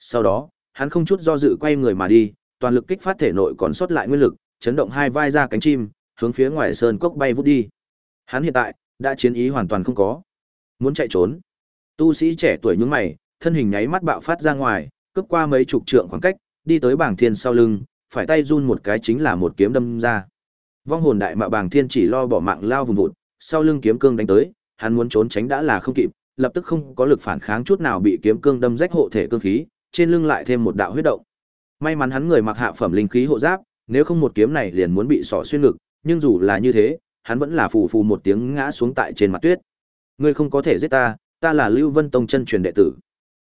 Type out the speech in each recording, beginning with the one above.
Sau đó, hắn không chút do dự quay người mà đi, toàn lực kích phát thể nội còn sót lại nguyên lực, chấn động hai vai ra cánh chim, hướng phía ngoài sơn cốc bay vút đi. Hắn hiện tại đã chiến ý hoàn toàn không có, muốn chạy trốn. Tu sĩ trẻ tuổi nhướng mày, thân hình nháy mắt bạo phát ra ngoài, cướp qua mấy chục trượng khoảng cách, đi tới bảng Thiên sau lưng, phải tay run một cái chính là một kiếm đâm ra. Vong hồn đại mạo bảng Thiên chỉ lo bỏ mạng lao vùng vụt, sau lưng kiếm cương đánh tới, hắn muốn trốn tránh đã là không kịp, lập tức không có lực phản kháng chút nào bị kiếm cương đâm rách hộ thể cương khí, trên lưng lại thêm một đạo huyết động. May mắn hắn người mặc hạ phẩm linh khí hộ giáp, nếu không một kiếm này liền muốn bị sọ xuyên ngực, nhưng dù là như thế, hắn vẫn là phù phù một tiếng ngã xuống tại trên mặt tuyết. Ngươi không có thể giết ta, ta là Lưu Vân Tông chân truyền đệ tử.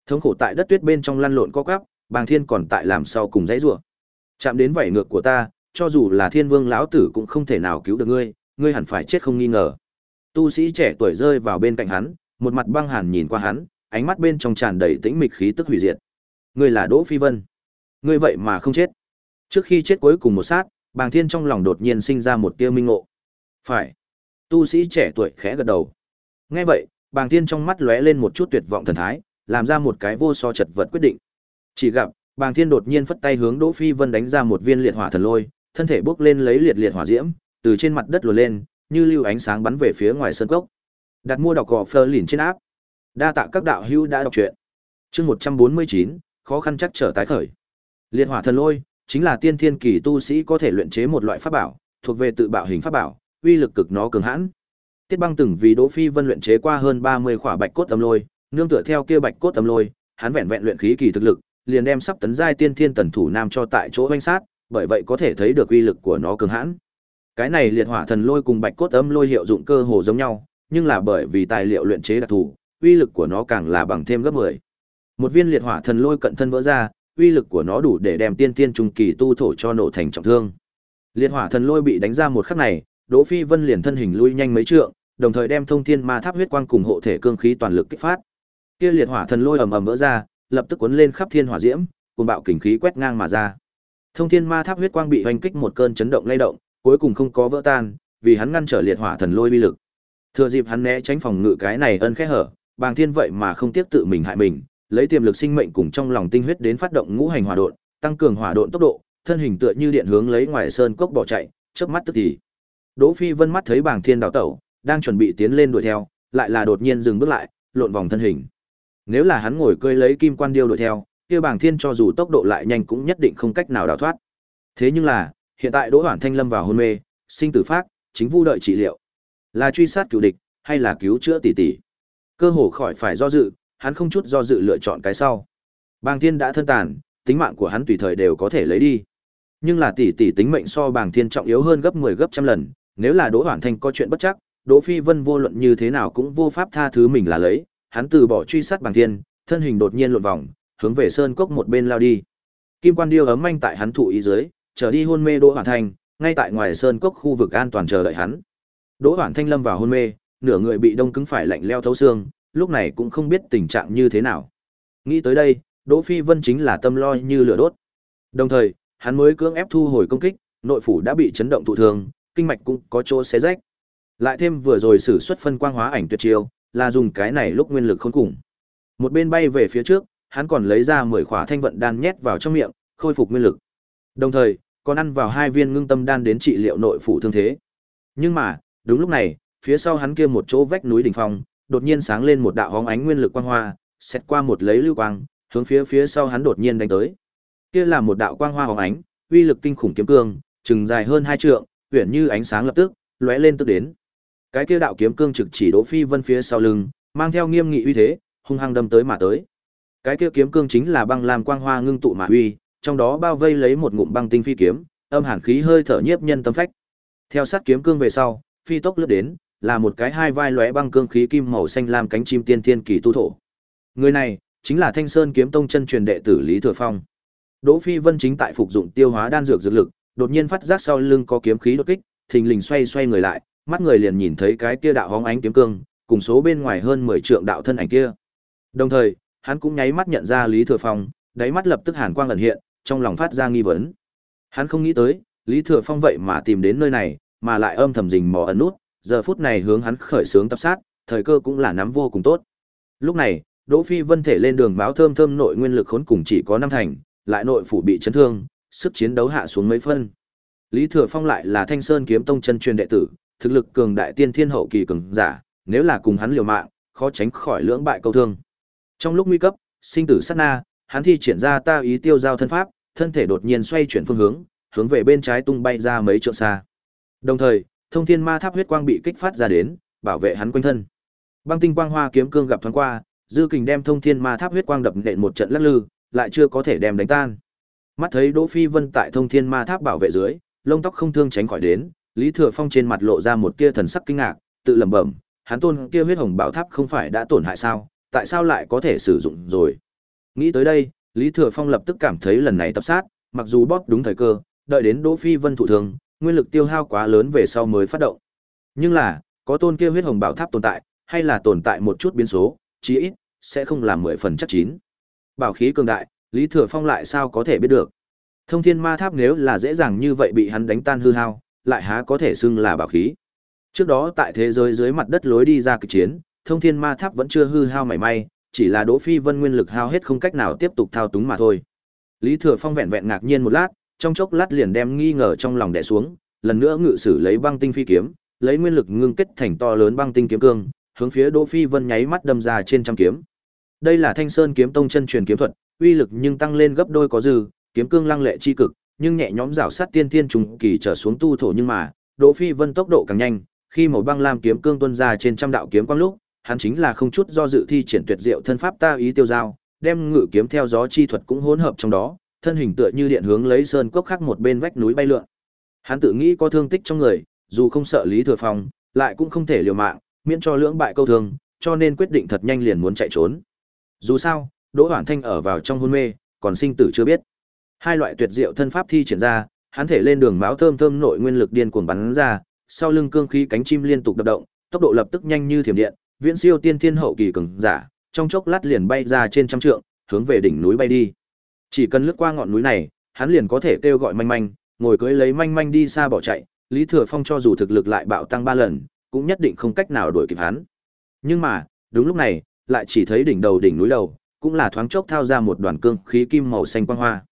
Thống khổ tại đất tuyết bên trong lăn lộn co quắp, Bàng Thiên còn tại làm sau cùng dãy rủa. Chạm đến vảy ngược của ta, cho dù là Thiên Vương lão tử cũng không thể nào cứu được ngươi, ngươi hẳn phải chết không nghi ngờ. Tu sĩ trẻ tuổi rơi vào bên cạnh hắn, một mặt băng hàn nhìn qua hắn, ánh mắt bên trong tràn đầy tĩnh mịch khí tức hủy diệt. Ngươi là Đỗ Phi Vân. Ngươi vậy mà không chết. Trước khi chết cuối cùng một sát, Bàng Thiên trong lòng đột nhiên sinh ra một tia minh ngộ. Phải. Tu sĩ trẻ tuổi khẽ gật đầu. Nghe vậy, Bàng Thiên trong mắt lóe lên một chút tuyệt vọng thần thái, làm ra một cái vô so chật vật quyết định. Chỉ gặp, Bàng Thiên đột nhiên phất tay hướng Đỗ Phi Vân đánh ra một viên liệt hỏa thần lôi, thân thể bốc lên lấy liệt liệt hỏa diễm, từ trên mặt đất lùa lên, như lưu ánh sáng bắn về phía ngoài sân cốc. Đặt mua đọc gọ Fleur lìn trên áp. Đa tạ các đạo hữu đã đọc truyện. Chương 149, khó khăn chắc trở tái khởi. Liệt hỏa thần lôi chính là tiên thiên kỳ tu sĩ có thể luyện chế một loại pháp bảo, thuộc về tự bạo hình pháp bảo, uy lực cực nó cường hãn. Tiết Băng từng vì Đỗ Phi Vân luyện chế qua hơn 30 khỏa bạch cốt âm lôi, nương tựa theo kia bạch cốt âm lôi, hắn vẹn vẹn luyện khí kỳ thực lực, liền đem sắp tấn giai tiên thiên tần thủ nam cho tại chỗ vây sát, bởi vậy có thể thấy được uy lực của nó cường hãn. Cái này liệt hỏa thần lôi cùng bạch cốt âm lôi hiệu dụng cơ hồ giống nhau, nhưng là bởi vì tài liệu luyện chế đặc thù, uy lực của nó càng là bằng thêm gấp 10. Một viên liệt hỏa thần lôi cận thân vỡ ra, uy lực của nó đủ để đem tiên tiên trung kỳ tu thổ cho nổ thành trọng thương. Liệt hỏa thần lôi bị đánh ra một khắc này, Đỗ Phi Vân liền thân hình lui nhanh mấy trượng, đồng thời đem thông thiên ma tháp huyết quang cùng hộ thể cương khí toàn lực kích phát. Kia liệt hỏa thần lôi ầm ầm vỡ ra, lập tức cuốn lên khắp thiên hỏa diễm, cùng bạo kình khí quét ngang mà ra. Thông thiên ma tháp huyết quang bị hoành kích một cơn chấn động lay động, cuối cùng không có vỡ tan, vì hắn ngăn trở liệt hỏa thần lôi uy lực. Thừa dịp hắn né tránh phòng ngự cái này ân khẽ hở, Bàng Thiên vậy mà không tiếc tự mình hại mình, lấy tiềm lực sinh mệnh cùng trong lòng tinh huyết đến phát động ngũ hành hỏa độn, tăng cường hỏa độn tốc độ, thân hình tựa như điện hướng lấy ngoài sơn cốc bỏ chạy, chớp mắt tức thì. Đỗ Phi Vân mắt thấy Bàng Thiên đảo tẩu, đang chuẩn bị tiến lên đuổi theo, lại là đột nhiên dừng bước lại, lộn vòng thân hình. Nếu là hắn ngồi cơi lấy kim quan điêu đuổi theo, kia Bàng Thiên cho dù tốc độ lại nhanh cũng nhất định không cách nào đào thoát. Thế nhưng là, hiện tại Đỗ Hoản Thanh lâm vào hôn mê, sinh tử phát, chính vu đợi trị liệu. Là truy sát cựu địch, hay là cứu chữa tỷ tỷ? Cơ hồ khỏi phải do dự, hắn không chút do dự lựa chọn cái sau. Bàng Thiên đã thân tàn, tính mạng của hắn tùy thời đều có thể lấy đi. Nhưng là tỷ tỷ tính mệnh so Bàng Thiên trọng yếu hơn gấp 10 gấp trăm lần, nếu là Đỗ Hoản Thanh có chuyện bất chắc, Đỗ Phi Vân vô luận như thế nào cũng vô pháp tha thứ mình là lấy, hắn từ bỏ truy sát Bàng Thiên, thân hình đột nhiên lộn vòng, hướng về sơn cốc một bên lao đi. Kim Quan Điêu ấm anh tại hắn thụ ý dưới, trở đi hôn mê Đỗ Hoản Thanh, ngay tại ngoài sơn cốc khu vực an toàn chờ đợi hắn. Đỗ Hoản Thanh lâm vào hôn mê, nửa người bị đông cứng phải lạnh leo thấu xương, lúc này cũng không biết tình trạng như thế nào. Nghĩ tới đây, Đỗ Phi Vân chính là tâm lo như lửa đốt. Đồng thời, hắn mới cưỡng ép thu hồi công kích, nội phủ đã bị chấn động thụ thương, kinh mạch cũng có chỗ xé rách. Lại thêm vừa rồi sử xuất phân quang hóa ảnh tuyệt chiêu, là dùng cái này lúc nguyên lực khôn cùng. Một bên bay về phía trước, hắn còn lấy ra 10 khỏa thanh vận đan nhét vào trong miệng, khôi phục nguyên lực. Đồng thời, còn ăn vào hai viên ngưng tâm đan đến trị liệu nội phủ thương thế. Nhưng mà, đúng lúc này, phía sau hắn kia một chỗ vách núi đỉnh phong, đột nhiên sáng lên một đạo hóng ánh nguyên lực quang hoa, xét qua một lấy lưu quang, hướng phía phía sau hắn đột nhiên đánh tới. Kia là một đạo quang hoa hóng ánh, uy lực kinh khủng kiếm cương, chừng dài hơn hai trượng, uyển như ánh sáng lập tức lóe lên tức đến. Cái kia đạo kiếm cương trực chỉ Đỗ Phi Vân phía sau lưng, mang theo nghiêm nghị uy thế, hung hăng đâm tới mà tới. Cái kia kiếm cương chính là băng lam quang hoa ngưng tụ mà uy, trong đó bao vây lấy một ngụm băng tinh phi kiếm, âm hàn khí hơi thở nhiếp nhân tâm phách. Theo sát kiếm cương về sau, phi tốc lướt đến, là một cái hai vai lóe băng cương khí kim màu xanh lam cánh chim tiên thiên kỳ tu thổ. Người này chính là Thanh Sơn kiếm tông chân truyền đệ tử Lý Thừa Phong. Đỗ Phi Vân chính tại phục dụng tiêu hóa đan dược dược lực, đột nhiên phát giác sau lưng có kiếm khí đột kích, thình lình xoay xoay người lại, mắt người liền nhìn thấy cái kia đạo hóng ánh kiếm cương, cùng số bên ngoài hơn 10 trượng đạo thân ảnh kia. Đồng thời, hắn cũng nháy mắt nhận ra Lý Thừa Phong, đáy mắt lập tức hàn quang ẩn hiện, trong lòng phát ra nghi vấn. Hắn không nghĩ tới, Lý Thừa Phong vậy mà tìm đến nơi này, mà lại âm thầm rình mò ẩn nút, giờ phút này hướng hắn khởi sướng tập sát, thời cơ cũng là nắm vô cùng tốt. Lúc này, Đỗ Phi Vân thể lên đường báo thơm thơm nội nguyên lực khốn cùng chỉ có năm thành, lại nội phủ bị chấn thương, sức chiến đấu hạ xuống mấy phân. Lý Thừa Phong lại là Thanh Sơn kiếm tông chân truyền đệ tử, thực lực cường đại tiên thiên hậu kỳ cường giả, nếu là cùng hắn liều mạng, khó tránh khỏi lưỡng bại câu thương. Trong lúc nguy cấp, sinh tử sát na, hắn thi triển ra ta ý tiêu giao thân pháp, thân thể đột nhiên xoay chuyển phương hướng, hướng về bên trái tung bay ra mấy trượng xa. Đồng thời, thông thiên ma tháp huyết quang bị kích phát ra đến, bảo vệ hắn quanh thân. Băng tinh quang hoa kiếm cương gặp thoáng qua, dư kình đem thông thiên ma tháp huyết quang đập nện một trận lắc lư, lại chưa có thể đem đánh tan. Mắt thấy Đỗ Phi Vân tại thông thiên ma tháp bảo vệ dưới, lông tóc không thương tránh khỏi đến, Lý Thừa Phong trên mặt lộ ra một tia thần sắc kinh ngạc, tự lẩm bẩm, hắn tôn kia huyết hồng bảo tháp không phải đã tổn hại sao, tại sao lại có thể sử dụng rồi? Nghĩ tới đây, Lý Thừa Phong lập tức cảm thấy lần này tập sát, mặc dù bóp đúng thời cơ, đợi đến Đỗ Phi Vân thụ thương, nguyên lực tiêu hao quá lớn về sau mới phát động. Nhưng là, có tôn kia huyết hồng bảo tháp tồn tại, hay là tồn tại một chút biến số, chí ít sẽ không làm mười phần chắc chín. Bảo khí cường đại, Lý Thừa Phong lại sao có thể biết được? Thông Thiên Ma Tháp nếu là dễ dàng như vậy bị hắn đánh tan hư hao, lại há có thể xưng là bảo khí. Trước đó tại thế giới dưới mặt đất lối đi ra kịch chiến, Thông Thiên Ma Tháp vẫn chưa hư hao mảy may, chỉ là Đỗ Phi Vân nguyên lực hao hết không cách nào tiếp tục thao túng mà thôi. Lý Thừa Phong vẹn vẹn ngạc nhiên một lát, trong chốc lát liền đem nghi ngờ trong lòng đè xuống, lần nữa ngự sử lấy băng tinh phi kiếm, lấy nguyên lực ngưng kết thành to lớn băng tinh kiếm cương, hướng phía Đỗ Phi Vân nháy mắt đâm ra trên trăm kiếm. Đây là Thanh Sơn kiếm tông chân truyền kiếm thuật, uy lực nhưng tăng lên gấp đôi có dư, kiếm cương lăng lệ chi cực, nhưng nhẹ nhõm rảo sát tiên tiên trùng kỳ trở xuống tu thổ nhưng mà, Đỗ Phi Vân tốc độ càng nhanh, khi một băng lam kiếm cương tuôn ra trên trăm đạo kiếm quang lúc, hắn chính là không chút do dự thi triển tuyệt diệu thân pháp ta ý tiêu giao, đem ngự kiếm theo gió chi thuật cũng hỗn hợp trong đó, thân hình tựa như điện hướng lấy sơn cốc khác một bên vách núi bay lượn. Hắn tự nghĩ có thương tích trong người, dù không sợ Lý Thừa Phong, lại cũng không thể liều mạng, miễn cho lưỡng bại câu thương, cho nên quyết định thật nhanh liền muốn chạy trốn. Dù sao, Đỗ Hoản Thanh ở vào trong hôn mê, còn sinh tử chưa biết. Hai loại tuyệt diệu thân pháp thi triển ra, hắn thể lên đường máu thơm thơm nội nguyên lực điên cuồng bắn ra, sau lưng cương khí cánh chim liên tục đập động, tốc độ lập tức nhanh như thiểm điện, viễn siêu tiên thiên hậu kỳ cường giả, trong chốc lát liền bay ra trên trăm trượng, hướng về đỉnh núi bay đi. Chỉ cần lướt qua ngọn núi này, hắn liền có thể kêu gọi manh manh, ngồi cưới lấy manh manh đi xa bỏ chạy, Lý Thừa Phong cho dù thực lực lại bạo tăng ba lần, cũng nhất định không cách nào đuổi kịp hắn. Nhưng mà, đúng lúc này, lại chỉ thấy đỉnh đầu đỉnh núi đầu, cũng là thoáng chốc thao ra một đoàn cương khí kim màu xanh quang hoa.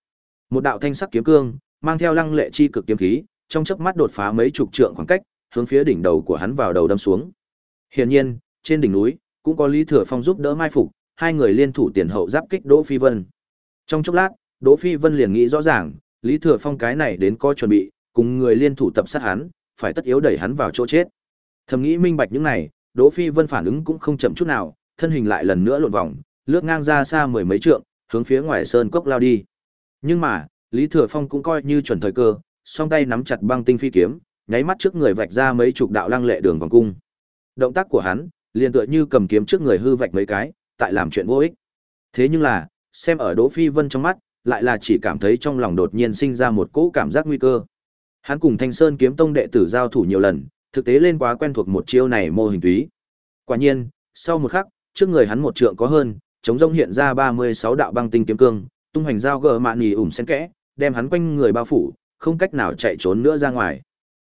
Một đạo thanh sắc kiếm cương, mang theo lăng lệ chi cực kiếm khí, trong chớp mắt đột phá mấy chục trượng khoảng cách, hướng phía đỉnh đầu của hắn vào đầu đâm xuống. Hiển nhiên, trên đỉnh núi cũng có Lý Thừa Phong giúp đỡ mai phục, hai người liên thủ tiền hậu giáp kích Đỗ Phi Vân. Trong chốc lát, Đỗ Phi Vân liền nghĩ rõ ràng, Lý Thừa Phong cái này đến có chuẩn bị, cùng người liên thủ tập sát hắn, phải tất yếu đẩy hắn vào chỗ chết. Thầm nghĩ minh bạch những này, Đỗ Phi Vân phản ứng cũng không chậm chút nào, thân hình lại lần nữa lộn vòng, lướt ngang ra xa mười mấy trượng, hướng phía ngoài sơn cốc lao đi. Nhưng mà, Lý Thừa Phong cũng coi như chuẩn thời cơ, song tay nắm chặt băng tinh phi kiếm, nháy mắt trước người vạch ra mấy chục đạo lăng lệ đường vòng cung. Động tác của hắn, liền tựa như cầm kiếm trước người hư vạch mấy cái, tại làm chuyện vô ích. Thế nhưng là, xem ở Đỗ Phi Vân trong mắt, lại là chỉ cảm thấy trong lòng đột nhiên sinh ra một cỗ cảm giác nguy cơ. Hắn cùng Thanh Sơn kiếm tông đệ tử giao thủ nhiều lần, thực tế lên quá quen thuộc một chiêu này mô hình túy. Quả nhiên, sau một khắc, trước người hắn một trượng có hơn, chống rông hiện ra 36 đạo băng tinh kiếm cương, tung hành giao gờ mạn nhì ủm sen kẽ, đem hắn quanh người bao phủ, không cách nào chạy trốn nữa ra ngoài.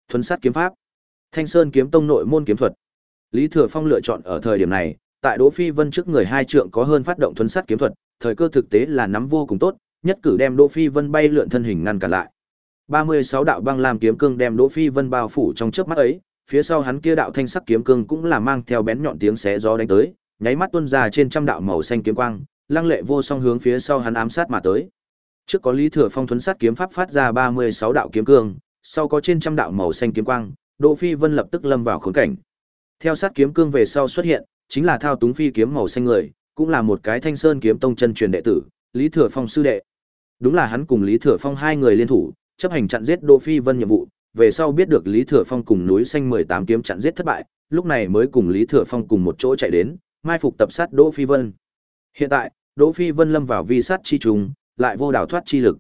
Thuấn sát kiếm pháp, Thanh Sơn kiếm tông nội môn kiếm thuật. Lý Thừa Phong lựa chọn ở thời điểm này, tại Đỗ Phi Vân trước người hai trượng có hơn phát động thuấn sát kiếm thuật, thời cơ thực tế là nắm vô cùng tốt, nhất cử đem Đỗ Phi Vân bay lượn thân hình ngăn cản lại. 36 đạo băng lam kiếm cương đem Đỗ Phi Vân bao phủ trong chớp mắt ấy, phía sau hắn kia đạo thanh sắc kiếm cương cũng là mang theo bén nhọn tiếng xé gió đánh tới, nháy mắt tuôn ra trên trăm đạo màu xanh kiếm quang, lăng lệ vô song hướng phía sau hắn ám sát mà tới. Trước có Lý Thừa Phong thuấn sát kiếm pháp phát ra 36 đạo kiếm cương, sau có trên trăm đạo màu xanh kiếm quang, Đỗ Phi Vân lập tức lâm vào khốn cảnh. Theo sát kiếm cương về sau xuất hiện, chính là thao túng phi kiếm màu xanh người, cũng là một cái Thanh Sơn kiếm tông chân truyền đệ tử, Lý Thừa Phong sư đệ. Đúng là hắn cùng Lý Thừa Phong hai người liên thủ, chấp hành chặn giết Đỗ Phi Vân nhiệm vụ, về sau biết được Lý Thừa Phong cùng núi xanh 18 kiếm chặn giết thất bại, lúc này mới cùng Lý Thừa Phong cùng một chỗ chạy đến, mai phục tập sát Đỗ Phi Vân. Hiện tại, Đỗ Phi Vân lâm vào vi sát chi trùng, lại vô đảo thoát chi lực.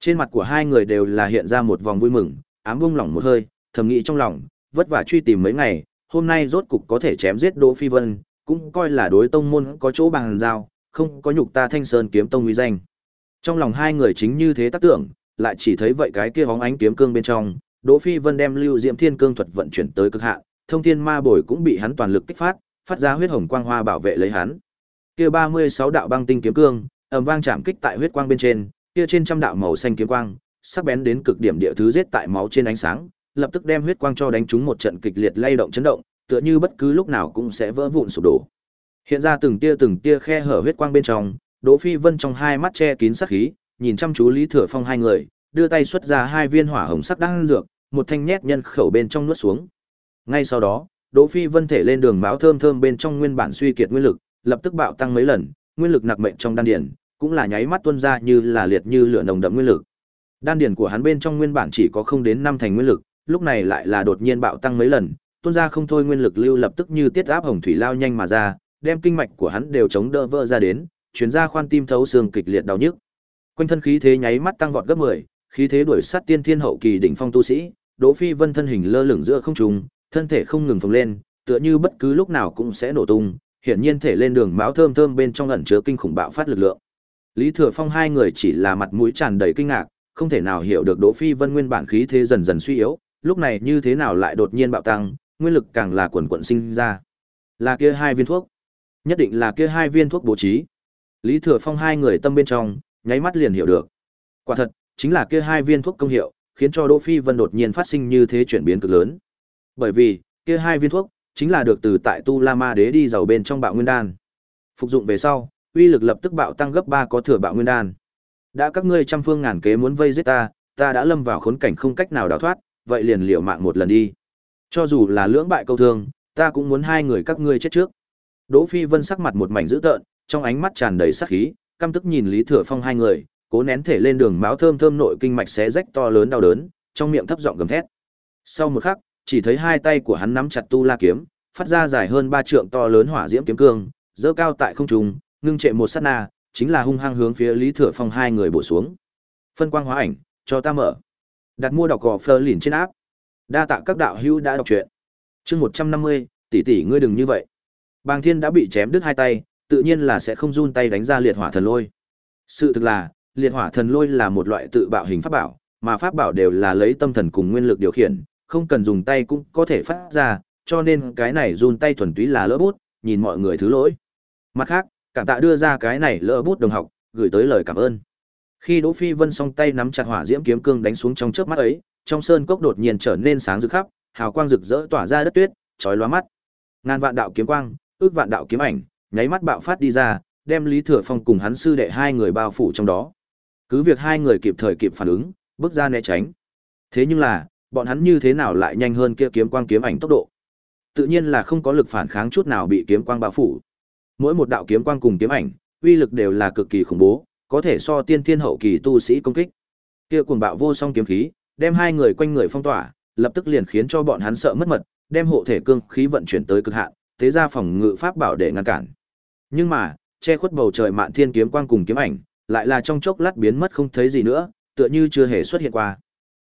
Trên mặt của hai người đều là hiện ra một vòng vui mừng, ám bung lỏng một hơi, thầm nghĩ trong lòng, vất vả truy tìm mấy ngày, hôm nay rốt cục có thể chém giết Đỗ Phi Vân, cũng coi là đối tông môn có chỗ bằng giao, không có nhục ta Thanh Sơn kiếm tông uy danh. Trong lòng hai người chính như thế tác tưởng, lại chỉ thấy vậy cái kia bóng ánh kiếm cương bên trong, Đỗ Phi Vân đem Lưu Diễm Thiên Cương thuật vận chuyển tới cực hạn, Thông Thiên Ma Bồi cũng bị hắn toàn lực kích phát, phát ra huyết hồng quang hoa bảo vệ lấy hắn. Kia 36 đạo băng tinh kiếm cương, ầm vang chạm kích tại huyết quang bên trên, kia trên trăm đạo màu xanh kiếm quang, sắc bén đến cực điểm địa thứ giết tại máu trên ánh sáng, lập tức đem huyết quang cho đánh trúng một trận kịch liệt lay động chấn động, tựa như bất cứ lúc nào cũng sẽ vỡ vụn sụp đổ. Hiện ra từng tia từng tia khe hở huyết quang bên trong, Đỗ Phi Vân trong hai mắt che kín sát khí, nhìn chăm chú Lý Thừa Phong hai người, đưa tay xuất ra hai viên hỏa hồng sắc đan dược, một thanh nhét nhân khẩu bên trong nuốt xuống. Ngay sau đó, Đỗ Phi Vân thể lên đường máu thơm thơm bên trong nguyên bản suy kiệt nguyên lực, lập tức bạo tăng mấy lần, nguyên lực nặc mệnh trong đan điền, cũng là nháy mắt tuôn ra như là liệt như lửa nồng đậm nguyên lực. Đan điền của hắn bên trong nguyên bản chỉ có không đến năm thành nguyên lực, lúc này lại là đột nhiên bạo tăng mấy lần, tuôn ra không thôi nguyên lực lưu lập tức như tiết áp hồng thủy lao nhanh mà ra, đem kinh mạch của hắn đều chống đỡ vỡ ra đến, truyền ra khoan tim thấu xương kịch liệt đau nhức. Quanh thân khí thế nháy mắt tăng vọt gấp 10, khí thế đuổi sát tiên thiên hậu kỳ đỉnh phong tu sĩ, Đỗ Phi Vân thân hình lơ lửng giữa không trung, thân thể không ngừng phồng lên, tựa như bất cứ lúc nào cũng sẽ nổ tung, hiển nhiên thể lên đường máu thơm thơm bên trong ẩn chứa kinh khủng bạo phát lực lượng. Lý Thừa Phong hai người chỉ là mặt mũi tràn đầy kinh ngạc, không thể nào hiểu được Đỗ Phi Vân nguyên bản khí thế dần dần suy yếu, lúc này như thế nào lại đột nhiên bạo tăng, nguyên lực càng là quần quần sinh ra. Là kia hai viên thuốc. Nhất định là kia hai viên thuốc bố trí. Lý Thừa Phong hai người tâm bên trong, nháy mắt liền hiểu được. Quả thật, chính là kia hai viên thuốc công hiệu, khiến cho Đỗ Phi Vân đột nhiên phát sinh như thế chuyển biến cực lớn. Bởi vì, kia hai viên thuốc chính là được từ tại Tu La Ma Đế đi giàu bên trong Bạo Nguyên Đan. Phục dụng về sau, uy lực lập tức bạo tăng gấp 3 có thừa Bạo Nguyên Đan. Đã các ngươi trăm phương ngàn kế muốn vây giết ta, ta đã lâm vào khốn cảnh không cách nào đào thoát, vậy liền liều mạng một lần đi. Cho dù là lưỡng bại câu thương, ta cũng muốn hai người các ngươi chết trước. Đỗ Phi Vân sắc mặt một mảnh dữ tợn, trong ánh mắt tràn đầy sát khí, căm tức nhìn Lý Thừa Phong hai người, cố nén thể lên đường máu thơm thơm nội kinh mạch xé rách to lớn đau đớn, trong miệng thấp giọng gầm thét. Sau một khắc, chỉ thấy hai tay của hắn nắm chặt tu la kiếm, phát ra dài hơn ba trượng to lớn hỏa diễm kiếm cương, dơ cao tại không trung, ngưng trệ một sát na, chính là hung hăng hướng phía Lý Thừa Phong hai người bổ xuống. Phân quang hóa ảnh, cho ta mở. Đặt mua đọc gò phơ lìn trên áp. Đa tạ các đạo hữu đã đọc truyện. Chương 150, tỷ tỷ ngươi đừng như vậy. Bàng Thiên đã bị chém đứt hai tay, tự nhiên là sẽ không run tay đánh ra liệt hỏa thần lôi. Sự thực là, liệt hỏa thần lôi là một loại tự bạo hình pháp bảo, mà pháp bảo đều là lấy tâm thần cùng nguyên lực điều khiển, không cần dùng tay cũng có thể phát ra, cho nên cái này run tay thuần túy là lỡ bút, nhìn mọi người thứ lỗi. Mặt khác, cảm tạ đưa ra cái này lỡ bút đồng học, gửi tới lời cảm ơn. Khi Đỗ Phi Vân song tay nắm chặt hỏa diễm kiếm cương đánh xuống trong chớp mắt ấy, trong sơn cốc đột nhiên trở nên sáng rực khắp, hào quang rực rỡ tỏa ra đất tuyết, chói lóa mắt. Ngàn vạn đạo kiếm quang, ước vạn đạo kiếm ảnh, nháy mắt bạo phát đi ra, đem Lý Thừa Phong cùng hắn sư đệ hai người bao phủ trong đó. Cứ việc hai người kịp thời kịp phản ứng, bước ra né tránh. Thế nhưng là, bọn hắn như thế nào lại nhanh hơn kia kiếm quang kiếm ảnh tốc độ? Tự nhiên là không có lực phản kháng chút nào bị kiếm quang bao phủ. Mỗi một đạo kiếm quang cùng kiếm ảnh, uy lực đều là cực kỳ khủng bố, có thể so tiên thiên hậu kỳ tu sĩ công kích. Kia cuồng bạo vô song kiếm khí, đem hai người quanh người phong tỏa, lập tức liền khiến cho bọn hắn sợ mất mật, đem hộ thể cương khí vận chuyển tới cực hạn, thế ra phòng ngự pháp bảo để ngăn cản. Nhưng mà, che khuất bầu trời mạn thiên kiếm quang cùng kiếm ảnh, lại là trong chốc lát biến mất không thấy gì nữa, tựa như chưa hề xuất hiện qua.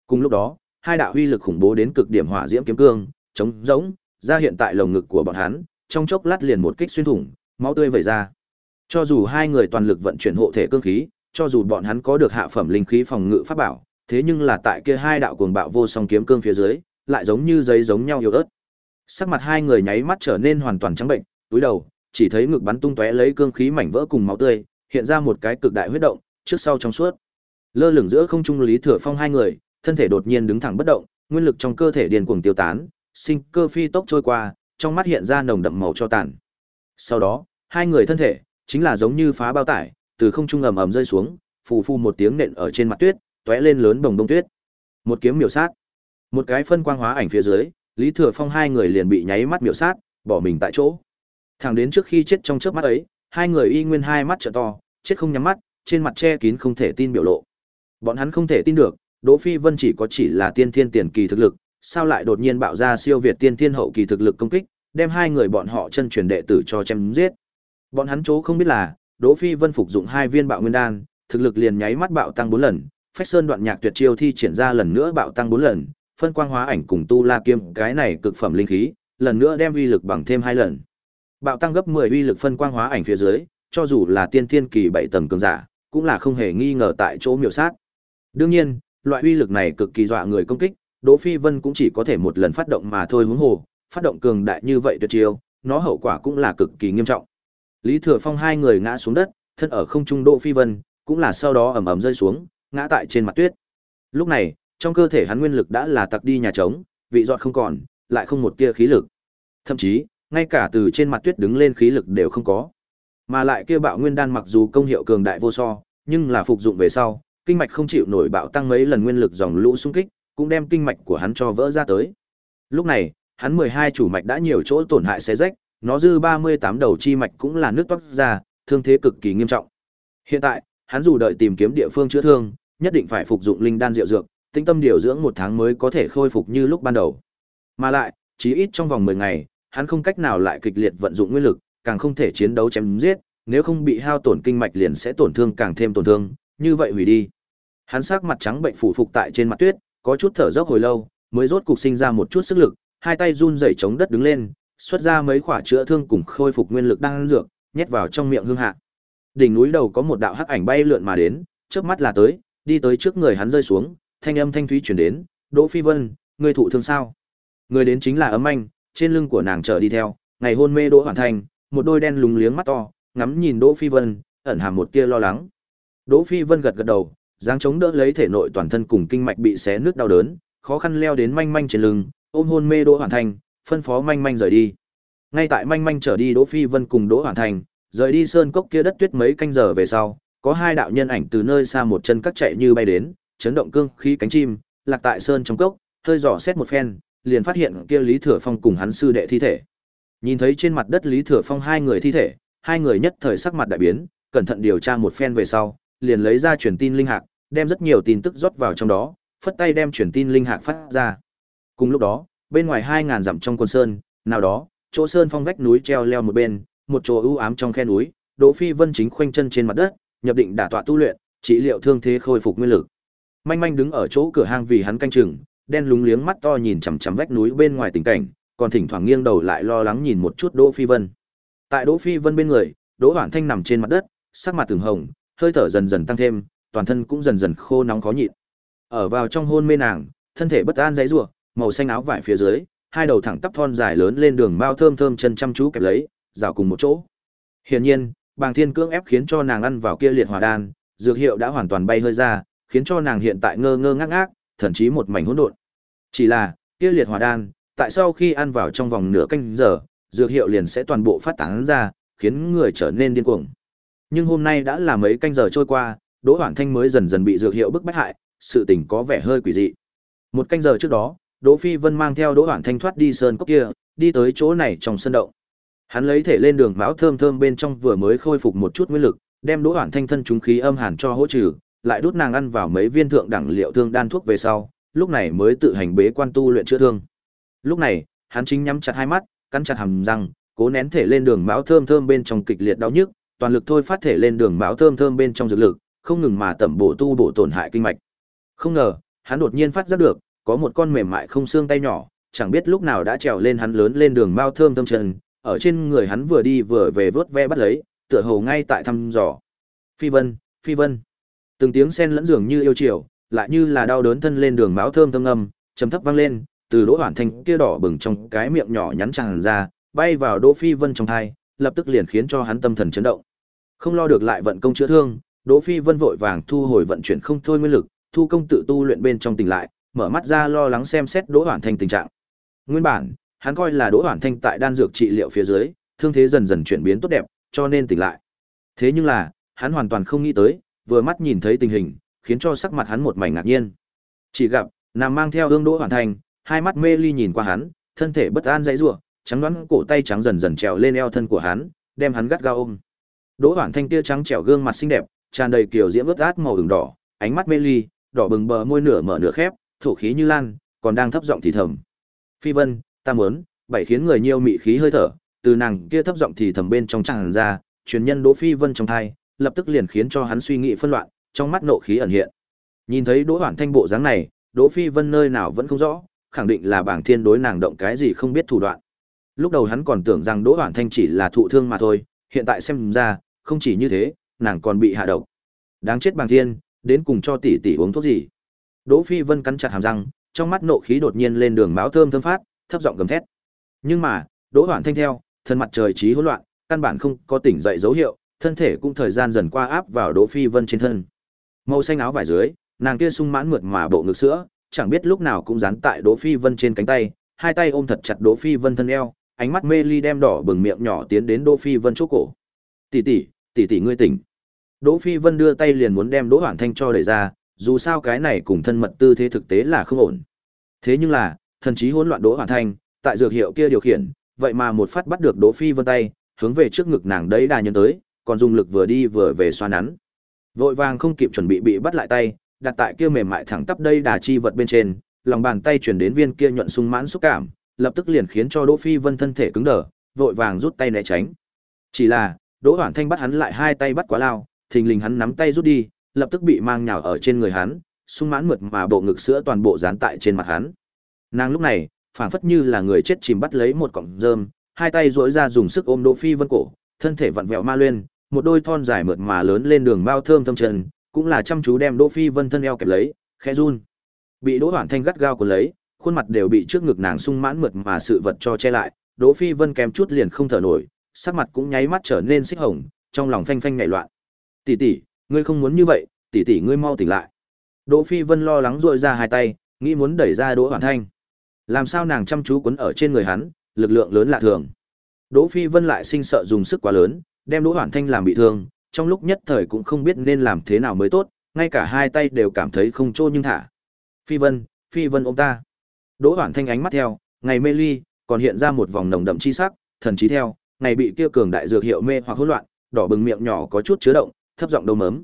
Cùng lúc đó, hai đạo huy lực khủng bố đến cực điểm hỏa diễm kiếm cương, chống giống, ra hiện tại lồng ngực của bọn hắn, trong chốc lát liền một kích xuyên thủng, máu tươi vẩy ra. Cho dù hai người toàn lực vận chuyển hộ thể cương khí, cho dù bọn hắn có được hạ phẩm linh khí phòng ngự pháp bảo, thế nhưng là tại kia hai đạo cuồng bạo vô song kiếm cương phía dưới, lại giống như giấy giống nhau yếu ớt. Sắc mặt hai người nháy mắt trở nên hoàn toàn trắng bệnh, túi đầu, chỉ thấy ngực bắn tung tóe lấy cương khí mảnh vỡ cùng máu tươi, hiện ra một cái cực đại huyết động, trước sau trong suốt. Lơ lửng giữa không trung Lý Thừa Phong hai người, thân thể đột nhiên đứng thẳng bất động, nguyên lực trong cơ thể điên cuồng tiêu tán, sinh cơ phi tốc trôi qua, trong mắt hiện ra nồng đậm màu cho tàn. Sau đó, hai người thân thể chính là giống như phá bao tải, từ không trung ầm ầm rơi xuống, phù phù một tiếng nện ở trên mặt tuyết, tóe lên lớn bồng bông tuyết. Một kiếm miểu sát. Một cái phân quang hóa ảnh phía dưới, Lý Thừa Phong hai người liền bị nháy mắt miểu sát, bỏ mình tại chỗ. Thẳng đến trước khi chết trong chớp mắt ấy, hai người y nguyên hai mắt trợ to, chết không nhắm mắt, trên mặt che kín không thể tin biểu lộ. Bọn hắn không thể tin được, Đỗ Phi Vân chỉ có chỉ là tiên thiên tiền kỳ thực lực, sao lại đột nhiên bạo ra siêu việt tiên thiên hậu kỳ thực lực công kích, đem hai người bọn họ chân truyền đệ tử cho chém giết. Bọn hắn chỗ không biết là, Đỗ Phi Vân phục dụng hai viên bạo nguyên đan, thực lực liền nháy mắt bạo tăng 4 lần, Phách Sơn đoạn nhạc tuyệt chiêu thi triển ra lần nữa bạo tăng 4 lần, phân quang hóa ảnh cùng tu la kiêm, cái này cực phẩm linh khí, lần nữa đem uy lực bằng thêm hai lần. Bạo tăng gấp 10 uy lực phân quang hóa ảnh phía dưới, cho dù là tiên thiên kỳ 7 tầng cường giả, cũng là không hề nghi ngờ tại chỗ miểu sát. Đương nhiên, loại uy lực này cực kỳ dọa người công kích, Đỗ Phi Vân cũng chỉ có thể một lần phát động mà thôi huống hồ, phát động cường đại như vậy tuyệt chiêu, nó hậu quả cũng là cực kỳ nghiêm trọng. Lý Thừa Phong hai người ngã xuống đất, thân ở không trung Đỗ Phi Vân, cũng là sau đó ầm ầm rơi xuống, ngã tại trên mặt tuyết. Lúc này, trong cơ thể hắn nguyên lực đã là tặc đi nhà trống, vị giọt không còn, lại không một tia khí lực. Thậm chí, ngay cả từ trên mặt tuyết đứng lên khí lực đều không có. Mà lại kia bạo nguyên đan mặc dù công hiệu cường đại vô so, nhưng là phục dụng về sau, kinh mạch không chịu nổi bạo tăng mấy lần nguyên lực dòng lũ xung kích, cũng đem kinh mạch của hắn cho vỡ ra tới. Lúc này, hắn 12 chủ mạch đã nhiều chỗ tổn hại xé rách, nó dư 38 đầu chi mạch cũng là nước toát ra, thương thế cực kỳ nghiêm trọng. Hiện tại, hắn dù đợi tìm kiếm địa phương chữa thương, nhất định phải phục dụng linh đan rượu dược, tinh tâm điều dưỡng một tháng mới có thể khôi phục như lúc ban đầu. Mà lại, chí ít trong vòng 10 ngày, hắn không cách nào lại kịch liệt vận dụng nguyên lực, càng không thể chiến đấu chém giết, nếu không bị hao tổn kinh mạch liền sẽ tổn thương càng thêm tổn thương, như vậy hủy đi. Hắn sắc mặt trắng bệnh phủ phục tại trên mặt tuyết, có chút thở dốc hồi lâu, mới rốt cục sinh ra một chút sức lực, hai tay run rẩy chống đất đứng lên, xuất ra mấy quả chữa thương cùng khôi phục nguyên lực đang dược, nhét vào trong miệng hương hạ. Đỉnh núi đầu có một đạo hắc ảnh bay lượn mà đến, chớp mắt là tới, đi tới trước người hắn rơi xuống, thanh âm thanh thúy truyền đến, "Đỗ Phi Vân, người thụ thương sao?" Người đến chính là Ấm Anh, trên lưng của nàng trở đi theo, ngày hôn mê Đỗ Hoàn Thành, một đôi đen lúng liếng mắt to, ngắm nhìn Đỗ Phi Vân, ẩn hàm một tia lo lắng. Đỗ Phi Vân gật gật đầu, dáng chống đỡ lấy thể nội toàn thân cùng kinh mạch bị xé nứt đau đớn, khó khăn leo đến manh manh trên lưng, ôm hôn mê Đỗ Hoàn Thành, phân phó manh manh rời đi. Ngay tại manh manh trở đi Đỗ Phi Vân cùng Đỗ Hoàn Thành, rời đi sơn cốc kia đất tuyết mấy canh giờ về sau, có hai đạo nhân ảnh từ nơi xa một chân cắt chạy như bay đến, chấn động cương khí cánh chim, lạc tại sơn trong cốc, hơi dò xét một phen, liền phát hiện kia Lý Thừa Phong cùng hắn sư đệ thi thể. Nhìn thấy trên mặt đất Lý Thừa Phong hai người thi thể, hai người nhất thời sắc mặt đại biến, cẩn thận điều tra một phen về sau, liền lấy ra truyền tin linh hạc, đem rất nhiều tin tức rót vào trong đó, phất tay đem truyền tin linh hạc phát ra. Cùng lúc đó, bên ngoài 2000 dặm trong quân sơn, nào đó, chỗ sơn phong vách núi treo leo một bên, một chỗ ưu ám trong khe núi, Đỗ Phi Vân chính khoanh chân trên mặt đất, nhập định đả tọa tu luyện, trị liệu thương thế khôi phục nguyên lực. Manh manh đứng ở chỗ cửa hang vì hắn canh chừng, đen lúng liếng mắt to nhìn chằm chằm vách núi bên ngoài tình cảnh, còn thỉnh thoảng nghiêng đầu lại lo lắng nhìn một chút Đỗ Phi Vân. Tại Đỗ Phi Vân bên người, Đỗ Hoản Thanh nằm trên mặt đất, sắc mặt từng hồng, hơi thở dần dần tăng thêm, toàn thân cũng dần dần khô nóng khó nhịn. Ở vào trong hôn mê nàng, thân thể bất an dãy rủa, màu xanh áo vải phía dưới, hai đầu thẳng tắp thon dài lớn lên đường mao thơm thơm chân chăm chú kẹp lấy, rào cùng một chỗ. Hiển nhiên, Bàng Thiên cưỡng ép khiến cho nàng ăn vào kia liệt hỏa đan, dược hiệu đã hoàn toàn bay hơi ra, khiến cho nàng hiện tại ngơ ngơ ngác ngác, thậm chí một mảnh hỗn độn. Chỉ là, kia liệt hỏa đan, tại sau khi ăn vào trong vòng nửa canh giờ, dược hiệu liền sẽ toàn bộ phát tán ra, khiến người trở nên điên cuồng. Nhưng hôm nay đã là mấy canh giờ trôi qua, Đỗ Hoản Thanh mới dần dần bị dược hiệu bức bách hại, sự tình có vẻ hơi quỷ dị. Một canh giờ trước đó, Đỗ Phi Vân mang theo Đỗ Hoản Thanh thoát đi sơn cốc kia, đi tới chỗ này trong sân động. Hắn lấy thể lên đường máu thơm thơm bên trong vừa mới khôi phục một chút nguyên lực, đem Đỗ hoàn Thanh thân chúng khí âm hàn cho hỗ trừ, lại đút nàng ăn vào mấy viên thượng đẳng liệu thương đan thuốc về sau, lúc này mới tự hành bế quan tu luyện chữa thương. Lúc này, hắn chính nhắm chặt hai mắt, cắn chặt hàm răng, cố nén thể lên đường máu thơm thơm bên trong kịch liệt đau nhức, toàn lực thôi phát thể lên đường máu thơm thơm bên trong dược lực, không ngừng mà tẩm bổ tu bổ tổn hại kinh mạch. Không ngờ, hắn đột nhiên phát giác được, có một con mềm mại không xương tay nhỏ, chẳng biết lúc nào đã trèo lên hắn lớn lên đường mao thơm thơm chân, ở trên người hắn vừa đi vừa về vớt ve bắt lấy, tựa hồ ngay tại thăm dò. Phi Vân, Phi Vân. Từng tiếng sen lẫn dường như yêu chiều, lại như là đau đớn thân lên đường máu thơm thơm âm, trầm thấp vang lên, từ Đỗ Hoàn Thành kia đỏ bừng trong cái miệng nhỏ nhắn tràn ra, bay vào Đỗ Phi Vân trong thai, lập tức liền khiến cho hắn tâm thần chấn động. Không lo được lại vận công chữa thương, Đỗ Phi Vân vội vàng thu hồi vận chuyển không thôi nguyên lực, thu công tự tu luyện bên trong tỉnh lại, mở mắt ra lo lắng xem xét Đỗ Hoàn Thành tình trạng. Nguyên bản, hắn coi là Đỗ Hoàn Thanh tại đan dược trị liệu phía dưới, thương thế dần dần chuyển biến tốt đẹp, cho nên tỉnh lại. Thế nhưng là, hắn hoàn toàn không nghĩ tới, vừa mắt nhìn thấy tình hình, khiến cho sắc mặt hắn một mảnh ngạc nhiên. Chỉ gặp, nằm mang theo ương Đỗ Hoàn Thanh, hai mắt mê ly nhìn qua hắn, thân thể bất an dãy rủa, trắng đoán cổ tay trắng dần dần trèo lên eo thân của hắn, đem hắn gắt gao ôm. Đỗ Hoàn Thanh tia trắng trẻo gương mặt xinh đẹp, tràn đầy kiểu diễm ướt át màu ửng đỏ, ánh mắt mê ly, đỏ bừng bờ môi nửa mở nửa khép, thổ khí như lan, còn đang thấp giọng thì thầm. Phi Vân, ta muốn, bảy khiến người nhiêu mị khí hơi thở, từ nàng kia thấp giọng thì thầm bên trong tràn ra, truyền nhân Đỗ Phi Vân trong thai, lập tức liền khiến cho hắn suy nghĩ phân loạn, trong mắt nộ khí ẩn hiện. Nhìn thấy Đỗ Hoản Thanh bộ dáng này, Đỗ Phi Vân nơi nào vẫn không rõ, khẳng định là Bảng Thiên đối nàng động cái gì không biết thủ đoạn. Lúc đầu hắn còn tưởng rằng Đỗ Hoản Thanh chỉ là thụ thương mà thôi, hiện tại xem ra, không chỉ như thế, nàng còn bị hạ độc. Đáng chết Bảng Thiên, đến cùng cho tỷ tỷ uống thuốc gì? Đỗ Phi Vân cắn chặt hàm răng, trong mắt nộ khí đột nhiên lên đường máu thơm thơm phát, thấp giọng gầm thét. Nhưng mà, Đỗ Hoản Thanh theo, thân mặt trời trí hỗn loạn, căn bản không có tỉnh dậy dấu hiệu, thân thể cũng thời gian dần qua áp vào Đỗ Phi Vân trên thân. Màu xanh áo vải dưới, nàng kia sung mãn mượt mà bộ ngực sữa, chẳng biết lúc nào cũng dán tại Đỗ Phi Vân trên cánh tay, hai tay ôm thật chặt Đỗ Phi Vân thân eo, ánh mắt mê ly đem đỏ bừng miệng nhỏ tiến đến Đỗ Phi Vân chỗ cổ. "Tỷ tỷ, tỷ tỷ ngươi tỉnh." Đỗ Phi Vân đưa tay liền muốn đem Đỗ Hoản Thanh cho đẩy ra, dù sao cái này cùng thân mật tư thế thực tế là không ổn. Thế nhưng là, thần trí hỗn loạn Đỗ Hoản Thanh, tại dược hiệu kia điều khiển, vậy mà một phát bắt được Đỗ Phi Vân tay, hướng về trước ngực nàng đấy đà nhân tới, còn dùng lực vừa đi vừa về xoa nắn. Vội vàng không kịp chuẩn bị bị bắt lại tay, đặt tại kia mềm mại thẳng tắp đây đà chi vật bên trên, lòng bàn tay chuyển đến viên kia nhuận sung mãn xúc cảm, lập tức liền khiến cho Đỗ Phi Vân thân thể cứng đờ, vội vàng rút tay né tránh. Chỉ là, Đỗ Hoản Thanh bắt hắn lại hai tay bắt quá lao, thình lình hắn nắm tay rút đi, lập tức bị mang nhào ở trên người hắn, sung mãn mượt mà bộ ngực sữa toàn bộ dán tại trên mặt hắn. Nàng lúc này, phảng phất như là người chết chìm bắt lấy một cọng rơm, hai tay duỗi ra dùng sức ôm Đỗ Phi Vân cổ, thân thể vặn vẹo ma luyên, một đôi thon dài mượt mà lớn lên đường bao thơm thâm trần, cũng là chăm chú đem Đỗ Phi Vân thân eo kẹp lấy, khẽ run. Bị Đỗ Hoản Thanh gắt gao của lấy, khuôn mặt đều bị trước ngực nàng sung mãn mượt mà sự vật cho che lại, Đỗ Phi Vân kém chút liền không thở nổi, sắc mặt cũng nháy mắt trở nên xích hồng, trong lòng phanh phanh nhảy loạn. "Tỷ tỷ, ngươi không muốn như vậy, tỷ tỷ ngươi mau tỉnh lại." Đỗ Phi Vân lo lắng rũa ra hai tay, nghĩ muốn đẩy ra Đỗ Hoản Thanh. Làm sao nàng chăm chú quấn ở trên người hắn, lực lượng lớn lạ thường. Đỗ Phi Vân lại sinh sợ dùng sức quá lớn, đem Đỗ Hoản Thanh làm bị thương, trong lúc nhất thời cũng không biết nên làm thế nào mới tốt, ngay cả hai tay đều cảm thấy không trô nhưng thả. Phi Vân, Phi Vân ôm ta. Đỗ Hoản Thanh ánh mắt theo, ngày mê ly, còn hiện ra một vòng nồng đậm chi sắc, thần trí theo, ngày bị kia cường đại dược hiệu mê hoặc hỗn loạn, đỏ bừng miệng nhỏ có chút chứa động, thấp giọng đầu mớm.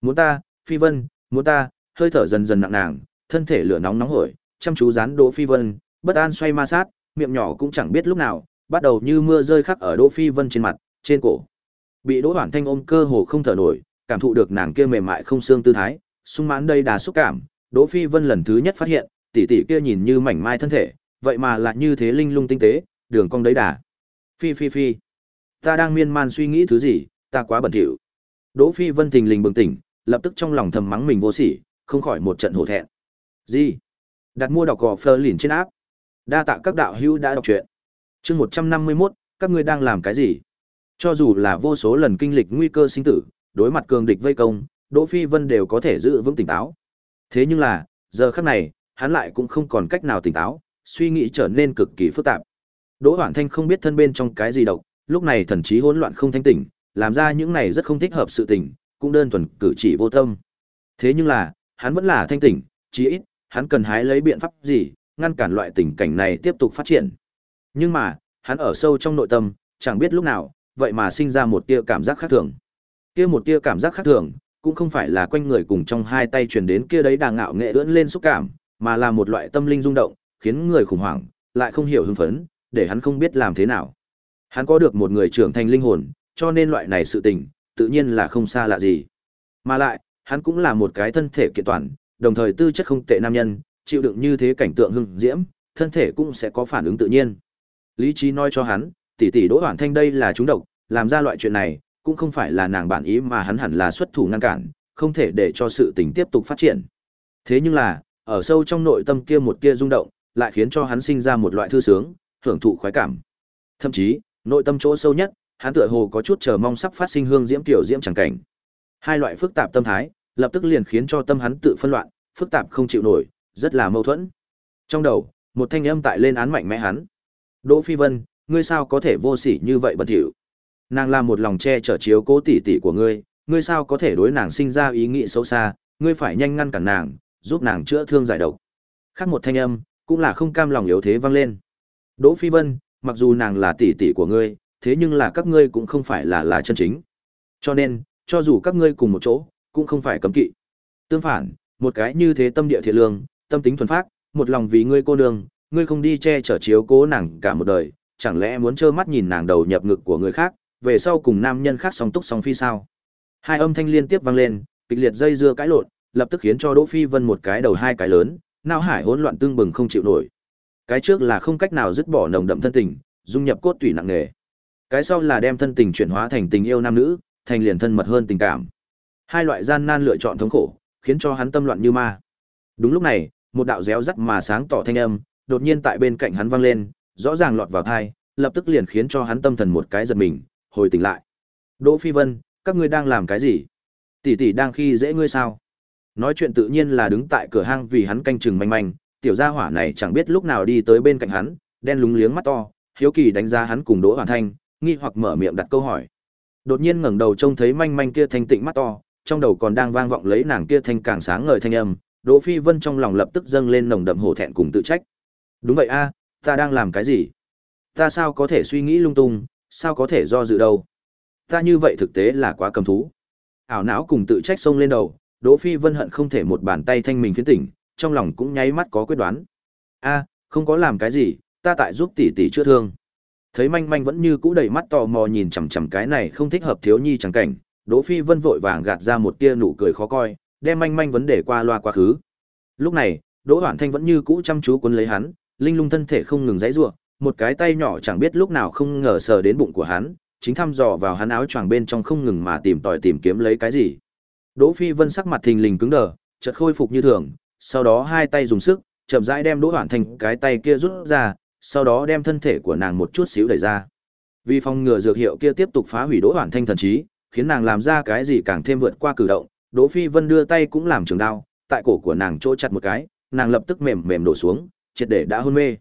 Muốn ta, Phi Vân, muốn ta, hơi thở dần dần nặng nàng, thân thể lửa nóng nóng hổi, chăm chú dán Đỗ Phi Vân, bất an xoay ma sát, miệng nhỏ cũng chẳng biết lúc nào, bắt đầu như mưa rơi khắc ở Đỗ Phi Vân trên mặt, trên cổ. Bị Đỗ Hoản Thanh ôm cơ hồ không thở nổi, cảm thụ được nàng kia mềm mại không xương tư thái, sung mãn đây đà xúc cảm, Đỗ Phi Vân lần thứ nhất phát hiện, tỷ tỷ kia nhìn như mảnh mai thân thể, vậy mà lại như thế linh lung tinh tế, đường cong đấy đà. Phi phi phi. Ta đang miên man suy nghĩ thứ gì, ta quá bẩn thỉu. Đỗ Phi Vân thình lình bừng tỉnh, lập tức trong lòng thầm mắng mình vô sỉ, không khỏi một trận hổ thẹn. Gì? Đặt mua đọc gò phơ lìn trên áp. Đa tạ các đạo hữu đã đọc truyện. Chương 151, các ngươi đang làm cái gì? Cho dù là vô số lần kinh lịch nguy cơ sinh tử, đối mặt cường địch vây công, Đỗ Phi Vân đều có thể giữ vững tỉnh táo. Thế nhưng là, giờ khắc này, hắn lại cũng không còn cách nào tỉnh táo, suy nghĩ trở nên cực kỳ phức tạp. Đỗ Hoản Thanh không biết thân bên trong cái gì độc, lúc này thần trí hỗn loạn không thanh tỉnh, làm ra những này rất không thích hợp sự tình, cũng đơn thuần cử chỉ vô tâm. Thế nhưng là, hắn vẫn là thanh tỉnh, chí ít, hắn cần hái lấy biện pháp gì, ngăn cản loại tình cảnh này tiếp tục phát triển. Nhưng mà, hắn ở sâu trong nội tâm, chẳng biết lúc nào, vậy mà sinh ra một tia cảm giác khác thường. Kia một tia cảm giác khác thường, cũng không phải là quanh người cùng trong hai tay truyền đến kia đấy đàng ngạo nghệ ưỡn lên xúc cảm, mà là một loại tâm linh rung động, khiến người khủng hoảng, lại không hiểu hưng phấn, để hắn không biết làm thế nào. Hắn có được một người trưởng thành linh hồn, cho nên loại này sự tình, tự nhiên là không xa lạ gì. Mà lại, hắn cũng là một cái thân thể kiện toàn, đồng thời tư chất không tệ nam nhân, chịu đựng như thế cảnh tượng hưng diễm, thân thể cũng sẽ có phản ứng tự nhiên. Lý trí nói cho hắn, tỷ tỷ Đỗ Hoản Thanh đây là chúng độc, làm ra loại chuyện này, cũng không phải là nàng bản ý mà hắn hẳn là xuất thủ ngăn cản, không thể để cho sự tình tiếp tục phát triển. Thế nhưng là, ở sâu trong nội tâm kia một kia rung động, lại khiến cho hắn sinh ra một loại thư sướng, hưởng thụ khoái cảm. Thậm chí, nội tâm chỗ sâu nhất, hắn tựa hồ có chút chờ mong sắp phát sinh hương diễm tiểu diễm chẳng cảnh. Hai loại phức tạp tâm thái, lập tức liền khiến cho tâm hắn tự phân loạn, phức tạp không chịu nổi, rất là mâu thuẫn. Trong đầu, một thanh âm tại lên án mạnh mẽ hắn. Đỗ Phi Vân, ngươi sao có thể vô sỉ như vậy bẩn thỉu? Nàng là một lòng che chở chiếu cố tỷ tỷ của ngươi, ngươi sao có thể đối nàng sinh ra ý nghĩ xấu xa, ngươi phải nhanh ngăn cản nàng, giúp nàng chữa thương giải độc. Khác một thanh âm, cũng là không cam lòng yếu thế vang lên. Đỗ Phi Vân, mặc dù nàng là tỷ tỷ của ngươi, thế nhưng là các ngươi cũng không phải là là chân chính. Cho nên, cho dù các ngươi cùng một chỗ, cũng không phải cấm kỵ. Tương phản, một cái như thế tâm địa thiện lương, tâm tính thuần phác, một lòng vì ngươi cô nương, ngươi không đi che chở chiếu cố nàng cả một đời, chẳng lẽ muốn trơ mắt nhìn nàng đầu nhập ngực của người khác, về sau cùng nam nhân khác song túc song phi sao? Hai âm thanh liên tiếp vang lên, kịch liệt dây dưa cãi lộn, lập tức khiến cho Đỗ Phi Vân một cái đầu hai cái lớn, não hải hỗn loạn tương bừng không chịu nổi. Cái trước là không cách nào dứt bỏ nồng đậm thân tình, dung nhập cốt tủy nặng nề. Cái sau là đem thân tình chuyển hóa thành tình yêu nam nữ, thành liền thân mật hơn tình cảm. Hai loại gian nan lựa chọn thống khổ, khiến cho hắn tâm loạn như ma. Đúng lúc này, một đạo réo rắt mà sáng tỏ thanh âm, đột nhiên tại bên cạnh hắn vang lên, rõ ràng lọt vào tai, lập tức liền khiến cho hắn tâm thần một cái giật mình, hồi tỉnh lại. Đỗ Phi Vân, các ngươi đang làm cái gì? Tỷ tỷ đang khi dễ ngươi sao? Nói chuyện tự nhiên là đứng tại cửa hang vì hắn canh chừng manh manh, tiểu gia hỏa này chẳng biết lúc nào đi tới bên cạnh hắn, đen lúng liếng mắt to, hiếu kỳ đánh giá hắn cùng Đỗ Hoàn Thanh, nghi hoặc mở miệng đặt câu hỏi. Đột nhiên ngẩng đầu trông thấy manh manh kia thanh tịnh mắt to, trong đầu còn đang vang vọng lấy nàng kia thanh càng sáng ngời thanh âm, Đỗ Phi Vân trong lòng lập tức dâng lên nồng đậm hổ thẹn cùng tự trách. Đúng vậy a, ta đang làm cái gì? Ta sao có thể suy nghĩ lung tung, sao có thể do dự đâu? Ta như vậy thực tế là quá cầm thú. Ảo não cùng tự trách xông lên đầu, Đỗ Phi Vân hận không thể một bàn tay thanh mình phiến tỉnh, trong lòng cũng nháy mắt có quyết đoán. A, không có làm cái gì, ta tại giúp tỷ tỷ chữa thương. Thấy manh manh vẫn như cũ đầy mắt tò mò nhìn chằm chằm cái này không thích hợp thiếu nhi chẳng cảnh, Đỗ Phi Vân vội vàng gạt ra một tia nụ cười khó coi, đem manh manh vấn đề qua loa quá khứ. Lúc này, Đỗ Hoản Thanh vẫn như cũ chăm chú cuốn lấy hắn, linh lung thân thể không ngừng giãy giụa, một cái tay nhỏ chẳng biết lúc nào không ngờ sờ đến bụng của hắn, chính thăm dò vào hắn áo choàng bên trong không ngừng mà tìm tòi tìm kiếm lấy cái gì. Đỗ Phi Vân sắc mặt thình lình cứng đờ, chợt khôi phục như thường, sau đó hai tay dùng sức, chậm rãi đem Đỗ Hoản Thanh cái tay kia rút ra, sau đó đem thân thể của nàng một chút xíu đẩy ra. Vì phòng ngừa dược hiệu kia tiếp tục phá hủy Đỗ Hoản Thanh thần trí, khiến nàng làm ra cái gì càng thêm vượt qua cử động, Đỗ Phi Vân đưa tay cũng làm trường đao, tại cổ của nàng chỗ chặt một cái, nàng lập tức mềm mềm đổ xuống, triệt để đã hôn mê.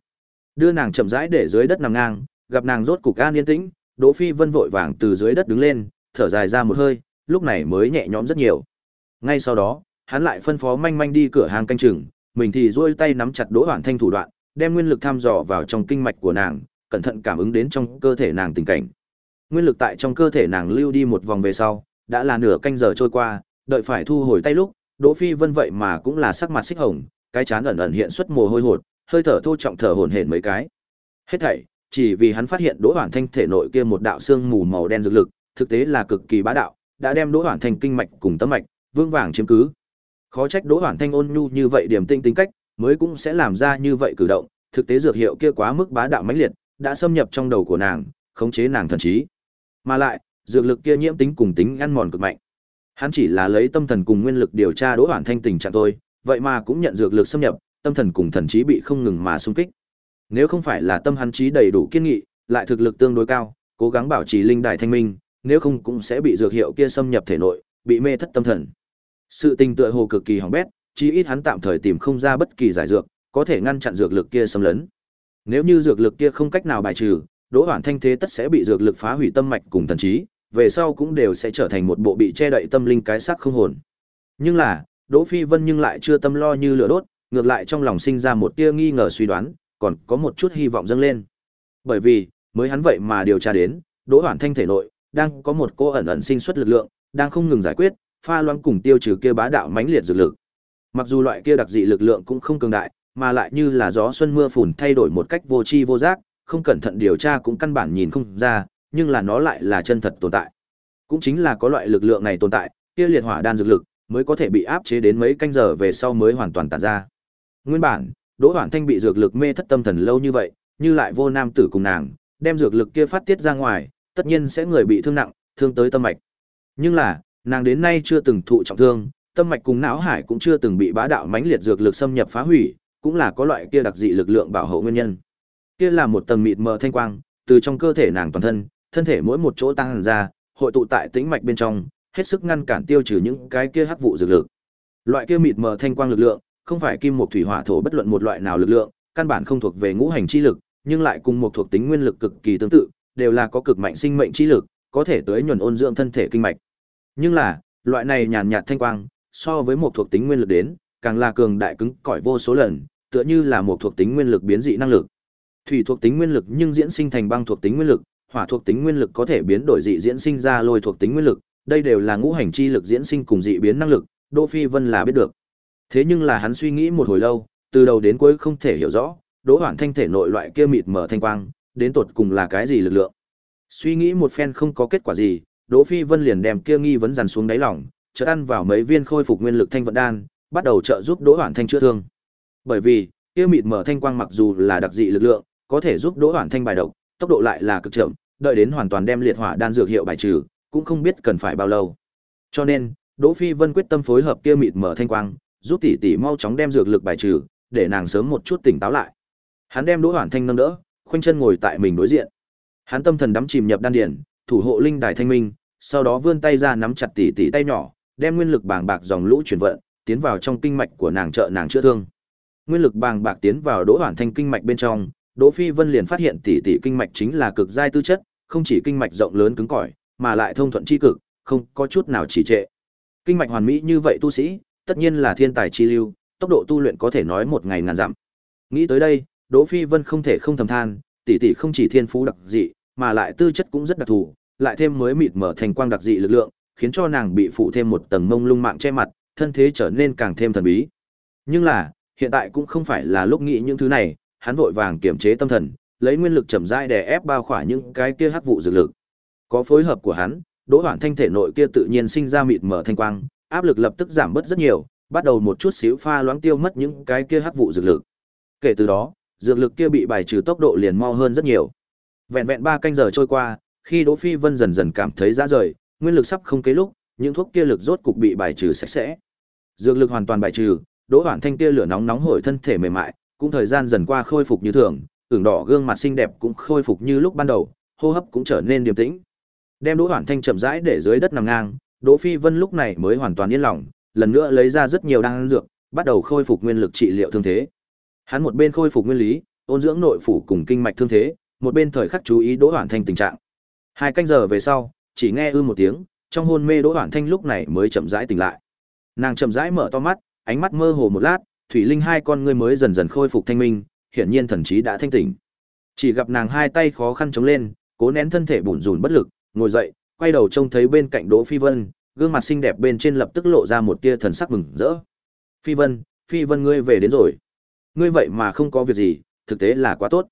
Đưa nàng chậm rãi để dưới đất nằm ngang, gặp nàng rốt cục an yên tĩnh, Đỗ Phi Vân vội vàng từ dưới đất đứng lên, thở dài ra một hơi, lúc này mới nhẹ nhõm rất nhiều. Ngay sau đó, hắn lại phân phó manh manh đi cửa hàng canh chừng, mình thì duỗi tay nắm chặt Đỗ Hoản Thanh thủ đoạn, đem nguyên lực thăm dò vào trong kinh mạch của nàng, cẩn thận cảm ứng đến trong cơ thể nàng tình cảnh. Nguyên lực tại trong cơ thể nàng lưu đi một vòng về sau, đã là nửa canh giờ trôi qua, đợi phải thu hồi tay lúc, Đỗ Phi Vân vậy mà cũng là sắc mặt xích hồng, cái chán ẩn ẩn hiện xuất mồ hôi hột, hơi thở thô trọng thở hổn hển mấy cái. Hết thảy, chỉ vì hắn phát hiện Đỗ Hoản Thanh thể nội kia một đạo xương mù màu đen dược lực, thực tế là cực kỳ bá đạo, đã đem Đỗ Hoản Thanh kinh mạch cùng tấm mạch vương vàng chiếm cứ. Khó trách Đỗ Hoản Thanh ôn nhu như vậy điểm tinh tính cách, mới cũng sẽ làm ra như vậy cử động, thực tế dược hiệu kia quá mức bá đạo mãnh liệt, đã xâm nhập trong đầu của nàng, khống chế nàng thần trí. Mà lại, dược lực kia nhiễm tính cùng tính ăn mòn cực mạnh. Hắn chỉ là lấy tâm thần cùng nguyên lực điều tra Đỗ Hoản Thanh tình trạng thôi, vậy mà cũng nhận dược lực xâm nhập, tâm thần cùng thần trí bị không ngừng mà xung kích. Nếu không phải là tâm hắn trí đầy đủ kiên nghị, lại thực lực tương đối cao, cố gắng bảo trì linh đài thanh minh, nếu không cũng sẽ bị dược hiệu kia xâm nhập thể nội, bị mê thất tâm thần. Sự tình tựa hồ cực kỳ hỏng bét, chí ít hắn tạm thời tìm không ra bất kỳ giải dược, có thể ngăn chặn dược lực kia xâm lấn. Nếu như dược lực kia không cách nào bài trừ, Đỗ Hoàn Thanh thế tất sẽ bị dược lực phá hủy tâm mạch cùng thần trí, về sau cũng đều sẽ trở thành một bộ bị che đậy tâm linh cái xác không hồn. Nhưng là, Đỗ Phi Vân nhưng lại chưa tâm lo như lửa đốt, ngược lại trong lòng sinh ra một tia nghi ngờ suy đoán, còn có một chút hy vọng dâng lên. Bởi vì, mới hắn vậy mà điều tra đến, Đỗ Hoản Thanh thể nội đang có một cô ẩn ẩn sinh xuất lực lượng, đang không ngừng giải quyết, pha loãng cùng tiêu trừ kia bá đạo mãnh liệt dược lực. Mặc dù loại kia đặc dị lực lượng cũng không cường đại, mà lại như là gió xuân mưa phùn thay đổi một cách vô tri vô giác, không cẩn thận điều tra cũng căn bản nhìn không ra, nhưng là nó lại là chân thật tồn tại. Cũng chính là có loại lực lượng này tồn tại, kia liệt hỏa đan dược lực mới có thể bị áp chế đến mấy canh giờ về sau mới hoàn toàn tản ra. Nguyên bản, Đỗ Hoản Thanh bị dược lực mê thất tâm thần lâu như vậy, như lại vô nam tử cùng nàng, đem dược lực kia phát tiết ra ngoài, tất nhiên sẽ người bị thương nặng, thương tới tâm mạch. Nhưng là, nàng đến nay chưa từng thụ trọng thương, tâm mạch cùng não hải cũng chưa từng bị bá đạo mãnh liệt dược lực xâm nhập phá hủy, cũng là có loại kia đặc dị lực lượng bảo hộ nguyên nhân. Kia là một tầng mịt mờ thanh quang, từ trong cơ thể nàng toàn thân, thân thể mỗi một chỗ tăng ra, hội tụ tại tĩnh mạch bên trong, hết sức ngăn cản tiêu trừ những cái kia hắc vụ dược lực. Loại kia mịt mờ thanh quang lực lượng, không phải kim một thủy hỏa thổ bất luận một loại nào lực lượng, căn bản không thuộc về ngũ hành chi lực, nhưng lại cùng một thuộc tính nguyên lực cực kỳ tương tự, đều là có cực mạnh sinh mệnh chi lực, có thể tới nhuần ôn dưỡng thân thể kinh mạch. Nhưng là, loại này nhàn nhạt thanh quang, so với một thuộc tính nguyên lực đến, càng là cường đại cứng cỏi vô số lần, tựa như là một thuộc tính nguyên lực biến dị năng lực. Thủy thuộc tính nguyên lực nhưng diễn sinh thành băng thuộc tính nguyên lực, hỏa thuộc tính nguyên lực có thể biến đổi dị diễn sinh ra lôi thuộc tính nguyên lực, đây đều là ngũ hành chi lực diễn sinh cùng dị biến năng lực, Đỗ Phi Vân là biết được. Thế nhưng là hắn suy nghĩ một hồi lâu, từ đầu đến cuối không thể hiểu rõ, Đỗ Hoản Thanh thể nội loại kia mịt mở thanh quang, đến tột cùng là cái gì lực lượng. Suy nghĩ một phen không có kết quả gì, Đỗ Phi Vân liền đem kia nghi vấn dằn xuống đáy lòng, chợt ăn vào mấy viên khôi phục nguyên lực thanh vận đan, bắt đầu trợ giúp Đỗ Hoản Thanh chữa thương. Bởi vì, kia mịt mở thanh quang mặc dù là đặc dị lực lượng, có thể giúp Đỗ Hoàn Thanh bài độc, tốc độ lại là cực chậm, đợi đến hoàn toàn đem liệt hỏa đan dược hiệu bài trừ, cũng không biết cần phải bao lâu. Cho nên, Đỗ Phi Vân quyết tâm phối hợp kia mịt mở thanh quang, giúp tỷ tỷ mau chóng đem dược lực bài trừ, để nàng sớm một chút tỉnh táo lại. Hắn đem Đỗ Hoàn Thanh nâng đỡ, khoanh chân ngồi tại mình đối diện. Hắn tâm thần đắm chìm nhập đan điển thủ hộ linh đài thanh minh, sau đó vươn tay ra nắm chặt tỷ tỷ tay nhỏ, đem nguyên lực bàng bạc dòng lũ chuyển vận, tiến vào trong kinh mạch của nàng trợ nàng chữa thương. Nguyên lực bàng bạc tiến vào Đỗ Hoàn Thanh kinh mạch bên trong, Đỗ Phi Vân liền phát hiện tỷ tỷ kinh mạch chính là cực giai tư chất, không chỉ kinh mạch rộng lớn cứng cỏi, mà lại thông thuận chi cực, không có chút nào trì trệ. Kinh mạch hoàn mỹ như vậy tu sĩ, tất nhiên là thiên tài chi lưu, tốc độ tu luyện có thể nói một ngày ngàn dặm. Nghĩ tới đây, Đỗ Phi Vân không thể không thầm than, tỷ tỷ không chỉ thiên phú đặc dị, mà lại tư chất cũng rất đặc thù, lại thêm mới mịt mở thành quang đặc dị lực lượng, khiến cho nàng bị phụ thêm một tầng mông lung mạng che mặt, thân thế trở nên càng thêm thần bí. Nhưng là, hiện tại cũng không phải là lúc nghĩ những thứ này, hắn vội vàng kiểm chế tâm thần, lấy nguyên lực chậm rãi đè ép bao khỏa những cái kia hắc vụ dược lực. Có phối hợp của hắn, Đỗ Hoản Thanh thể nội kia tự nhiên sinh ra mịt mở thanh quang, áp lực lập tức giảm bớt rất nhiều, bắt đầu một chút xíu pha loãng tiêu mất những cái kia hắc vụ dược lực. Kể từ đó, dược lực kia bị bài trừ tốc độ liền mau hơn rất nhiều. Vẹn vẹn 3 canh giờ trôi qua, khi Đỗ Phi Vân dần dần cảm thấy ra rời, nguyên lực sắp không kế lúc, những thuốc kia lực rốt cục bị bài trừ sạch sẽ. Dược lực hoàn toàn bài trừ, Đỗ Hoản Thanh kia lửa nóng nóng hổi thân thể mềm mại, cũng thời gian dần qua khôi phục như thường, ửng đỏ gương mặt xinh đẹp cũng khôi phục như lúc ban đầu, hô hấp cũng trở nên điềm tĩnh. Đem Đỗ Hoản Thanh chậm rãi để dưới đất nằm ngang, Đỗ Phi Vân lúc này mới hoàn toàn yên lòng, lần nữa lấy ra rất nhiều đan dược, bắt đầu khôi phục nguyên lực trị liệu thương thế. Hắn một bên khôi phục nguyên lý, ôn dưỡng nội phủ cùng kinh mạch thương thế, một bên thời khắc chú ý Đỗ Hoản Thanh tình trạng. Hai canh giờ về sau, chỉ nghe ư một tiếng, trong hôn mê Đỗ Hoản Thanh lúc này mới chậm rãi tỉnh lại. Nàng chậm rãi mở to mắt, ánh mắt mơ hồ một lát, thủy linh hai con ngươi mới dần dần khôi phục thanh minh, hiển nhiên thần trí đã thanh tỉnh. Chỉ gặp nàng hai tay khó khăn chống lên, cố nén thân thể bủn rủn bất lực, ngồi dậy, quay đầu trông thấy bên cạnh Đỗ Phi Vân, gương mặt xinh đẹp bên trên lập tức lộ ra một tia thần sắc mừng rỡ. "Phi Vân, Phi Vân ngươi về đến rồi. Ngươi vậy mà không có việc gì, thực tế là quá tốt."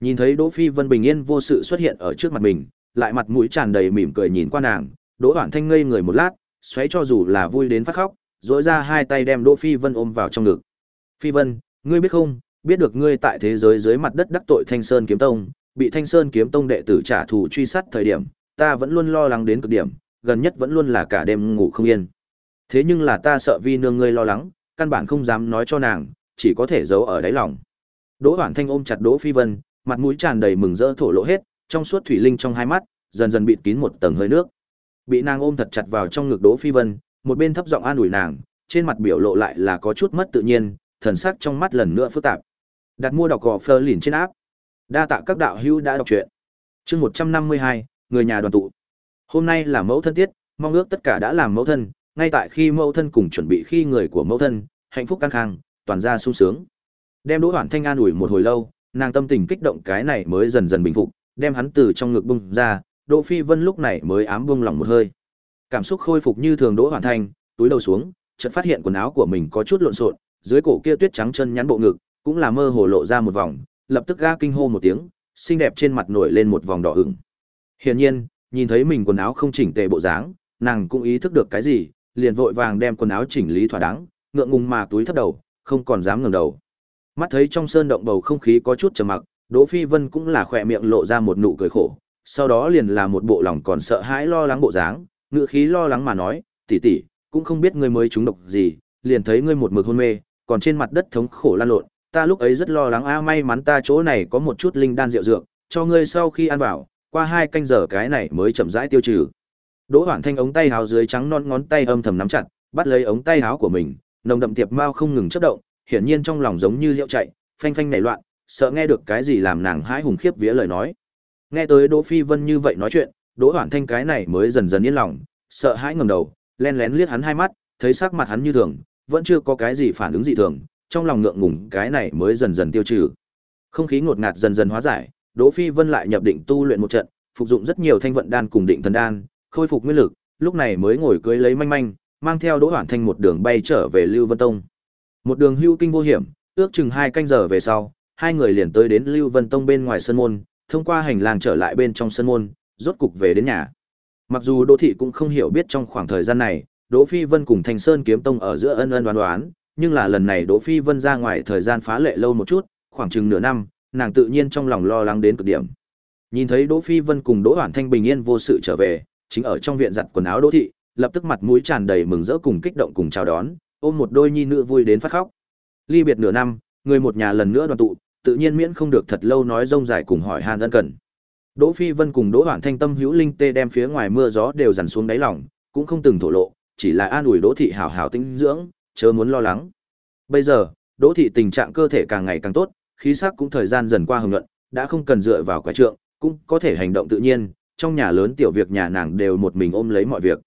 Nhìn thấy Đỗ Phi Vân bình yên vô sự xuất hiện ở trước mặt mình, lại mặt mũi tràn đầy mỉm cười nhìn qua nàng, Đỗ Hoản Thanh ngây người một lát, xoáy cho dù là vui đến phát khóc, dỗi ra hai tay đem Đỗ Phi Vân ôm vào trong ngực. "Phi Vân, ngươi biết không, biết được ngươi tại thế giới dưới mặt đất đắc tội Thanh Sơn Kiếm Tông, bị Thanh Sơn Kiếm Tông đệ tử trả thù truy sát thời điểm, ta vẫn luôn lo lắng đến cực điểm, gần nhất vẫn luôn là cả đêm ngủ không yên. Thế nhưng là ta sợ vi nương ngươi lo lắng, căn bản không dám nói cho nàng, chỉ có thể giấu ở đáy lòng." Đỗ Hoản Thanh ôm chặt Đỗ Phi Vân, mặt mũi tràn đầy mừng rỡ thổ lộ hết, trong suốt thủy linh trong hai mắt, dần dần bịt kín một tầng hơi nước. Bị nàng ôm thật chặt vào trong ngực Đỗ Phi Vân, một bên thấp giọng an ủi nàng, trên mặt biểu lộ lại là có chút mất tự nhiên, thần sắc trong mắt lần nữa phức tạp. Đặt mua đọc gò phơ lìn trên áp. Đa tạ các đạo hữu đã đọc truyện. Chương 152, người nhà đoàn tụ. Hôm nay là mẫu thân tiết, mong ước tất cả đã làm mẫu thân, ngay tại khi mẫu thân cùng chuẩn bị khi người của mẫu thân, hạnh phúc căng khang, toàn gia sung sướng. Đem Đỗ Hoản Thanh an ủi một hồi lâu, nàng tâm tình kích động cái này mới dần dần bình phục, đem hắn từ trong ngực bung ra, Đỗ Phi Vân lúc này mới ám buông lòng một hơi. Cảm xúc khôi phục như thường Đỗ Hoàn Thành, túi đầu xuống, chợt phát hiện quần áo của mình có chút lộn xộn, dưới cổ kia tuyết trắng chân nhắn bộ ngực, cũng là mơ hồ lộ ra một vòng, lập tức ga kinh hô một tiếng, xinh đẹp trên mặt nổi lên một vòng đỏ ửng. Hiển nhiên, nhìn thấy mình quần áo không chỉnh tề bộ dáng, nàng cũng ý thức được cái gì, liền vội vàng đem quần áo chỉnh lý thỏa đáng, ngượng ngùng mà túi thấp đầu, không còn dám ngẩng đầu. Mắt thấy trong sơn động bầu không khí có chút trầm mặc, Đỗ Phi Vân cũng là khỏe miệng lộ ra một nụ cười khổ, sau đó liền là một bộ lòng còn sợ hãi lo lắng bộ dáng, ngựa khí lo lắng mà nói, tỷ tỷ, cũng không biết ngươi mới trúng độc gì, liền thấy ngươi một mực hôn mê, còn trên mặt đất thống khổ lan lộn, ta lúc ấy rất lo lắng a may mắn ta chỗ này có một chút linh đan rượu dược, cho ngươi sau khi ăn vào, qua hai canh giờ cái này mới chậm rãi tiêu trừ. Đỗ Hoản Thanh ống tay áo dưới trắng non ngón tay âm thầm nắm chặt, bắt lấy ống tay áo của mình, nồng đậm tiệp mao không ngừng chớp động, hiển nhiên trong lòng giống như liệu chạy, phanh phanh nảy loạn, sợ nghe được cái gì làm nàng hãi hùng khiếp vía lời nói. Nghe tới Đỗ Phi Vân như vậy nói chuyện, Đỗ Hoản Thanh cái này mới dần dần yên lòng, sợ hãi ngẩng đầu, len lén liếc hắn hai mắt, thấy sắc mặt hắn như thường, vẫn chưa có cái gì phản ứng dị thường, trong lòng ngượng ngùng cái này mới dần dần tiêu trừ. Không khí ngột ngạt dần dần hóa giải, Đỗ Phi Vân lại nhập định tu luyện một trận, phục dụng rất nhiều thanh vận đan cùng định thần đan, khôi phục nguyên lực, lúc này mới ngồi cưới lấy manh manh, mang theo Đỗ Hoản Thanh một đường bay trở về Lưu Vân Tông. Một đường hưu kinh vô hiểm, ước chừng hai canh giờ về sau, hai người liền tới đến Lưu Vân Tông bên ngoài sân môn, thông qua hành lang trở lại bên trong sân môn, rốt cục về đến nhà. Mặc dù Đỗ thị cũng không hiểu biết trong khoảng thời gian này, Đỗ Phi Vân cùng Thành Sơn kiếm tông ở giữa ân ân đoán đoán, nhưng là lần này Đỗ Phi Vân ra ngoài thời gian phá lệ lâu một chút, khoảng chừng nửa năm, nàng tự nhiên trong lòng lo lắng đến cực điểm. Nhìn thấy Đỗ Phi Vân cùng Đỗ Hoản Thanh bình yên vô sự trở về, chính ở trong viện giặt quần áo Đỗ thị, lập tức mặt mũi tràn đầy mừng rỡ cùng kích động cùng chào đón, ôm một đôi nhi nữ vui đến phát khóc. Ly biệt nửa năm, người một nhà lần nữa đoàn tụ, tự nhiên miễn không được thật lâu nói rông dài cùng hỏi han ân cần. Đỗ Phi Vân cùng Đỗ Hoản Thanh tâm hữu linh tê đem phía ngoài mưa gió đều dằn xuống đáy lòng, cũng không từng thổ lộ, chỉ là an ủi Đỗ thị hảo hảo tinh dưỡng, chớ muốn lo lắng. Bây giờ, Đỗ thị tình trạng cơ thể càng ngày càng tốt, khí sắc cũng thời gian dần qua hồng nhuận, đã không cần dựa vào quả trượng, cũng có thể hành động tự nhiên, trong nhà lớn tiểu việc nhà nàng đều một mình ôm lấy mọi việc.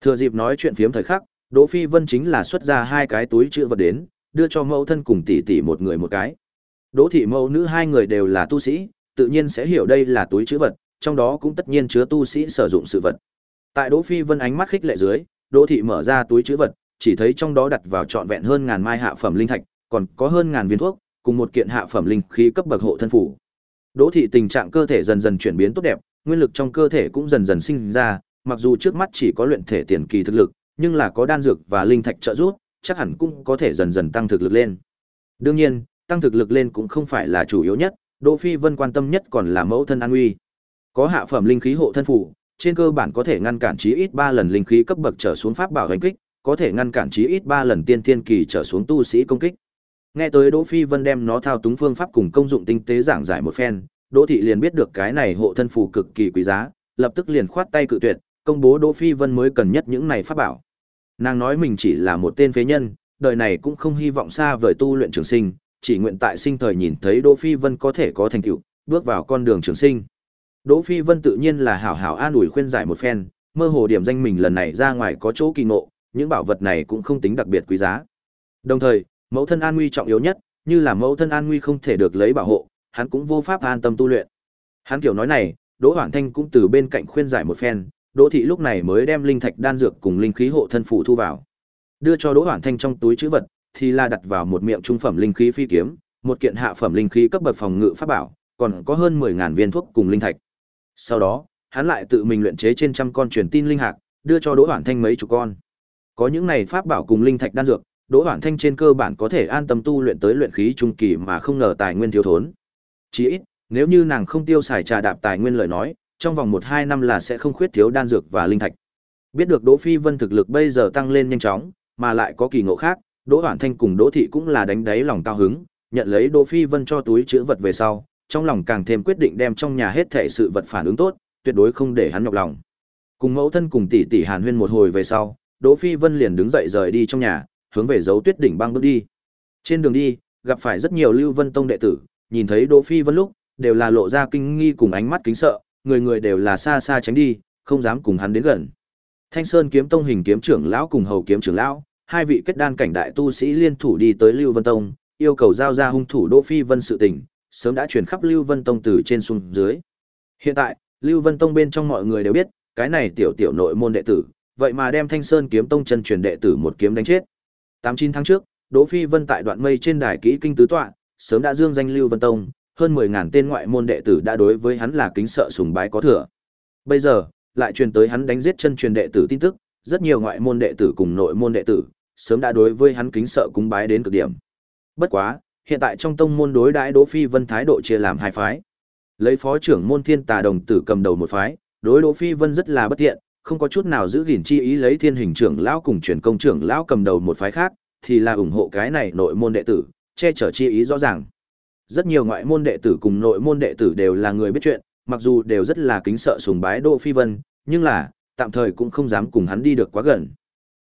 Thừa dịp nói chuyện phiếm thời khắc, Đỗ Phi Vân chính là xuất ra hai cái túi chữ vật đến, đưa cho mẫu thân cùng tỷ tỷ một người một cái. Đỗ thị mẫu nữ hai người đều là tu sĩ, tự nhiên sẽ hiểu đây là túi chữ vật, trong đó cũng tất nhiên chứa tu sĩ sử dụng sự vật. Tại Đỗ Phi Vân ánh mắt khích lệ dưới, Đỗ thị mở ra túi chứa vật, chỉ thấy trong đó đặt vào trọn vẹn hơn ngàn mai hạ phẩm linh thạch, còn có hơn ngàn viên thuốc, cùng một kiện hạ phẩm linh khí cấp bậc hộ thân phủ. Đỗ thị tình trạng cơ thể dần dần chuyển biến tốt đẹp, nguyên lực trong cơ thể cũng dần dần sinh ra, mặc dù trước mắt chỉ có luyện thể tiền kỳ thực lực, nhưng là có đan dược và linh thạch trợ giúp, chắc hẳn cũng có thể dần dần tăng thực lực lên. Đương nhiên, tăng thực lực lên cũng không phải là chủ yếu nhất, Đỗ Phi Vân quan tâm nhất còn là mẫu thân an nguy. Có hạ phẩm linh khí hộ thân phủ, trên cơ bản có thể ngăn cản chí ít 3 lần linh khí cấp bậc trở xuống pháp bảo hành kích, có thể ngăn cản chí ít 3 lần tiên thiên kỳ trở xuống tu sĩ công kích. Nghe tới Đỗ Phi Vân đem nó thao túng phương pháp cùng công dụng tinh tế giảng giải một phen, Đỗ thị liền biết được cái này hộ thân phù cực kỳ quý giá, lập tức liền khoát tay cự tuyệt, công bố Đỗ Phi Vân mới cần nhất những này pháp bảo. Nàng nói mình chỉ là một tên phế nhân, đời này cũng không hy vọng xa vời tu luyện trường sinh, chỉ nguyện tại sinh thời nhìn thấy Đỗ Phi Vân có thể có thành tựu, bước vào con đường trường sinh. Đỗ Phi Vân tự nhiên là hảo hảo an ủi khuyên giải một phen, mơ hồ điểm danh mình lần này ra ngoài có chỗ kỳ ngộ, những bảo vật này cũng không tính đặc biệt quý giá. Đồng thời, mẫu thân an nguy trọng yếu nhất, như là mẫu thân an nguy không thể được lấy bảo hộ, hắn cũng vô pháp an tâm tu luyện. Hắn kiểu nói này, Đỗ Hoản Thanh cũng từ bên cạnh khuyên giải một phen, Đỗ thị lúc này mới đem linh thạch đan dược cùng linh khí hộ thân phụ thu vào. Đưa cho Đỗ Hoản Thanh trong túi trữ vật, thì là đặt vào một miệng trung phẩm linh khí phi kiếm, một kiện hạ phẩm linh khí cấp bậc phòng ngự pháp bảo, còn có hơn 10000 viên thuốc cùng linh thạch. Sau đó, hắn lại tự mình luyện chế trên trăm con truyền tin linh hạt, đưa cho Đỗ Hoản Thanh mấy chục con. Có những này pháp bảo cùng linh thạch đan dược, Đỗ Hoản Thanh trên cơ bản có thể an tâm tu luyện tới luyện khí trung kỳ mà không ngờ tài nguyên thiếu thốn. Chỉ ít, nếu như nàng không tiêu xài trà đạp tài nguyên lời nói, trong vòng 1-2 năm là sẽ không khuyết thiếu đan dược và linh thạch. Biết được Đỗ Phi Vân thực lực bây giờ tăng lên nhanh chóng, mà lại có kỳ ngộ khác, Đỗ Hoản Thanh cùng Đỗ Thị cũng là đánh đáy lòng cao hứng, nhận lấy Đỗ Phi Vân cho túi chứa vật về sau, trong lòng càng thêm quyết định đem trong nhà hết thể sự vật phản ứng tốt, tuyệt đối không để hắn nhọc lòng. Cùng mẫu thân cùng tỷ tỷ Hàn Huyên một hồi về sau, Đỗ Phi Vân liền đứng dậy rời đi trong nhà, hướng về dấu tuyết đỉnh băng bước đi. Trên đường đi, gặp phải rất nhiều Lưu Vân Tông đệ tử, nhìn thấy Đỗ Phi Vân lúc, đều là lộ ra kinh nghi cùng ánh mắt kính sợ, người người đều là xa xa tránh đi, không dám cùng hắn đến gần. Thanh Sơn kiếm tông hình kiếm trưởng lão cùng hầu kiếm trưởng lão, hai vị kết đan cảnh đại tu sĩ liên thủ đi tới Lưu Vân Tông, yêu cầu giao ra hung thủ Đỗ Phi Vân sự tình, sớm đã truyền khắp Lưu Vân Tông từ trên xuống dưới. Hiện tại, Lưu Vân Tông bên trong mọi người đều biết, cái này tiểu tiểu nội môn đệ tử, vậy mà đem Thanh Sơn kiếm tông chân truyền đệ tử một kiếm đánh chết. Tám chín tháng trước, Đỗ Phi Vân tại đoạn mây trên đài kỹ kinh tứ tọa, sớm đã dương danh Lưu Vân Tông, hơn 10000 tên ngoại môn đệ tử đã đối với hắn là kính sợ sùng bái có thừa. Bây giờ, lại truyền tới hắn đánh giết chân truyền đệ tử tin tức, rất nhiều ngoại môn đệ tử cùng nội môn đệ tử, sớm đã đối với hắn kính sợ cúng bái đến cực điểm. Bất quá, hiện tại trong tông môn đối đãi Đỗ Phi Vân thái độ chia làm hai phái. Lấy phó trưởng môn Thiên Tà đồng tử cầm đầu một phái, đối Đỗ Phi Vân rất là bất thiện, không có chút nào giữ gìn chi ý lấy Thiên Hình trưởng lão cùng truyền công trưởng lão cầm đầu một phái khác, thì là ủng hộ cái này nội môn đệ tử, che chở chi ý rõ ràng. Rất nhiều ngoại môn đệ tử cùng nội môn đệ tử đều là người biết chuyện, mặc dù đều rất là kính sợ sùng bái Đỗ Phi Vân, nhưng là, tạm thời cũng không dám cùng hắn đi được quá gần.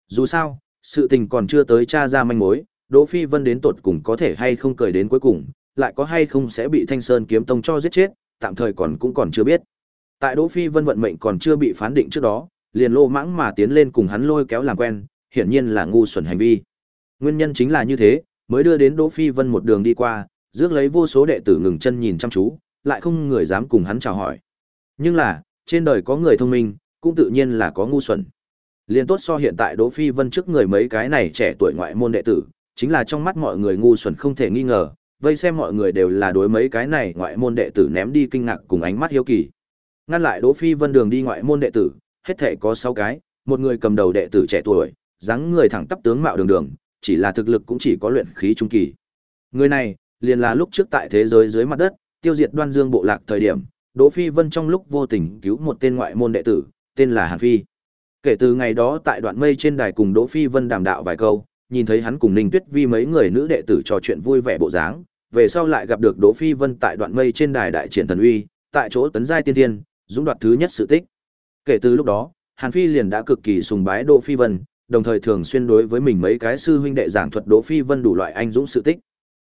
Dù sao, sự tình còn chưa tới tra ra manh mối, Đỗ Phi Vân đến tột cùng có thể hay không cười đến cuối cùng, lại có hay không sẽ bị Thanh Sơn kiếm tông cho giết chết, tạm thời còn cũng còn chưa biết. Tại Đỗ Phi Vân vận mệnh còn chưa bị phán định trước đó, liền lô mãng mà tiến lên cùng hắn lôi kéo làm quen, hiển nhiên là ngu xuẩn hành vi. Nguyên nhân chính là như thế, mới đưa đến Đỗ Phi Vân một đường đi qua, rước lấy vô số đệ tử ngừng chân nhìn chăm chú, lại không người dám cùng hắn chào hỏi. Nhưng là, trên đời có người thông minh, cũng tự nhiên là có ngu xuẩn. Liên tốt so hiện tại Đỗ Phi Vân trước người mấy cái này trẻ tuổi ngoại môn đệ tử, chính là trong mắt mọi người ngu xuẩn không thể nghi ngờ, vây xem mọi người đều là đối mấy cái này ngoại môn đệ tử ném đi kinh ngạc cùng ánh mắt hiếu kỳ. Ngăn lại Đỗ Phi Vân đường đi ngoại môn đệ tử, hết thể có 6 cái, một người cầm đầu đệ tử trẻ tuổi, dáng người thẳng tắp tướng mạo đường đường, chỉ là thực lực cũng chỉ có luyện khí trung kỳ. Người này, liền là lúc trước tại thế giới dưới mặt đất, tiêu diệt Đoan Dương bộ lạc thời điểm, Đỗ Phi Vân trong lúc vô tình cứu một tên ngoại môn đệ tử, tên là Hàn Phi. Kể từ ngày đó tại đoạn mây trên đài cùng Đỗ Phi Vân đàm đạo vài câu, nhìn thấy hắn cùng Ninh Tuyết Vi mấy người nữ đệ tử trò chuyện vui vẻ bộ dáng, về sau lại gặp được Đỗ Phi Vân tại đoạn mây trên đài đại triển thần uy, tại chỗ tấn giai tiên thiên, dũng đoạt thứ nhất sự tích. Kể từ lúc đó, Hàn Phi liền đã cực kỳ sùng bái Đỗ Phi Vân, đồng thời thường xuyên đối với mình mấy cái sư huynh đệ giảng thuật Đỗ Phi Vân đủ loại anh dũng sự tích.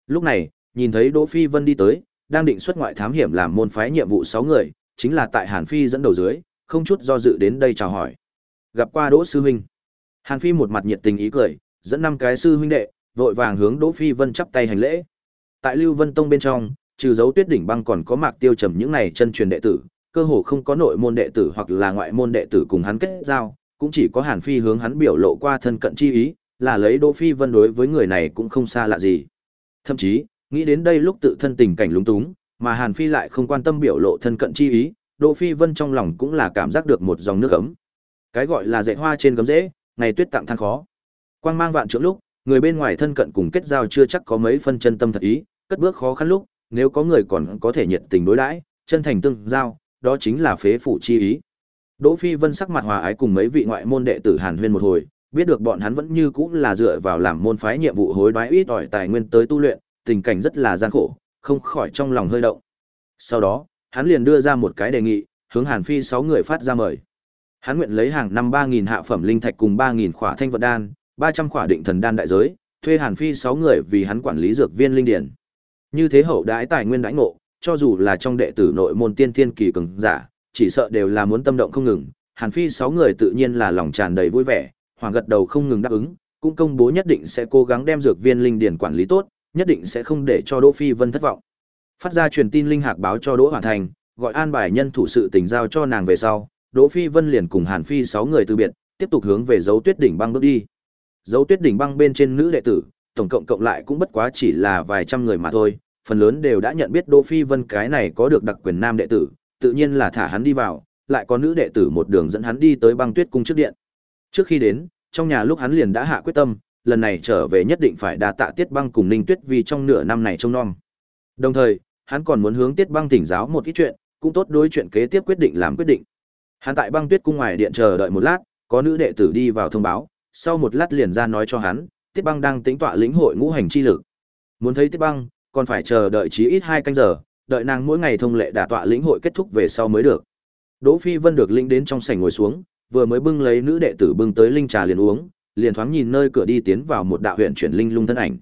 Lúc này, nhìn thấy Đỗ Phi Vân đi tới, đang định xuất ngoại thám hiểm làm môn phái nhiệm vụ 6 người, chính là tại Hàn Phi dẫn đầu dưới, không chút do dự đến đây chào hỏi. Gặp qua Đỗ sư huynh. Hàn Phi một mặt nhiệt tình ý cười, dẫn năm cái sư huynh đệ, vội vàng hướng Đỗ Phi Vân chắp tay hành lễ. Tại Lưu Vân Tông bên trong, trừ dấu Tuyết đỉnh băng còn có Mạc Tiêu Trầm những này chân truyền đệ tử, cơ hồ không có nội môn đệ tử hoặc là ngoại môn đệ tử cùng hắn kết giao, cũng chỉ có Hàn Phi hướng hắn biểu lộ qua thân cận chi ý, là lấy Đỗ Phi Vân đối với người này cũng không xa lạ gì. Thậm chí, nghĩ đến đây lúc tự thân tình cảnh lúng túng, mà Hàn Phi lại không quan tâm biểu lộ thân cận chi ý, Đỗ Phi Vân trong lòng cũng là cảm giác được một dòng nước ấm. Cái gọi là dệt hoa trên gấm rễ, ngày tuyết tặng than khó. Quang mang vạn trượng lúc, người bên ngoài thân cận cùng kết giao chưa chắc có mấy phân chân tâm thật ý, cất bước khó khăn lúc, nếu có người còn có thể nhiệt tình đối đãi, chân thành tương giao, đó chính là phế phụ chi ý. Đỗ Phi Vân sắc mặt hòa ái cùng mấy vị ngoại môn đệ tử Hàn Huyên một hồi, biết được bọn hắn vẫn như cũ là dựa vào làm môn phái nhiệm vụ hối đoái ít ỏi tài nguyên tới tu luyện, tình cảnh rất là gian khổ, không khỏi trong lòng hơi động. Sau đó, hắn liền đưa ra một cái đề nghị, hướng Hàn Phi 6 người phát ra mời. Hắn nguyện lấy hàng năm 3000 hạ phẩm linh thạch cùng 3000 khỏa thanh vật đan, 300 khỏa định thần đan đại giới, thuê Hàn Phi 6 người vì hắn quản lý dược viên linh điển. Như thế hậu đãi tài nguyên đãi ngộ, cho dù là trong đệ tử nội môn tiên thiên kỳ cường giả, chỉ sợ đều là muốn tâm động không ngừng. Hàn Phi 6 người tự nhiên là lòng tràn đầy vui vẻ, hoàng gật đầu không ngừng đáp ứng, cũng công bố nhất định sẽ cố gắng đem dược viên linh điển quản lý tốt, nhất định sẽ không để cho Đỗ Phi Vân thất vọng. Phát ra truyền tin linh hạc báo cho Đỗ Hoàn Thành, gọi an bài nhân thủ sự tình giao cho nàng về sau, Đỗ Phi Vân liền cùng Hàn Phi 6 người từ biệt, tiếp tục hướng về dấu tuyết đỉnh băng bước đi. Dấu tuyết đỉnh băng bên trên nữ đệ tử, tổng cộng cộng lại cũng bất quá chỉ là vài trăm người mà thôi, phần lớn đều đã nhận biết Đỗ Phi Vân cái này có được đặc quyền nam đệ tử, tự nhiên là thả hắn đi vào, lại có nữ đệ tử một đường dẫn hắn đi tới băng tuyết cung trước điện. Trước khi đến, trong nhà lúc hắn liền đã hạ quyết tâm, lần này trở về nhất định phải đa tạ Tiết Băng cùng Ninh Tuyết vì trong nửa năm này trông nom. Đồng thời, hắn còn muốn hướng Tiết Băng thỉnh giáo một ít chuyện, cũng tốt đối chuyện kế tiếp quyết định làm quyết định. Hắn tại băng tuyết cung ngoài điện chờ đợi một lát, có nữ đệ tử đi vào thông báo, sau một lát liền ra nói cho hắn, Tiết Băng đang tính tọa lĩnh hội ngũ hành chi lực. Muốn thấy Tiết Băng, còn phải chờ đợi chí ít hai canh giờ, đợi nàng mỗi ngày thông lệ đả tọa lĩnh hội kết thúc về sau mới được. Đỗ Phi Vân được linh đến trong sảnh ngồi xuống, vừa mới bưng lấy nữ đệ tử bưng tới linh trà liền uống, liền thoáng nhìn nơi cửa đi tiến vào một đạo huyện chuyển linh lung thân ảnh.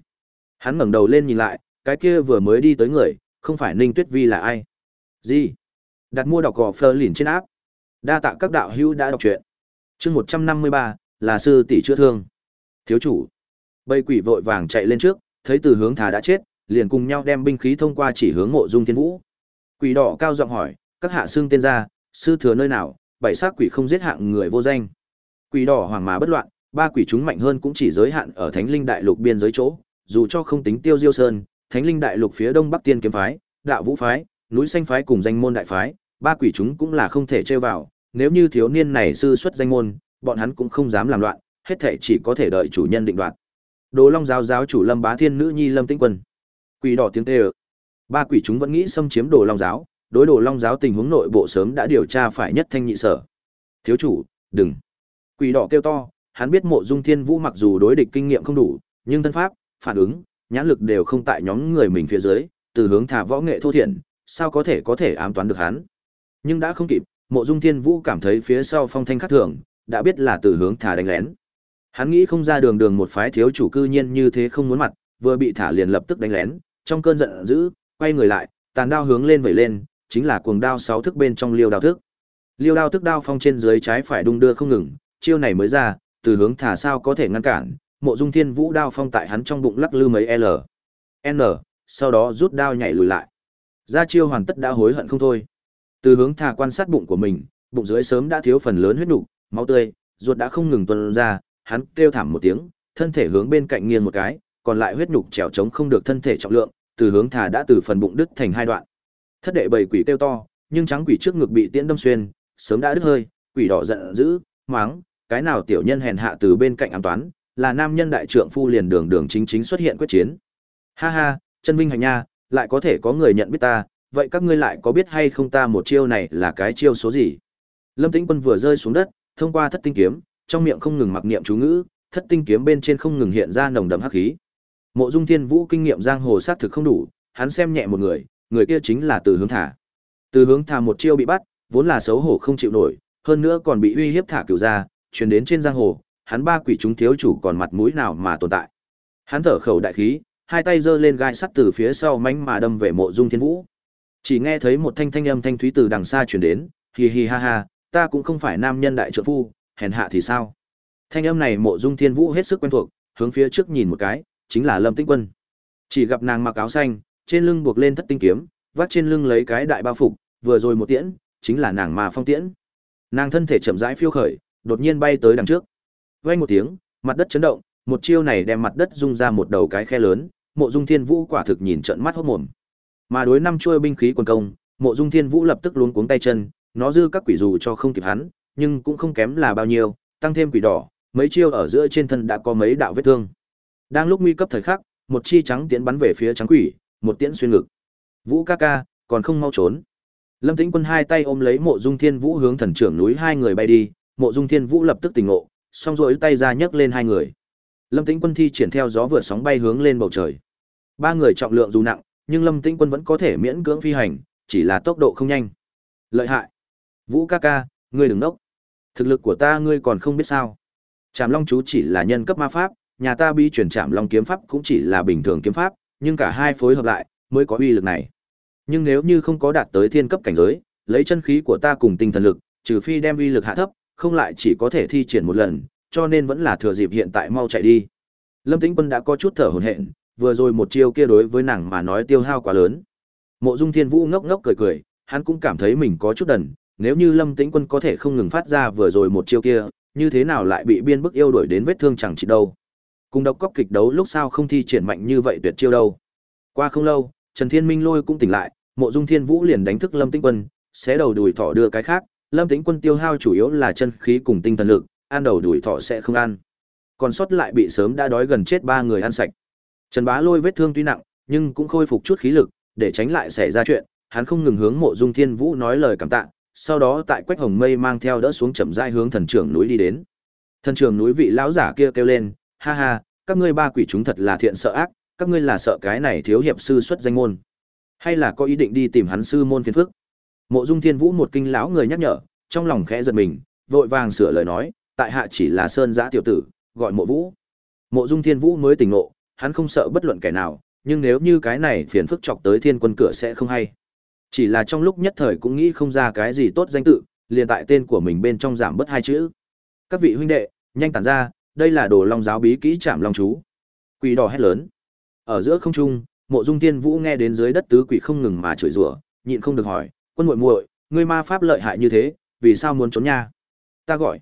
Hắn ngẩng đầu lên nhìn lại, cái kia vừa mới đi tới người, không phải Ninh Tuyết Vi là ai? Gì? Đặt mua đọc gò Fleur lìn trên áp. Đa tạ các đạo hữu đã đọc truyện. Chương 153, là sư tỷ chữa thương. Thiếu chủ. Bầy quỷ vội vàng chạy lên trước, thấy Từ Hướng Thà đã chết, liền cùng nhau đem binh khí thông qua chỉ hướng Mộ Dung Thiên Vũ. Quỷ đỏ cao giọng hỏi, các hạ xương tên ra, sư thừa nơi nào, bảy xác quỷ không giết hạng người vô danh. Quỷ đỏ hoàng má bất loạn, ba quỷ chúng mạnh hơn cũng chỉ giới hạn ở Thánh Linh Đại Lục biên giới chỗ, dù cho không tính Tiêu Diêu Sơn, Thánh Linh Đại Lục phía Đông Bắc Tiên kiếm phái, Đạo Vũ phái, Núi Xanh phái cùng danh môn đại phái, ba quỷ chúng cũng là không thể trêu vào, nếu như thiếu niên này sư xuất danh môn, bọn hắn cũng không dám làm loạn, hết thảy chỉ có thể đợi chủ nhân định đoạt. Đồ Long giáo giáo chủ Lâm Bá Thiên nữ nhi Lâm Tĩnh Quân. Quỷ đỏ tiếng tê Ba quỷ chúng vẫn nghĩ xâm chiếm Đồ Long giáo, đối Đồ Long giáo tình huống nội bộ sớm đã điều tra phải nhất thanh nhị sở. Thiếu chủ, đừng. Quỷ đỏ kêu to, hắn biết Mộ Dung Thiên Vũ mặc dù đối địch kinh nghiệm không đủ, nhưng thân pháp, phản ứng, nhãn lực đều không tại nhóm người mình phía dưới, từ hướng thả võ nghệ thô thiện, sao có thể có thể ám toán được hắn. Nhưng đã không kịp, Mộ Dung Thiên Vũ cảm thấy phía sau phong thanh khắc thường, đã biết là từ hướng thả đánh lén. Hắn nghĩ không ra đường đường một phái thiếu chủ cư nhiên như thế không muốn mặt, vừa bị thả liền lập tức đánh lén, trong cơn giận dữ, quay người lại, tàn đao hướng lên vẩy lên, chính là cuồng đao sáu thức bên trong liêu đao thức. Liêu đao thức đao phong trên dưới trái phải đung đưa không ngừng, chiêu này mới ra, từ hướng thả sao có thể ngăn cản, Mộ Dung Thiên Vũ đao phong tại hắn trong bụng lắc lư mấy L. N, sau đó rút đao nhảy lùi lại. Ra chiêu hoàn tất đã hối hận không thôi. Từ hướng thả quan sát bụng của mình, bụng dưới sớm đã thiếu phần lớn huyết nục, máu tươi, ruột đã không ngừng tuôn ra, hắn kêu thảm một tiếng, thân thể hướng bên cạnh nghiêng một cái, còn lại huyết nhục trèo trống không được thân thể trọng lượng, từ hướng thả đã từ phần bụng đứt thành hai đoạn. Thất đệ bầy quỷ kêu to, nhưng trắng quỷ trước ngực bị tiễn đâm xuyên, sớm đã đứt hơi, quỷ đỏ giận dữ, mắng, cái nào tiểu nhân hèn hạ từ bên cạnh ám toán, là nam nhân đại trượng phu liền đường đường chính chính xuất hiện quyết chiến. Ha ha, chân vinh hành nha, lại có thể có người nhận biết ta, vậy các ngươi lại có biết hay không ta một chiêu này là cái chiêu số gì? Lâm Tĩnh Quân vừa rơi xuống đất, thông qua thất tinh kiếm, trong miệng không ngừng mặc niệm chú ngữ, thất tinh kiếm bên trên không ngừng hiện ra nồng đậm hắc khí. Mộ Dung Thiên Vũ kinh nghiệm giang hồ sát thực không đủ, hắn xem nhẹ một người, người kia chính là Từ Hướng Thả. Từ hướng Thả một chiêu bị bắt, vốn là xấu hổ không chịu nổi, hơn nữa còn bị uy hiếp thả cửu ra, truyền đến trên giang hồ, hắn ba quỷ chúng thiếu chủ còn mặt mũi nào mà tồn tại. Hắn thở khẩu đại khí, hai tay giơ lên gai sắt từ phía sau mánh mà đâm về mộ dung thiên vũ. Chỉ nghe thấy một thanh thanh âm thanh thúy từ đằng xa truyền đến, hì hì ha ha, ta cũng không phải nam nhân đại trợ phu, hèn hạ thì sao? Thanh âm này mộ dung thiên vũ hết sức quen thuộc, hướng phía trước nhìn một cái, chính là Lâm Tĩnh Quân. Chỉ gặp nàng mặc áo xanh, trên lưng buộc lên thất tinh kiếm, vắt trên lưng lấy cái đại bao phục, vừa rồi một tiễn, chính là nàng mà phong tiễn. Nàng thân thể chậm rãi phiêu khởi, đột nhiên bay tới đằng trước. Vang một tiếng, mặt đất chấn động, một chiêu này đem mặt đất rung ra một đầu cái khe lớn, Mộ Dung Thiên Vũ quả thực nhìn trợn mắt hốt mồm. Mà đối năm chuôi binh khí quần công, Mộ Dung Thiên Vũ lập tức luống cuống tay chân, nó dư các quỷ dù cho không kịp hắn, nhưng cũng không kém là bao nhiêu, tăng thêm quỷ đỏ, mấy chiêu ở giữa trên thân đã có mấy đạo vết thương. Đang lúc nguy cấp thời khắc, một chi trắng tiễn bắn về phía trắng quỷ, một tiễn xuyên ngực. Vũ ca ca, còn không mau trốn. Lâm Tĩnh Quân hai tay ôm lấy Mộ Dung Thiên Vũ hướng thần trưởng núi hai người bay đi, Mộ Dung Thiên Vũ lập tức tỉnh ngộ, song rồi tay ra nhấc lên hai người. Lâm Tĩnh Quân thi triển theo gió vừa sóng bay hướng lên bầu trời. Ba người trọng lượng dù nặng, nhưng Lâm Tĩnh Quân vẫn có thể miễn cưỡng phi hành, chỉ là tốc độ không nhanh. Lợi hại. Vũ ca ca, ngươi đừng nốc. Thực lực của ta ngươi còn không biết sao? Trảm Long chú chỉ là nhân cấp ma pháp, nhà ta bi chuyển Trảm Long kiếm pháp cũng chỉ là bình thường kiếm pháp, nhưng cả hai phối hợp lại mới có uy lực này. Nhưng nếu như không có đạt tới thiên cấp cảnh giới, lấy chân khí của ta cùng tinh thần lực, trừ phi đem uy lực hạ thấp, không lại chỉ có thể thi triển một lần, cho nên vẫn là thừa dịp hiện tại mau chạy đi. Lâm Tĩnh Quân đã có chút thở hổn hển, vừa rồi một chiêu kia đối với nàng mà nói tiêu hao quá lớn. Mộ Dung Thiên Vũ ngốc ngốc cười cười, hắn cũng cảm thấy mình có chút đần, nếu như Lâm Tĩnh Quân có thể không ngừng phát ra vừa rồi một chiêu kia, như thế nào lại bị biên bức yêu đuổi đến vết thương chẳng trị đâu. Cùng độc cóc kịch đấu lúc sao không thi triển mạnh như vậy tuyệt chiêu đâu. Qua không lâu, Trần Thiên Minh Lôi cũng tỉnh lại, Mộ Dung Thiên Vũ liền đánh thức Lâm Tĩnh Quân, xé đầu đùi thỏ đưa cái khác, Lâm Tĩnh Quân tiêu hao chủ yếu là chân khí cùng tinh thần lực, ăn đầu đùi thỏ sẽ không ăn. Còn sót lại bị sớm đã đói gần chết ba người ăn sạch. Trần Bá Lôi vết thương tuy nặng, nhưng cũng khôi phục chút khí lực, để tránh lại xảy ra chuyện, hắn không ngừng hướng Mộ Dung Thiên Vũ nói lời cảm tạ, sau đó tại Quách Hồng Mây mang theo đỡ xuống chậm rãi hướng thần trưởng núi đi đến. Thần trưởng núi vị lão giả kia kêu lên, ha ha, các ngươi ba quỷ chúng thật là thiện sợ ác, các ngươi là sợ cái này thiếu hiệp sư xuất danh môn, hay là có ý định đi tìm hắn sư môn phiền phức? Mộ Dung Thiên Vũ một kinh lão người nhắc nhở, trong lòng khẽ giật mình, vội vàng sửa lời nói, tại hạ chỉ là sơn giã tiểu tử, gọi Mộ Vũ. Mộ Dung Thiên Vũ mới tỉnh ngộ, hắn không sợ bất luận kẻ nào, nhưng nếu như cái này phiền phức chọc tới thiên quân cửa sẽ không hay. Chỉ là trong lúc nhất thời cũng nghĩ không ra cái gì tốt danh tự, liền tại tên của mình bên trong giảm bớt hai chữ. Các vị huynh đệ, nhanh tản ra, đây là đồ long giáo bí kỹ chạm long chú. Quỷ đỏ hét lớn. Ở giữa không trung, Mộ Dung Tiên Vũ nghe đến dưới đất tứ quỷ không ngừng mà chửi rủa, nhịn không được hỏi, "Quân muội muội, ngươi ma pháp lợi hại như thế, vì sao muốn trốn nha?" Ta gọi.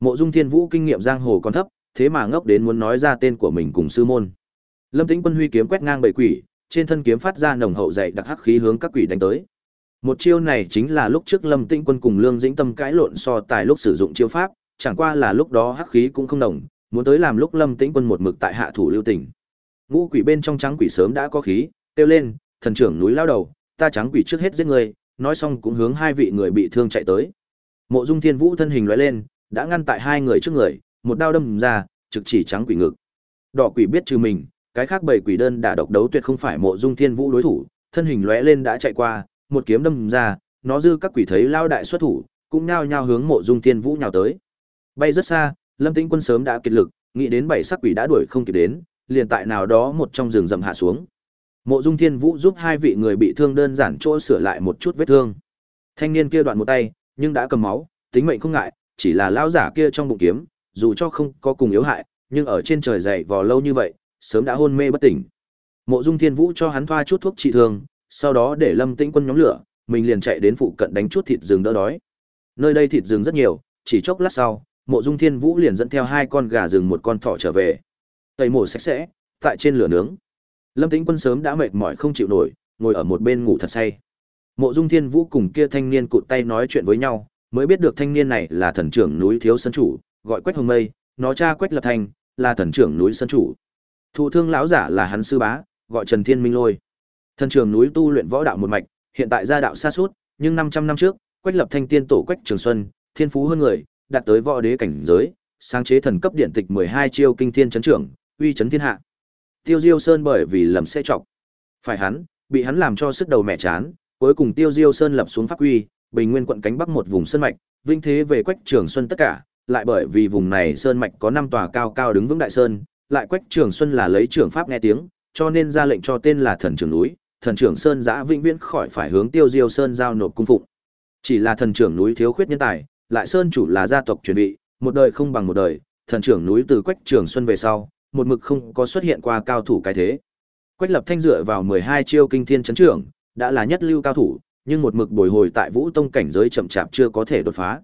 Mộ Dung Thiên Vũ kinh nghiệm giang hồ còn thấp, thế mà ngốc đến muốn nói ra tên của mình cùng sư môn. Lâm Tĩnh Quân huy kiếm quét ngang bảy quỷ, trên thân kiếm phát ra nồng hậu dày đặc hắc khí hướng các quỷ đánh tới. Một chiêu này chính là lúc trước Lâm Tĩnh Quân cùng Lương Dĩnh Tâm cãi lộn so tài lúc sử dụng chiêu pháp, chẳng qua là lúc đó hắc khí cũng không nồng, muốn tới làm lúc Lâm Tĩnh Quân một mực tại hạ thủ lưu tình. Ngũ quỷ bên trong trắng quỷ sớm đã có khí, kêu lên, thần trưởng núi lao đầu, ta trắng quỷ trước hết giết người, nói xong cũng hướng hai vị người bị thương chạy tới. Mộ Dung Thiên Vũ thân hình lóe lên, đã ngăn tại hai người trước người, một đao đâm ra, trực chỉ trắng quỷ ngực. Đỏ quỷ biết trừ mình, cái khác bảy quỷ đơn đã độc đấu tuyệt không phải Mộ Dung Thiên Vũ đối thủ, thân hình lóe lên đã chạy qua, một kiếm đâm ra, nó dư các quỷ thấy lao đại xuất thủ, cũng nhao nhao hướng Mộ Dung Thiên Vũ nhào tới. Bay rất xa, Lâm Tĩnh Quân sớm đã kiệt lực, nghĩ đến bảy sắc quỷ đã đuổi không kịp đến, liền tại nào đó một trong rừng rậm hạ xuống. Mộ Dung Thiên Vũ giúp hai vị người bị thương đơn giản chỗ sửa lại một chút vết thương. Thanh niên kia đoạn một tay, nhưng đã cầm máu, tính mệnh không ngại, chỉ là lao giả kia trong bụng kiếm, dù cho không có cùng yếu hại, nhưng ở trên trời dày vò lâu như vậy, sớm đã hôn mê bất tỉnh. Mộ Dung Thiên Vũ cho hắn thoa chút thuốc trị thương, sau đó để Lâm Tĩnh Quân nhóm lửa, mình liền chạy đến phụ cận đánh chút thịt rừng đỡ đói. Nơi đây thịt rừng rất nhiều, chỉ chốc lát sau, Mộ Dung Thiên Vũ liền dẫn theo hai con gà rừng một con thỏ trở về. Tẩy mổ sạch sẽ, tại trên lửa nướng. Lâm Tĩnh Quân sớm đã mệt mỏi không chịu nổi, ngồi ở một bên ngủ thật say. Mộ Dung Thiên Vũ cùng kia thanh niên cụt tay nói chuyện với nhau, mới biết được thanh niên này là thần trưởng núi Thiếu sân chủ, gọi Quách Hồng Mây, nó cha Quách Lập Thành, là thần trưởng núi sân chủ. Thụ thương lão giả là hắn sư bá, gọi Trần Thiên Minh Lôi. Thần trường núi tu luyện võ đạo một mạch, hiện tại gia đạo xa suốt, nhưng 500 năm trước, Quách Lập Thanh tiên tổ Quách Trường Xuân, thiên phú hơn người, đạt tới võ đế cảnh giới, sáng chế thần cấp điện tịch 12 chiêu kinh thiên chấn trưởng, uy chấn thiên hạ. Tiêu Diêu Sơn bởi vì lầm xe trọc. Phải hắn, bị hắn làm cho sức đầu mẹ chán, Cuối cùng Tiêu Diêu Sơn lập xuống pháp quy, Bình Nguyên quận cánh bắc một vùng sơn mạch, vinh thế về Quách Trường Xuân tất cả, lại bởi vì vùng này sơn mạch có năm tòa cao cao đứng vững đại sơn, lại Quách Trường Xuân là lấy trưởng pháp nghe tiếng, cho nên ra lệnh cho tên là Thần trưởng núi, Thần trưởng Sơn giã vĩnh viễn khỏi phải hướng Tiêu Diêu Sơn giao nộp cung phụng. Chỉ là thần trưởng núi thiếu khuyết nhân tài, lại sơn chủ là gia tộc truyền vị, một đời không bằng một đời, thần trưởng núi từ Quách Trường Xuân về sau, một mực không có xuất hiện qua cao thủ cái thế. Quách Lập Thanh dựa vào 12 chiêu kinh thiên chấn trưởng, đã là nhất lưu cao thủ, nhưng một mực bồi hồi tại Vũ Tông cảnh giới chậm chạp chưa có thể đột phá.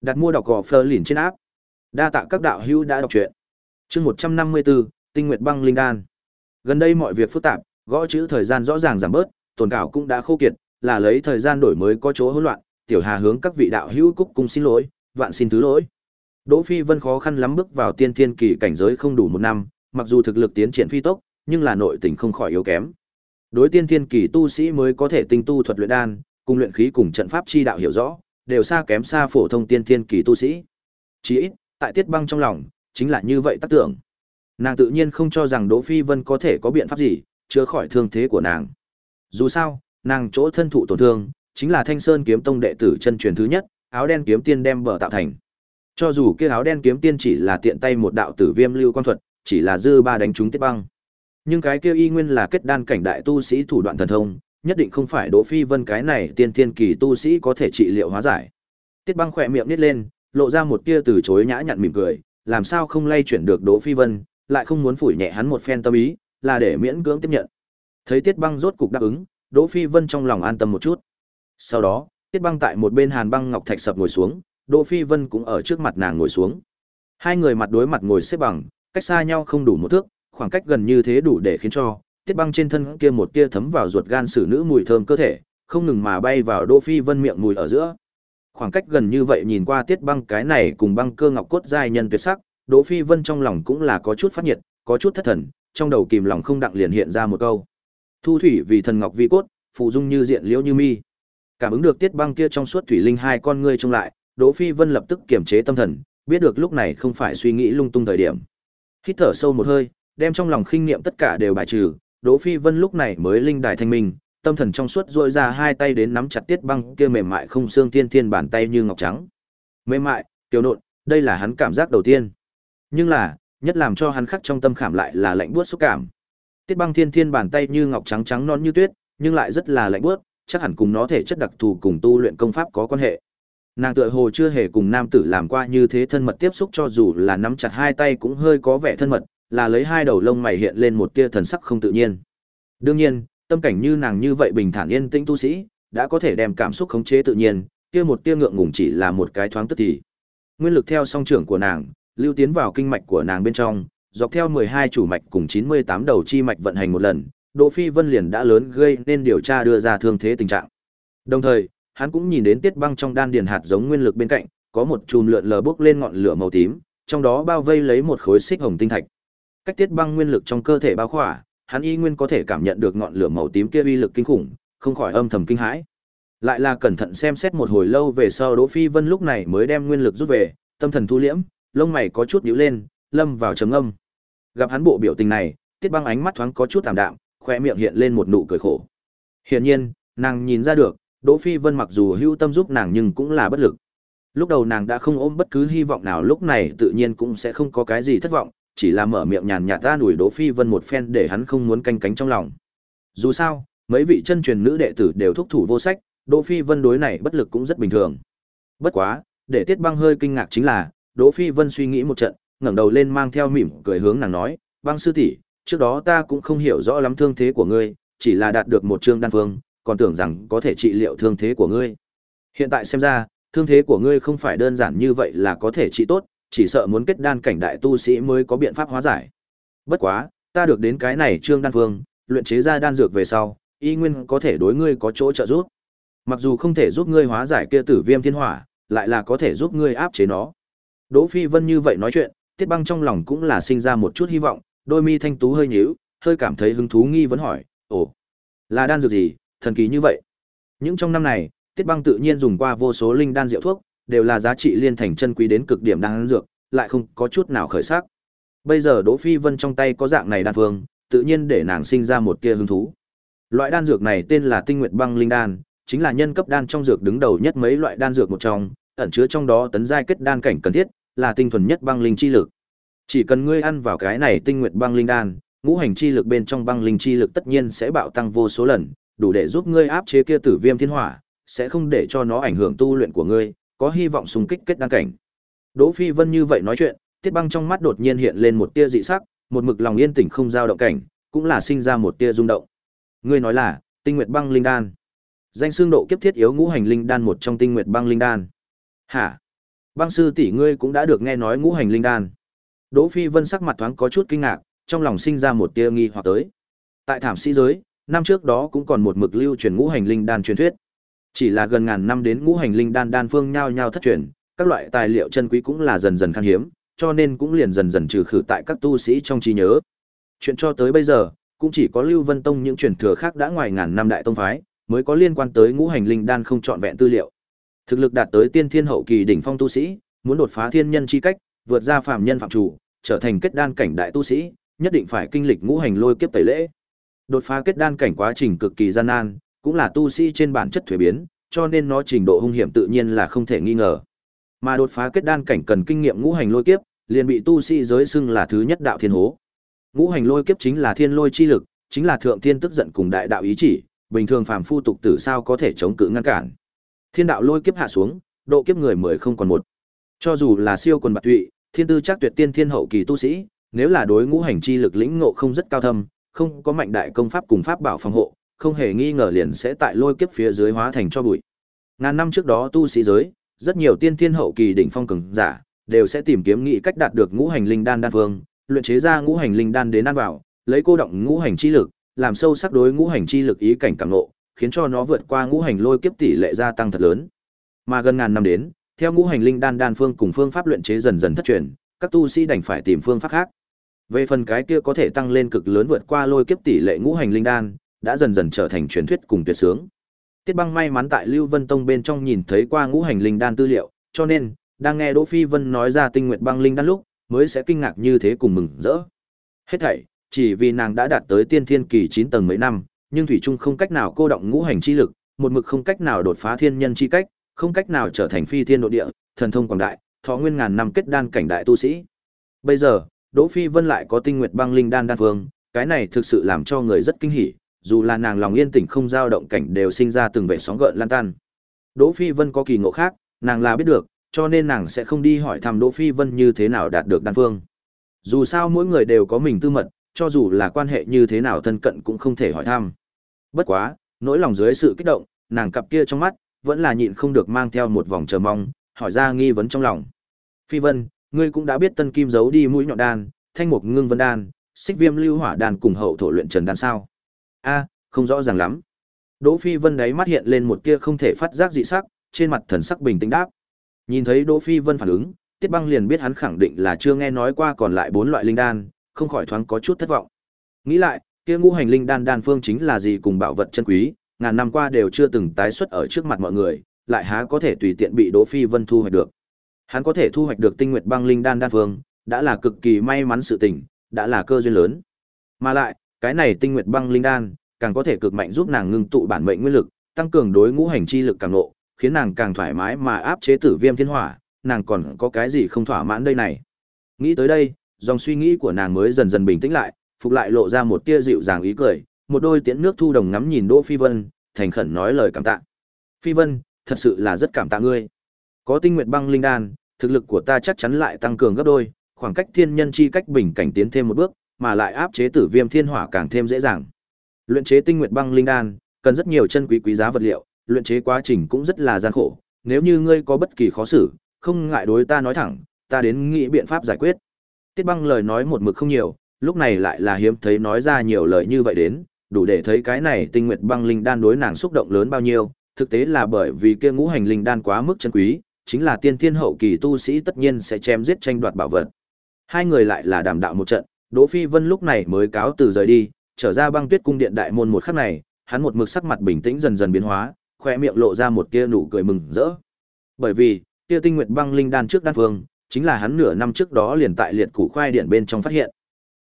Đặt mua đọc gò phơ lìn trên áp. Đa tạ các đạo hữu đã đọc truyện. Chương 154, Tinh Nguyệt Băng Linh Đan. Gần đây mọi việc phức tạp, gõ chữ thời gian rõ ràng giảm bớt, tồn cảo cũng đã khô kiệt, là lấy thời gian đổi mới có chỗ hỗn loạn, Tiểu Hà hướng các vị đạo hữu cúc cung xin lỗi, vạn xin thứ lỗi. Đỗ Phi Vân khó khăn lắm bước vào tiên thiên kỳ cảnh giới không đủ một năm, mặc dù thực lực tiến triển phi tốc, nhưng là nội tình không khỏi yếu kém. Đối tiên thiên kỳ tu sĩ mới có thể tinh tu thuật luyện đan, cùng luyện khí cùng trận pháp chi đạo hiểu rõ, đều xa kém xa phổ thông tiên thiên kỳ tu sĩ. Chỉ ít, tại Tiết Băng trong lòng, chính là như vậy tác tưởng. Nàng tự nhiên không cho rằng Đỗ Phi Vân có thể có biện pháp gì chữa khỏi thương thế của nàng. Dù sao, nàng chỗ thân thụ tổn thương, chính là Thanh Sơn kiếm tông đệ tử chân truyền thứ nhất, áo đen kiếm tiên đem bờ tạo thành. Cho dù kia áo đen kiếm tiên chỉ là tiện tay một đạo tử viêm lưu quan thuật, chỉ là dư ba đánh trúng tiết băng. Nhưng cái kia y nguyên là kết đan cảnh đại tu sĩ thủ đoạn thần thông, nhất định không phải Đỗ Phi Vân cái này tiên tiên kỳ tu sĩ có thể trị liệu hóa giải. Tiết băng khỏe miệng nít lên, lộ ra một tia từ chối nhã nhặn mỉm cười, làm sao không lay chuyển được Đỗ Phi Vân, lại không muốn phủi nhẹ hắn một phen tâm ý, là để miễn cưỡng tiếp nhận. Thấy Tiết băng rốt cục đáp ứng, Đỗ Phi Vân trong lòng an tâm một chút. Sau đó, Tiết băng tại một bên hàn băng ngọc thạch sập ngồi xuống, Đỗ Phi Vân cũng ở trước mặt nàng ngồi xuống. Hai người mặt đối mặt ngồi xếp bằng, cách xa nhau không đủ một thước, khoảng cách gần như thế đủ để khiến cho Tiết Băng trên thân kia một tia thấm vào ruột gan xử nữ mùi thơm cơ thể, không ngừng mà bay vào Đỗ Phi Vân miệng mùi ở giữa. Khoảng cách gần như vậy nhìn qua Tiết Băng cái này cùng băng cơ ngọc cốt giai nhân tuyệt sắc, Đỗ Phi Vân trong lòng cũng là có chút phát nhiệt, có chút thất thần, trong đầu kìm lòng không đặng liền hiện ra một câu. Thu thủy vì thần ngọc vi cốt, phụ dung như diện liễu như mi. Cảm ứng được Tiết Băng kia trong suốt thủy linh hai con ngươi trông lại, Đỗ Phi Vân lập tức kiềm chế tâm thần, biết được lúc này không phải suy nghĩ lung tung thời điểm. Hít thở sâu một hơi, đem trong lòng khinh niệm tất cả đều bài trừ, Đỗ Phi Vân lúc này mới linh đài thanh minh, tâm thần trong suốt dội ra hai tay đến nắm chặt tiết băng kia mềm mại không xương thiên thiên bàn tay như ngọc trắng. Mềm mại, tiểu nộn, đây là hắn cảm giác đầu tiên. Nhưng là, nhất làm cho hắn khắc trong tâm khảm lại là lạnh buốt xúc cảm. Tiết băng thiên thiên bàn tay như ngọc trắng trắng non như tuyết, nhưng lại rất là lạnh buốt, chắc hẳn cùng nó thể chất đặc thù cùng tu luyện công pháp có quan hệ. Nàng tựa hồ chưa hề cùng nam tử làm qua như thế thân mật tiếp xúc cho dù là nắm chặt hai tay cũng hơi có vẻ thân mật, là lấy hai đầu lông mày hiện lên một tia thần sắc không tự nhiên. Đương nhiên, tâm cảnh như nàng như vậy bình thản yên tĩnh tu sĩ, đã có thể đem cảm xúc khống chế tự nhiên, kia một tia ngượng ngùng chỉ là một cái thoáng tức thì. Nguyên lực theo song trưởng của nàng, lưu tiến vào kinh mạch của nàng bên trong, dọc theo 12 chủ mạch cùng 98 đầu chi mạch vận hành một lần, Đỗ Phi Vân liền đã lớn gây nên điều tra đưa ra thương thế tình trạng. Đồng thời, hắn cũng nhìn đến tiết băng trong đan điền hạt giống nguyên lực bên cạnh, có một chùm lượn lờ bốc lên ngọn lửa màu tím, trong đó bao vây lấy một khối xích hồng tinh thạch. Cách tiết băng nguyên lực trong cơ thể bao khỏa, hắn y nguyên có thể cảm nhận được ngọn lửa màu tím kia uy lực kinh khủng, không khỏi âm thầm kinh hãi. Lại là cẩn thận xem xét một hồi lâu về sau Đỗ Phi Vân lúc này mới đem nguyên lực rút về, tâm thần thu liễm, lông mày có chút nhíu lên, lâm vào trầm ngâm. Gặp hắn bộ biểu tình này, Tiết Băng ánh mắt thoáng có chút tạm đạm, khóe miệng hiện lên một nụ cười khổ. Hiển nhiên, nàng nhìn ra được, Đỗ Phi Vân mặc dù hưu tâm giúp nàng nhưng cũng là bất lực. Lúc đầu nàng đã không ôm bất cứ hy vọng nào lúc này tự nhiên cũng sẽ không có cái gì thất vọng, chỉ là mở miệng nhàn nhạt ta đuổi Đỗ Phi Vân một phen để hắn không muốn canh cánh trong lòng. Dù sao, mấy vị chân truyền nữ đệ tử đều thúc thủ vô sách, Đỗ Phi Vân đối này bất lực cũng rất bình thường. Bất quá, để Tiết Băng hơi kinh ngạc chính là, Đỗ Phi Vân suy nghĩ một trận, ngẩng đầu lên mang theo mỉm cười hướng nàng nói, "Băng sư tỷ, trước đó ta cũng không hiểu rõ lắm thương thế của ngươi, chỉ là đạt được một chương đan phương, còn tưởng rằng có thể trị liệu thương thế của ngươi. Hiện tại xem ra, thương thế của ngươi không phải đơn giản như vậy là có thể trị tốt, chỉ sợ muốn kết đan cảnh đại tu sĩ mới có biện pháp hóa giải. Bất quá, ta được đến cái này trương đan vương luyện chế ra đan dược về sau, y nguyên có thể đối ngươi có chỗ trợ giúp. Mặc dù không thể giúp ngươi hóa giải kia tử viêm thiên hỏa, lại là có thể giúp ngươi áp chế nó. Đỗ Phi Vân như vậy nói chuyện, Tiết Băng trong lòng cũng là sinh ra một chút hy vọng, đôi mi thanh tú hơi nhíu, hơi cảm thấy hứng thú nghi vấn hỏi, "Ồ, là đan dược gì, thần kỳ như vậy?" Những trong năm này, Tiết Băng tự nhiên dùng qua vô số linh đan diệu thuốc, đều là giá trị liên thành chân quý đến cực điểm đan dược, lại không có chút nào khởi sắc. Bây giờ Đỗ Phi Vân trong tay có dạng này đan phương, tự nhiên để nàng sinh ra một tia hứng thú. Loại đan dược này tên là Tinh Nguyệt Băng Linh Đan, chính là nhân cấp đan trong dược đứng đầu nhất mấy loại đan dược một trong, ẩn chứa trong đó tấn giai kết đan cảnh cần thiết, là tinh thuần nhất băng linh chi lực. Chỉ cần ngươi ăn vào cái này tinh nguyệt băng linh đan, ngũ hành chi lực bên trong băng linh chi lực tất nhiên sẽ bạo tăng vô số lần, đủ để giúp ngươi áp chế kia tử viêm thiên hỏa, sẽ không để cho nó ảnh hưởng tu luyện của ngươi, có hy vọng xung kích kết đan cảnh. Đỗ Phi Vân như vậy nói chuyện, Tiết Băng trong mắt đột nhiên hiện lên một tia dị sắc, một mực lòng yên tĩnh không dao động cảnh, cũng là sinh ra một tia rung động. Ngươi nói là, Tinh Nguyệt Băng Linh Đan. Danh xương độ kiếp thiết yếu ngũ hành linh đan một trong Tinh Nguyệt Băng Linh Đan. Hả? Băng sư tỷ ngươi cũng đã được nghe nói ngũ hành linh đan. Đỗ Phi Vân sắc mặt thoáng có chút kinh ngạc, trong lòng sinh ra một tia nghi hoặc tới. Tại thảm sĩ giới, năm trước đó cũng còn một mực lưu truyền ngũ hành linh đan truyền thuyết. Chỉ là gần ngàn năm đến ngũ hành linh đan đan phương nhau nhau thất truyền, các loại tài liệu chân quý cũng là dần dần khan hiếm, cho nên cũng liền dần dần trừ khử tại các tu sĩ trong trí nhớ. Chuyện cho tới bây giờ, cũng chỉ có Lưu Vân Tông những truyền thừa khác đã ngoài ngàn năm đại tông phái, mới có liên quan tới ngũ hành linh đan không trọn vẹn tư liệu. Thực lực đạt tới tiên thiên hậu kỳ đỉnh phong tu sĩ, muốn đột phá thiên nhân chi cách, vượt ra phàm nhân phạm chủ, trở thành kết đan cảnh đại tu sĩ, nhất định phải kinh lịch ngũ hành lôi kiếp tẩy lễ. Đột phá kết đan cảnh quá trình cực kỳ gian nan, cũng là tu sĩ trên bản chất thuế biến, cho nên nó trình độ hung hiểm tự nhiên là không thể nghi ngờ. Mà đột phá kết đan cảnh cần kinh nghiệm ngũ hành lôi kiếp, liền bị tu sĩ giới xưng là thứ nhất đạo thiên hố. Ngũ hành lôi kiếp chính là thiên lôi chi lực, chính là thượng thiên tức giận cùng đại đạo ý chỉ, bình thường phàm phu tục tử sao có thể chống cự ngăn cản. Thiên đạo lôi kiếp hạ xuống, độ kiếp người mười không còn một. Cho dù là siêu quần bạc tụy, thiên tư chắc tuyệt tiên thiên hậu kỳ tu sĩ, nếu là đối ngũ hành chi lực lĩnh ngộ không rất cao thâm, không có mạnh đại công pháp cùng pháp bảo phòng hộ, không hề nghi ngờ liền sẽ tại lôi kiếp phía dưới hóa thành cho bụi. Ngàn năm trước đó tu sĩ giới, rất nhiều tiên thiên hậu kỳ đỉnh phong cường giả đều sẽ tìm kiếm nghị cách đạt được ngũ hành linh đan đan vương luyện chế ra ngũ hành linh đan đến ăn vào, lấy cô động ngũ hành chi lực, làm sâu sắc đối ngũ hành chi lực ý cảnh cảm ngộ, khiến cho nó vượt qua ngũ hành lôi kiếp tỷ lệ gia tăng thật lớn. Mà gần ngàn năm đến, theo ngũ hành linh đan đan phương cùng phương pháp luyện chế dần dần thất truyền, các tu sĩ đành phải tìm phương pháp khác. Về phần cái kia có thể tăng lên cực lớn vượt qua lôi kiếp tỷ lệ ngũ hành linh đan, đã dần dần trở thành truyền thuyết cùng tuyệt sướng. Tiết Băng may mắn tại Lưu Vân Tông bên trong nhìn thấy qua ngũ hành linh đan tư liệu, cho nên đang nghe Đỗ Phi Vân nói ra tinh nguyệt băng linh đan lúc, mới sẽ kinh ngạc như thế cùng mừng rỡ. Hết thảy, chỉ vì nàng đã đạt tới tiên thiên kỳ 9 tầng mấy năm, nhưng thủy chung không cách nào cô động ngũ hành chi lực, một mực không cách nào đột phá thiên nhân chi cách, không cách nào trở thành phi thiên độ địa, thần thông quảng đại, thọ nguyên ngàn năm kết đan cảnh đại tu sĩ. Bây giờ, Đỗ Phi Vân lại có tinh nguyệt băng linh đan đan phương, cái này thực sự làm cho người rất kinh hỉ, dù là nàng lòng yên tĩnh không dao động cảnh đều sinh ra từng vẻ sóng gợn lan tan. Đỗ Phi Vân có kỳ ngộ khác, nàng là biết được, cho nên nàng sẽ không đi hỏi thăm Đỗ Phi Vân như thế nào đạt được đan phương. Dù sao mỗi người đều có mình tư mật, cho dù là quan hệ như thế nào thân cận cũng không thể hỏi thăm. Bất quá, nỗi lòng dưới sự kích động, nàng cặp kia trong mắt vẫn là nhịn không được mang theo một vòng chờ mong, hỏi ra nghi vấn trong lòng. Phi Vân, ngươi cũng đã biết Tân Kim giấu đi mũi nhọn đan, Thanh Mục Ngưng Vân đan, Xích Viêm Lưu Hỏa đan cùng hậu thổ luyện trần đan sao? A, không rõ ràng lắm. Đỗ Phi Vân đấy mắt hiện lên một tia không thể phát giác dị sắc, trên mặt thần sắc bình tĩnh đáp. Nhìn thấy Đỗ Phi Vân phản ứng, Tiết Băng liền biết hắn khẳng định là chưa nghe nói qua còn lại bốn loại linh đan, không khỏi thoáng có chút thất vọng. Nghĩ lại, kia ngũ hành linh đan đan phương chính là gì cùng bảo vật chân quý, ngàn năm qua đều chưa từng tái xuất ở trước mặt mọi người, lại há có thể tùy tiện bị Đỗ Phi Vân thu hoạch được. Hắn có thể thu hoạch được tinh nguyệt băng linh đan đan phương, đã là cực kỳ may mắn sự tình, đã là cơ duyên lớn. Mà lại, cái này tinh nguyệt băng linh đan, càng có thể cực mạnh giúp nàng ngưng tụ bản mệnh nguyên lực, tăng cường đối ngũ hành chi lực càng nộ, khiến nàng càng thoải mái mà áp chế tử viêm thiên hỏa, nàng còn có cái gì không thỏa mãn đây này. Nghĩ tới đây, dòng suy nghĩ của nàng mới dần dần bình tĩnh lại, phục lại lộ ra một tia dịu dàng ý cười, một đôi tiễn nước thu đồng ngắm nhìn Đỗ Phi Vân, thành khẩn nói lời cảm tạ. Phi Vân, thật sự là rất cảm tạ ngươi. Có tinh nguyệt băng linh đan, thực lực của ta chắc chắn lại tăng cường gấp đôi, khoảng cách thiên nhân chi cách bình cảnh tiến thêm một bước, mà lại áp chế tử viêm thiên hỏa càng thêm dễ dàng. Luyện chế tinh nguyệt băng linh đan, cần rất nhiều chân quý quý giá vật liệu, luyện chế quá trình cũng rất là gian khổ, nếu như ngươi có bất kỳ khó xử, không ngại đối ta nói thẳng, ta đến nghĩ biện pháp giải quyết. Tiết Băng lời nói một mực không nhiều, lúc này lại là hiếm thấy nói ra nhiều lời như vậy đến, đủ để thấy cái này tinh nguyệt băng linh đan đối nàng xúc động lớn bao nhiêu, thực tế là bởi vì kia ngũ hành linh đan quá mức chân quý, chính là tiên thiên hậu kỳ tu sĩ tất nhiên sẽ chém giết tranh đoạt bảo vật. Hai người lại là đàm đạo một trận, Đỗ Phi Vân lúc này mới cáo từ rời đi, trở ra băng tuyết cung điện đại môn một khắc này, hắn một mực sắc mặt bình tĩnh dần dần biến hóa, khoe miệng lộ ra một tia nụ cười mừng rỡ. Bởi vì, tia tinh nguyệt băng linh đan trước đan vương, chính là hắn nửa năm trước đó liền tại liệt củ khoai điện bên trong phát hiện.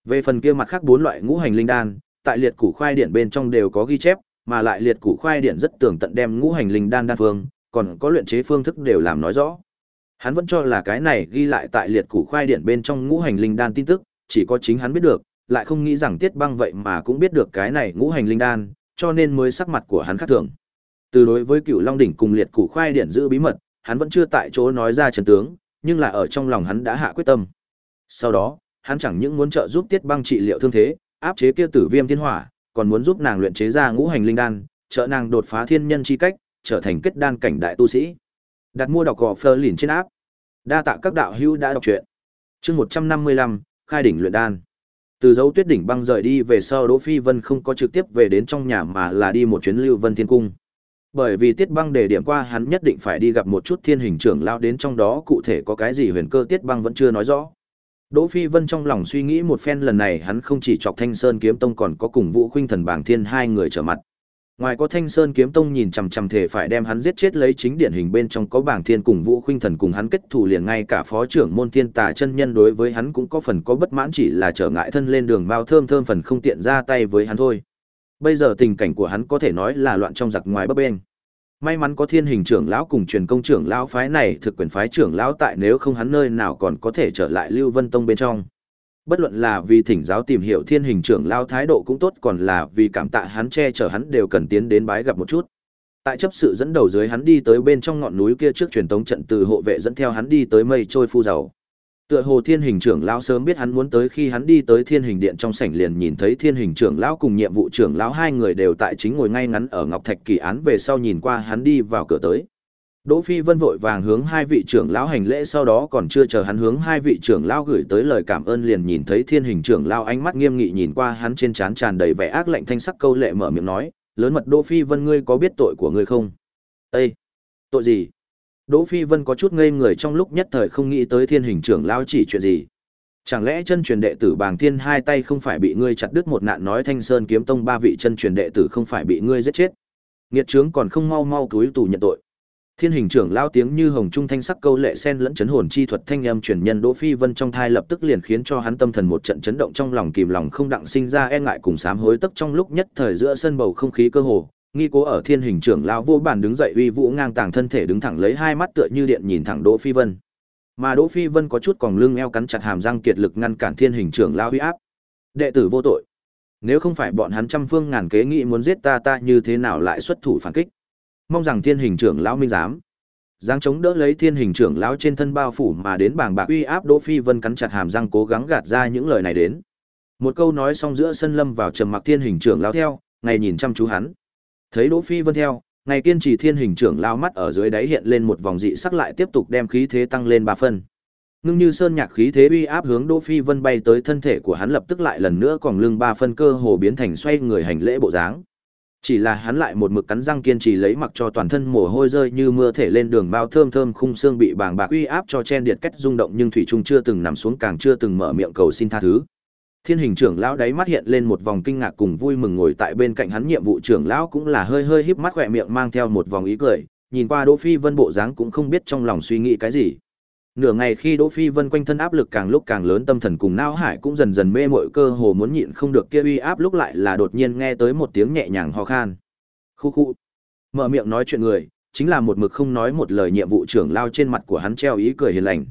Về phần kia mặt khác bốn loại ngũ hành linh đan, tại liệt củ khoai điện bên trong đều có ghi chép, mà lại liệt củ khoai điện rất tường tận đem ngũ hành linh đan đan phương, còn có luyện chế phương thức đều làm nói rõ. Hắn vẫn cho là cái này ghi lại tại liệt củ khoai điện bên trong ngũ hành linh đan tin tức, chỉ có chính hắn biết được, lại không nghĩ rằng Tiết Băng vậy mà cũng biết được cái này ngũ hành linh đan, cho nên mới sắc mặt của hắn khác thường. Từ đối với Cựu Long đỉnh cùng liệt củ khoai điện giữ bí mật, hắn vẫn chưa tại chỗ nói ra chân tướng, nhưng là ở trong lòng hắn đã hạ quyết tâm. Sau đó, hắn chẳng những muốn trợ giúp Tiết Băng trị liệu thương thế, áp chế kia tử viêm thiên hỏa, còn muốn giúp nàng luyện chế ra ngũ hành linh đan, trợ nàng đột phá thiên nhân chi cách, trở thành kết đan cảnh đại tu sĩ. Đặt mua đọc gò Fleur liền trên áp. Đa tạ các đạo hữu đã đọc truyện. Chương 155, khai đỉnh luyện đan. Từ dấu tuyết đỉnh băng rời đi về sau Đỗ Phi Vân không có trực tiếp về đến trong nhà mà là đi một chuyến Lưu Vân Thiên Cung. Bởi vì Tiết Băng đề điểm qua hắn nhất định phải đi gặp một chút thiên hình trưởng lao đến trong đó cụ thể có cái gì huyền cơ Tiết Băng vẫn chưa nói rõ. Đỗ Phi Vân trong lòng suy nghĩ một phen lần này hắn không chỉ chọc Thanh Sơn Kiếm Tông còn có cùng Vũ Khuynh Thần Bảng Thiên hai người trở mặt. Ngoài có Thanh Sơn Kiếm Tông nhìn chằm chằm thể phải đem hắn giết chết lấy chính điển hình bên trong có Bảng Thiên cùng Vũ Khuynh Thần cùng hắn kết thù liền ngay cả phó trưởng môn Thiên Tà chân nhân đối với hắn cũng có phần có bất mãn chỉ là trở ngại thân lên đường bao thơm thơm phần không tiện ra tay với hắn thôi. Bây giờ tình cảnh của hắn có thể nói là loạn trong giặc ngoài bấp bênh. May mắn có thiên hình trưởng lão cùng truyền công trưởng lão phái này, thực quyền phái trưởng lão tại nếu không hắn nơi nào còn có thể trở lại Lưu Vân Tông bên trong. Bất luận là vì thỉnh giáo tìm hiểu thiên hình trưởng lão thái độ cũng tốt, còn là vì cảm tạ hắn che chở hắn đều cần tiến đến bái gặp một chút. Tại chấp sự dẫn đầu dưới hắn đi tới bên trong ngọn núi kia trước truyền tống trận từ hộ vệ dẫn theo hắn đi tới mây trôi phu dầu. Tựa hồ Thiên Hình trưởng lão sớm biết hắn muốn tới, khi hắn đi tới Thiên Hình điện trong sảnh liền nhìn thấy Thiên Hình trưởng lão cùng nhiệm vụ trưởng lão hai người đều tại chính ngồi ngay ngắn ở Ngọc Thạch kỳ án về sau nhìn qua hắn đi vào cửa tới. Đỗ Phi Vân vội vàng hướng hai vị trưởng lão hành lễ sau đó còn chưa chờ hắn hướng hai vị trưởng lão gửi tới lời cảm ơn liền nhìn thấy Thiên Hình trưởng lão ánh mắt nghiêm nghị nhìn qua hắn trên trán tràn đầy vẻ ác lạnh thanh sắc câu lệ mở miệng nói, "Lớn mật Đỗ Phi Vân ngươi có biết tội của ngươi không?" "Ê, tội gì?" Đỗ Phi Vân có chút ngây người trong lúc nhất thời không nghĩ tới thiên hình trưởng lão chỉ chuyện gì. Chẳng lẽ chân truyền đệ tử Bàng Thiên hai tay không phải bị ngươi chặt đứt một nạn nói Thanh Sơn kiếm tông ba vị chân truyền đệ tử không phải bị ngươi giết chết. Nghiệt trướng còn không mau mau túi tù nhận tội. Thiên hình trưởng lao tiếng như hồng trung thanh sắc câu lệ sen lẫn chấn hồn chi thuật thanh âm truyền nhân Đỗ Phi Vân trong thai lập tức liền khiến cho hắn tâm thần một trận chấn động trong lòng kìm lòng không đặng sinh ra e ngại cùng sám hối tức trong lúc nhất thời giữa sân bầu không khí cơ hồ, nghi cố ở thiên hình trưởng lao vô bản đứng dậy uy vũ ngang tàng thân thể đứng thẳng lấy hai mắt tựa như điện nhìn thẳng Đỗ Phi Vân. Mà Đỗ Phi Vân có chút còn lưng eo cắn chặt hàm răng kiệt lực ngăn cản thiên hình trưởng lao uy áp. Đệ tử vô tội. Nếu không phải bọn hắn trăm phương ngàn kế nghị muốn giết ta ta như thế nào lại xuất thủ phản kích. Mong rằng thiên hình trưởng lão minh giám. Giáng chống đỡ lấy thiên hình trưởng lão trên thân bao phủ mà đến bảng bạc uy áp Đỗ Phi Vân cắn chặt hàm răng cố gắng gạt ra những lời này đến. Một câu nói xong giữa sân lâm vào trầm mặc thiên hình trưởng lão theo, ngày nhìn chăm chú hắn. Thấy Đỗ Phi Vân theo, ngày kiên trì thiên hình trưởng lao mắt ở dưới đáy hiện lên một vòng dị sắc lại tiếp tục đem khí thế tăng lên ba phân. Ngưng như sơn nhạc khí thế uy áp hướng Đỗ Phi Vân bay tới thân thể của hắn lập tức lại lần nữa còn lưng ba phân cơ hồ biến thành xoay người hành lễ bộ dáng. Chỉ là hắn lại một mực cắn răng kiên trì lấy mặc cho toàn thân mồ hôi rơi như mưa thể lên đường bao thơm thơm khung xương bị bàng bạc uy áp cho chen điện cách rung động nhưng thủy trung chưa từng nằm xuống càng chưa từng mở miệng cầu xin tha thứ. Thiên hình trưởng lão đáy mắt hiện lên một vòng kinh ngạc cùng vui mừng ngồi tại bên cạnh hắn nhiệm vụ trưởng lão cũng là hơi hơi híp mắt khỏe miệng mang theo một vòng ý cười, nhìn qua Đỗ Phi Vân bộ dáng cũng không biết trong lòng suy nghĩ cái gì. Nửa ngày khi Đỗ Phi Vân quanh thân áp lực càng lúc càng lớn tâm thần cùng não hải cũng dần dần mê mội cơ hồ muốn nhịn không được kia uy áp lúc lại là đột nhiên nghe tới một tiếng nhẹ nhàng ho khan. Khu khu. Mở miệng nói chuyện người, chính là một mực không nói một lời nhiệm vụ trưởng lao trên mặt của hắn treo ý cười hiền lành.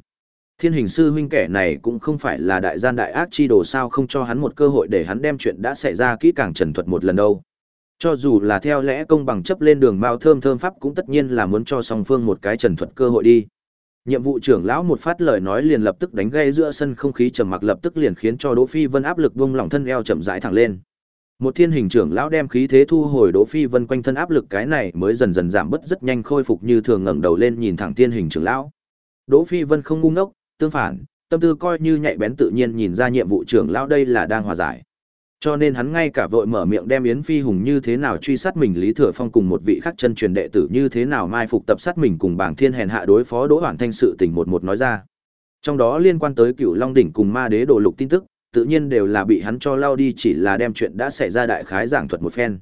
Thiên hình sư huynh kẻ này cũng không phải là đại gian đại ác chi đồ sao không cho hắn một cơ hội để hắn đem chuyện đã xảy ra kỹ càng trần thuật một lần đâu. Cho dù là theo lẽ công bằng chấp lên đường mao thơm thơm pháp cũng tất nhiên là muốn cho song phương một cái trần thuật cơ hội đi. Nhiệm vụ trưởng lão một phát lời nói liền lập tức đánh gây giữa sân không khí trầm mặc lập tức liền khiến cho Đỗ Phi Vân áp lực buông lỏng thân eo chậm rãi thẳng lên. Một thiên hình trưởng lão đem khí thế thu hồi Đỗ Phi Vân quanh thân áp lực cái này mới dần dần giảm bớt rất nhanh khôi phục như thường ngẩng đầu lên nhìn thẳng thiên hình trưởng lão. Đỗ Phi Vân không ngu ngốc, tương phản, tâm tư coi như nhạy bén tự nhiên nhìn ra nhiệm vụ trưởng lão đây là đang hòa giải. Cho nên hắn ngay cả vội mở miệng đem Yến Phi Hùng như thế nào truy sát mình Lý Thừa Phong cùng một vị khác chân truyền đệ tử như thế nào mai phục tập sát mình cùng bảng thiên hèn hạ đối phó Đỗ Hoản Thanh sự tình một một nói ra. Trong đó liên quan tới Cựu Long đỉnh cùng Ma Đế đồ lục tin tức, tự nhiên đều là bị hắn cho lao đi chỉ là đem chuyện đã xảy ra đại khái giảng thuật một phen.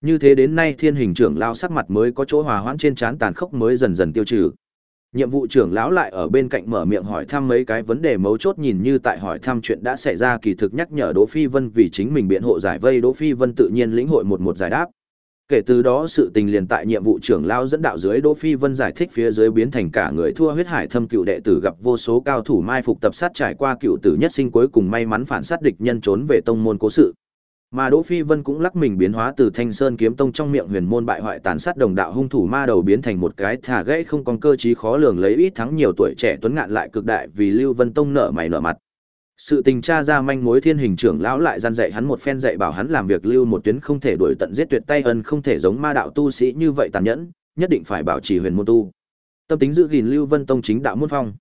Như thế đến nay Thiên Hình trưởng lao sắc mặt mới có chỗ hòa hoãn trên trán tàn khốc mới dần dần tiêu trừ nhiệm vụ trưởng lão lại ở bên cạnh mở miệng hỏi thăm mấy cái vấn đề mấu chốt nhìn như tại hỏi thăm chuyện đã xảy ra kỳ thực nhắc nhở Đỗ Phi Vân vì chính mình biện hộ giải vây Đỗ Phi Vân tự nhiên lĩnh hội một một giải đáp. Kể từ đó sự tình liền tại nhiệm vụ trưởng lão dẫn đạo dưới Đỗ Phi Vân giải thích phía dưới biến thành cả người thua huyết hải thâm cựu đệ tử gặp vô số cao thủ mai phục tập sát trải qua cựu tử nhất sinh cuối cùng may mắn phản sát địch nhân trốn về tông môn cố sự. Mà Đỗ Phi Vân cũng lắc mình biến hóa từ Thanh Sơn kiếm tông trong miệng huyền môn bại hoại tàn sát đồng đạo hung thủ ma đầu biến thành một cái thả gãy không còn cơ trí khó lường lấy ít thắng nhiều tuổi trẻ tuấn ngạn lại cực đại vì Lưu Vân Tông nợ mày nợ mặt. Sự tình tra ra manh mối thiên hình trưởng lão lại gian dạy hắn một phen dạy bảo hắn làm việc lưu một tuyến không thể đuổi tận giết tuyệt tay ân không thể giống ma đạo tu sĩ như vậy tàn nhẫn, nhất định phải bảo trì huyền môn tu. Tâm tính giữ gìn Lưu Vân Tông chính đạo môn phong.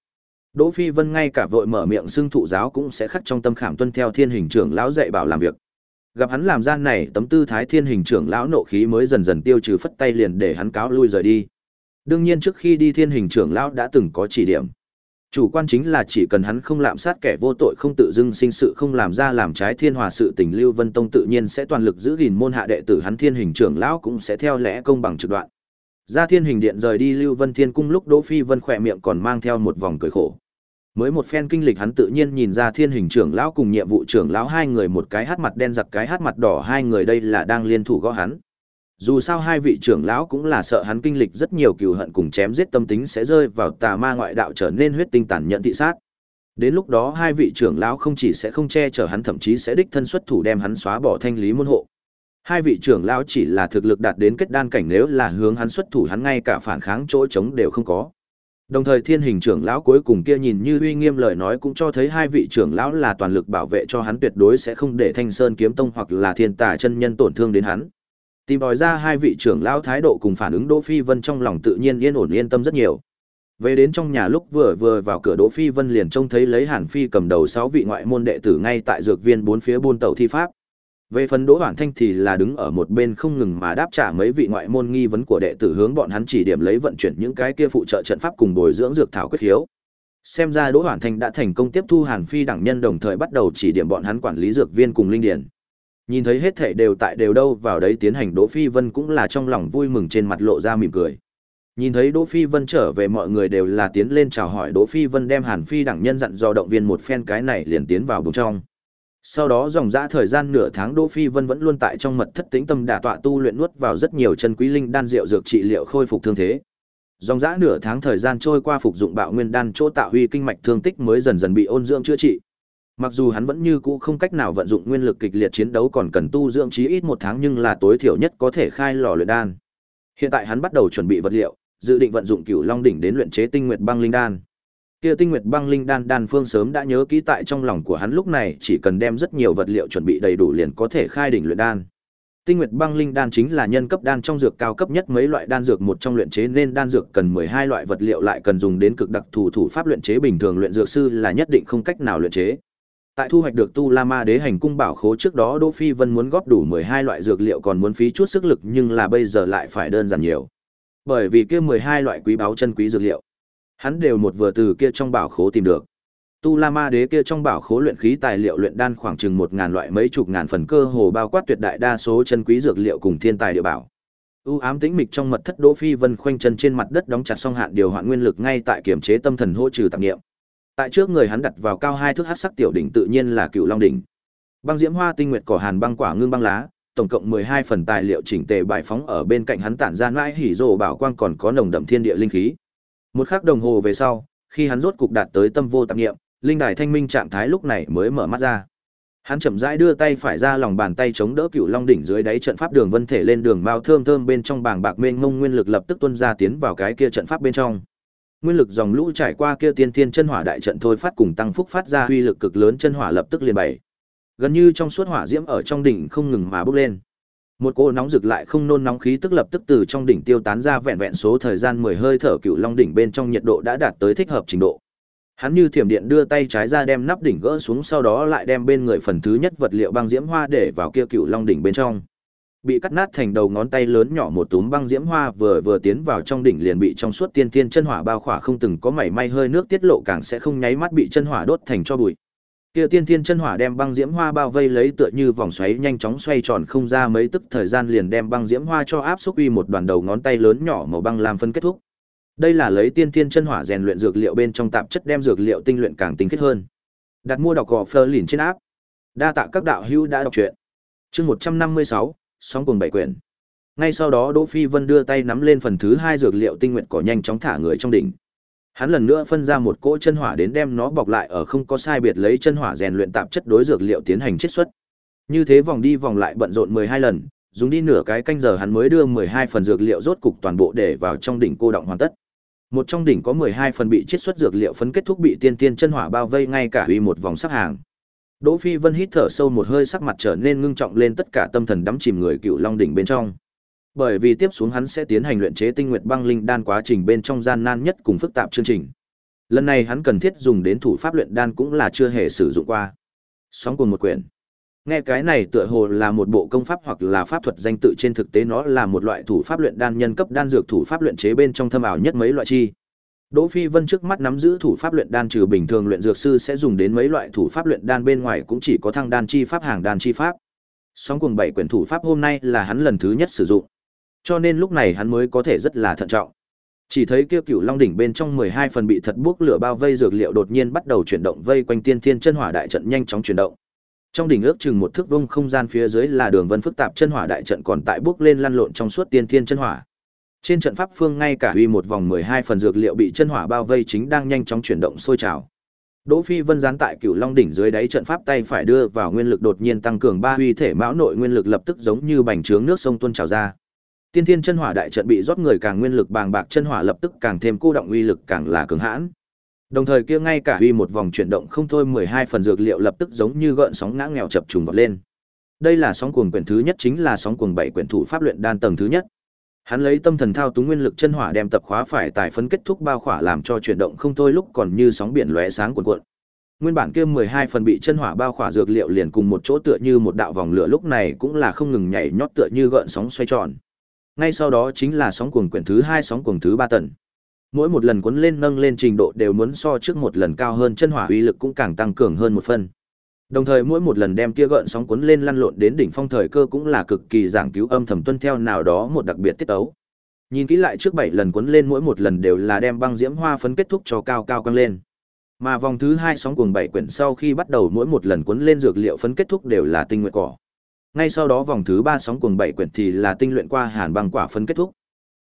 Đỗ Phi Vân ngay cả vội mở miệng xưng thụ giáo cũng sẽ khắc trong tâm khảm tuân theo thiên hình trưởng lão dạy bảo làm việc. Gặp hắn làm gian này, tấm tư thái thiên hình trưởng lão nộ khí mới dần dần tiêu trừ phất tay liền để hắn cáo lui rời đi. Đương nhiên trước khi đi thiên hình trưởng lão đã từng có chỉ điểm. Chủ quan chính là chỉ cần hắn không lạm sát kẻ vô tội không tự dưng sinh sự không làm ra làm trái thiên hòa sự tình Lưu Vân Tông tự nhiên sẽ toàn lực giữ gìn môn hạ đệ tử hắn thiên hình trưởng lão cũng sẽ theo lẽ công bằng trực đoạn. Ra thiên hình điện rời đi Lưu Vân Thiên cung lúc Đỗ Phi Vân khỏe miệng còn mang theo một vòng cười khổ. Mới một phen kinh lịch hắn tự nhiên nhìn ra thiên hình trưởng lão cùng nhiệm vụ trưởng lão hai người một cái hát mặt đen giặc cái hát mặt đỏ hai người đây là đang liên thủ gõ hắn. Dù sao hai vị trưởng lão cũng là sợ hắn kinh lịch rất nhiều cừu hận cùng chém giết tâm tính sẽ rơi vào tà ma ngoại đạo trở nên huyết tinh tàn nhận thị sát. Đến lúc đó hai vị trưởng lão không chỉ sẽ không che chở hắn thậm chí sẽ đích thân xuất thủ đem hắn xóa bỏ thanh lý môn hộ. Hai vị trưởng lão chỉ là thực lực đạt đến kết đan cảnh nếu là hướng hắn xuất thủ hắn ngay cả phản kháng chỗ chống đều không có. Đồng thời thiên hình trưởng lão cuối cùng kia nhìn như uy nghiêm lời nói cũng cho thấy hai vị trưởng lão là toàn lực bảo vệ cho hắn tuyệt đối sẽ không để thanh sơn kiếm tông hoặc là thiên tà chân nhân tổn thương đến hắn. Tìm đòi ra hai vị trưởng lão thái độ cùng phản ứng Đỗ Phi Vân trong lòng tự nhiên yên ổn yên tâm rất nhiều. Về đến trong nhà lúc vừa vừa vào cửa Đỗ Phi Vân liền trông thấy lấy Hàn Phi cầm đầu sáu vị ngoại môn đệ tử ngay tại dược viên bốn phía buôn tàu thi pháp. Về phần Đỗ Hoản Thanh thì là đứng ở một bên không ngừng mà đáp trả mấy vị ngoại môn nghi vấn của đệ tử hướng bọn hắn chỉ điểm lấy vận chuyển những cái kia phụ trợ trận pháp cùng bồi dưỡng dược thảo quyết hiếu. Xem ra Đỗ Hoản Thanh đã thành công tiếp thu Hàn Phi đẳng nhân đồng thời bắt đầu chỉ điểm bọn hắn quản lý dược viên cùng linh điển. Nhìn thấy hết thảy đều tại đều đâu vào đấy tiến hành Đỗ Phi Vân cũng là trong lòng vui mừng trên mặt lộ ra mỉm cười. Nhìn thấy Đỗ Phi Vân trở về mọi người đều là tiến lên chào hỏi Đỗ Phi Vân đem Hàn Phi đẳng nhân dặn dò động viên một phen cái này liền tiến vào bên trong. Sau đó dòng dã thời gian nửa tháng Đỗ Phi Vân vẫn luôn tại trong mật thất tĩnh tâm đả tọa tu luyện nuốt vào rất nhiều chân quý linh đan rượu dược trị liệu khôi phục thương thế. Dòng dã nửa tháng thời gian trôi qua phục dụng bạo nguyên đan chỗ tạo huy kinh mạch thương tích mới dần dần bị ôn dưỡng chữa trị. Mặc dù hắn vẫn như cũ không cách nào vận dụng nguyên lực kịch liệt chiến đấu còn cần tu dưỡng chí ít một tháng nhưng là tối thiểu nhất có thể khai lò luyện đan. Hiện tại hắn bắt đầu chuẩn bị vật liệu, dự định vận dụng Cửu Long đỉnh đến luyện chế Tinh Nguyệt Băng Linh đan. Kia Tinh Nguyệt Băng Linh đan đan phương sớm đã nhớ kỹ tại trong lòng của hắn lúc này, chỉ cần đem rất nhiều vật liệu chuẩn bị đầy đủ liền có thể khai đỉnh luyện đan. Tinh Nguyệt Băng Linh đan chính là nhân cấp đan trong dược cao cấp nhất mấy loại đan dược một trong luyện chế nên đan dược cần 12 loại vật liệu lại cần dùng đến cực đặc thù thủ pháp luyện chế bình thường luyện dược sư là nhất định không cách nào luyện chế. Tại thu hoạch được Tu La Ma Đế hành cung bảo khố trước đó Đỗ Phi Vân muốn góp đủ 12 loại dược liệu còn muốn phí chút sức lực nhưng là bây giờ lại phải đơn giản nhiều. Bởi vì kia 12 loại quý báu chân quý dược liệu, hắn đều một vừa từ kia trong bảo khố tìm được. Tu La Ma Đế kia trong bảo khố luyện khí tài liệu luyện đan khoảng chừng 1000 loại mấy chục ngàn phần cơ hồ bao quát tuyệt đại đa số chân quý dược liệu cùng thiên tài địa bảo. U ám tĩnh mịch trong mật thất Đỗ Phi Vân khoanh chân trên mặt đất đóng chặt song hạn điều hoạn nguyên lực ngay tại kiểm chế tâm thần hỗ trừ tạp niệm. Tại trước người hắn đặt vào cao hai thước hắc sắc tiểu đỉnh tự nhiên là Cựu Long đỉnh. Băng diễm hoa tinh nguyệt cỏ hàn băng quả ngưng băng lá, tổng cộng 12 phần tài liệu chỉnh tề bài phóng ở bên cạnh hắn tản ra mãi hỉ rồ bảo quang còn có nồng đậm thiên địa linh khí. Một khắc đồng hồ về sau, khi hắn rốt cục đạt tới tâm vô tạp niệm, linh đài thanh minh trạng thái lúc này mới mở mắt ra. Hắn chậm rãi đưa tay phải ra lòng bàn tay chống đỡ Cựu Long đỉnh dưới đáy trận pháp đường vân thể lên đường mao thơm thơm bên trong bảng bạc mênh mông nguyên lực lập tức tuôn ra tiến vào cái kia trận pháp bên trong. Nguyên lực dòng lũ trải qua kia tiên thiên chân hỏa đại trận thôi phát cùng tăng phúc phát ra huy lực cực lớn chân hỏa lập tức liền bảy. Gần như trong suốt hỏa diễm ở trong đỉnh không ngừng mà bốc lên. Một cô nóng rực lại không nôn nóng khí tức lập tức từ trong đỉnh tiêu tán ra vẹn vẹn số thời gian 10 hơi thở cựu long đỉnh bên trong nhiệt độ đã đạt tới thích hợp trình độ. Hắn như thiểm điện đưa tay trái ra đem nắp đỉnh gỡ xuống sau đó lại đem bên người phần thứ nhất vật liệu băng diễm hoa để vào kia cựu long đỉnh bên trong bị cắt nát thành đầu ngón tay lớn nhỏ một túm băng diễm hoa vừa vừa tiến vào trong đỉnh liền bị trong suốt tiên tiên chân hỏa bao khỏa không từng có mảy may hơi nước tiết lộ càng sẽ không nháy mắt bị chân hỏa đốt thành cho bụi. Kia tiên thiên chân hỏa đem băng diễm hoa bao vây lấy tựa như vòng xoáy nhanh chóng xoay tròn không ra mấy tức thời gian liền đem băng diễm hoa cho áp xúc uy một đoàn đầu ngón tay lớn nhỏ màu băng làm phân kết thúc. Đây là lấy tiên thiên chân hỏa rèn luyện dược liệu bên trong tạp chất đem dược liệu tinh luyện càng tinh kết hơn. Đặt mua đọc gò phơ lìn trên áp. Đa tạ các đạo hữu đã đọc truyện. Chương 156, sóng cùng bảy quyển. Ngay sau đó Đỗ Phi Vân đưa tay nắm lên phần thứ hai dược liệu tinh nguyện cỏ nhanh chóng thả người trong đỉnh. Hắn lần nữa phân ra một cỗ chân hỏa đến đem nó bọc lại ở không có sai biệt lấy chân hỏa rèn luyện tạp chất đối dược liệu tiến hành chiết xuất. Như thế vòng đi vòng lại bận rộn 12 lần, dùng đi nửa cái canh giờ hắn mới đưa 12 phần dược liệu rốt cục toàn bộ để vào trong đỉnh cô động hoàn tất. Một trong đỉnh có 12 phần bị chiết xuất dược liệu phấn kết thúc bị tiên tiên chân hỏa bao vây ngay cả uy một vòng sắp hàng. Đỗ Phi Vân hít thở sâu một hơi sắc mặt trở nên ngưng trọng lên tất cả tâm thần đắm chìm người cựu long đỉnh bên trong. Bởi vì tiếp xuống hắn sẽ tiến hành luyện chế tinh nguyệt băng linh đan quá trình bên trong gian nan nhất cùng phức tạp chương trình. Lần này hắn cần thiết dùng đến thủ pháp luyện đan cũng là chưa hề sử dụng qua. Sóng cùng một quyển. Nghe cái này tựa hồ là một bộ công pháp hoặc là pháp thuật danh tự trên thực tế nó là một loại thủ pháp luyện đan nhân cấp đan dược thủ pháp luyện chế bên trong thâm ảo nhất mấy loại chi. Đỗ Phi Vân trước mắt nắm giữ thủ pháp luyện đan trừ bình thường luyện dược sư sẽ dùng đến mấy loại thủ pháp luyện đan bên ngoài cũng chỉ có thăng đan chi pháp, hàng đan chi pháp. Sóng cùng bảy quyển thủ pháp hôm nay là hắn lần thứ nhất sử dụng. Cho nên lúc này hắn mới có thể rất là thận trọng. Chỉ thấy kia cựu long đỉnh bên trong 12 phần bị thật buốc lửa bao vây dược liệu đột nhiên bắt đầu chuyển động vây quanh tiên thiên chân hỏa đại trận nhanh chóng chuyển động. Trong đỉnh ước chừng một thước vuông không gian phía dưới là đường vân phức tạp chân hỏa đại trận còn tại bước lên lăn lộn trong suốt tiên thiên chân hỏa. Trên trận pháp phương ngay cả uy một vòng 12 phần dược liệu bị chân hỏa bao vây chính đang nhanh chóng chuyển động sôi trào. Đỗ Phi Vân gián tại Cửu Long đỉnh dưới đáy trận pháp tay phải đưa vào nguyên lực đột nhiên tăng cường ba uy thể mão nội nguyên lực lập tức giống như bành trướng nước sông tuôn trào ra. Tiên Thiên chân hỏa đại trận bị rót người càng nguyên lực bàng bạc, chân hỏa lập tức càng thêm cô động uy lực càng là cường hãn. Đồng thời kia ngay cả uy một vòng chuyển động không thôi 12 phần dược liệu lập tức giống như gợn sóng ngã nghèo chập trùng vọt lên. Đây là sóng cuồng quyển thứ nhất chính là sóng cuồng bảy quyển thủ pháp luyện đan tầng thứ nhất. Hắn lấy tâm thần thao túng nguyên lực chân hỏa đem tập khóa phải tài phấn kết thúc bao khỏa làm cho chuyển động không thôi, lúc còn như sóng biển lóe sáng cuồn cuộn. Nguyên bản kia 12 phần bị chân hỏa bao khỏa dược liệu liền cùng một chỗ tựa như một đạo vòng lửa, lúc này cũng là không ngừng nhảy nhót tựa như gợn sóng xoay tròn. Ngay sau đó chính là sóng cuồng quyển thứ 2 sóng cuồng thứ 3 tần Mỗi một lần cuốn lên nâng lên trình độ đều muốn so trước một lần cao hơn, chân hỏa uy lực cũng càng tăng cường hơn một phần. Đồng thời mỗi một lần đem kia gợn sóng cuốn lên lăn lộn đến đỉnh phong thời cơ cũng là cực kỳ giảng cứu âm thầm tuân theo nào đó một đặc biệt tiết tấu. Nhìn kỹ lại trước 7 lần cuốn lên mỗi một lần đều là đem băng diễm hoa phấn kết thúc cho cao cao căng lên. Mà vòng thứ 2 sóng cuồng 7 quyển sau khi bắt đầu mỗi một lần cuốn lên dược liệu phấn kết thúc đều là tinh nguyện cỏ. Ngay sau đó vòng thứ 3 sóng cuồng 7 quyển thì là tinh luyện qua hàn băng quả phân kết thúc.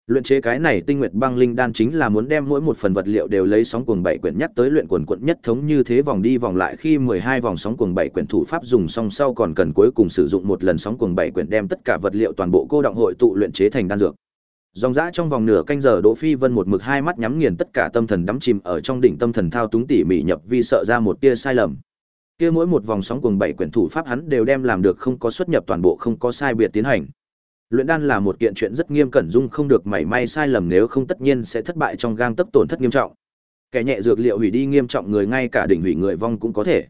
Luyện chế cái này tinh nguyệt băng linh đan chính là muốn đem mỗi một phần vật liệu đều lấy sóng cuồng bảy quyển nhắc tới luyện quần quận nhất thống như thế vòng đi vòng lại khi 12 vòng sóng cuồng bảy quyển thủ pháp dùng xong sau còn cần cuối cùng sử dụng một lần sóng cuồng bảy quyển đem tất cả vật liệu toàn bộ cô động hội tụ luyện chế thành đan dược. Dòng dã trong vòng nửa canh giờ Đỗ Phi Vân một mực hai mắt nhắm nghiền tất cả tâm thần đắm chìm ở trong đỉnh tâm thần thao túng tỉ mỉ nhập vi sợ ra một tia sai lầm. Kia mỗi một vòng sóng cuồng bảy quyển thủ pháp hắn đều đem làm được không có xuất nhập toàn bộ, không có sai biệt tiến hành. Luyện đan là một kiện chuyện rất nghiêm cẩn dung, không được mảy may sai lầm, nếu không tất nhiên sẽ thất bại trong gang tấp tổn thất nghiêm trọng. Kẻ nhẹ dược liệu hủy đi nghiêm trọng người, ngay cả đỉnh hủy người vong cũng có thể.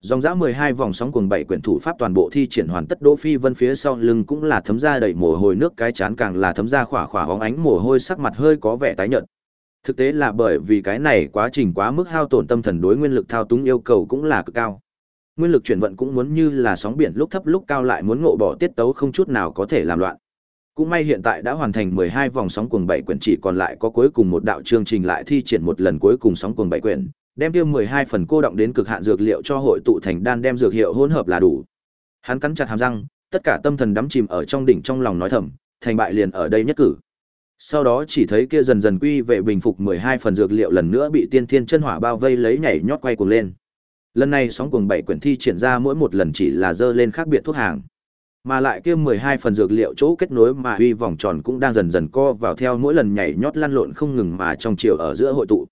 Dòng dã 12 vòng sóng cuồng bảy quyển thủ pháp toàn bộ thi triển hoàn tất Đỗ Phi Vân phía sau lưng cũng là thấm ra đầy mồ hôi nước, cái chán càng là thấm ra khỏa khỏa hóng ánh, mồ hôi sắc mặt hơi có vẻ tái nhợt. Thực tế là bởi vì cái này quá trình quá mức hao tổn tâm thần đối nguyên lực thao túng yêu cầu cũng là cực cao. Nguyên lực chuyển vận cũng muốn như là sóng biển lúc thấp lúc cao lại muốn ngộ bỏ tiết tấu không chút nào có thể làm loạn. Cũng may hiện tại đã hoàn thành 12 vòng sóng cuồng bảy quyển chỉ còn lại có cuối cùng một đạo chương trình lại thi triển một lần cuối cùng sóng cuồng bảy quyển, đem tiêu 12 phần cô động đến cực hạn dược liệu cho hội tụ thành đan đem dược hiệu hỗn hợp là đủ. Hắn cắn chặt hàm răng, tất cả tâm thần đắm chìm ở trong đỉnh trong lòng nói thầm, thành bại liền ở đây nhất cử. Sau đó chỉ thấy kia dần dần quy về bình phục 12 phần dược liệu lần nữa bị tiên thiên chân hỏa bao vây lấy nhảy nhót quay cuồng lên. Lần này sóng cuồng bảy quyển thi triển ra mỗi một lần chỉ là dơ lên khác biệt thuốc hàng. Mà lại kia 12 phần dược liệu chỗ kết nối mà uy vòng tròn cũng đang dần dần co vào theo mỗi lần nhảy nhót lăn lộn không ngừng mà trong chiều ở giữa hội tụ.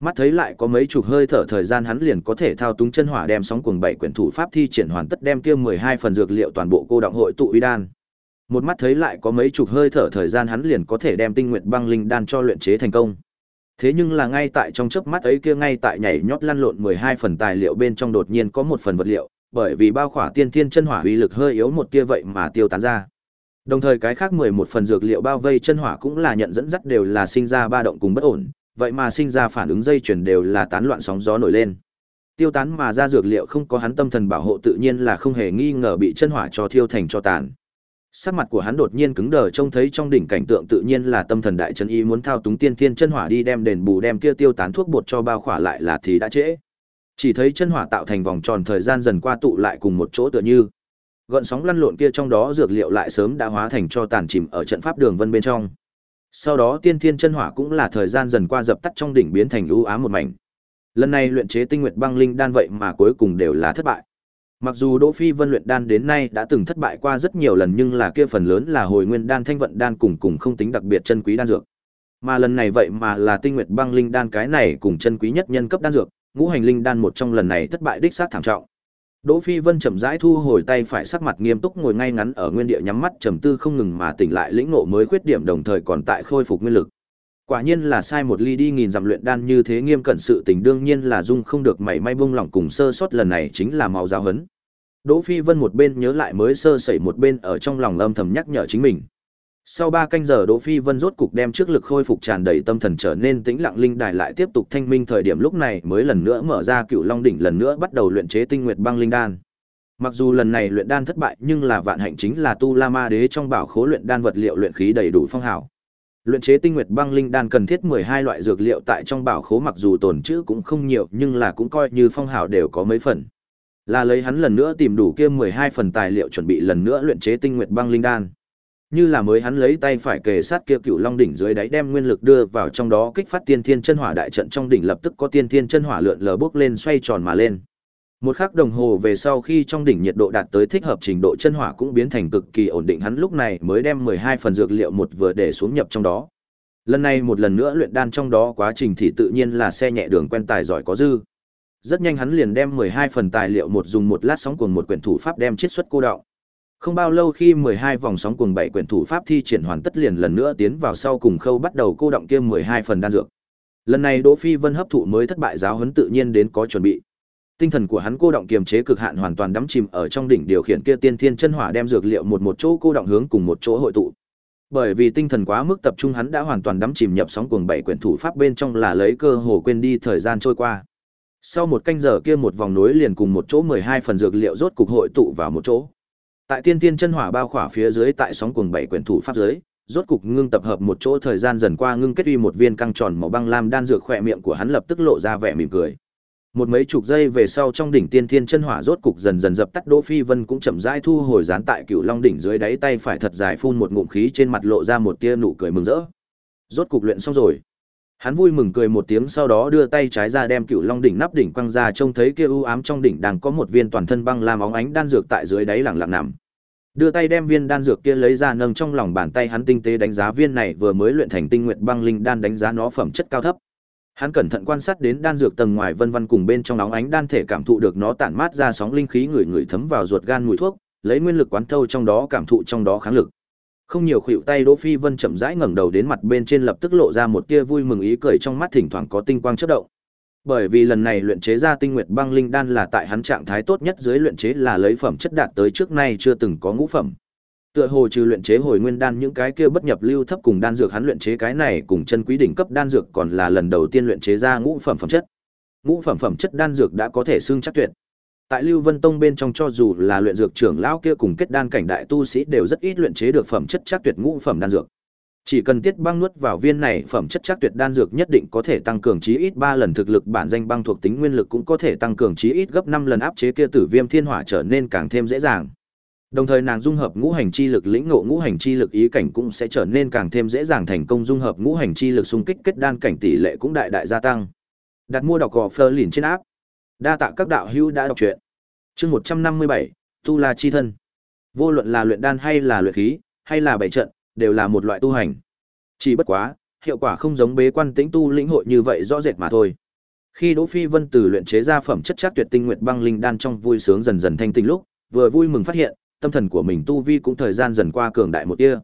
Mắt thấy lại có mấy chục hơi thở thời gian hắn liền có thể thao túng chân hỏa đem sóng cuồng bảy quyển thủ pháp thi triển hoàn tất đem kia 12 phần dược liệu toàn bộ cô động hội tụ uy đan. Một mắt thấy lại có mấy chục hơi thở thời gian hắn liền có thể đem tinh nguyện băng linh đan cho luyện chế thành công. Thế nhưng là ngay tại trong chớp mắt ấy kia ngay tại nhảy nhót lăn lộn 12 phần tài liệu bên trong đột nhiên có một phần vật liệu, bởi vì bao khỏa tiên thiên chân hỏa uy lực hơi yếu một tia vậy mà tiêu tán ra. Đồng thời cái khác 11 phần dược liệu bao vây chân hỏa cũng là nhận dẫn dắt đều là sinh ra ba động cùng bất ổn, vậy mà sinh ra phản ứng dây chuyển đều là tán loạn sóng gió nổi lên. Tiêu tán mà ra dược liệu không có hắn tâm thần bảo hộ tự nhiên là không hề nghi ngờ bị chân hỏa cho thiêu thành cho tàn. Sắc mặt của hắn đột nhiên cứng đờ, trông thấy trong đỉnh cảnh tượng tự nhiên là tâm thần đại chân y muốn thao túng tiên thiên chân hỏa đi đem đền bù đem kia tiêu tán thuốc bột cho bao khỏa lại là thì đã trễ. Chỉ thấy chân hỏa tạo thành vòng tròn thời gian dần qua tụ lại cùng một chỗ tựa như Gợn sóng lăn lộn kia trong đó dược liệu lại sớm đã hóa thành cho tàn chìm ở trận pháp đường vân bên trong. Sau đó tiên thiên chân hỏa cũng là thời gian dần qua dập tắt trong đỉnh biến thành u ám một mảnh. Lần này luyện chế tinh nguyệt băng linh đan vậy mà cuối cùng đều là thất bại. Mặc dù Đỗ Phi Vân luyện đan đến nay đã từng thất bại qua rất nhiều lần nhưng là kia phần lớn là hồi nguyên đan thanh vận đan cùng cùng không tính đặc biệt chân quý đan dược. Mà lần này vậy mà là tinh nguyệt băng linh đan cái này cùng chân quý nhất nhân cấp đan dược, ngũ hành linh đan một trong lần này thất bại đích xác thảm trọng. Đỗ Phi Vân chậm rãi thu hồi tay phải sắc mặt nghiêm túc ngồi ngay ngắn ở nguyên địa nhắm mắt trầm tư không ngừng mà tỉnh lại lĩnh ngộ mới khuyết điểm đồng thời còn tại khôi phục nguyên lực. Quả nhiên là sai một ly đi nghìn dặm luyện đan như thế nghiêm cẩn sự tình đương nhiên là dung không được mảy may buông lỏng cùng sơ sót lần này chính là màu giáo hấn. Đỗ Phi Vân một bên nhớ lại mới sơ sẩy một bên ở trong lòng âm thầm nhắc nhở chính mình. Sau 3 canh giờ Đỗ Phi Vân rốt cục đem trước lực khôi phục tràn đầy tâm thần trở nên tĩnh lặng linh đài lại tiếp tục thanh minh thời điểm lúc này mới lần nữa mở ra Cựu Long đỉnh lần nữa bắt đầu luyện chế tinh nguyệt băng linh đan. Mặc dù lần này luyện đan thất bại, nhưng là vạn hạnh chính là Tu La Ma Đế trong bảo khố luyện đan vật liệu luyện khí đầy đủ phong hào. Luyện chế tinh nguyệt băng linh đan cần thiết 12 loại dược liệu tại trong bảo khố mặc dù tồn trữ cũng không nhiều, nhưng là cũng coi như phong hào đều có mấy phần. Là lấy hắn lần nữa tìm đủ kia 12 phần tài liệu chuẩn bị lần nữa luyện chế tinh nguyệt băng linh đan. Như là mới hắn lấy tay phải kề sát kia cựu long đỉnh dưới đáy đem nguyên lực đưa vào trong đó kích phát tiên thiên chân hỏa đại trận trong đỉnh lập tức có tiên thiên chân hỏa lượn lờ bốc lên xoay tròn mà lên. Một khắc đồng hồ về sau khi trong đỉnh nhiệt độ đạt tới thích hợp trình độ chân hỏa cũng biến thành cực kỳ ổn định, hắn lúc này mới đem 12 phần dược liệu một vừa để xuống nhập trong đó. Lần này một lần nữa luyện đan trong đó quá trình thì tự nhiên là xe nhẹ đường quen tài giỏi có dư. Rất nhanh hắn liền đem 12 phần tài liệu một dùng một lát sóng cuồng một quyển thủ pháp đem chiết xuất cô đọng. Không bao lâu khi 12 vòng sóng cuồng bảy quyển thủ pháp thi triển hoàn tất liền lần nữa tiến vào sau cùng khâu bắt đầu cô động kia 12 phần đan dược. Lần này Đỗ Phi Vân hấp thụ mới thất bại, giáo huấn tự nhiên đến có chuẩn bị. Tinh thần của hắn cô động kiềm chế cực hạn hoàn toàn đắm chìm ở trong đỉnh điều khiển kia tiên thiên chân hỏa đem dược liệu một một chỗ cô động hướng cùng một chỗ hội tụ. Bởi vì tinh thần quá mức tập trung hắn đã hoàn toàn đắm chìm nhập sóng cuồng bảy quyển thủ pháp bên trong là lấy cơ hồ quên đi thời gian trôi qua. Sau một canh giờ kia một vòng núi liền cùng một chỗ 12 phần dược liệu rốt cục hội tụ vào một chỗ. Tại tiên tiên chân hỏa bao khỏa phía dưới tại sóng cuồng bảy quyển thủ pháp dưới, rốt cục ngưng tập hợp một chỗ thời gian dần qua ngưng kết uy một viên căng tròn màu băng lam đan dược khỏe miệng của hắn lập tức lộ ra vẻ mỉm cười. Một mấy chục giây về sau trong đỉnh tiên thiên chân hỏa rốt cục dần dần dập tắt, Đỗ Phi Vân cũng chậm rãi thu hồi dán tại cựu Long đỉnh dưới đáy tay phải thật dài phun một ngụm khí trên mặt lộ ra một tia nụ cười mừng rỡ. Rốt cục luyện xong rồi. Hắn vui mừng cười một tiếng sau đó đưa tay trái ra đem cựu Long đỉnh nắp đỉnh quăng ra, trông thấy kia u ám trong đỉnh đang có một viên toàn thân băng làm óng ánh đan dược tại dưới đáy lặng lặng nằm. Đưa tay đem viên đan dược kia lấy ra, nâng trong lòng bàn tay hắn tinh tế đánh giá viên này vừa mới luyện thành tinh nguyện băng linh đan đánh giá nó phẩm chất cao thấp. Hắn cẩn thận quan sát đến đan dược tầng ngoài vân vân cùng bên trong nóng ánh đan thể cảm thụ được nó tản mát ra sóng linh khí người người thấm vào ruột gan mùi thuốc, lấy nguyên lực quán thâu trong đó cảm thụ trong đó kháng lực. Không nhiều khuỷu tay Đỗ Phi Vân chậm rãi ngẩng đầu đến mặt bên trên lập tức lộ ra một tia vui mừng ý cười trong mắt thỉnh thoảng có tinh quang chớp động. Bởi vì lần này luyện chế ra tinh nguyệt băng linh đan là tại hắn trạng thái tốt nhất dưới luyện chế là lấy phẩm chất đạt tới trước nay chưa từng có ngũ phẩm. Tựa hồ trừ luyện chế hồi nguyên đan những cái kia bất nhập lưu thấp cùng đan dược, hắn luyện chế cái này cùng chân quý đỉnh cấp đan dược còn là lần đầu tiên luyện chế ra ngũ phẩm phẩm chất. Ngũ phẩm phẩm chất đan dược đã có thể xưng chắc tuyệt. Tại Lưu Vân Tông bên trong cho dù là luyện dược trưởng lão kia cùng kết đan cảnh đại tu sĩ đều rất ít luyện chế được phẩm chất chắc tuyệt ngũ phẩm đan dược. Chỉ cần tiết băng nuốt vào viên này phẩm chất chắc tuyệt đan dược nhất định có thể tăng cường chí ít ba lần thực lực, bản danh băng thuộc tính nguyên lực cũng có thể tăng cường chí ít gấp năm lần áp chế kia tử viêm thiên hỏa trở nên càng thêm dễ dàng. Đồng thời nàng dung hợp ngũ hành chi lực lĩnh ngộ ngũ hành chi lực ý cảnh cũng sẽ trở nên càng thêm dễ dàng thành công dung hợp ngũ hành chi lực xung kích kết đan cảnh tỷ lệ cũng đại đại gia tăng. Đặt mua đọc gò Fleur lìn trên áp. Đa tạ các đạo hữu đã đọc truyện. Chương 157, Tu La chi thân. Vô luận là luyện đan hay là luyện khí, hay là bảy trận, đều là một loại tu hành. Chỉ bất quá, hiệu quả không giống bế quan tĩnh tu lĩnh hội như vậy rõ rệt mà thôi. Khi Đỗ Phi Vân từ luyện chế ra phẩm chất chắc tuyệt tinh nguyệt băng linh đan trong vui sướng dần dần thanh tinh lúc, vừa vui mừng phát hiện, tâm thần của mình tu vi cũng thời gian dần qua cường đại một tia.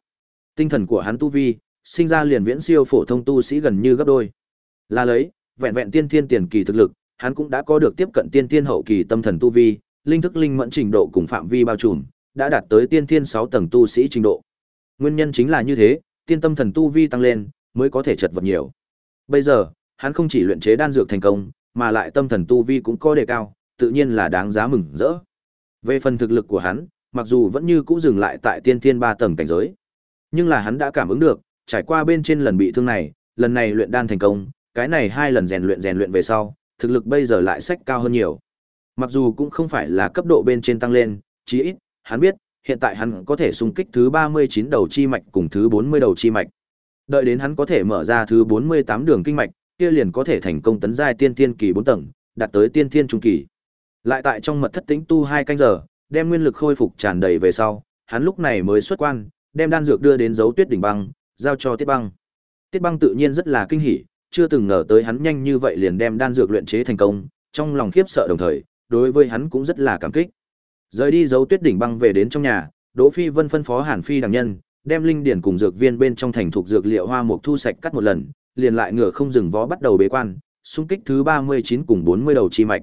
Tinh thần của hắn tu vi, sinh ra liền viễn siêu phổ thông tu sĩ gần như gấp đôi. Là lấy, vẹn vẹn tiên thiên tiền kỳ thực lực, hắn cũng đã có được tiếp cận tiên thiên hậu kỳ tâm thần tu vi, linh thức linh mẫn trình độ cùng phạm vi bao trùm, đã đạt tới tiên thiên 6 tầng tu sĩ trình độ. Nguyên nhân chính là như thế, tiên tâm thần tu vi tăng lên, mới có thể chật vật nhiều. Bây giờ, hắn không chỉ luyện chế đan dược thành công, mà lại tâm thần tu vi cũng có đề cao, tự nhiên là đáng giá mừng rỡ. Về phần thực lực của hắn, mặc dù vẫn như cũ dừng lại tại tiên thiên ba tầng cảnh giới. Nhưng là hắn đã cảm ứng được, trải qua bên trên lần bị thương này, lần này luyện đan thành công, cái này hai lần rèn luyện rèn luyện về sau, thực lực bây giờ lại sách cao hơn nhiều. Mặc dù cũng không phải là cấp độ bên trên tăng lên, chí ít, hắn biết, hiện tại hắn có thể xung kích thứ 39 đầu chi mạch cùng thứ 40 đầu chi mạch. Đợi đến hắn có thể mở ra thứ 48 đường kinh mạch, kia liền có thể thành công tấn giai tiên Thiên kỳ Bốn tầng, đạt tới tiên Thiên trung kỳ. Lại tại trong mật thất tĩnh tu hai canh giờ, đem nguyên lực khôi phục tràn đầy về sau, hắn lúc này mới xuất quan, đem đan dược đưa đến dấu tuyết đỉnh băng, giao cho Tiết Băng. Tiết Băng tự nhiên rất là kinh hỉ, chưa từng ngờ tới hắn nhanh như vậy liền đem đan dược luyện chế thành công, trong lòng khiếp sợ đồng thời, đối với hắn cũng rất là cảm kích. Rời đi dấu tuyết đỉnh băng về đến trong nhà, Đỗ Phi Vân phân phó Hàn Phi đằng nhân, đem linh điển cùng dược viên bên trong thành thuộc dược liệu hoa mục thu sạch cắt một lần, liền lại ngựa không dừng vó bắt đầu bế quan, xung kích thứ 39 cùng 40 đầu chi mạch.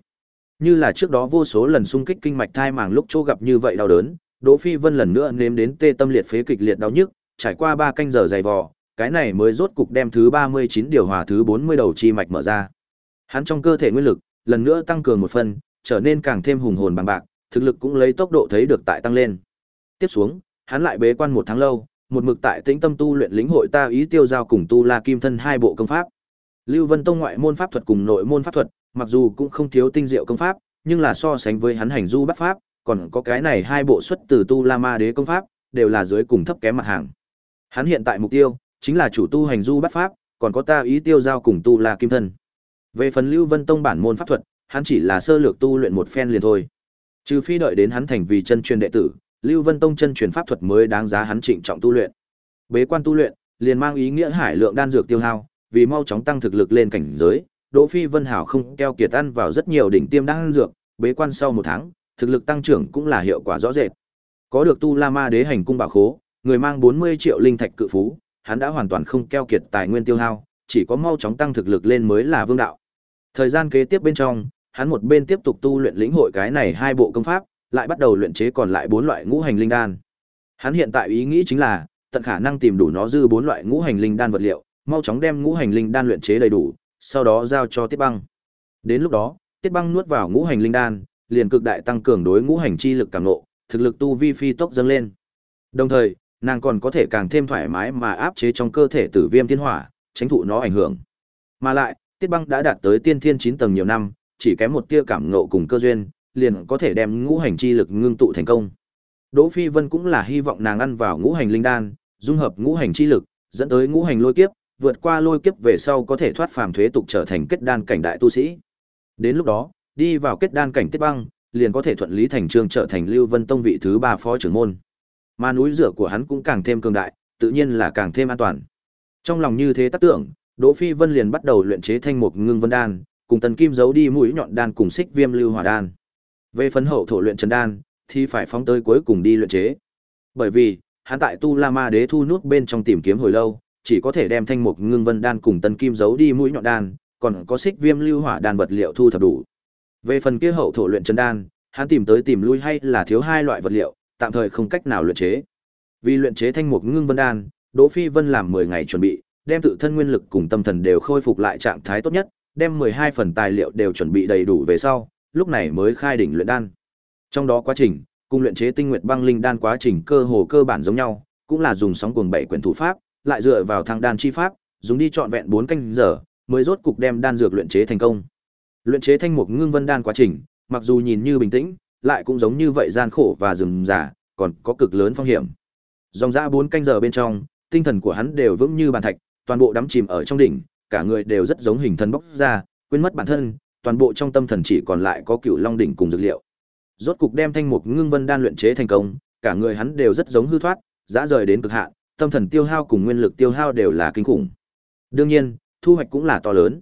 Như là trước đó vô số lần xung kích kinh mạch thai màng lúc chỗ gặp như vậy đau đớn, Đỗ Phi Vân lần nữa nếm đến tê tâm liệt phế kịch liệt đau nhức, trải qua 3 canh giờ dày vò, cái này mới rốt cục đem thứ 39 điều hòa thứ 40 đầu chi mạch mở ra. Hắn trong cơ thể nguyên lực lần nữa tăng cường một phần, trở nên càng thêm hùng hồn bằng bạc, thực lực cũng lấy tốc độ thấy được tại tăng lên. Tiếp xuống, hắn lại bế quan một tháng lâu, một mực tại tĩnh tâm tu luyện lĩnh hội ta ý tiêu giao cùng tu la kim thân hai bộ công pháp. Lưu Vân Tông ngoại môn pháp thuật cùng nội môn pháp thuật, mặc dù cũng không thiếu tinh diệu công pháp, nhưng là so sánh với hắn hành du bắt pháp, còn có cái này hai bộ xuất từ tu la ma đế công pháp, đều là dưới cùng thấp kém mặt hàng. Hắn hiện tại mục tiêu chính là chủ tu hành du bắt pháp, còn có ta ý tiêu giao cùng tu la kim thân. Về phần Lưu Vân Tông bản môn pháp thuật, hắn chỉ là sơ lược tu luyện một phen liền thôi. Trừ phi đợi đến hắn thành vì chân truyền đệ tử, Lưu Vân Tông chân truyền pháp thuật mới đáng giá hắn trịnh trọng tu luyện. Bế quan tu luyện, liền mang ý nghĩa hải lượng đan dược tiêu hao, vì mau chóng tăng thực lực lên cảnh giới, Đỗ Phi Vân Hảo không keo kiệt ăn vào rất nhiều đỉnh tiêm đan dược, bế quan sau một tháng, thực lực tăng trưởng cũng là hiệu quả rõ rệt. Có được tu La Ma Đế hành cung bảo khố, người mang 40 triệu linh thạch cự phú, hắn đã hoàn toàn không keo kiệt tài nguyên tiêu hao, chỉ có mau chóng tăng thực lực lên mới là vương đạo. Thời gian kế tiếp bên trong, hắn một bên tiếp tục tu luyện lĩnh hội cái này hai bộ công pháp, lại bắt đầu luyện chế còn lại bốn loại ngũ hành linh đan. Hắn hiện tại ý nghĩ chính là tận khả năng tìm đủ nó dư bốn loại ngũ hành linh đan vật liệu, mau chóng đem ngũ hành linh đan luyện chế đầy đủ, sau đó giao cho Tiết Băng. Đến lúc đó, Tiết Băng nuốt vào ngũ hành linh đan, liền cực đại tăng cường đối ngũ hành chi lực cảm ngộ, thực lực tu vi phi tốc dâng lên. Đồng thời, nàng còn có thể càng thêm thoải mái mà áp chế trong cơ thể tử viêm thiên hỏa, tránh thụ nó ảnh hưởng. Mà lại, Tiết Băng đã đạt tới tiên thiên 9 tầng nhiều năm, chỉ kém một tia cảm ngộ cùng cơ duyên, liền có thể đem ngũ hành chi lực ngưng tụ thành công. Đỗ Phi Vân cũng là hy vọng nàng ăn vào ngũ hành linh đan, dung hợp ngũ hành chi lực, dẫn tới ngũ hành lôi kiếp, vượt qua lôi kiếp về sau có thể thoát phàm thuế tục trở thành kết đan cảnh đại tu sĩ. Đến lúc đó, đi vào kết đan cảnh Tiết Băng, liền có thể thuận lý thành trương trở thành Lưu Vân Tông vị thứ ba phó trưởng môn. Mà núi rửa của hắn cũng càng thêm cường đại, tự nhiên là càng thêm an toàn. Trong lòng như thế tác tưởng, Đỗ Phi Vân liền bắt đầu luyện chế thanh mục ngưng vân đan, cùng tần kim giấu đi mũi nhọn đan cùng xích viêm lưu hỏa đan. Về phấn hậu thổ luyện trần đan, thì phải phóng tới cuối cùng đi luyện chế. Bởi vì, hắn tại Tu La Ma Đế thu nút bên trong tìm kiếm hồi lâu, chỉ có thể đem thanh mục ngưng vân đan cùng tân kim giấu đi mũi nhọn đan, còn có xích viêm lưu hỏa đan vật liệu thu thập đủ. Về phần kia hậu thổ luyện chân đan, hắn tìm tới tìm lui hay là thiếu hai loại vật liệu, tạm thời không cách nào luyện chế. Vì luyện chế thanh mục ngưng vân đan, Đỗ Phi Vân làm 10 ngày chuẩn bị, đem tự thân nguyên lực cùng tâm thần đều khôi phục lại trạng thái tốt nhất, đem 12 phần tài liệu đều chuẩn bị đầy đủ về sau, lúc này mới khai đỉnh luyện đan. Trong đó quá trình, cùng luyện chế tinh nguyệt băng linh đan quá trình cơ hồ cơ bản giống nhau, cũng là dùng sóng cuồng bảy quyển thủ pháp, lại dựa vào thang đan chi pháp, dùng đi trọn vẹn 4 canh giờ, mới rốt cục đem đan dược luyện chế thành công. Luyện chế thanh mục ngưng vân đan quá trình, mặc dù nhìn như bình tĩnh, lại cũng giống như vậy gian khổ và rườm rà, còn có cực lớn phong hiểm. Dòng dã 4 canh giờ bên trong, tinh thần của hắn đều vững như bàn thạch, toàn bộ đắm chìm ở trong đỉnh, cả người đều rất giống hình thân bốc ra, quên mất bản thân, toàn bộ trong tâm thần chỉ còn lại có cựu long đỉnh cùng dược liệu. Rốt cục đem thanh mục ngưng vân đan luyện chế thành công, cả người hắn đều rất giống hư thoát, dã rời đến cực hạn, tâm thần tiêu hao cùng nguyên lực tiêu hao đều là kinh khủng. Đương nhiên, thu hoạch cũng là to lớn.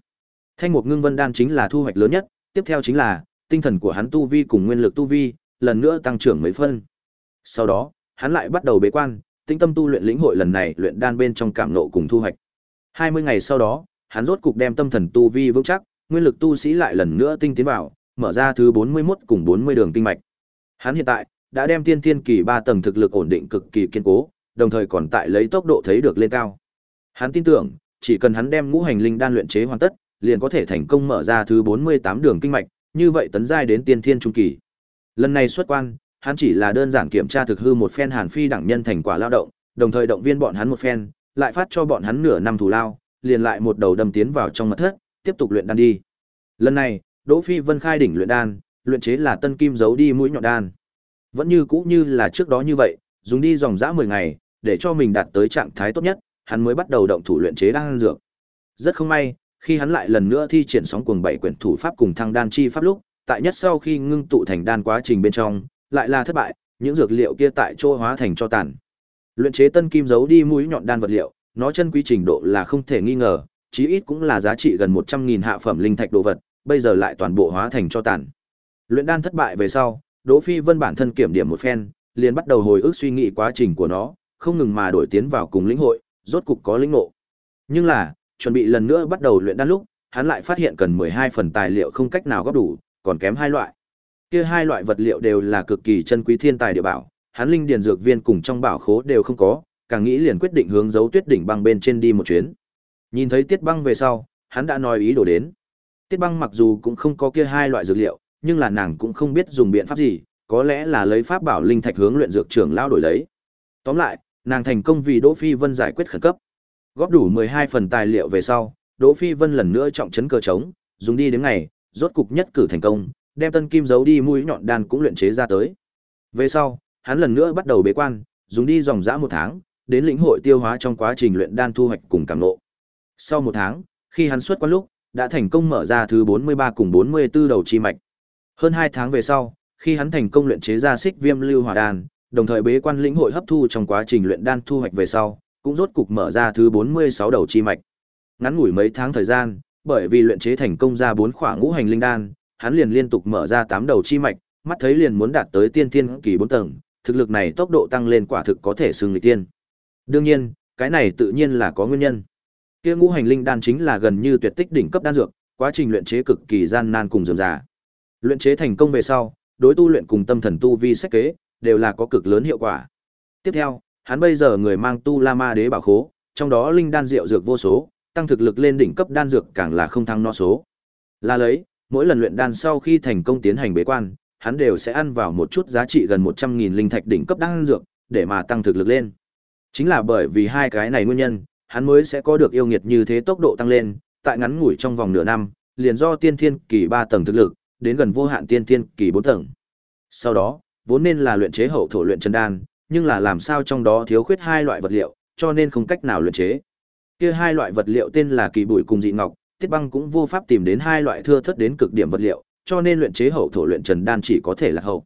Thanh mục ngưng vân đan chính là thu hoạch lớn nhất, tiếp theo chính là tinh thần của hắn tu vi cùng nguyên lực tu vi, lần nữa tăng trưởng mấy phân. Sau đó, hắn lại bắt đầu bế quan, tinh tâm tu luyện lĩnh hội lần này luyện đan bên trong cảm nộ cùng thu hoạch. 20 ngày sau đó, hắn rốt cục đem tâm thần tu vi vững chắc, nguyên lực tu sĩ lại lần nữa tinh tiến vào, mở ra thứ 41 cùng 40 đường kinh mạch. Hắn hiện tại đã đem tiên tiên kỳ 3 tầng thực lực ổn định cực kỳ kiên cố, đồng thời còn tại lấy tốc độ thấy được lên cao. Hắn tin tưởng, chỉ cần hắn đem ngũ hành linh đan luyện chế hoàn tất, liền có thể thành công mở ra thứ 48 đường kinh mạch, như vậy tấn giai đến tiên thiên trung kỳ. Lần này xuất quan, hắn chỉ là đơn giản kiểm tra thực hư một phen Hàn Phi đẳng nhân thành quả lao động, đồng thời động viên bọn hắn một phen, lại phát cho bọn hắn nửa năm thù lao, liền lại một đầu đâm tiến vào trong mật thất, tiếp tục luyện đan đi. Lần này, Đỗ Phi Vân khai đỉnh luyện đan, luyện chế là tân kim giấu đi mũi nhọn đan. Vẫn như cũ như là trước đó như vậy, dùng đi dòng dã 10 ngày, để cho mình đạt tới trạng thái tốt nhất, hắn mới bắt đầu động thủ luyện chế đan dược. Rất không may, khi hắn lại lần nữa thi triển sóng cuồng bảy quyển thủ pháp cùng thăng đan chi pháp lúc, tại nhất sau khi ngưng tụ thành đan quá trình bên trong, lại là thất bại, những dược liệu kia tại chỗ hóa thành cho tàn. Luyện chế tân kim giấu đi mũi nhọn đan vật liệu, nó chân quý trình độ là không thể nghi ngờ, chí ít cũng là giá trị gần 100.000 hạ phẩm linh thạch đồ vật, bây giờ lại toàn bộ hóa thành cho tàn. Luyện đan thất bại về sau, Đỗ Phi Vân bản thân kiểm điểm một phen, liền bắt đầu hồi ức suy nghĩ quá trình của nó, không ngừng mà đổi tiến vào cùng lĩnh hội, rốt cục có lĩnh ngộ. Nhưng là, chuẩn bị lần nữa bắt đầu luyện đan lúc, hắn lại phát hiện cần 12 phần tài liệu không cách nào góp đủ, còn kém hai loại. Kia hai loại vật liệu đều là cực kỳ chân quý thiên tài địa bảo, hắn linh điền dược viên cùng trong bảo khố đều không có, càng nghĩ liền quyết định hướng dấu tuyết đỉnh băng bên trên đi một chuyến. Nhìn thấy Tiết Băng về sau, hắn đã nói ý đồ đến. Tiết Băng mặc dù cũng không có kia hai loại dược liệu, nhưng là nàng cũng không biết dùng biện pháp gì, có lẽ là lấy pháp bảo linh thạch hướng luyện dược trưởng lao đổi lấy. Tóm lại, nàng thành công vì Đỗ Phi Vân giải quyết khẩn cấp. Góp đủ 12 phần tài liệu về sau, Đỗ Phi Vân lần nữa trọng trấn cơ trống, dùng đi đến ngày, rốt cục nhất cử thành công, đem tân kim giấu đi mũi nhọn đan cũng luyện chế ra tới. Về sau, hắn lần nữa bắt đầu bế quan, dùng đi dòng dã một tháng, đến lĩnh hội tiêu hóa trong quá trình luyện đan thu hoạch cùng cảm ngộ. Sau một tháng, khi hắn xuất quan lúc, đã thành công mở ra thứ 43 cùng 44 đầu chi mạch. Hơn 2 tháng về sau, khi hắn thành công luyện chế ra xích viêm lưu hỏa đan, đồng thời bế quan lĩnh hội hấp thu trong quá trình luyện đan thu hoạch về sau, cũng rốt cục mở ra thứ 46 đầu chi mạch. Ngắn ngủi mấy tháng thời gian, bởi vì luyện chế thành công ra 4 khỏa ngũ hành linh đan, hắn liền liên tục mở ra 8 đầu chi mạch, mắt thấy liền muốn đạt tới tiên thiên kỳ 4 tầng, thực lực này tốc độ tăng lên quả thực có thể xưng nghịch tiên. Đương nhiên, cái này tự nhiên là có nguyên nhân. Kia ngũ hành linh đan chính là gần như tuyệt tích đỉnh cấp đan dược, quá trình luyện chế cực kỳ gian nan cùng rườm rà, Luyện chế thành công về sau, đối tu luyện cùng tâm thần tu vi sách kế, đều là có cực lớn hiệu quả. Tiếp theo, hắn bây giờ người mang tu La Ma Đế bảo khố, trong đó linh đan rượu dược vô số, tăng thực lực lên đỉnh cấp đan dược càng là không thăng no số. Là lấy, mỗi lần luyện đan sau khi thành công tiến hành bế quan, hắn đều sẽ ăn vào một chút giá trị gần 100.000 linh thạch đỉnh cấp đan dược, để mà tăng thực lực lên. Chính là bởi vì hai cái này nguyên nhân, hắn mới sẽ có được yêu nghiệt như thế tốc độ tăng lên, tại ngắn ngủi trong vòng nửa năm, liền do tiên thiên kỳ 3 tầng thực lực, đến gần vô hạn tiên thiên kỳ 4 tầng. Sau đó, vốn nên là luyện chế hậu thổ luyện chân đan, nhưng là làm sao trong đó thiếu khuyết hai loại vật liệu, cho nên không cách nào luyện chế. Kia hai loại vật liệu tên là kỳ bụi cùng dị ngọc, Tiết Băng cũng vô pháp tìm đến hai loại thưa thớt đến cực điểm vật liệu, cho nên luyện chế hậu thổ luyện trần đan chỉ có thể là hậu.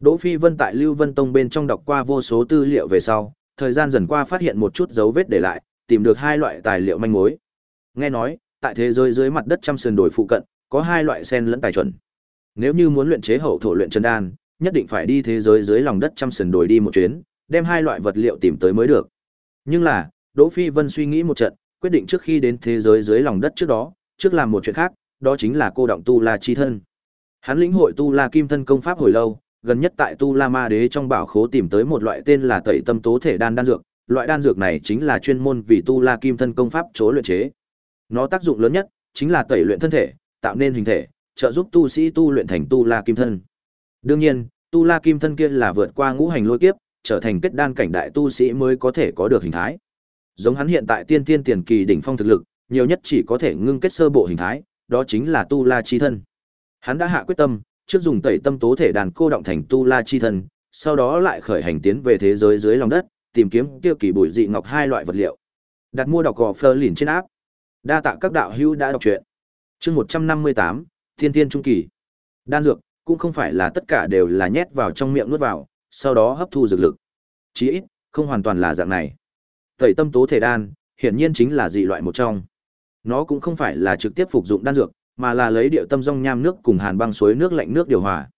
Đỗ Phi Vân tại Lưu Vân Tông bên trong đọc qua vô số tư liệu về sau, thời gian dần qua phát hiện một chút dấu vết để lại, tìm được hai loại tài liệu manh mối. Nghe nói, tại thế giới dưới mặt đất trăm sườn đồi phụ cận, có hai loại sen lẫn tài chuẩn. Nếu như muốn luyện chế hậu thổ luyện chân đan, nhất định phải đi thế giới dưới lòng đất trăm sườn đồi đi một chuyến, đem hai loại vật liệu tìm tới mới được. Nhưng là, Đỗ Phi Vân suy nghĩ một trận, quyết định trước khi đến thế giới dưới lòng đất trước đó, trước làm một chuyện khác, đó chính là cô động tu la chi thân. Hắn lĩnh hội tu la kim thân công pháp hồi lâu, gần nhất tại tu la ma đế trong bảo khố tìm tới một loại tên là tẩy tâm tố thể đan đan dược, loại đan dược này chính là chuyên môn vì tu la kim thân công pháp chỗ luyện chế. Nó tác dụng lớn nhất chính là tẩy luyện thân thể, tạo nên hình thể, trợ giúp tu sĩ tu luyện thành tu la kim thân. Đương nhiên, tu la kim thân kia là vượt qua ngũ hành lôi kiếp, trở thành kết đan cảnh đại tu sĩ mới có thể có được hình thái. Giống hắn hiện tại tiên tiên tiền kỳ đỉnh phong thực lực, nhiều nhất chỉ có thể ngưng kết sơ bộ hình thái, đó chính là tu la chi thân. Hắn đã hạ quyết tâm, trước dùng tẩy tâm tố thể đàn cô động thành tu la chi thân, sau đó lại khởi hành tiến về thế giới dưới lòng đất, tìm kiếm tiêu kỳ bụi dị ngọc hai loại vật liệu. Đặt mua đọc gò phơ lìn trên áp. Đa tạ các đạo hữu đã đọc truyện. Chương 158, Thiên tiên trung kỳ. Đan dược cũng không phải là tất cả đều là nhét vào trong miệng nuốt vào, sau đó hấp thu dược lực. Chí ít, không hoàn toàn là dạng này. Tẩy tâm tố thể đan, hiển nhiên chính là dị loại một trong. Nó cũng không phải là trực tiếp phục dụng đan dược, mà là lấy điệu tâm rong nham nước cùng hàn băng suối nước lạnh nước điều hòa.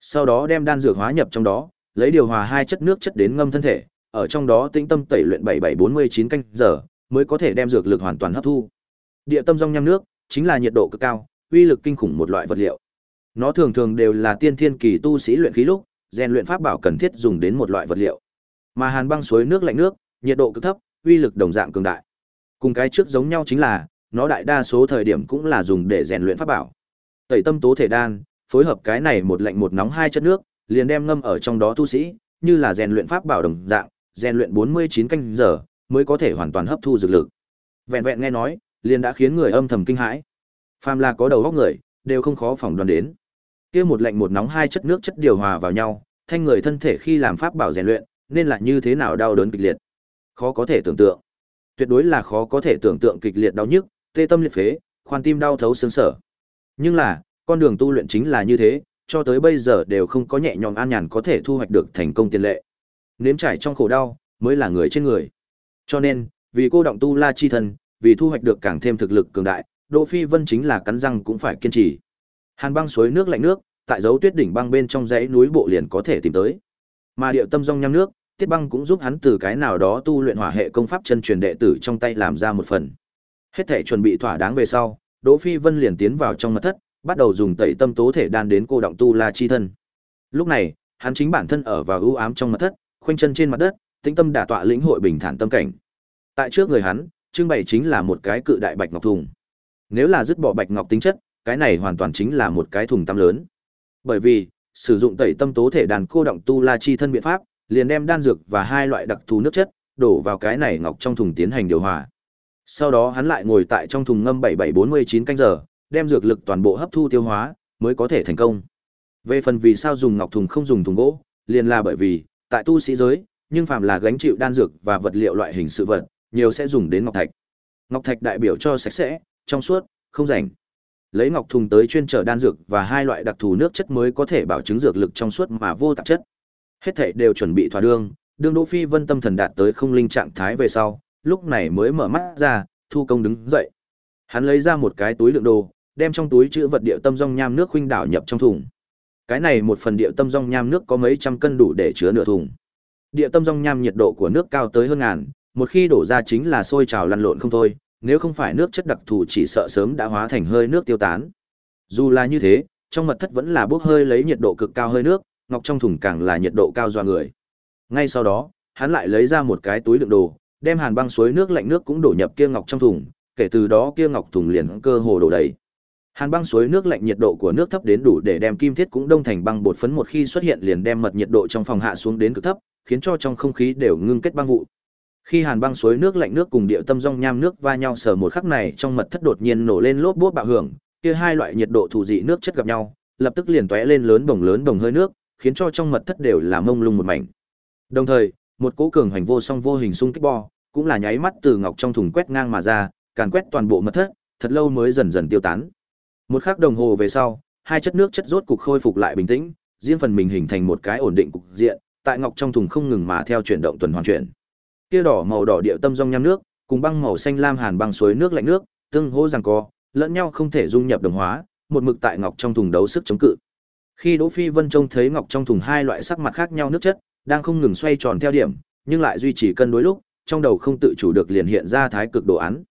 Sau đó đem đan dược hóa nhập trong đó, lấy điều hòa hai chất nước chất đến ngâm thân thể, ở trong đó tĩnh tâm tẩy luyện 7749 canh giờ, mới có thể đem dược lực hoàn toàn hấp thu. Địa tâm rong nham nước chính là nhiệt độ cực cao, uy lực kinh khủng một loại vật liệu. Nó thường thường đều là tiên thiên kỳ tu sĩ luyện khí lúc, rèn luyện pháp bảo cần thiết dùng đến một loại vật liệu. Mà hàn băng suối nước lạnh nước, nhiệt độ cực thấp, uy lực đồng dạng cường đại. Cùng cái trước giống nhau chính là, nó đại đa số thời điểm cũng là dùng để rèn luyện pháp bảo. Tẩy tâm tố thể đan, phối hợp cái này một lạnh một nóng hai chất nước, liền đem ngâm ở trong đó tu sĩ, như là rèn luyện pháp bảo đồng dạng, rèn luyện 49 canh giờ mới có thể hoàn toàn hấp thu dược lực. Vẹn vẹn nghe nói, liền đã khiến người âm thầm kinh hãi. Phàm là có đầu óc người, đều không khó phỏng đoán đến. Kia một lạnh một nóng hai chất nước chất điều hòa vào nhau, thanh người thân thể khi làm pháp bảo rèn luyện, nên là như thế nào đau đớn kịch liệt. Khó có thể tưởng tượng. Tuyệt đối là khó có thể tưởng tượng kịch liệt đau nhức, tê tâm liệt phế, khoan tim đau thấu xương sở. Nhưng là, con đường tu luyện chính là như thế, cho tới bây giờ đều không có nhẹ nhõm an nhàn có thể thu hoạch được thành công tiền lệ. Nếm trải trong khổ đau, mới là người trên người. Cho nên, vì cô động tu la chi thần, vì thu hoạch được càng thêm thực lực cường đại, Đỗ Phi Vân chính là cắn răng cũng phải kiên trì. Hàn băng suối nước lạnh nước, tại dấu tuyết đỉnh băng bên trong dãy núi bộ liền có thể tìm tới. Mà điệu tâm rong nham nước, Tiết Băng cũng giúp hắn từ cái nào đó tu luyện hỏa hệ công pháp chân truyền đệ tử trong tay làm ra một phần. Hết thể chuẩn bị thỏa đáng về sau, Đỗ Phi Vân liền tiến vào trong mật thất, bắt đầu dùng tẩy tâm tố thể đan đến cô động tu la chi thân. Lúc này, hắn chính bản thân ở vào ưu ám trong mật thất, khoanh chân trên mặt đất, tĩnh tâm đả tọa lĩnh hội bình thản tâm cảnh. Tại trước người hắn, trưng bày chính là một cái cự đại bạch ngọc thùng. Nếu là dứt bỏ bạch ngọc tính chất, cái này hoàn toàn chính là một cái thùng tắm lớn. Bởi vì, sử dụng tẩy tâm tố thể đàn cô động tu la chi thân biện pháp, liền đem đan dược và hai loại đặc thù nước chất đổ vào cái này ngọc trong thùng tiến hành điều hòa. Sau đó hắn lại ngồi tại trong thùng ngâm 7749 canh giờ, đem dược lực toàn bộ hấp thu tiêu hóa, mới có thể thành công. Về phần vì sao dùng ngọc thùng không dùng thùng gỗ, liền là bởi vì, tại tu sĩ giới, nhưng phàm là gánh chịu đan dược và vật liệu loại hình sự vật, nhiều sẽ dùng đến ngọc thạch. Ngọc thạch đại biểu cho sạch sẽ, trong suốt, không rảnh. Lấy ngọc thùng tới chuyên trở đan dược và hai loại đặc thù nước chất mới có thể bảo chứng dược lực trong suốt mà vô tạp chất. Hết thảy đều chuẩn bị thỏa đương, đương Đỗ Phi Vân tâm thần đạt tới không linh trạng thái về sau, lúc này mới mở mắt ra, thu công đứng dậy. Hắn lấy ra một cái túi đựng đồ, đem trong túi chứa vật điệu tâm rong nham nước khuynh đảo nhập trong thùng. Cái này một phần điệu tâm rong nham nước có mấy trăm cân đủ để chứa nửa thùng. Điệu tâm rong nham nhiệt độ của nước cao tới hơn ngàn, một khi đổ ra chính là sôi trào lăn lộn không thôi, nếu không phải nước chất đặc thù chỉ sợ sớm đã hóa thành hơi nước tiêu tán. Dù là như thế, trong mật thất vẫn là bốc hơi lấy nhiệt độ cực cao hơi nước, ngọc trong thùng càng là nhiệt độ cao dọa người. Ngay sau đó, hắn lại lấy ra một cái túi đựng đồ, đem hàn băng suối nước lạnh nước cũng đổ nhập kia ngọc trong thùng, kể từ đó kia ngọc thùng liền cơ hồ đổ đầy. Hàn băng suối nước lạnh nhiệt độ của nước thấp đến đủ để đem kim thiết cũng đông thành băng bột phấn một khi xuất hiện liền đem mật nhiệt độ trong phòng hạ xuống đến cực thấp, khiến cho trong không khí đều ngưng kết băng vụ. Khi hàn băng suối nước lạnh nước cùng địa tâm rong nham nước va nhau sờ một khắc này trong mật thất đột nhiên nổ lên lốp bốp bạo hưởng, kia hai loại nhiệt độ thù dị nước chất gặp nhau, lập tức liền tóe lên lớn bồng lớn bồng hơi nước, khiến cho trong mật thất đều là mông lung một mảnh. Đồng thời, một cỗ cường hành vô song vô hình xung kích bo, cũng là nháy mắt từ ngọc trong thùng quét ngang mà ra, càn quét toàn bộ mật thất, thật lâu mới dần dần tiêu tán. Một khắc đồng hồ về sau, hai chất nước chất rốt cục khôi phục lại bình tĩnh, riêng phần mình hình thành một cái ổn định cục diện, tại ngọc trong thùng không ngừng mà theo chuyển động tuần hoàn chuyển. Kia đỏ màu đỏ điệu tâm rong nham nước, cùng băng màu xanh lam hàn băng suối nước lạnh nước, tương hỗ giằng co, lẫn nhau không thể dung nhập đồng hóa, một mực tại ngọc trong thùng đấu sức chống cự. Khi Đỗ Phi Vân trông thấy ngọc trong thùng hai loại sắc mặt khác nhau nước chất, đang không ngừng xoay tròn theo điểm, nhưng lại duy trì cân đối lúc, trong đầu không tự chủ được liền hiện ra thái cực đồ án.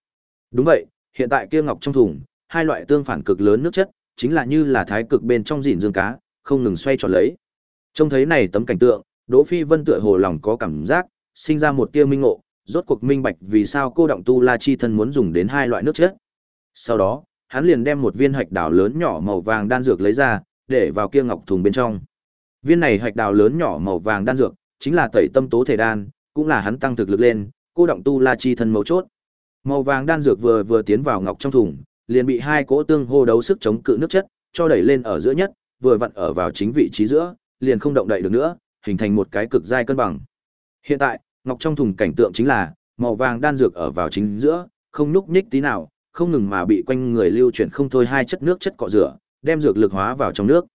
Đúng vậy, hiện tại kia ngọc trong thùng, hai loại tương phản cực lớn nước chất, chính là như là thái cực bên trong dỉn dương cá, không ngừng xoay tròn lấy. Trông thấy này tấm cảnh tượng, Đỗ Phi Vân tựa hồ lòng có cảm giác, sinh ra một tia minh ngộ, rốt cuộc minh bạch vì sao cô động tu la chi thân muốn dùng đến hai loại nước chất. Sau đó, hắn liền đem một viên hạch đào lớn nhỏ màu vàng đan dược lấy ra, để vào kia ngọc thùng bên trong. Viên này hạch đào lớn nhỏ màu vàng đan dược, chính là tẩy tâm tố thể đan, cũng là hắn tăng thực lực lên, cô động tu la chi thân mấu chốt. Màu vàng đan dược vừa vừa tiến vào ngọc trong thùng, liền bị hai cỗ tương hô đấu sức chống cự nước chất, cho đẩy lên ở giữa nhất, vừa vặn ở vào chính vị trí giữa, liền không động đậy được nữa, hình thành một cái cực dai cân bằng. Hiện tại, ngọc trong thùng cảnh tượng chính là màu vàng đan dược ở vào chính giữa, không núc nhích tí nào, không ngừng mà bị quanh người lưu chuyển không thôi hai chất nước chất cọ rửa, đem dược lực hóa vào trong nước.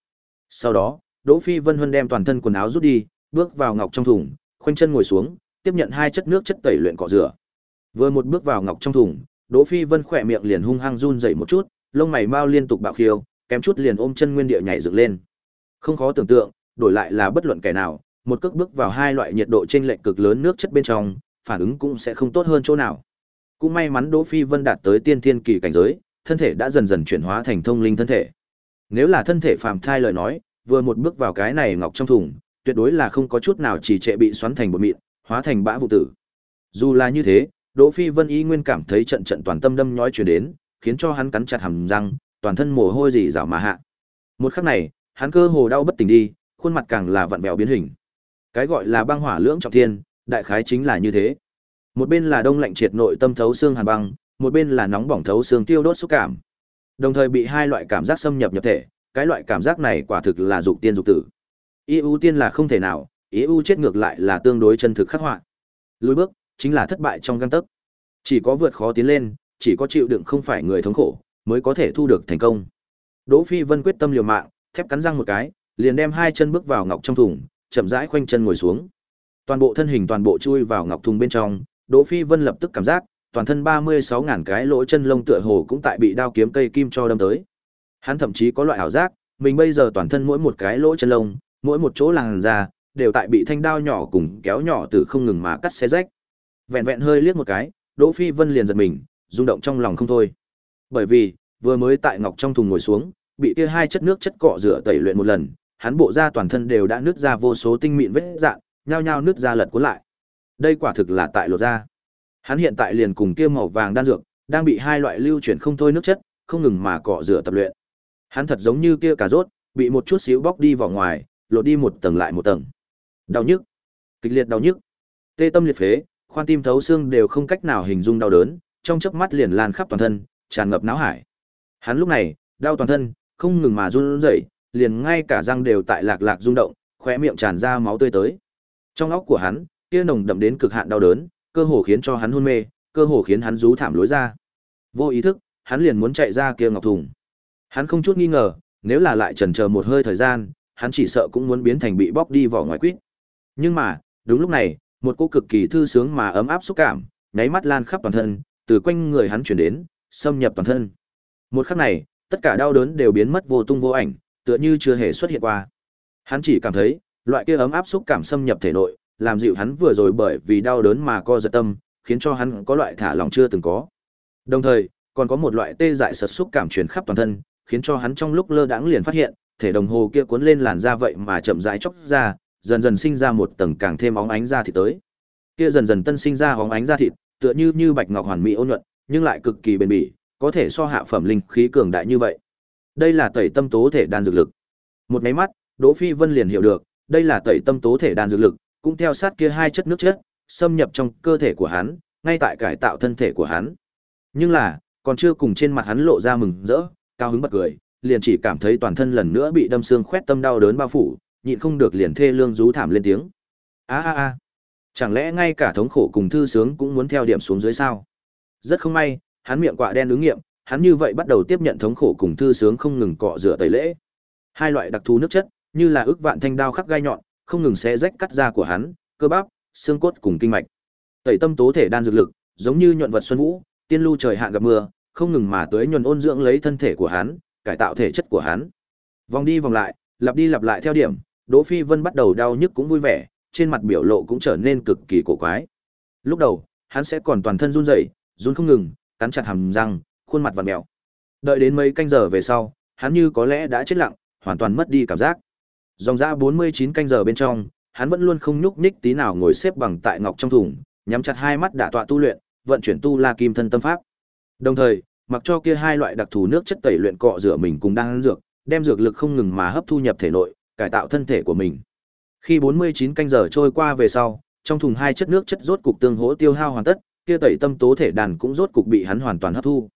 Sau đó, Đỗ Phi Vân Huân đem toàn thân quần áo rút đi, bước vào ngọc trong thùng, khoanh chân ngồi xuống, tiếp nhận hai chất nước chất tẩy luyện cọ rửa. Vừa một bước vào ngọc trong thùng, Đỗ Phi Vân khỏe miệng liền hung hăng run rẩy một chút, lông mày mau liên tục bạo khiêu, kém chút liền ôm chân nguyên địa nhảy dựng lên. Không khó tưởng tượng, đổi lại là bất luận kẻ nào, một cước bước vào hai loại nhiệt độ chênh lệch cực lớn nước chất bên trong, phản ứng cũng sẽ không tốt hơn chỗ nào. Cũng may mắn Đỗ Phi Vân đạt tới tiên thiên kỳ cảnh giới, thân thể đã dần dần chuyển hóa thành thông linh thân thể. Nếu là thân thể phàm thai lời nói, vừa một bước vào cái này ngọc trong thùng, tuyệt đối là không có chút nào chỉ trệ bị xoắn thành bột mịn, hóa thành bã vụ tử. Dù là như thế, Đỗ Phi Vân ý nguyên cảm thấy trận trận toàn tâm đâm nhói truyền đến, khiến cho hắn cắn chặt hàm răng, toàn thân mồ hôi rỉ rào mà hạ. Một khắc này, hắn cơ hồ đau bất tỉnh đi, khuôn mặt càng là vặn vẹo biến hình. Cái gọi là băng hỏa lưỡng trọng thiên, đại khái chính là như thế. Một bên là đông lạnh triệt nội tâm thấu xương hàn băng, một bên là nóng bỏng thấu xương tiêu đốt xúc cảm. Đồng thời bị hai loại cảm giác xâm nhập nhập thể, cái loại cảm giác này quả thực là dục tiên dục tử. yêu ưu tiên là không thể nào yêu ưu chết ngược lại là tương đối chân thực khắc họa lùi bước chính là thất bại trong găng tấc chỉ có vượt khó tiến lên chỉ có chịu đựng không phải người thống khổ mới có thể thu được thành công đỗ phi vân quyết tâm liều mạng thép cắn răng một cái liền đem hai chân bước vào ngọc trong thùng chậm rãi khoanh chân ngồi xuống. Toàn bộ thân hình toàn bộ chui vào ngọc thùng bên trong, đỗ phi vân lập tức cảm giác, toàn thân ba mươi sáu ngàn cái lỗ chân lông tựa hồ cũng tại bị đao kiếm cây kim cho đâm tới. Hắn thậm chí có loại ảo giác, mình bây giờ toàn thân mỗi một cái lỗ chân lông, mỗi một chỗ làn da, đều tại bị thanh đao nhỏ cùng kéo nhỏ từ không ngừng mà cắt xé rách. Vẹn vẹn hơi liếc một cái, đỗ phi vân liền giật mình, rung động trong lòng không thôi. Bởi vì, vừa mới tại ngọc trong thùng ngồi xuống, bị kia hai chất nước chất cọ rửa tẩy luyện một lần hắn bộ da toàn thân đều đã nứt ra vô số tinh mịn vết dạn, nhao nhao nứt ra lật cuốn lại. Đây quả thực là tại lột da. Hắn hiện tại liền cùng kia màu vàng đan dược, đang bị hai loại lưu chuyển không thôi nước chất, không ngừng mà cọ rửa tập luyện. Hắn thật giống như kia cà rốt, bị một chút xíu bóc đi vào ngoài, lột đi một tầng lại một tầng. Đau nhức. Kịch liệt đau nhức. Tê tâm liệt phế, khoan tim thấu xương đều không cách nào hình dung đau đớn, trong chớp mắt liền lan khắp toàn thân, tràn ngập não hải. Hắn lúc này, đau toàn thân, không ngừng mà run rẩy liền ngay cả răng đều tại lạc lạc rung động, khóe miệng tràn ra máu tươi tới. Trong óc của hắn kia nồng đậm đến cực hạn đau đớn, cơ hồ khiến cho hắn hôn mê, cơ hồ khiến hắn rú thảm lối ra. Vô ý thức, hắn liền muốn chạy ra kia ngọc thùng. Hắn không chút nghi ngờ, nếu là lại chần chờ một hơi thời gian, hắn chỉ sợ cũng muốn biến thành bị bóc đi vỏ ngoài quýt. Nhưng mà, đúng lúc này, một cô cực kỳ thư sướng mà ấm áp xúc cảm, nháy mắt lan khắp toàn thân, từ quanh người hắn chuyển đến, xâm nhập toàn thân. Một khắc này, tất cả đau đớn đều biến mất vô tung vô ảnh tựa như chưa hề xuất hiện qua. Hắn chỉ cảm thấy, loại kia ấm áp xúc cảm xâm nhập thể nội, làm dịu hắn vừa rồi bởi vì đau đớn mà co giật tâm, khiến cho hắn có loại thả lòng chưa từng có. Đồng thời, còn có một loại tê dại sật xúc cảm truyền khắp toàn thân, khiến cho hắn trong lúc lơ đãng liền phát hiện, thể đồng hồ kia cuốn lên làn da vậy mà chậm rãi chóc ra, dần dần sinh ra một tầng càng thêm óng ánh da thịt tới. Kia dần dần tân sinh ra óng ánh da thịt, tựa như như bạch ngọc hoàn mỹ ôn nhuận, nhưng lại cực kỳ bền bỉ, có thể so hạ phẩm linh khí cường đại như vậy đây là tẩy tâm tố thể đan dược lực. Một máy mắt, đỗ phi vân liền hiểu được, đây là tẩy tâm tố thể đan dược lực, cũng theo sát kia hai chất nước chết, xâm nhập trong cơ thể của hắn, ngay tại cải tạo thân thể của hắn. Nhưng là, còn chưa cùng trên mặt hắn lộ ra mừng rỡ, cao hứng bật cười, liền chỉ cảm thấy toàn thân lần nữa bị đâm xương khoét tâm đau đớn bao phủ, nhịn không được liền thê lương rú thảm lên tiếng. A a a. Chẳng lẽ ngay cả thống khổ cùng thư sướng cũng muốn theo điểm xuống dưới sao? Rất không may, hắn miệng quạ đen ứng nghiệm hắn như vậy bắt đầu tiếp nhận thống khổ cùng thư sướng không ngừng cọ rửa tẩy lễ. Hai loại đặc thù nước chất, như là ước vạn thanh đao khắc gai nhọn, không ngừng xé rách cắt da của hắn, cơ bắp, xương cốt cùng kinh mạch. Tẩy tâm tố thể đan dược lực, giống như nhuận vật xuân vũ, tiên lưu trời hạn gặp mưa, không ngừng mà tưới nhuần ôn dưỡng lấy thân thể của hắn, cải tạo thể chất của hắn. Vòng đi vòng lại, lặp đi lặp lại theo điểm, đỗ phi vân bắt đầu đau nhức cũng vui vẻ, trên mặt biểu lộ cũng trở nên cực kỳ cổ quái. Lúc đầu, hắn sẽ còn toàn thân run rẩy, run không ngừng, cắn chặt hàm răng khuôn mặt vặn mèo. Đợi đến mấy canh giờ về sau, hắn như có lẽ đã chết lặng, hoàn toàn mất đi cảm giác. Dòng dã 49 canh giờ bên trong, hắn vẫn luôn không nhúc nhích tí nào ngồi xếp bằng tại ngọc trong thùng, nhắm chặt hai mắt đả tọa tu luyện, vận chuyển tu la kim thân tâm pháp. Đồng thời, mặc cho kia hai loại đặc thù nước chất tẩy luyện cọ rửa mình cùng đang ăn dược, đem dược lực không ngừng mà hấp thu nhập thể nội, cải tạo thân thể của mình. Khi 49 canh giờ trôi qua về sau, trong thùng hai chất nước chất rốt cục tương hỗ tiêu hao hoàn tất, kia tẩy tâm tố thể đàn cũng rốt cục bị hắn hoàn toàn hấp thu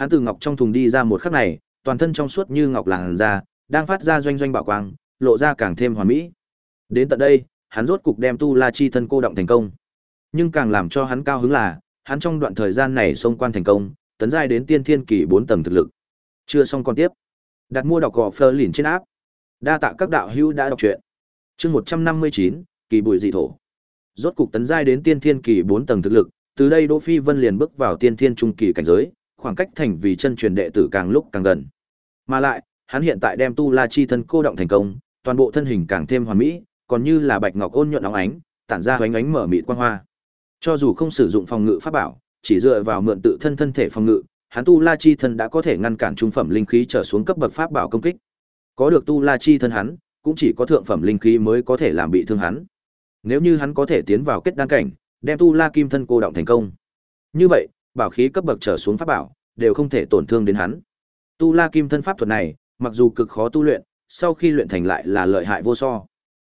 hắn từ ngọc trong thùng đi ra một khắc này, toàn thân trong suốt như ngọc làn da, đang phát ra doanh doanh bảo quang, lộ ra càng thêm hoàn mỹ. Đến tận đây, hắn rốt cục đem tu la chi thân cô động thành công. Nhưng càng làm cho hắn cao hứng là, hắn trong đoạn thời gian này xông quan thành công, tấn giai đến tiên thiên kỳ bốn tầng thực lực. Chưa xong còn tiếp. Đặt mua đọc gò phơ lìn trên áp đa tạ các đạo hữu đã đọc truyện. Chương một trăm năm mươi chín, kỳ bùi dị thổ. Rốt cục tấn giai đến tiên thiên kỳ bốn tầng thực lực, từ đây đỗ phi vân liền bước vào tiên thiên trung kỳ cảnh giới khoảng cách thành vì chân truyền đệ tử càng lúc càng gần. Mà lại, hắn hiện tại đem tu la chi thân cô động thành công, toàn bộ thân hình càng thêm hoàn mỹ, còn như là bạch ngọc ôn nhuận óng ánh, tản ra ánh ánh mở mịt quang hoa. Cho dù không sử dụng phòng ngự pháp bảo, chỉ dựa vào mượn tự thân thân thể phòng ngự, hắn tu la chi thân đã có thể ngăn cản trung phẩm linh khí trở xuống cấp bậc pháp bảo công kích. Có được tu la chi thân hắn, cũng chỉ có thượng phẩm linh khí mới có thể làm bị thương hắn. Nếu như hắn có thể tiến vào kết đan cảnh, đem tu la kim thân cô động thành công. Như vậy bảo khí cấp bậc trở xuống pháp bảo đều không thể tổn thương đến hắn. Tu la kim thân pháp thuật này mặc dù cực khó tu luyện sau khi luyện thành lại là lợi hại vô so.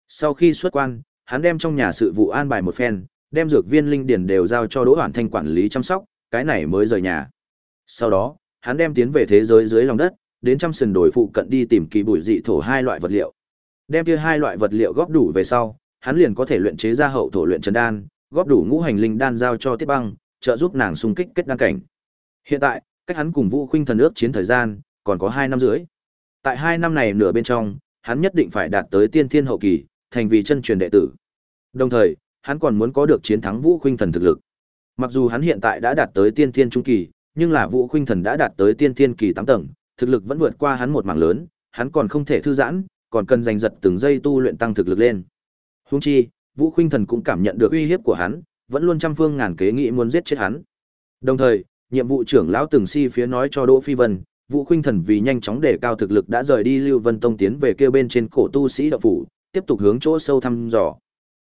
Sau khi xuất quan hắn đem trong nhà sự vụ an bài một phen đem dược viên linh điển đều giao cho đỗ hoàn thanh quản lý chăm sóc cái này mới rời nhà. Sau đó hắn đem tiến về thế giới dưới lòng đất đến trăm sườn đồi phụ cận đi tìm kỳ bụi dị thổ hai loại vật liệu. Đem kia hai loại vật liệu góp đủ về sau, hắn liền có thể luyện chế ra hậu thổ luyện chân đan, góp đủ ngũ hành linh đan giao cho Tiết Băng, trợ giúp nàng xung kích kết đăng cảnh. Hiện tại, cách hắn cùng Vũ Khuynh thần ước chiến thời gian, còn có 2 năm rưỡi. Tại 2 năm này nửa bên trong, hắn nhất định phải đạt tới tiên thiên hậu kỳ, thành vì chân truyền đệ tử. Đồng thời, hắn còn muốn có được chiến thắng Vũ Khuynh thần thực lực. Mặc dù hắn hiện tại đã đạt tới tiên thiên trung kỳ, nhưng là Vũ Khuynh thần đã đạt tới tiên thiên kỳ 8 tầng, thực lực vẫn vượt qua hắn một mảng lớn, hắn còn không thể thư giãn, còn cần giành giật từng giây tu luyện tăng thực lực lên. Huống chi, Vũ Khuynh thần cũng cảm nhận được uy hiếp của hắn, vẫn luôn trăm phương ngàn kế nghĩ muốn giết chết hắn. Đồng thời, nhiệm vụ trưởng lão từng si phía nói cho Đỗ Phi Vân, Vũ Khuynh Thần vì nhanh chóng đề cao thực lực đã rời đi Lưu Vân Tông tiến về kia bên trên cổ tu sĩ đạo phủ, tiếp tục hướng chỗ sâu thăm dò.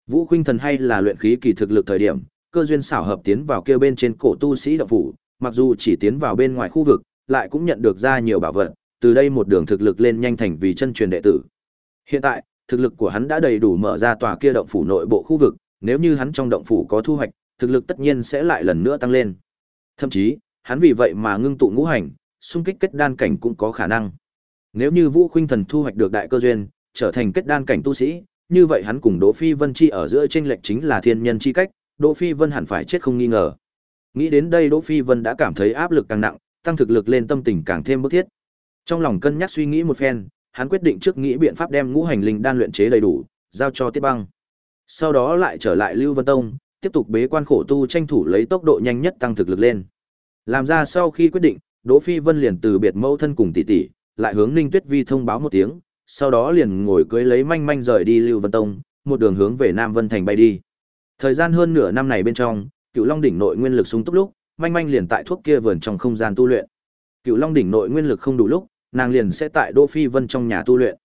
Vũ Khuynh Thần hay là luyện khí kỳ thực lực thời điểm, cơ duyên xảo hợp tiến vào kia bên trên cổ tu sĩ đạo phủ, mặc dù chỉ tiến vào bên ngoài khu vực, lại cũng nhận được ra nhiều bảo vật, từ đây một đường thực lực lên nhanh thành vì chân truyền đệ tử. Hiện tại, thực lực của hắn đã đầy đủ mở ra tòa kia động phủ nội bộ khu vực, nếu như hắn trong động phủ có thu hoạch, thực lực tất nhiên sẽ lại lần nữa tăng lên. Thậm chí, hắn vì vậy mà ngưng tụ ngũ hành, xung kích kết đan cảnh cũng có khả năng. Nếu như Vũ Khuynh Thần thu hoạch được đại cơ duyên, trở thành kết đan cảnh tu sĩ, như vậy hắn cùng Đỗ Phi Vân chi ở giữa chênh lệch chính là thiên nhân chi cách, Đỗ Phi Vân hẳn phải chết không nghi ngờ. Nghĩ đến đây Đỗ Phi Vân đã cảm thấy áp lực càng nặng, tăng thực lực lên tâm tình càng thêm bức thiết. Trong lòng cân nhắc suy nghĩ một phen, hắn quyết định trước nghĩ biện pháp đem ngũ hành linh đan luyện chế đầy đủ, giao cho Tiết Băng. Sau đó lại trở lại Lưu Vân Tông, tiếp tục bế quan khổ tu tranh thủ lấy tốc độ nhanh nhất tăng thực lực lên. Làm ra sau khi quyết định, Đỗ Phi Vân liền từ biệt mẫu thân cùng tỷ tỷ, lại hướng Ninh Tuyết Vi thông báo một tiếng, sau đó liền ngồi cưới lấy manh manh rời đi Lưu Vân Tông, một đường hướng về Nam Vân Thành bay đi. Thời gian hơn nửa năm này bên trong, Cựu Long đỉnh nội nguyên lực sung túc lúc, manh manh liền tại thuốc kia vườn trong không gian tu luyện. Cựu Long đỉnh nội nguyên lực không đủ lúc, nàng liền sẽ tại Đỗ Phi Vân trong nhà tu luyện.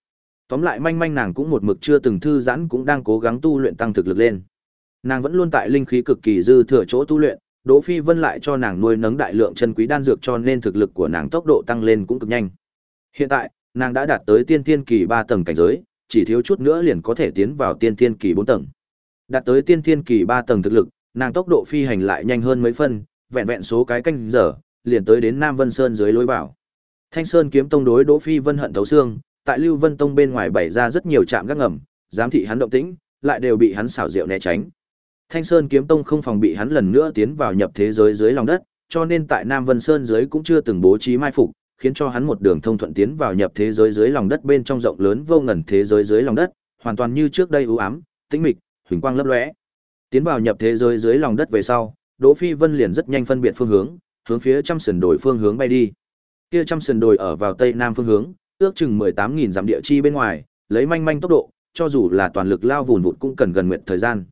Tóm lại manh manh nàng cũng một mực chưa từng thư giãn cũng đang cố gắng tu luyện tăng thực lực lên. Nàng vẫn luôn tại linh khí cực kỳ dư thừa chỗ tu luyện, Đỗ Phi Vân lại cho nàng nuôi nấng đại lượng chân quý đan dược cho nên thực lực của nàng tốc độ tăng lên cũng cực nhanh. Hiện tại, nàng đã đạt tới tiên tiên kỳ 3 tầng cảnh giới, chỉ thiếu chút nữa liền có thể tiến vào tiên tiên kỳ 4 tầng. Đạt tới tiên tiên kỳ 3 tầng thực lực, nàng tốc độ phi hành lại nhanh hơn mấy phân, vẹn vẹn số cái canh giờ, liền tới đến Nam Vân Sơn dưới lối vào. Thanh Sơn kiếm tông đối Đỗ Phi Vân hận thấu xương, tại Lưu Vân tông bên ngoài bày ra rất nhiều trạm gác ngầm, giám thị hắn động tĩnh, lại đều bị hắn xảo diệu né tránh. Thanh Sơn kiếm tông không phòng bị hắn lần nữa tiến vào nhập thế giới dưới lòng đất, cho nên tại Nam Vân Sơn dưới cũng chưa từng bố trí mai phục, khiến cho hắn một đường thông thuận tiến vào nhập thế giới dưới lòng đất bên trong rộng lớn vô ngần thế giới dưới lòng đất, hoàn toàn như trước đây u ám, tĩnh mịch, huỳnh quang lấp lóe. Tiến vào nhập thế giới dưới lòng đất về sau, Đỗ Phi Vân liền rất nhanh phân biệt phương hướng, hướng phía trăm sườn đồi phương hướng bay đi. Kia trăm sườn đồi ở vào tây nam phương hướng, ước chừng 18000 dặm địa chi bên ngoài, lấy manh manh tốc độ, cho dù là toàn lực lao vùn vụt cũng cần gần nguyện thời gian.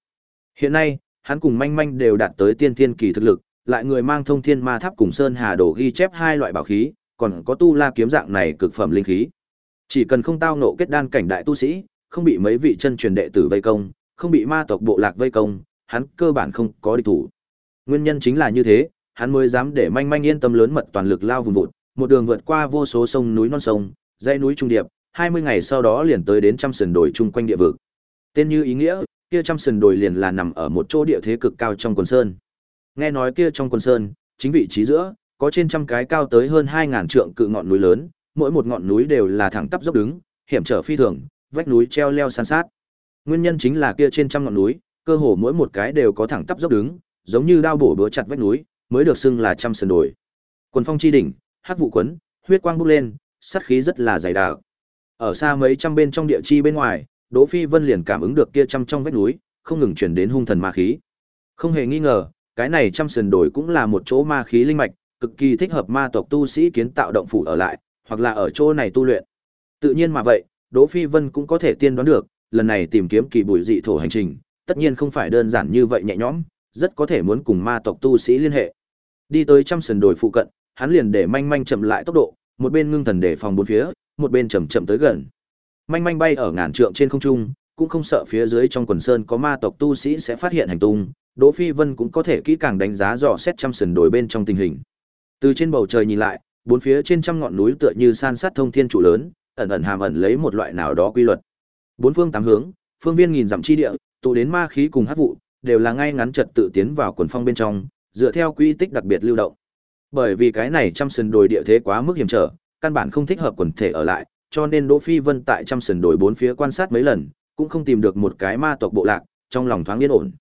Hiện nay, hắn cùng manh manh đều đạt tới tiên thiên kỳ thực lực, lại người mang thông thiên ma tháp cùng sơn hà đồ ghi chép hai loại bảo khí, còn có tu la kiếm dạng này cực phẩm linh khí. Chỉ cần không tao nộ kết đan cảnh đại tu sĩ, không bị mấy vị chân truyền đệ tử vây công, không bị ma tộc bộ lạc vây công, hắn cơ bản không có địch thủ. Nguyên nhân chính là như thế, hắn mới dám để manh manh yên tâm lớn mật toàn lực lao vùng vụt, một đường vượt qua vô số sông núi non sông, dãy núi trung điệp, 20 ngày sau đó liền tới đến trăm sườn đồi chung quanh địa vực. Tên như ý nghĩa, kia trăm sườn đồi liền là nằm ở một chỗ địa thế cực cao trong quần sơn. Nghe nói kia trong quần sơn, chính vị trí giữa, có trên trăm cái cao tới hơn 2000 trượng cự ngọn núi lớn, mỗi một ngọn núi đều là thẳng tắp dốc đứng, hiểm trở phi thường, vách núi treo leo san sát. Nguyên nhân chính là kia trên trăm ngọn núi, cơ hồ mỗi một cái đều có thẳng tắp dốc đứng, giống như đao bổ bữa chặt vách núi, mới được xưng là trăm sườn đồi. Quần phong chi đỉnh, hắc vụ quấn, huyết quang bốc lên, sát khí rất là dày đặc. Ở xa mấy trăm bên trong địa chi bên ngoài, Đỗ Phi Vân liền cảm ứng được kia trăm trong vách núi, không ngừng truyền đến hung thần ma khí. Không hề nghi ngờ, cái này trăm sườn đồi cũng là một chỗ ma khí linh mạch, cực kỳ thích hợp ma tộc tu sĩ kiến tạo động phủ ở lại, hoặc là ở chỗ này tu luyện. Tự nhiên mà vậy, Đỗ Phi Vân cũng có thể tiên đoán được, lần này tìm kiếm kỳ bùi dị thổ hành trình, tất nhiên không phải đơn giản như vậy nhẹ nhõm, rất có thể muốn cùng ma tộc tu sĩ liên hệ. Đi tới trăm sườn đồi phụ cận, hắn liền để manh manh chậm lại tốc độ, một bên ngưng thần để phòng bốn phía, một bên chậm chậm tới gần. Manh manh bay ở ngàn trượng trên không trung, cũng không sợ phía dưới trong quần sơn có ma tộc tu sĩ sẽ phát hiện hành tung, Đỗ Phi Vân cũng có thể kỹ càng đánh giá dò xét trăm sườn đồi bên trong tình hình. Từ trên bầu trời nhìn lại, bốn phía trên trăm ngọn núi tựa như san sát thông thiên trụ lớn, ẩn ẩn hàm ẩn lấy một loại nào đó quy luật. Bốn phương tám hướng, phương viên nghìn dặm chi địa, tụ đến ma khí cùng hắc vụ, đều là ngay ngắn trật tự tiến vào quần phong bên trong, dựa theo quy tích đặc biệt lưu động. Bởi vì cái này trăm sườn đồi địa thế quá mức hiểm trở, căn bản không thích hợp quần thể ở lại, cho nên Đỗ Phi Vân tại trăm sườn đồi bốn phía quan sát mấy lần, cũng không tìm được một cái ma tộc bộ lạc, trong lòng thoáng yên ổn.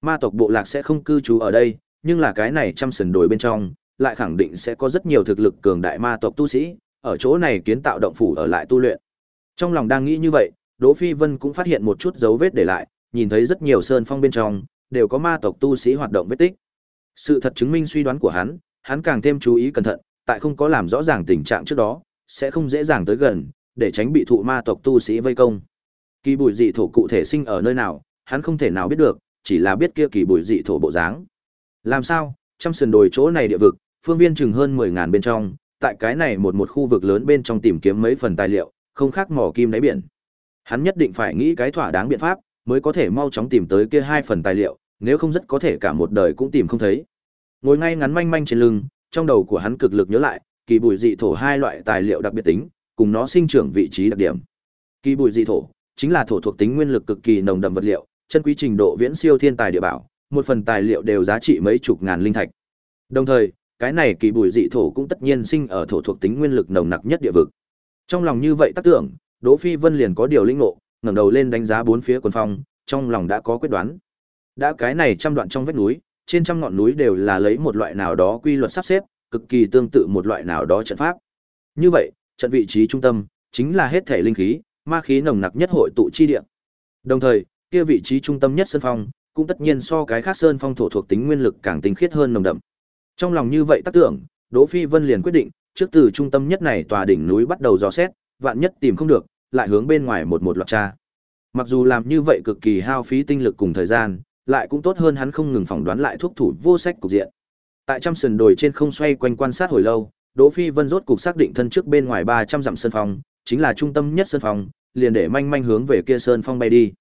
Ma tộc bộ lạc sẽ không cư trú ở đây, nhưng là cái này trăm sườn đồi bên trong, lại khẳng định sẽ có rất nhiều thực lực cường đại ma tộc tu sĩ, ở chỗ này kiến tạo động phủ ở lại tu luyện. Trong lòng đang nghĩ như vậy, Đỗ Phi Vân cũng phát hiện một chút dấu vết để lại, nhìn thấy rất nhiều sơn phong bên trong, đều có ma tộc tu sĩ hoạt động vết tích. Sự thật chứng minh suy đoán của hắn, hắn càng thêm chú ý cẩn thận, tại không có làm rõ ràng tình trạng trước đó, sẽ không dễ dàng tới gần, để tránh bị thụ ma tộc tu sĩ vây công. Kỳ bùi dị thổ cụ thể sinh ở nơi nào, hắn không thể nào biết được, chỉ là biết kia kỳ bùi dị thổ bộ dáng. Làm sao? Trăm sườn đồi chỗ này địa vực, phương viên chừng hơn 10.000 bên trong, tại cái này một một khu vực lớn bên trong tìm kiếm mấy phần tài liệu, không khác mỏ kim đáy biển. Hắn nhất định phải nghĩ cái thỏa đáng biện pháp, mới có thể mau chóng tìm tới kia hai phần tài liệu, nếu không rất có thể cả một đời cũng tìm không thấy. Ngồi ngay ngắn manh manh trên lưng, trong đầu của hắn cực lực nhớ lại, kỳ bùi dị thổ hai loại tài liệu đặc biệt tính, cùng nó sinh trưởng vị trí đặc điểm. Kỳ bùi dị thổ chính là thổ thuộc tính nguyên lực cực kỳ nồng đậm vật liệu, chân quý trình độ viễn siêu thiên tài địa bảo, một phần tài liệu đều giá trị mấy chục ngàn linh thạch. Đồng thời, cái này kỳ bùi dị thổ cũng tất nhiên sinh ở thổ thuộc tính nguyên lực nồng nặc nhất địa vực. Trong lòng như vậy tác tưởng, Đỗ Phi Vân liền có điều linh ngộ, ngẩng đầu lên đánh giá bốn phía quần phong, trong lòng đã có quyết đoán. Đã cái này trăm đoạn trong vách núi, trên trăm ngọn núi đều là lấy một loại nào đó quy luật sắp xếp, cực kỳ tương tự một loại nào đó trận pháp. Như vậy, trận vị trí trung tâm chính là hết thể linh khí, ma khí nồng nặc nhất hội tụ chi địa. Đồng thời, kia vị trí trung tâm nhất sơn phong, cũng tất nhiên so cái khác sơn phong thổ thuộc tính nguyên lực càng tinh khiết hơn nồng đậm. Trong lòng như vậy tác tưởng, Đỗ Phi Vân liền quyết định, trước từ trung tâm nhất này tòa đỉnh núi bắt đầu dò xét, vạn nhất tìm không được, lại hướng bên ngoài một một loạt tra. Mặc dù làm như vậy cực kỳ hao phí tinh lực cùng thời gian, lại cũng tốt hơn hắn không ngừng phỏng đoán lại thuốc thủ vô sách cục diện. Tại trăm sườn đồi trên không xoay quanh quan sát hồi lâu, Đỗ Phi Vân rốt cục xác định thân trước bên ngoài 300 dặm sơn phong, chính là trung tâm nhất sơn phong, liền để manh manh hướng về kia sơn phong bay đi.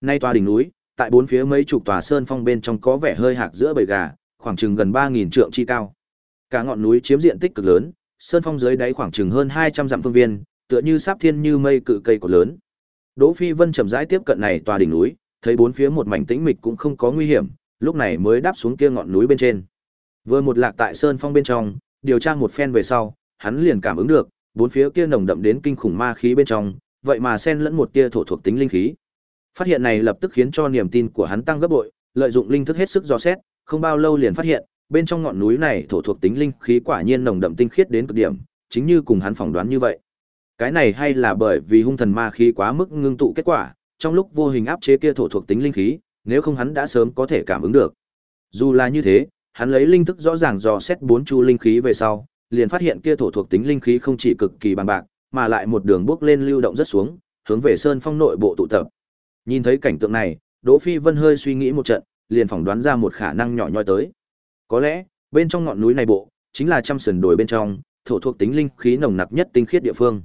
Nay tòa đỉnh núi, tại bốn phía mấy chục tòa sơn phong bên trong có vẻ hơi hạc giữa bầy gà, khoảng chừng gần 3000 trượng chi cao. Cả ngọn núi chiếm diện tích cực lớn, sơn phong dưới đáy khoảng chừng hơn 200 dặm phương viên, tựa như sáp thiên như mây cự cây cột lớn. Đỗ Phi Vân chậm rãi tiếp cận này tòa đỉnh núi, thấy bốn phía một mảnh tĩnh mịch cũng không có nguy hiểm, lúc này mới đáp xuống kia ngọn núi bên trên. Vừa một lạc tại sơn phong bên trong, điều tra một phen về sau, hắn liền cảm ứng được, bốn phía kia nồng đậm đến kinh khủng ma khí bên trong, vậy mà xen lẫn một tia thổ thuộc tính linh khí. Phát hiện này lập tức khiến cho niềm tin của hắn tăng gấp bội, lợi dụng linh thức hết sức dò xét, không bao lâu liền phát hiện, bên trong ngọn núi này thổ thuộc tính linh khí quả nhiên nồng đậm tinh khiết đến cực điểm, chính như cùng hắn phỏng đoán như vậy. Cái này hay là bởi vì hung thần ma khí quá mức ngưng tụ kết quả, trong lúc vô hình áp chế kia thổ thuộc tính linh khí, nếu không hắn đã sớm có thể cảm ứng được. Dù là như thế, hắn lấy linh thức rõ ràng dò xét bốn chu linh khí về sau, liền phát hiện kia thổ thuộc tính linh khí không chỉ cực kỳ bằng bạc, mà lại một đường bước lên lưu động rất xuống, hướng về sơn phong nội bộ tụ tập. Nhìn thấy cảnh tượng này, Đỗ Phi Vân hơi suy nghĩ một trận, liền phỏng đoán ra một khả năng nhỏ nhoi tới. Có lẽ, bên trong ngọn núi này bộ, chính là trăm sườn đồi bên trong, thổ thuộc tính linh khí nồng nặc nhất tinh khiết địa phương.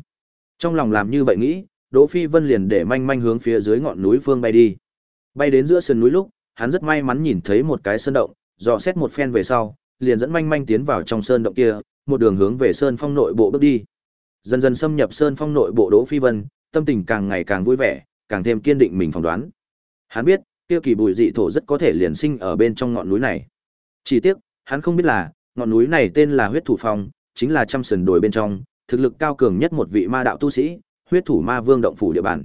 Trong lòng làm như vậy nghĩ, Đỗ Phi Vân liền để manh manh hướng phía dưới ngọn núi phương bay đi. Bay đến giữa sườn núi lúc, hắn rất may mắn nhìn thấy một cái sơn động, dò xét một phen về sau, liền dẫn manh manh tiến vào trong sơn động kia, một đường hướng về sơn phong nội bộ bước đi. Dần dần xâm nhập sơn phong nội bộ Đỗ Phi Vân, tâm tình càng ngày càng vui vẻ, càng thêm kiên định mình phỏng đoán. Hắn biết, kia kỳ bùi dị thổ rất có thể liền sinh ở bên trong ngọn núi này. Chỉ tiếc, hắn không biết là, ngọn núi này tên là huyết thủ phong, chính là trăm sườn đồi bên trong, thực lực cao cường nhất một vị ma đạo tu sĩ, huyết thủ ma vương động phủ địa bàn.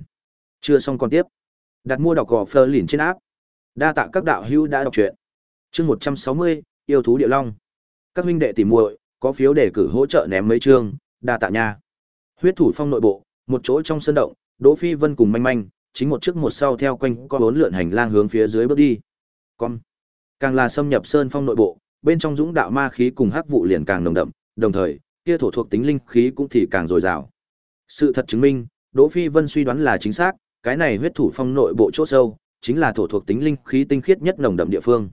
Chưa xong còn tiếp. Đặt mua đọc gò phơ lìn trên áp. Đa tạ các đạo hữu đã đọc truyện. Chương 160, yêu thú địa long. Các huynh đệ tìm muội, có phiếu đề cử hỗ trợ ném mấy chương, đa tạ nha. Huyết thủ phong nội bộ, một chỗ trong sân động, Đỗ Phi Vân cùng manh manh, chính một trước một sau theo quanh có bốn lượn hành lang hướng phía dưới bước đi. Con. Càng là xâm nhập sơn phong nội bộ, bên trong dũng đạo ma khí cùng hắc vụ liền càng nồng đậm, đồng thời, kia thổ thuộc tính linh khí cũng thì càng dồi dào. Sự thật chứng minh, Đỗ Phi Vân suy đoán là chính xác, cái này huyết thủ phong nội bộ chỗ sâu, chính là thổ thuộc tính linh khí tinh khiết nhất nồng đậm địa phương.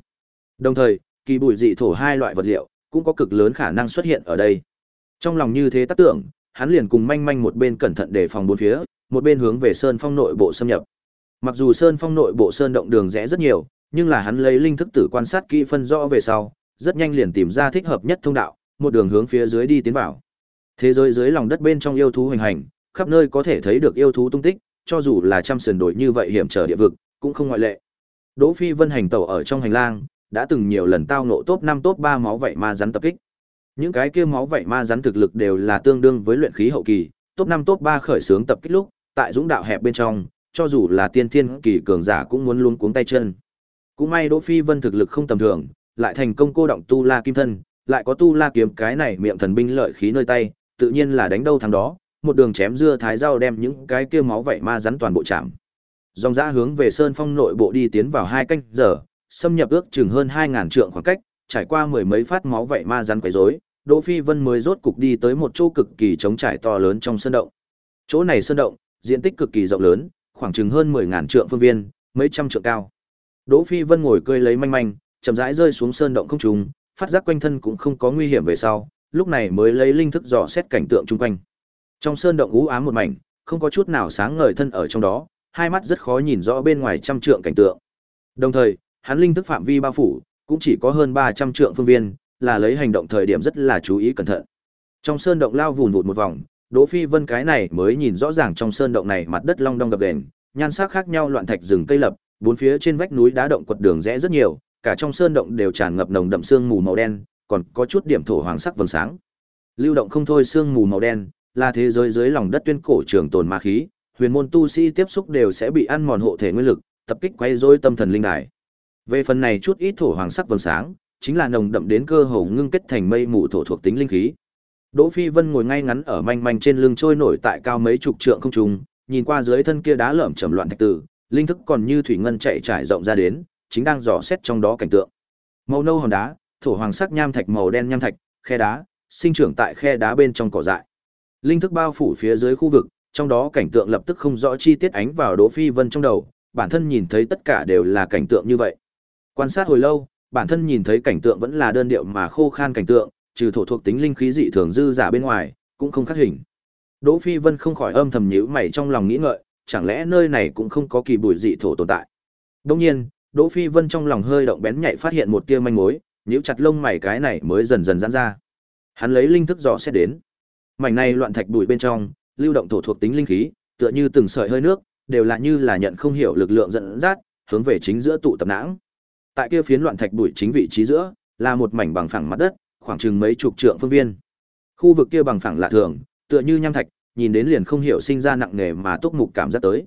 Đồng thời, kỳ bụi dị thổ hai loại vật liệu cũng có cực lớn khả năng xuất hiện ở đây. Trong lòng như thế tác tưởng, hắn liền cùng manh manh một bên cẩn thận để phòng bốn phía, một bên hướng về sơn phong nội bộ xâm nhập. Mặc dù sơn phong nội bộ sơn động đường rẽ rất nhiều, nhưng là hắn lấy linh thức tử quan sát kỹ phân rõ về sau, rất nhanh liền tìm ra thích hợp nhất thông đạo, một đường hướng phía dưới đi tiến vào. Thế giới dưới lòng đất bên trong yêu thú hoành hành, khắp nơi có thể thấy được yêu thú tung tích, cho dù là trăm sườn đổi như vậy hiểm trở địa vực, cũng không ngoại lệ. Đỗ Phi Vân hành tẩu ở trong hành lang, đã từng nhiều lần tao ngộ top 5 top 3 máu vậy ma rắn tập kích. Những cái kia máu vậy ma rắn thực lực đều là tương đương với luyện khí hậu kỳ, top 5 top 3 khởi xướng tập kích lúc, tại dũng đạo hẹp bên trong, cho dù là tiên thiên kỳ cường giả cũng muốn luôn cuống tay chân. Cũng may Đỗ Phi Vân thực lực không tầm thường, lại thành công cô động tu la kim thân, lại có tu la kiếm cái này miệng thần binh lợi khí nơi tay, tự nhiên là đánh đâu thắng đó, một đường chém dưa thái rau đem những cái kia máu vậy ma rắn toàn bộ chạm. Dòng dã hướng về Sơn Phong nội bộ đi tiến vào hai canh giờ, xâm nhập ước chừng hơn 2000 trượng khoảng cách, trải qua mười mấy phát máu vậy ma rắn quấy rối, Đỗ Phi Vân mới rốt cục đi tới một chỗ cực kỳ trống trải to lớn trong sơn động. Chỗ này sơn động, diện tích cực kỳ rộng lớn, khoảng chừng hơn 10000 trượng phương viên, mấy trăm trượng cao. Đỗ Phi Vân ngồi cười lấy manh manh, chậm rãi rơi xuống sơn động không trùng, phát giác quanh thân cũng không có nguy hiểm về sau, lúc này mới lấy linh thức dò xét cảnh tượng chung quanh. Trong sơn động u ám một mảnh, không có chút nào sáng ngời thân ở trong đó, hai mắt rất khó nhìn rõ bên ngoài trăm trượng cảnh tượng. Đồng thời, hắn linh thức phạm vi bao phủ, cũng chỉ có hơn 300 trượng phương viên, là lấy hành động thời điểm rất là chú ý cẩn thận. Trong sơn động lao vùn vụt một vòng, Đỗ Phi Vân cái này mới nhìn rõ ràng trong sơn động này mặt đất long đong gập ghềnh, nhan sắc khác nhau loạn thạch rừng cây lập, bốn phía trên vách núi đá động quật đường rẽ rất nhiều, cả trong sơn động đều tràn ngập nồng đậm sương mù màu đen, còn có chút điểm thổ hoàng sắc vầng sáng. Lưu động không thôi sương mù màu đen, là thế giới dưới lòng đất tuyên cổ trường tồn ma khí, huyền môn tu sĩ tiếp xúc đều sẽ bị ăn mòn hộ thể nguyên lực, tập kích quấy rối tâm thần linh đài. Về phần này chút ít thổ hoàng sắc vầng sáng, chính là nồng đậm đến cơ hồ ngưng kết thành mây mù thổ thuộc tính linh khí. Đỗ Phi Vân ngồi ngay ngắn ở manh manh trên lưng trôi nổi tại cao mấy chục trượng không trung, nhìn qua dưới thân kia đá lởm chởm loạn thạch tử, linh thức còn như thủy ngân chạy trải rộng ra đến, chính đang dò xét trong đó cảnh tượng. Màu nâu hòn đá, thổ hoàng sắc nham thạch màu đen nham thạch, khe đá, sinh trưởng tại khe đá bên trong cỏ dại. Linh thức bao phủ phía dưới khu vực, trong đó cảnh tượng lập tức không rõ chi tiết ánh vào Đỗ Phi Vân trong đầu, bản thân nhìn thấy tất cả đều là cảnh tượng như vậy. Quan sát hồi lâu, bản thân nhìn thấy cảnh tượng vẫn là đơn điệu mà khô khan cảnh tượng, trừ thổ thuộc tính linh khí dị thường dư giả bên ngoài, cũng không khác hình. Đỗ Phi Vân không khỏi âm thầm nhíu mày trong lòng nghĩ ngợi, chẳng lẽ nơi này cũng không có kỳ bụi dị thổ tồn tại. Đương nhiên, Đỗ Phi Vân trong lòng hơi động bén nhạy phát hiện một tia manh mối, nhíu chặt lông mày cái này mới dần dần giãn ra. Hắn lấy linh thức dò xét đến. Mảnh này loạn thạch bụi bên trong, lưu động thổ thuộc tính linh khí, tựa như từng sợi hơi nước, đều là như là nhận không hiểu lực lượng dẫn dắt, hướng về chính giữa tụ tập nãng. Tại kia phiến loạn thạch bụi chính vị trí giữa, là một mảnh bằng phẳng mặt đất, khoảng chừng mấy chục trượng phương viên. Khu vực kia bằng phẳng lạ thường, tựa như nham thạch, nhìn đến liền không hiểu sinh ra nặng nề mà túc mục cảm giác tới.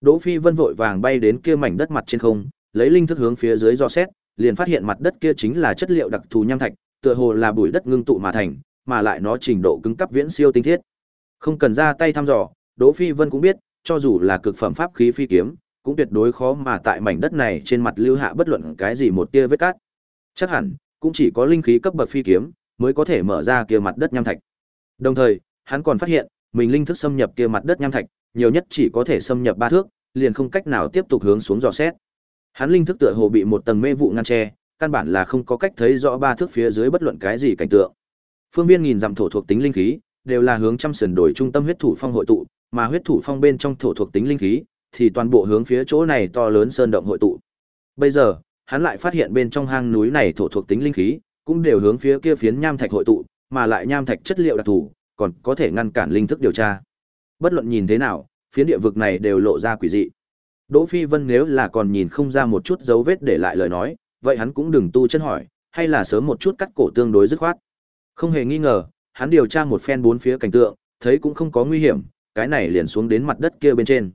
Đỗ Phi Vân vội vàng bay đến kia mảnh đất mặt trên không, lấy linh thức hướng phía dưới do xét, liền phát hiện mặt đất kia chính là chất liệu đặc thù nham thạch, tựa hồ là bụi đất ngưng tụ mà thành, mà lại nó trình độ cứng cấp viễn siêu tinh thiết. Không cần ra tay thăm dò, Đỗ Phi Vân cũng biết, cho dù là cực phẩm pháp khí phi kiếm, cũng tuyệt đối khó mà tại mảnh đất này trên mặt lưu hạ bất luận cái gì một tia vết cát. Chắc hẳn, cũng chỉ có linh khí cấp bậc phi kiếm mới có thể mở ra kia mặt đất nham thạch. Đồng thời, hắn còn phát hiện, mình linh thức xâm nhập kia mặt đất nham thạch, nhiều nhất chỉ có thể xâm nhập ba thước, liền không cách nào tiếp tục hướng xuống dò xét. Hắn linh thức tựa hồ bị một tầng mê vụ ngăn che, căn bản là không có cách thấy rõ ba thước phía dưới bất luận cái gì cảnh tượng. Phương viên nghìn dặm thổ thuộc tính linh khí, đều là hướng trăm sườn đổi trung tâm huyết thủ phong hội tụ, mà huyết thủ phong bên trong thổ thuộc tính linh khí, thì toàn bộ hướng phía chỗ này to lớn sơn động hội tụ. Bây giờ, hắn lại phát hiện bên trong hang núi này thổ thuộc tính linh khí, cũng đều hướng phía kia phiến nham thạch hội tụ, mà lại nham thạch chất liệu đặc thù, còn có thể ngăn cản linh thức điều tra. Bất luận nhìn thế nào, phiến địa vực này đều lộ ra quỷ dị. Đỗ Phi Vân nếu là còn nhìn không ra một chút dấu vết để lại lời nói, vậy hắn cũng đừng tu chân hỏi, hay là sớm một chút cắt cổ tương đối dứt khoát. Không hề nghi ngờ, hắn điều tra một phen bốn phía cảnh tượng, thấy cũng không có nguy hiểm, cái này liền xuống đến mặt đất kia bên trên.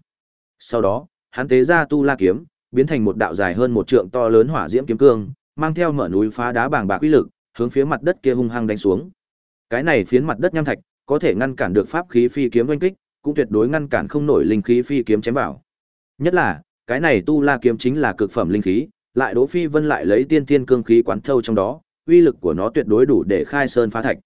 Sau đó, hắn tế ra tu la kiếm, biến thành một đạo dài hơn một trượng to lớn hỏa diễm kiếm cương, mang theo mở núi phá đá bàng bạc uy lực, hướng phía mặt đất kia hung hăng đánh xuống. Cái này phiến mặt đất nham thạch, có thể ngăn cản được pháp khí phi kiếm oanh kích, cũng tuyệt đối ngăn cản không nổi linh khí phi kiếm chém vào. Nhất là, cái này tu la kiếm chính là cực phẩm linh khí, lại Đỗ Phi Vân lại lấy tiên tiên cương khí quán thâu trong đó, uy lực của nó tuyệt đối đủ để khai sơn phá thạch.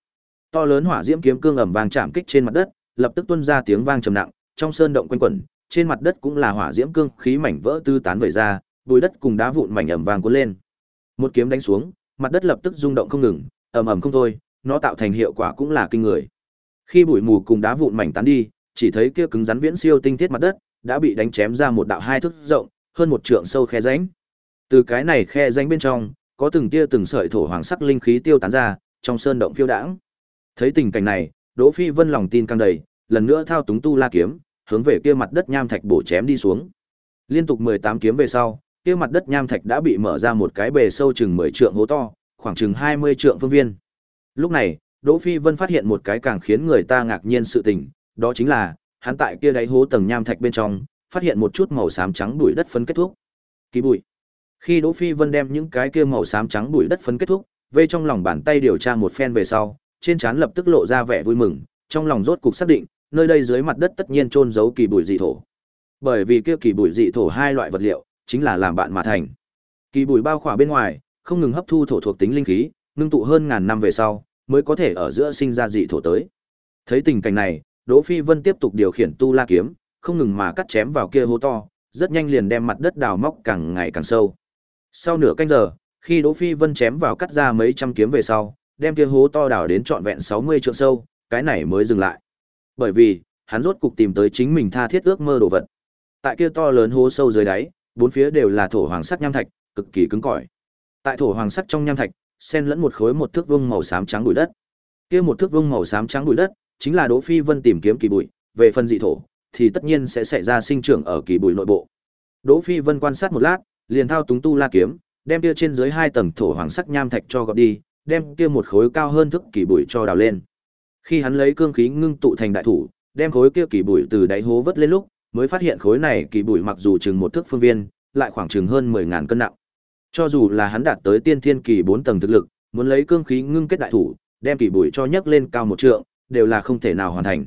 To lớn hỏa diễm kiếm cương ầm vang chạm kích trên mặt đất, lập tức tuôn ra tiếng vang trầm nặng, trong sơn động quanh quẩn, trên mặt đất cũng là hỏa diễm cương khí mảnh vỡ tư tán vẩy ra, bụi đất cùng đá vụn mảnh ầm vang cuốn lên. Một kiếm đánh xuống, mặt đất lập tức rung động không ngừng, ầm ầm không thôi, nó tạo thành hiệu quả cũng là kinh người. Khi bụi mù cùng đá vụn mảnh tán đi, chỉ thấy kia cứng rắn viễn siêu tinh thiết mặt đất đã bị đánh chém ra một đạo hai thước rộng, hơn một trượng sâu khe rãnh. Từ cái này khe rãnh bên trong, có từng tia từng sợi thổ hoàng sắc linh khí tiêu tán ra, trong sơn động phiêu đãng. Thấy tình cảnh này, Đỗ Phi Vân lòng tin căng đầy, lần nữa thao túng tu la kiếm, hướng về kia mặt đất nham thạch bổ chém đi xuống. Liên tục 18 kiếm về sau, kia mặt đất nham thạch đã bị mở ra một cái bề sâu chừng 10 trượng hố to, khoảng chừng 20 trượng phương viên. Lúc này, Đỗ Phi Vân phát hiện một cái càng khiến người ta ngạc nhiên sự tình, Đó chính là, hắn tại kia đáy hố tầng nham thạch bên trong, phát hiện một chút màu xám trắng bụi đất phấn kết thúc. Kỳ bụi. Khi Đỗ Phi Vân đem những cái kia màu xám trắng bụi đất phấn kết thúc, vây trong lòng bàn tay điều tra một phen về sau, trên trán lập tức lộ ra vẻ vui mừng, trong lòng rốt cục xác định, nơi đây dưới mặt đất tất nhiên trôn giấu kỳ bụi dị thổ. Bởi vì kia kỳ bụi dị thổ hai loại vật liệu, chính là làm bạn mà thành. Kỳ bụi bao khỏa bên ngoài, không ngừng hấp thu thổ thuộc tính linh khí, ngưng tụ hơn ngàn năm về sau, mới có thể ở giữa sinh ra dị thổ tới. Thấy tình cảnh này, Đỗ Phi Vân tiếp tục điều khiển tu la kiếm, không ngừng mà cắt chém vào kia hố to, rất nhanh liền đem mặt đất đào móc càng ngày càng sâu. Sau nửa canh giờ, khi Đỗ Phi Vân chém vào cắt ra mấy trăm kiếm về sau, đem kia hố to đào đến trọn vẹn 60 trượng sâu, cái này mới dừng lại. Bởi vì, hắn rốt cục tìm tới chính mình tha thiết ước mơ đồ vật. Tại kia to lớn hố sâu dưới đáy, bốn phía đều là thổ hoàng sắc nham thạch, cực kỳ cứng cỏi. Tại thổ hoàng sắc trong nham thạch, xen lẫn một khối một thước vuông màu xám trắng bụi đất. Kia một thước vuông màu xám trắng bụi đất, chính là Đỗ Phi Vân tìm kiếm kỳ bụi, về phần dị thổ thì tất nhiên sẽ xảy ra sinh trưởng ở kỳ bụi nội bộ. Đỗ Phi Vân quan sát một lát, liền thao túng tu la kiếm, đem kia trên dưới hai tầng thổ hoàng sắc nham thạch cho gọt đi, đem kia một khối cao hơn thức kỳ bụi cho đào lên. Khi hắn lấy cương khí ngưng tụ thành đại thủ, đem khối kia kỳ bụi từ đáy hố vớt lên lúc, mới phát hiện khối này kỳ bụi mặc dù chừng một thước phương viên, lại khoảng chừng hơn 10000 cân nặng. Cho dù là hắn đạt tới tiên thiên kỳ 4 tầng thực lực, muốn lấy cương khí ngưng kết đại thủ, đem kỳ bụi cho nhấc lên cao một trượng, đều là không thể nào hoàn thành.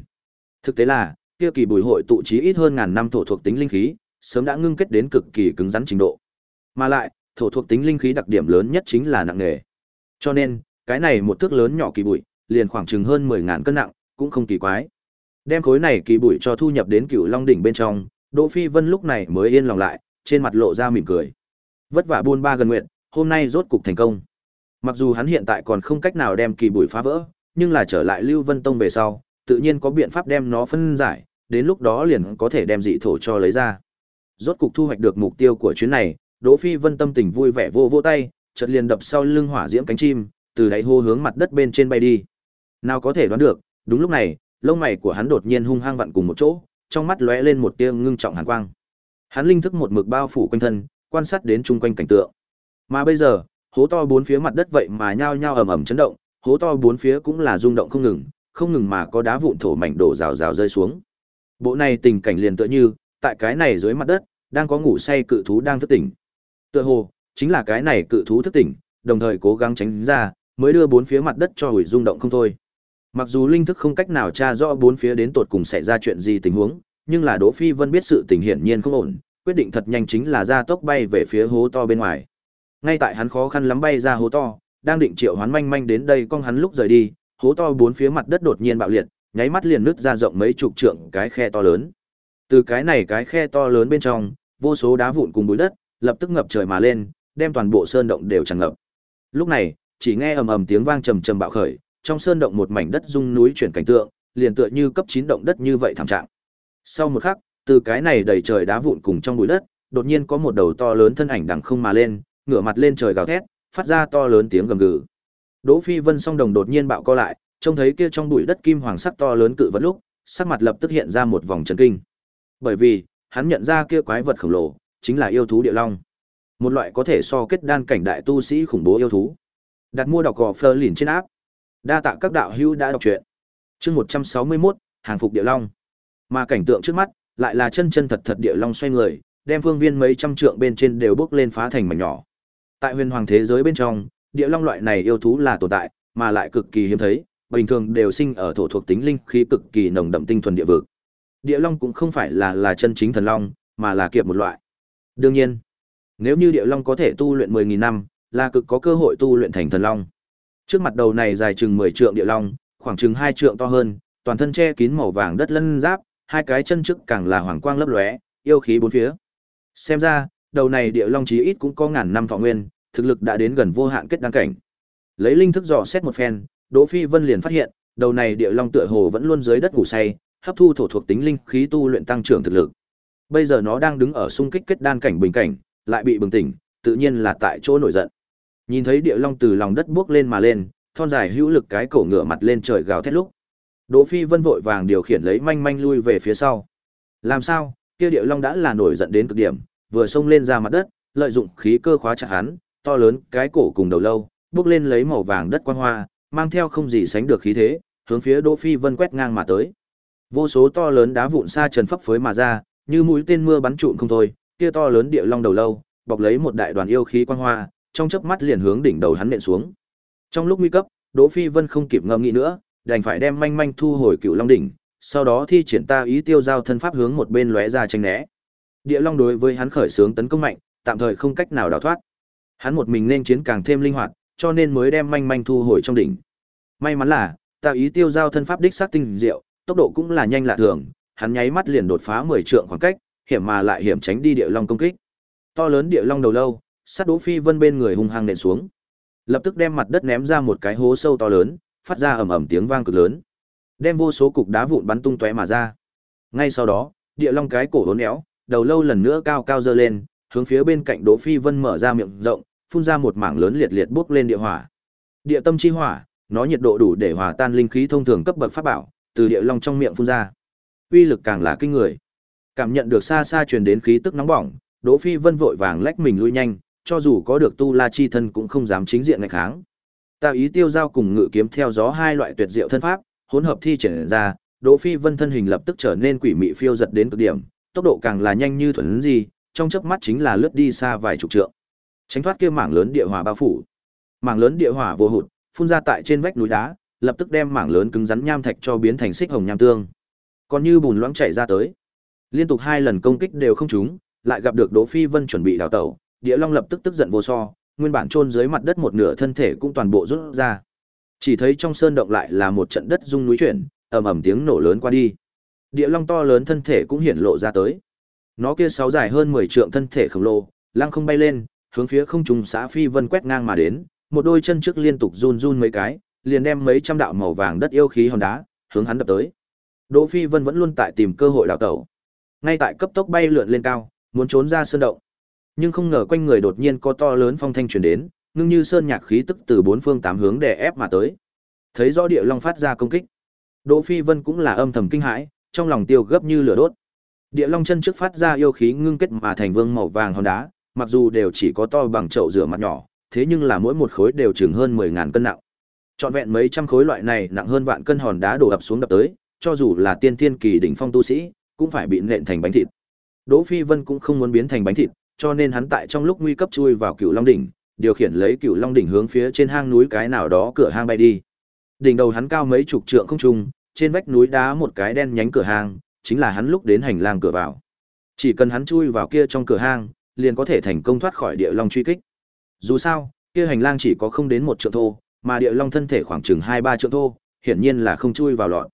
Thực tế là, kia kỳ bụi hội tụ chí ít hơn ngàn năm thổ thuộc tính linh khí, sớm đã ngưng kết đến cực kỳ cứng rắn trình độ. Mà lại, thổ thuộc tính linh khí đặc điểm lớn nhất chính là nặng nghề. Cho nên, cái này một thước lớn nhỏ kỳ bụi, liền khoảng chừng hơn 10000 cân nặng, cũng không kỳ quái. Đem khối này kỳ bụi cho thu nhập đến Cửu Long đỉnh bên trong, Đỗ Phi Vân lúc này mới yên lòng lại, trên mặt lộ ra mỉm cười. Vất vả buôn ba gần nguyện, hôm nay rốt cục thành công. Mặc dù hắn hiện tại còn không cách nào đem kỳ bụi phá vỡ, nhưng là trở lại Lưu Vân Tông về sau, tự nhiên có biện pháp đem nó phân giải, đến lúc đó liền có thể đem dị thổ cho lấy ra. Rốt cục thu hoạch được mục tiêu của chuyến này, Đỗ Phi Vân tâm tình vui vẻ vô vô tay, chợt liền đập sau lưng hỏa diễm cánh chim, từ đáy hô hướng mặt đất bên trên bay đi. Nào có thể đoán được, đúng lúc này, lông mày của hắn đột nhiên hung hăng vặn cùng một chỗ, trong mắt lóe lên một tia ngưng trọng hàn quang. Hắn linh thức một mực bao phủ quanh thân, quan sát đến chung quanh cảnh tượng. Mà bây giờ, hố to bốn phía mặt đất vậy mà nhao nhao ầm ầm chấn động, hố to bốn phía cũng là rung động không ngừng, không ngừng mà có đá vụn thổ mảnh đổ rào rào rơi xuống. Bộ này tình cảnh liền tựa như, tại cái này dưới mặt đất, đang có ngủ say cự thú đang thức tỉnh. Tựa hồ, chính là cái này cự thú thức tỉnh, đồng thời cố gắng tránh ra, mới đưa bốn phía mặt đất cho hủy rung động không thôi. Mặc dù linh thức không cách nào tra rõ bốn phía đến tột cùng xảy ra chuyện gì tình huống, nhưng là Đỗ Phi Vân biết sự tình hiển nhiên không ổn, quyết định thật nhanh chính là ra tốc bay về phía hố to bên ngoài. Ngay tại hắn khó khăn lắm bay ra hố to, đang định triệu hoán manh manh đến đây con hắn lúc rời đi, hố to bốn phía mặt đất đột nhiên bạo liệt, nháy mắt liền nứt ra rộng mấy chục trượng cái khe to lớn. Từ cái này cái khe to lớn bên trong, vô số đá vụn cùng bụi đất, lập tức ngập trời mà lên, đem toàn bộ sơn động đều tràn ngập. Lúc này, chỉ nghe ầm ầm tiếng vang trầm trầm bạo khởi, trong sơn động một mảnh đất rung núi chuyển cảnh tượng, liền tựa như cấp 9 động đất như vậy thảm trạng. Sau một khắc, từ cái này đầy trời đá vụn cùng trong bụi đất, đột nhiên có một đầu to lớn thân ảnh đằng không mà lên, ngửa mặt lên trời gào thét, phát ra to lớn tiếng gầm gừ. Đỗ Phi Vân song đồng đột nhiên bạo co lại, trông thấy kia trong bụi đất kim hoàng sắc to lớn cự vật lúc, sắc mặt lập tức hiện ra một vòng chấn kinh. Bởi vì, hắn nhận ra kia quái vật khổng lồ, chính là yêu thú địa long. Một loại có thể so kết đan cảnh đại tu sĩ khủng bố yêu thú. Đặt mua đọc gò Fleur lìn trên áp. Đa tạ các đạo hữu đã đọc truyện. Chương 161, hàng phục địa long. Mà cảnh tượng trước mắt, lại là chân chân thật thật địa long xoay người, đem phương viên mấy trăm trượng bên trên đều bước lên phá thành mảnh nhỏ. Tại huyền hoàng thế giới bên trong, địa long loại này yêu thú là tồn tại, mà lại cực kỳ hiếm thấy, bình thường đều sinh ở thổ thuộc tính linh khí cực kỳ nồng đậm tinh thuần địa vực. Địa long cũng không phải là là chân chính thần long, mà là kiệp một loại. Đương nhiên, nếu như địa long có thể tu luyện 10.000 năm, là cực có cơ hội tu luyện thành thần long. Trước mặt đầu này dài chừng 10 trượng địa long, khoảng chừng 2 trượng to hơn, toàn thân che kín màu vàng đất lân giáp, hai cái chân trước càng là hoàng quang lấp lóe, yêu khí bốn phía. Xem ra, đầu này địa long chí ít cũng có ngàn năm thọ nguyên, thực lực đã đến gần vô hạn kết đăng cảnh. Lấy linh thức dò xét một phen, Đỗ Phi Vân liền phát hiện, đầu này địa long tựa hồ vẫn luôn dưới đất ngủ say, hấp thu thổ thuộc tính linh khí tu luyện tăng trưởng thực lực. Bây giờ nó đang đứng ở xung kích kết đan cảnh bình cảnh, lại bị bừng tỉnh, tự nhiên là tại chỗ nổi giận. Nhìn thấy địa long từ lòng đất bước lên mà lên, thon dài hữu lực cái cổ ngựa mặt lên trời gào thét lúc. Đỗ Phi Vân vội vàng điều khiển lấy manh manh lui về phía sau. Làm sao? Kia địa long đã là nổi giận đến cực điểm, vừa xông lên ra mặt đất, lợi dụng khí cơ khóa chặt hắn, to lớn, cái cổ cùng đầu lâu, bước lên lấy màu vàng đất quang hoa, mang theo không gì sánh được khí thế, hướng phía Đỗ Phi Vân quét ngang mà tới. Vô số to lớn đá vụn xa trần phấp phới mà ra, như mũi tên mưa bắn trụm không thôi, kia to lớn địa long đầu lâu, bọc lấy một đại đoàn yêu khí quang hoa, trong chớp mắt liền hướng đỉnh đầu hắn nện xuống. Trong lúc nguy cấp, Đỗ Phi Vân không kịp ngẫm nghĩ nữa, đành phải đem manh manh thu hồi Cựu Long đỉnh, sau đó thi triển ta ý tiêu giao thân pháp hướng một bên lóe ra tránh né. Địa Long đối với hắn khởi xướng tấn công mạnh, tạm thời không cách nào đào thoát. Hắn một mình nên chiến càng thêm linh hoạt, cho nên mới đem manh manh thu hồi trong đỉnh. May mắn là, tạo ý tiêu giao thân pháp đích sát tinh diệu, tốc độ cũng là nhanh lạ thường, hắn nháy mắt liền đột phá 10 trượng khoảng cách, hiểm mà lại hiểm tránh đi địa long công kích. To lớn địa long đầu lâu, sát Đỗ Phi Vân bên người hung hăng nện xuống. Lập tức đem mặt đất ném ra một cái hố sâu to lớn, phát ra ầm ầm tiếng vang cực lớn. Đem vô số cục đá vụn bắn tung tóe mà ra. Ngay sau đó, địa long cái cổ uốn éo, đầu lâu lần nữa cao cao dơ lên, hướng phía bên cạnh Đỗ Phi Vân mở ra miệng rộng, phun ra một mảng lớn liệt liệt bốc lên địa hỏa. Địa tâm chi hỏa, nó nhiệt độ đủ để hòa tan linh khí thông thường cấp bậc pháp bảo, từ địa long trong miệng phun ra. Uy lực càng là kinh người. Cảm nhận được xa xa truyền đến khí tức nóng bỏng, Đỗ Phi Vân vội vàng lách mình lui nhanh, cho dù có được tu la chi thân cũng không dám chính diện ngạch kháng. Tạo ý tiêu giao cùng ngự kiếm theo gió hai loại tuyệt diệu thân pháp, hỗn hợp thi triển ra, Đỗ Phi Vân thân hình lập tức trở nên quỷ mị phiêu giật đến cực điểm, tốc độ càng là nhanh như thuần gì, trong chớp mắt chính là lướt đi xa vài chục trượng. Tránh thoát kia mảng lớn địa hỏa bao phủ. Mảng lớn địa hỏa vô hụt, phun ra tại trên vách núi đá, lập tức đem mảng lớn cứng rắn nham thạch cho biến thành xích hồng nham tương. Còn như bùn loãng chảy ra tới. Liên tục hai lần công kích đều không trúng, lại gặp được Đỗ Phi Vân chuẩn bị đào tẩu, Địa Long lập tức tức giận vô so, nguyên bản chôn dưới mặt đất một nửa thân thể cũng toàn bộ rút ra. Chỉ thấy trong sơn động lại là một trận đất rung núi chuyển, ầm ầm tiếng nổ lớn qua đi. Địa Long to lớn thân thể cũng hiện lộ ra tới. Nó kia sáu dài hơn 10 trượng thân thể khổng lồ, lăng không bay lên, hướng phía không trung xã Phi Vân quét ngang mà đến, một đôi chân trước liên tục run run mấy cái, liền đem mấy trăm đạo màu vàng đất yêu khí hòn đá hướng hắn đập tới. Đỗ Phi Vân vẫn luôn tại tìm cơ hội đào tẩu. Ngay tại cấp tốc bay lượn lên cao, muốn trốn ra sơn động. Nhưng không ngờ quanh người đột nhiên có to lớn phong thanh truyền đến, ngưng như sơn nhạc khí tức từ bốn phương tám hướng đè ép mà tới. Thấy rõ địa long phát ra công kích, Đỗ Phi Vân cũng là âm thầm kinh hãi, trong lòng tiêu gấp như lửa đốt. Địa long chân trước phát ra yêu khí ngưng kết mà thành vương màu vàng hòn đá, mặc dù đều chỉ có to bằng chậu rửa mặt nhỏ, thế nhưng là mỗi một khối đều chừng hơn 10000 cân nặng. Trọn vẹn mấy trăm khối loại này nặng hơn vạn cân hòn đá đổ ập xuống đập tới, cho dù là tiên thiên kỳ đỉnh phong tu sĩ, cũng phải bị nện thành bánh thịt. Đỗ Phi Vân cũng không muốn biến thành bánh thịt, cho nên hắn tại trong lúc nguy cấp chui vào Cửu Long đỉnh, điều khiển lấy Cửu Long đỉnh hướng phía trên hang núi cái nào đó cửa hang bay đi. Đỉnh đầu hắn cao mấy chục trượng không trung, trên vách núi đá một cái đen nhánh cửa hang, chính là hắn lúc đến hành lang cửa vào. Chỉ cần hắn chui vào kia trong cửa hang, liền có thể thành công thoát khỏi địa long truy kích. Dù sao, kia hành lang chỉ có không đến một trượng thô, mà địa long thân thể khoảng chừng hai ba trượng thô, hiển nhiên là không chui vào lọt.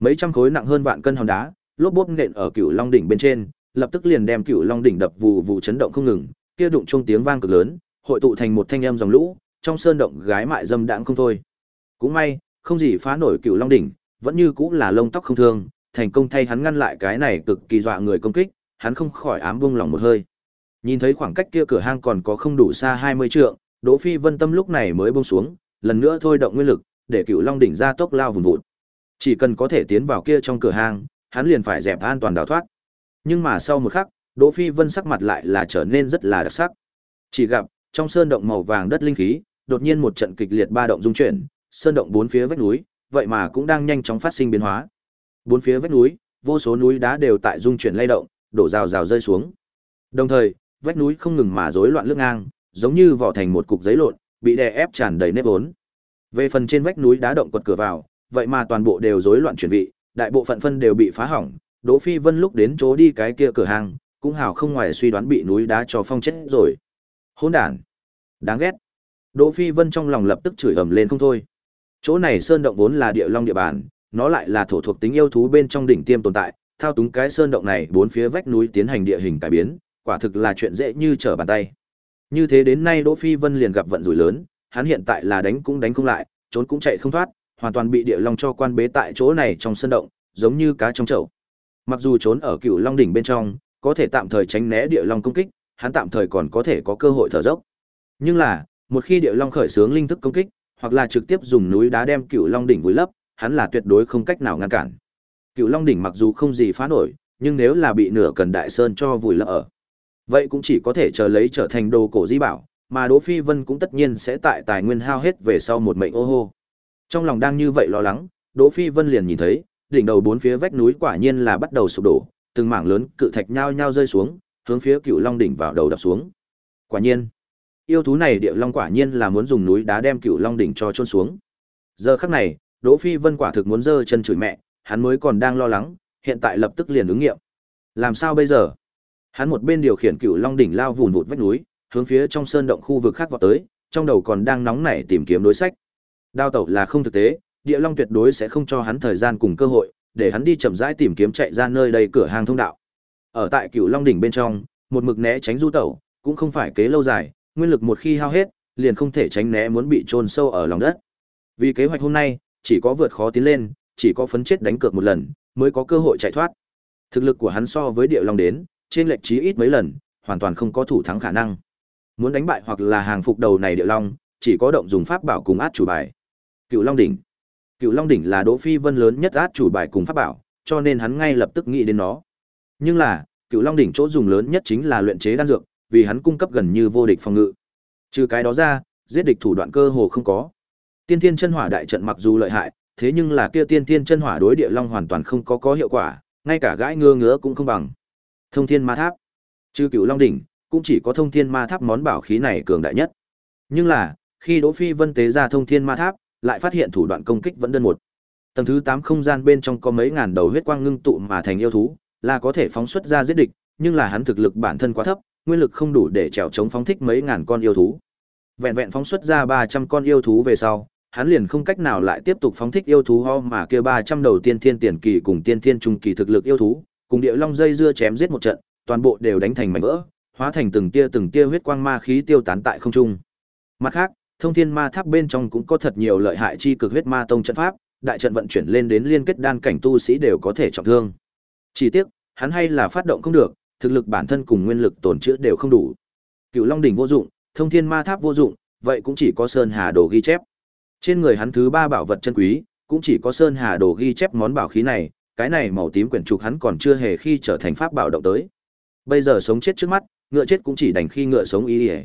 Mấy trăm khối nặng hơn vạn cân hòn đá, lốp bốp nện ở cựu long đỉnh bên trên, lập tức liền đem cựu long đỉnh đập vù vù chấn động không ngừng, kia đụng chung tiếng vang cực lớn, hội tụ thành một thanh âm dòng lũ, trong sơn động gái mại dâm đãng không thôi. Cũng may, không gì phá nổi cựu long đỉnh, vẫn như cũng là lông tóc không thương, thành công thay hắn ngăn lại cái này cực kỳ dọa người công kích, hắn không khỏi ám buông lòng một hơi. Nhìn thấy khoảng cách kia cửa hang còn có không đủ xa 20 trượng, Đỗ Phi Vân tâm lúc này mới buông xuống, lần nữa thôi động nguyên lực, để Cựu Long đỉnh ra tốc lao vùn vụt. Chỉ cần có thể tiến vào kia trong cửa hang, hắn liền phải dẹp an toàn đào thoát. Nhưng mà sau một khắc, Đỗ Phi Vân sắc mặt lại là trở nên rất là đặc sắc. Chỉ gặp, trong sơn động màu vàng đất linh khí, đột nhiên một trận kịch liệt ba động rung chuyển, sơn động bốn phía vách núi, vậy mà cũng đang nhanh chóng phát sinh biến hóa. Bốn phía vách núi, vô số núi đá đều tại rung chuyển lay động, đổ rào rào rơi xuống. Đồng thời, vách núi không ngừng mà rối loạn lướt ngang, giống như vỏ thành một cục giấy lộn, bị đè ép tràn đầy nếp vốn. Về phần trên vách núi đá động quật cửa vào, vậy mà toàn bộ đều rối loạn chuyển vị, đại bộ phận phân đều bị phá hỏng, Đỗ Phi Vân lúc đến chỗ đi cái kia cửa hàng, cũng hào không ngoài suy đoán bị núi đá cho phong chết rồi. Hỗn đản, đáng ghét. Đỗ Phi Vân trong lòng lập tức chửi ầm lên không thôi. Chỗ này sơn động vốn là địa long địa bàn, nó lại là thổ thuộc tính yêu thú bên trong đỉnh tiêm tồn tại, thao túng cái sơn động này bốn phía vách núi tiến hành địa hình cải biến, quả thực là chuyện dễ như trở bàn tay. Như thế đến nay Đỗ Phi Vân liền gặp vận rủi lớn, hắn hiện tại là đánh cũng đánh không lại, trốn cũng chạy không thoát, hoàn toàn bị địa long cho quan bế tại chỗ này trong sân động, giống như cá trong chậu. Mặc dù trốn ở Cựu Long đỉnh bên trong, có thể tạm thời tránh né địa long công kích, hắn tạm thời còn có thể có cơ hội thở dốc. Nhưng là, một khi địa long khởi xướng linh thức công kích, hoặc là trực tiếp dùng núi đá đem Cựu Long đỉnh vùi lấp, hắn là tuyệt đối không cách nào ngăn cản. Cựu Long đỉnh mặc dù không gì phá nổi, nhưng nếu là bị nửa cần đại sơn cho vùi lấp ở, vậy cũng chỉ có thể chờ lấy trở thành đồ cổ di bảo, mà Đỗ Phi Vân cũng tất nhiên sẽ tại tài nguyên hao hết về sau một mệnh ô hô. Trong lòng đang như vậy lo lắng, Đỗ Phi Vân liền nhìn thấy, đỉnh đầu bốn phía vách núi quả nhiên là bắt đầu sụp đổ, từng mảng lớn cự thạch nhao nhao rơi xuống, hướng phía Cựu Long đỉnh vào đầu đập xuống. Quả nhiên, yêu thú này địa long quả nhiên là muốn dùng núi đá đem Cựu Long đỉnh cho trôn xuống. Giờ khắc này, Đỗ Phi Vân quả thực muốn giơ chân chửi mẹ, hắn mới còn đang lo lắng, hiện tại lập tức liền ứng nghiệm. Làm sao bây giờ? Hắn một bên điều khiển Cựu Long đỉnh lao vùn vụt vách núi, hướng phía trong sơn động khu vực khác vọt tới, trong đầu còn đang nóng nảy tìm kiếm đối sách. Đao tẩu là không thực tế, địa long tuyệt đối sẽ không cho hắn thời gian cùng cơ hội, để hắn đi chậm rãi tìm kiếm chạy ra nơi đây cửa hàng thông đạo. Ở tại cựu Long đỉnh bên trong, một mực né tránh du tẩu, cũng không phải kế lâu dài, nguyên lực một khi hao hết, liền không thể tránh né muốn bị chôn sâu ở lòng đất. Vì kế hoạch hôm nay, chỉ có vượt khó tiến lên, chỉ có phấn chết đánh cược một lần, mới có cơ hội chạy thoát. Thực lực của hắn so với Điệu Long đến, trên lệch chí ít mấy lần, hoàn toàn không có thủ thắng khả năng. Muốn đánh bại hoặc là hàng phục đầu này Điệu Long, chỉ có động dùng pháp bảo cùng át chủ bài. Cựu Long đỉnh. Cựu Long đỉnh là Đỗ Phi Vân lớn nhất át chủ bài cùng pháp bảo, cho nên hắn ngay lập tức nghĩ đến nó. Nhưng là, Cựu Long đỉnh chỗ dùng lớn nhất chính là luyện chế đan dược, vì hắn cung cấp gần như vô địch phòng ngự. Trừ cái đó ra, giết địch thủ đoạn cơ hồ không có. Tiên Thiên Chân Hỏa đại trận mặc dù lợi hại, thế nhưng là kia Tiên Thiên Chân Hỏa đối địa long hoàn toàn không có có hiệu quả, ngay cả gãi ngơ ngứa cũng không bằng. Thông Thiên Ma Tháp. Trừ Cựu Long đỉnh, cũng chỉ có Thông Thiên Ma Tháp món bảo khí này cường đại nhất. Nhưng là, khi Đỗ Phi Vân tế ra Thông Thiên Ma Tháp, lại phát hiện thủ đoạn công kích vẫn đơn một. Tầng thứ 8 không gian bên trong có mấy ngàn đầu huyết quang ngưng tụ mà thành yêu thú, là có thể phóng xuất ra giết địch, nhưng là hắn thực lực bản thân quá thấp, nguyên lực không đủ để trèo chống phóng thích mấy ngàn con yêu thú. Vẹn vẹn phóng xuất ra 300 con yêu thú về sau, hắn liền không cách nào lại tiếp tục phóng thích yêu thú ho mà kia 300 đầu tiên thiên tiền kỳ cùng tiên thiên trung kỳ thực lực yêu thú, cùng địa long dây dưa chém giết một trận, toàn bộ đều đánh thành mảnh vỡ, hóa thành từng tia từng tia huyết quang ma khí tiêu tán tại không trung. Mặt khác, thông thiên ma tháp bên trong cũng có thật nhiều lợi hại chi cực huyết ma tông trận pháp, đại trận vận chuyển lên đến liên kết đan cảnh tu sĩ đều có thể trọng thương. Chỉ tiếc, hắn hay là phát động không được, thực lực bản thân cùng nguyên lực tổn chữa đều không đủ. Cựu Long đỉnh vô dụng, thông thiên ma tháp vô dụng, vậy cũng chỉ có sơn hà đồ ghi chép. Trên người hắn thứ ba bảo vật chân quý, cũng chỉ có sơn hà đồ ghi chép món bảo khí này, cái này màu tím quyển trục hắn còn chưa hề khi trở thành pháp bảo động tới. Bây giờ sống chết trước mắt, ngựa chết cũng chỉ đành khi ngựa sống ý ý.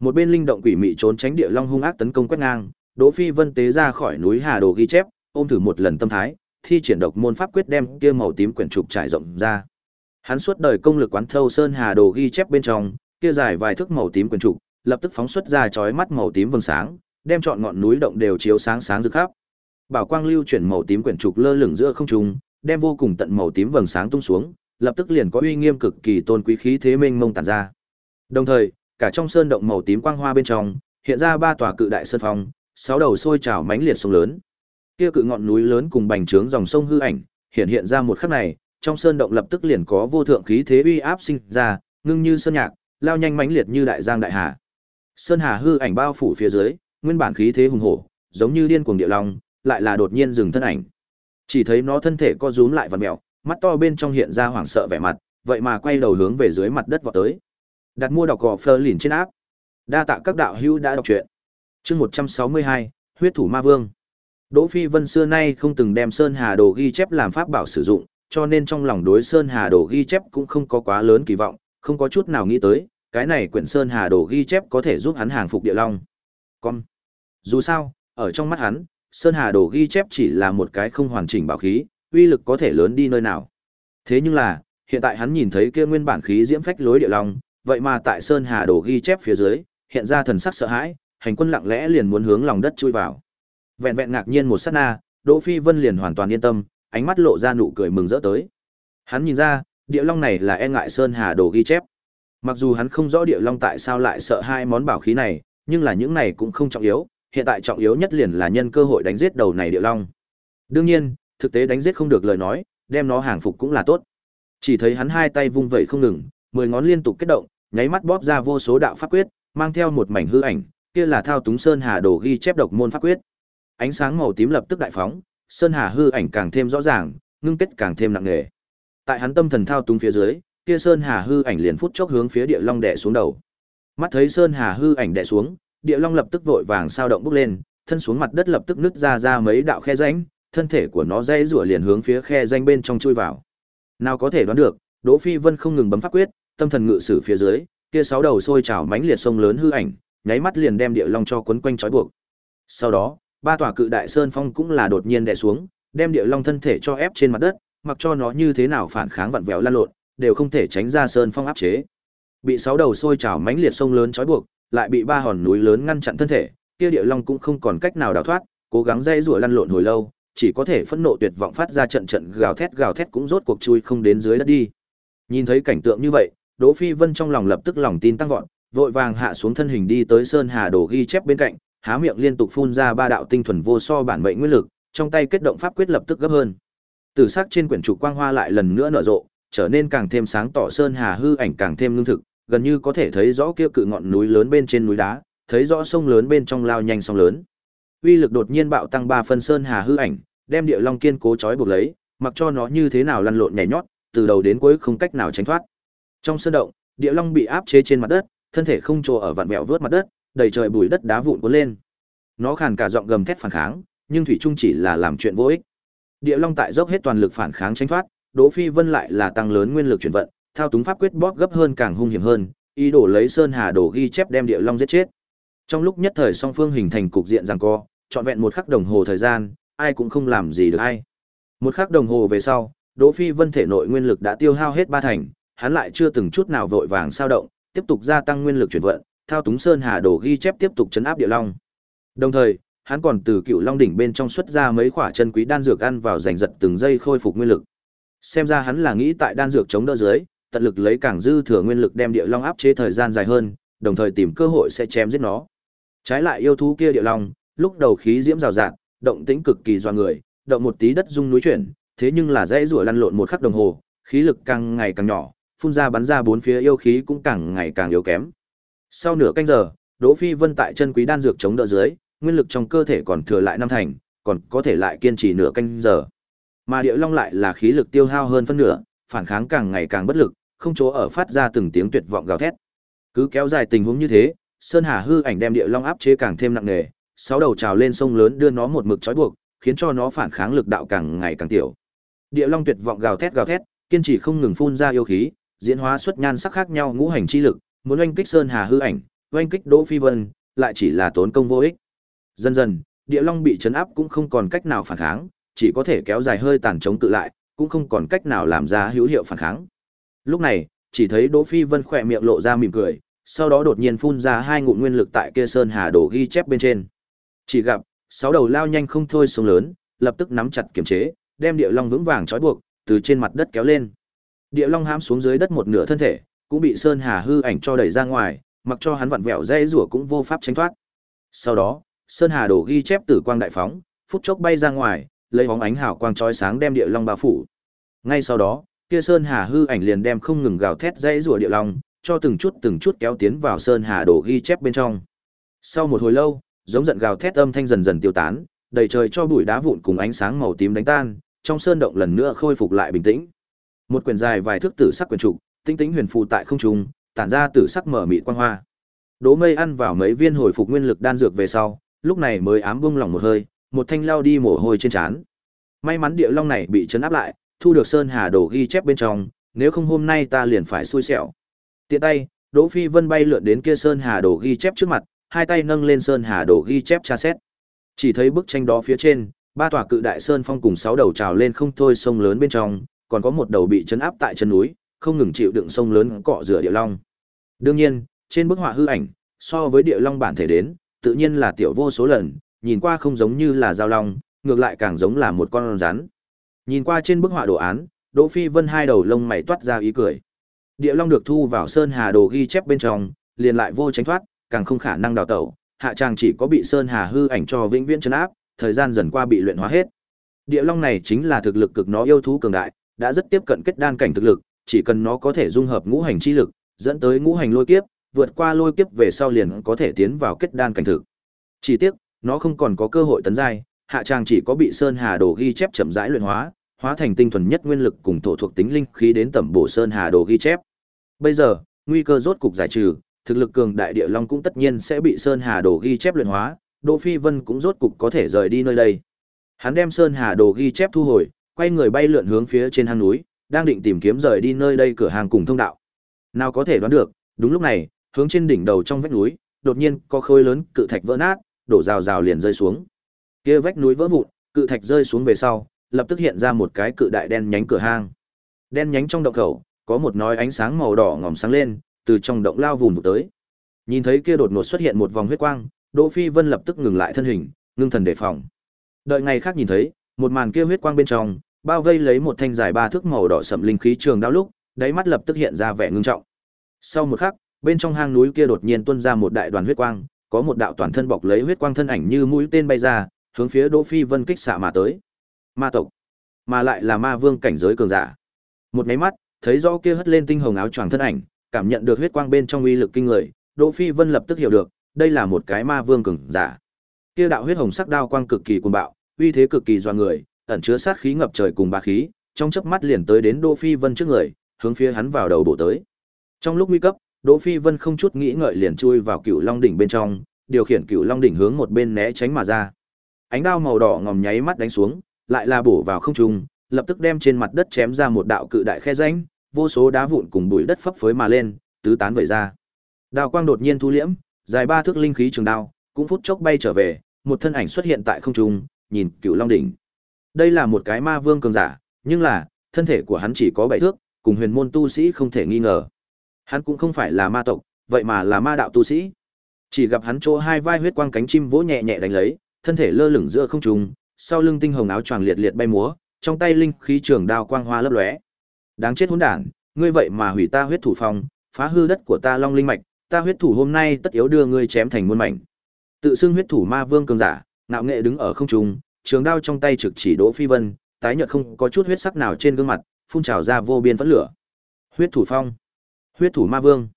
Một bên linh động quỷ mị trốn tránh địa long hung ác tấn công quét ngang, Đỗ Phi Vân tế ra khỏi núi Hà Đồ ghi chép, ôm thử một lần tâm thái, thi triển độc môn pháp quyết đem kia màu tím quyển trục trải rộng ra. Hắn suốt đời công lực quán thâu sơn Hà Đồ ghi chép bên trong, kia dài vài thước màu tím quyển trụ, lập tức phóng xuất ra chói mắt màu tím vầng sáng, đem trọn ngọn núi động đều chiếu sáng sáng rực khắp. Bảo quang lưu chuyển màu tím quyển trục lơ lửng giữa không trung, đem vô cùng tận màu tím vầng sáng tung xuống, lập tức liền có uy nghiêm cực kỳ tôn quý khí thế mênh mông tản ra. Đồng thời, cả trong sơn động màu tím quang hoa bên trong, hiện ra ba tòa cự đại sơn phong, sáu đầu sôi trào mãnh liệt sông lớn. Kia cự ngọn núi lớn cùng bành trướng dòng sông hư ảnh, hiện hiện ra một khắc này, trong sơn động lập tức liền có vô thượng khí thế uy áp sinh ra, ngưng như sơn nhạc, lao nhanh mãnh liệt như đại giang đại hà. Sơn hà hư ảnh bao phủ phía dưới, nguyên bản khí thế hùng hổ, giống như điên cuồng địa long, lại là đột nhiên dừng thân ảnh. Chỉ thấy nó thân thể co rúm lại vặn mèo, mắt to bên trong hiện ra hoảng sợ vẻ mặt, vậy mà quay đầu hướng về dưới mặt đất vọt tới. Đặt mua đọc gò Fleur lìn trên áp. Đa tạ các đạo hữu đã đọc truyện. Chương 162, Huyết thủ ma vương. Đỗ Phi Vân xưa nay không từng đem Sơn Hà Đồ ghi chép làm pháp bảo sử dụng, cho nên trong lòng đối Sơn Hà Đồ ghi chép cũng không có quá lớn kỳ vọng, không có chút nào nghĩ tới, cái này quyển Sơn Hà Đồ ghi chép có thể giúp hắn hàng phục địa long. Con. Dù sao, ở trong mắt hắn, Sơn Hà Đồ ghi chép chỉ là một cái không hoàn chỉnh bảo khí, uy lực có thể lớn đi nơi nào. Thế nhưng là, hiện tại hắn nhìn thấy kia nguyên bản khí diễm phách lối địa long, vậy mà tại Sơn Hà Đồ ghi chép phía dưới, hiện ra thần sắc sợ hãi, hành quân lặng lẽ liền muốn hướng lòng đất chui vào. Vẹn vẹn ngạc nhiên một sát na, Đỗ Phi Vân liền hoàn toàn yên tâm, ánh mắt lộ ra nụ cười mừng rỡ tới. Hắn nhìn ra, địa long này là e ngại Sơn Hà Đồ ghi chép. Mặc dù hắn không rõ địa long tại sao lại sợ hai món bảo khí này, nhưng là những này cũng không trọng yếu, hiện tại trọng yếu nhất liền là nhân cơ hội đánh giết đầu này địa long. Đương nhiên, thực tế đánh giết không được lời nói, đem nó hàng phục cũng là tốt. Chỉ thấy hắn hai tay vung vẩy không ngừng, mười ngón liên tục kết động, nháy mắt bóp ra vô số đạo pháp quyết, mang theo một mảnh hư ảnh, kia là thao túng sơn hà đồ ghi chép độc môn pháp quyết. Ánh sáng màu tím lập tức đại phóng, sơn hà hư ảnh càng thêm rõ ràng, ngưng kết càng thêm nặng nề. Tại hắn tâm thần thao túng phía dưới, kia sơn hà hư ảnh liền phút chốc hướng phía địa long đẻ xuống đầu. Mắt thấy sơn hà hư ảnh đẻ xuống, địa long lập tức vội vàng sao động bốc lên, thân xuống mặt đất lập tức nứt ra ra mấy đạo khe rãnh, thân thể của nó dây rủa liền hướng phía khe rãnh bên trong chui vào. Nào có thể đoán được, Đỗ Phi Vân không ngừng bấm pháp quyết, tâm thần ngự sử phía dưới, kia sáu đầu sôi trào mãnh liệt sông lớn hư ảnh, nháy mắt liền đem địa long cho quấn quanh trói buộc. Sau đó, ba tòa cự đại sơn phong cũng là đột nhiên đè xuống, đem địa long thân thể cho ép trên mặt đất, mặc cho nó như thế nào phản kháng vặn vẹo lan lộn, đều không thể tránh ra sơn phong áp chế. Bị sáu đầu sôi trào mãnh liệt sông lớn trói buộc, lại bị ba hòn núi lớn ngăn chặn thân thể, kia địa long cũng không còn cách nào đào thoát, cố gắng dây rủa lăn lộn hồi lâu, chỉ có thể phẫn nộ tuyệt vọng phát ra trận trận gào thét gào thét cũng rốt cuộc chui không đến dưới đất đi. Nhìn thấy cảnh tượng như vậy, Đỗ Phi Vân trong lòng lập tức lòng tin tăng vọt, vội vàng hạ xuống thân hình đi tới Sơn Hà Đồ ghi chép bên cạnh, há miệng liên tục phun ra ba đạo tinh thuần vô so bản mệnh nguyên lực, trong tay kết động pháp quyết lập tức gấp hơn. Tử sắc trên quyển trụ quang hoa lại lần nữa nở rộ, trở nên càng thêm sáng tỏ Sơn Hà hư ảnh càng thêm lương thực, gần như có thể thấy rõ kia cự ngọn núi lớn bên trên núi đá, thấy rõ sông lớn bên trong lao nhanh sông lớn. Uy lực đột nhiên bạo tăng ba phân Sơn Hà hư ảnh, đem địa long kiên cố trói buộc lấy, mặc cho nó như thế nào lăn lộn nhảy nhót, từ đầu đến cuối không cách nào tránh thoát. Trong sơn động, địa long bị áp chế trên mặt đất, thân thể không trồ ở vạn vẹo vớt mặt đất, đầy trời bụi đất đá vụn cuốn lên. Nó khàn cả giọng gầm thét phản kháng, nhưng thủy trung chỉ là làm chuyện vô ích. Địa long tại dốc hết toàn lực phản kháng tránh thoát, Đỗ Phi Vân lại là tăng lớn nguyên lực chuyển vận, thao túng pháp quyết bóp gấp hơn càng hung hiểm hơn, ý đồ lấy sơn hà đổ ghi chép đem địa long giết chết. Trong lúc nhất thời song phương hình thành cục diện giằng co, trọn vẹn một khắc đồng hồ thời gian, ai cũng không làm gì được ai. Một khắc đồng hồ về sau, Đỗ Phi Vân thể nội nguyên lực đã tiêu hao hết ba thành, hắn lại chưa từng chút nào vội vàng sao động, tiếp tục gia tăng nguyên lực chuyển vận, thao túng sơn hà đồ ghi chép tiếp tục chấn áp địa long. Đồng thời, hắn còn từ cựu long đỉnh bên trong xuất ra mấy quả chân quý đan dược ăn vào giành giật từng giây khôi phục nguyên lực. Xem ra hắn là nghĩ tại đan dược chống đỡ dưới, tận lực lấy càng dư thừa nguyên lực đem địa long áp chế thời gian dài hơn, đồng thời tìm cơ hội sẽ chém giết nó. Trái lại yêu thú kia địa long, lúc đầu khí diễm rào rạt, động tĩnh cực kỳ do người, động một tí đất rung núi chuyển, thế nhưng là dãy rủa lăn lộn một khắc đồng hồ, khí lực càng ngày càng nhỏ, phun ra bắn ra bốn phía yêu khí cũng càng ngày càng yếu kém. Sau nửa canh giờ, Đỗ Phi Vân tại chân quý đan dược chống đỡ dưới, nguyên lực trong cơ thể còn thừa lại năm thành, còn có thể lại kiên trì nửa canh giờ. Mà Điệu Long lại là khí lực tiêu hao hơn phân nửa, phản kháng càng ngày càng bất lực, không chỗ ở phát ra từng tiếng tuyệt vọng gào thét. Cứ kéo dài tình huống như thế, Sơn Hà hư ảnh đem Điệu Long áp chế càng thêm nặng nề, sáu đầu trào lên sông lớn đưa nó một mực trói buộc, khiến cho nó phản kháng lực đạo càng ngày càng tiểu. Địa Long tuyệt vọng gào thét gào thét, kiên trì không ngừng phun ra yêu khí, diễn hóa xuất nhan sắc khác nhau ngũ hành chi lực, muốn oanh kích Sơn Hà hư ảnh, oanh kích Đỗ Phi Vân, lại chỉ là tốn công vô ích. Dần dần, Địa Long bị chấn áp cũng không còn cách nào phản kháng, chỉ có thể kéo dài hơi tàn chống tự lại, cũng không còn cách nào làm ra hữu hiệu phản kháng. Lúc này, chỉ thấy Đỗ Phi Vân khỏe miệng lộ ra mỉm cười, sau đó đột nhiên phun ra hai ngụm nguyên lực tại kia Sơn Hà đổ ghi chép bên trên. Chỉ gặp, sáu đầu lao nhanh không thôi sông lớn, lập tức nắm chặt kiềm chế, đem Địa Long vững vàng trói buộc, từ trên mặt đất kéo lên. Địa Long hãm xuống dưới đất một nửa thân thể, cũng bị Sơn Hà hư ảnh cho đẩy ra ngoài, mặc cho hắn vặn vẹo dây rủa cũng vô pháp tránh thoát. Sau đó, Sơn Hà đổ ghi chép tử quang đại phóng, phút chốc bay ra ngoài, lấy bóng ánh hào quang chói sáng đem Địa Long bao phủ. Ngay sau đó, kia Sơn Hà hư ảnh liền đem không ngừng gào thét dây rủa Địa Long, cho từng chút từng chút kéo tiến vào Sơn Hà đổ ghi chép bên trong. Sau một hồi lâu, giống giận gào thét âm thanh dần dần tiêu tán, đầy trời cho bụi đá vụn cùng ánh sáng màu tím đánh tan, trong sơn động lần nữa khôi phục lại bình tĩnh. Một quyển dài vài thước tử sắc quyển trục, tinh tinh huyền phù tại không trung, tản ra tử sắc mở mịt quang hoa. Đỗ Mây ăn vào mấy viên hồi phục nguyên lực đan dược về sau, lúc này mới ám bung lòng một hơi, một thanh lao đi mồ hôi trên trán. May mắn địa long này bị chấn áp lại, thu được sơn hà đồ ghi chép bên trong, nếu không hôm nay ta liền phải xui xẻo. Tiện tay, Đỗ Phi Vân bay lượn đến kia sơn hà đồ ghi chép trước mặt, hai tay nâng lên sơn hà đồ ghi chép tra xét. Chỉ thấy bức tranh đó phía trên, ba tòa cự đại sơn phong cùng sáu đầu trào lên không thôi sông lớn bên trong, còn có một đầu bị chấn áp tại chân núi, không ngừng chịu đựng sông lớn cọ rửa địa long. Đương nhiên, trên bức họa hư ảnh, so với địa long bản thể đến, tự nhiên là tiểu vô số lần, nhìn qua không giống như là giao long, ngược lại càng giống là một con rắn. Nhìn qua trên bức họa đồ án, Đỗ Phi Vân hai đầu lông mày toát ra ý cười. Địa long được thu vào sơn hà đồ ghi chép bên trong, liền lại vô tránh thoát, càng không khả năng đào tẩu, hạ tràng chỉ có bị sơn hà hư ảnh cho vĩnh viễn chấn áp, thời gian dần qua bị luyện hóa hết. Địa long này chính là thực lực cực nó yêu thú cường đại, đã rất tiếp cận kết đan cảnh thực lực, chỉ cần nó có thể dung hợp ngũ hành chi lực, dẫn tới ngũ hành lôi kiếp, vượt qua lôi kiếp về sau liền có thể tiến vào kết đan cảnh thực. Chỉ tiếc, nó không còn có cơ hội tấn giai, hạ tràng chỉ có bị sơn hà đồ ghi chép chậm rãi luyện hóa, hóa thành tinh thuần nhất nguyên lực cùng thổ thuộc tính linh khí đến tẩm bổ sơn hà đồ ghi chép. Bây giờ, nguy cơ rốt cục giải trừ, thực lực cường đại địa long cũng tất nhiên sẽ bị sơn hà đồ ghi chép luyện hóa, Đỗ Phi Vân cũng rốt cục có thể rời đi nơi đây. Hắn đem sơn hà đồ ghi chép thu hồi, quay người bay lượn hướng phía trên hang núi, đang định tìm kiếm rời đi nơi đây cửa hàng cùng thông đạo. Nào có thể đoán được, đúng lúc này, hướng trên đỉnh đầu trong vách núi, đột nhiên có khối lớn cự thạch vỡ nát, đổ rào rào liền rơi xuống. Kia vách núi vỡ vụn, cự thạch rơi xuống về sau, lập tức hiện ra một cái cự đại đen nhánh cửa hang. Đen nhánh trong động khẩu, có một nói ánh sáng màu đỏ ngòm sáng lên, từ trong động lao vùn vụt tới. Nhìn thấy kia đột ngột xuất hiện một vòng huyết quang, Đỗ Phi Vân lập tức ngừng lại thân hình, ngưng thần đề phòng. Đợi ngày khác nhìn thấy, một màn kia huyết quang bên trong, bao vây lấy một thanh dài ba thước màu đỏ sậm linh khí trường đao lúc, đáy mắt lập tức hiện ra vẻ ngưng trọng. Sau một khắc, bên trong hang núi kia đột nhiên tuôn ra một đại đoàn huyết quang, có một đạo toàn thân bọc lấy huyết quang thân ảnh như mũi tên bay ra, hướng phía Đỗ Phi Vân kích xạ mà tới. Ma tộc, mà lại là ma vương cảnh giới cường giả. Một cái mắt, thấy rõ kia hất lên tinh hồng áo choàng thân ảnh, cảm nhận được huyết quang bên trong uy lực kinh người, Đỗ Phi Vân lập tức hiểu được, đây là một cái ma vương cường giả. Kia đạo huyết hồng sắc đao quang cực kỳ cuồng bạo, uy thế cực kỳ doa người, ẩn chứa sát khí ngập trời cùng bá khí, trong chớp mắt liền tới đến Đỗ Phi Vân trước người, hướng phía hắn vào đầu bổ tới. Trong lúc nguy cấp, Đỗ Phi Vân không chút nghĩ ngợi liền chui vào Cửu Long đỉnh bên trong, điều khiển Cửu Long đỉnh hướng một bên né tránh mà ra. Ánh đao màu đỏ ngòm nháy mắt đánh xuống, lại là bổ vào không trung, lập tức đem trên mặt đất chém ra một đạo cự đại khe rãnh, vô số đá vụn cùng bụi đất phấp phới mà lên, tứ tán vẩy ra. Đao quang đột nhiên thu liễm, dài ba thước linh khí trường đao, cũng phút chốc bay trở về, một thân ảnh xuất hiện tại không trung, nhìn Cửu Long đỉnh. Đây là một cái ma vương cường giả, nhưng là, thân thể của hắn chỉ có bảy thước, cùng huyền môn tu sĩ không thể nghi ngờ. Hắn cũng không phải là ma tộc, vậy mà là ma đạo tu sĩ. Chỉ gặp hắn chỗ hai vai huyết quang cánh chim vỗ nhẹ nhẹ đánh lấy, thân thể lơ lửng giữa không trung, sau lưng tinh hồng áo choàng liệt liệt bay múa, trong tay linh khí trường đao quang hoa lấp lóe. Đáng chết hỗn đản, ngươi vậy mà hủy ta huyết thủ phong, phá hư đất của ta long linh mạch, ta huyết thủ hôm nay tất yếu đưa ngươi chém thành muôn mảnh. Tự xưng huyết thủ ma vương cường giả, ngạo nghệ đứng ở không trung, trường đao trong tay trực chỉ Đỗ Phi Vân, tái nhợt không có chút huyết sắc nào trên gương mặt, phun trào ra vô biên phẫn lửa. Huyết thủ phong, huyết thủ ma vương.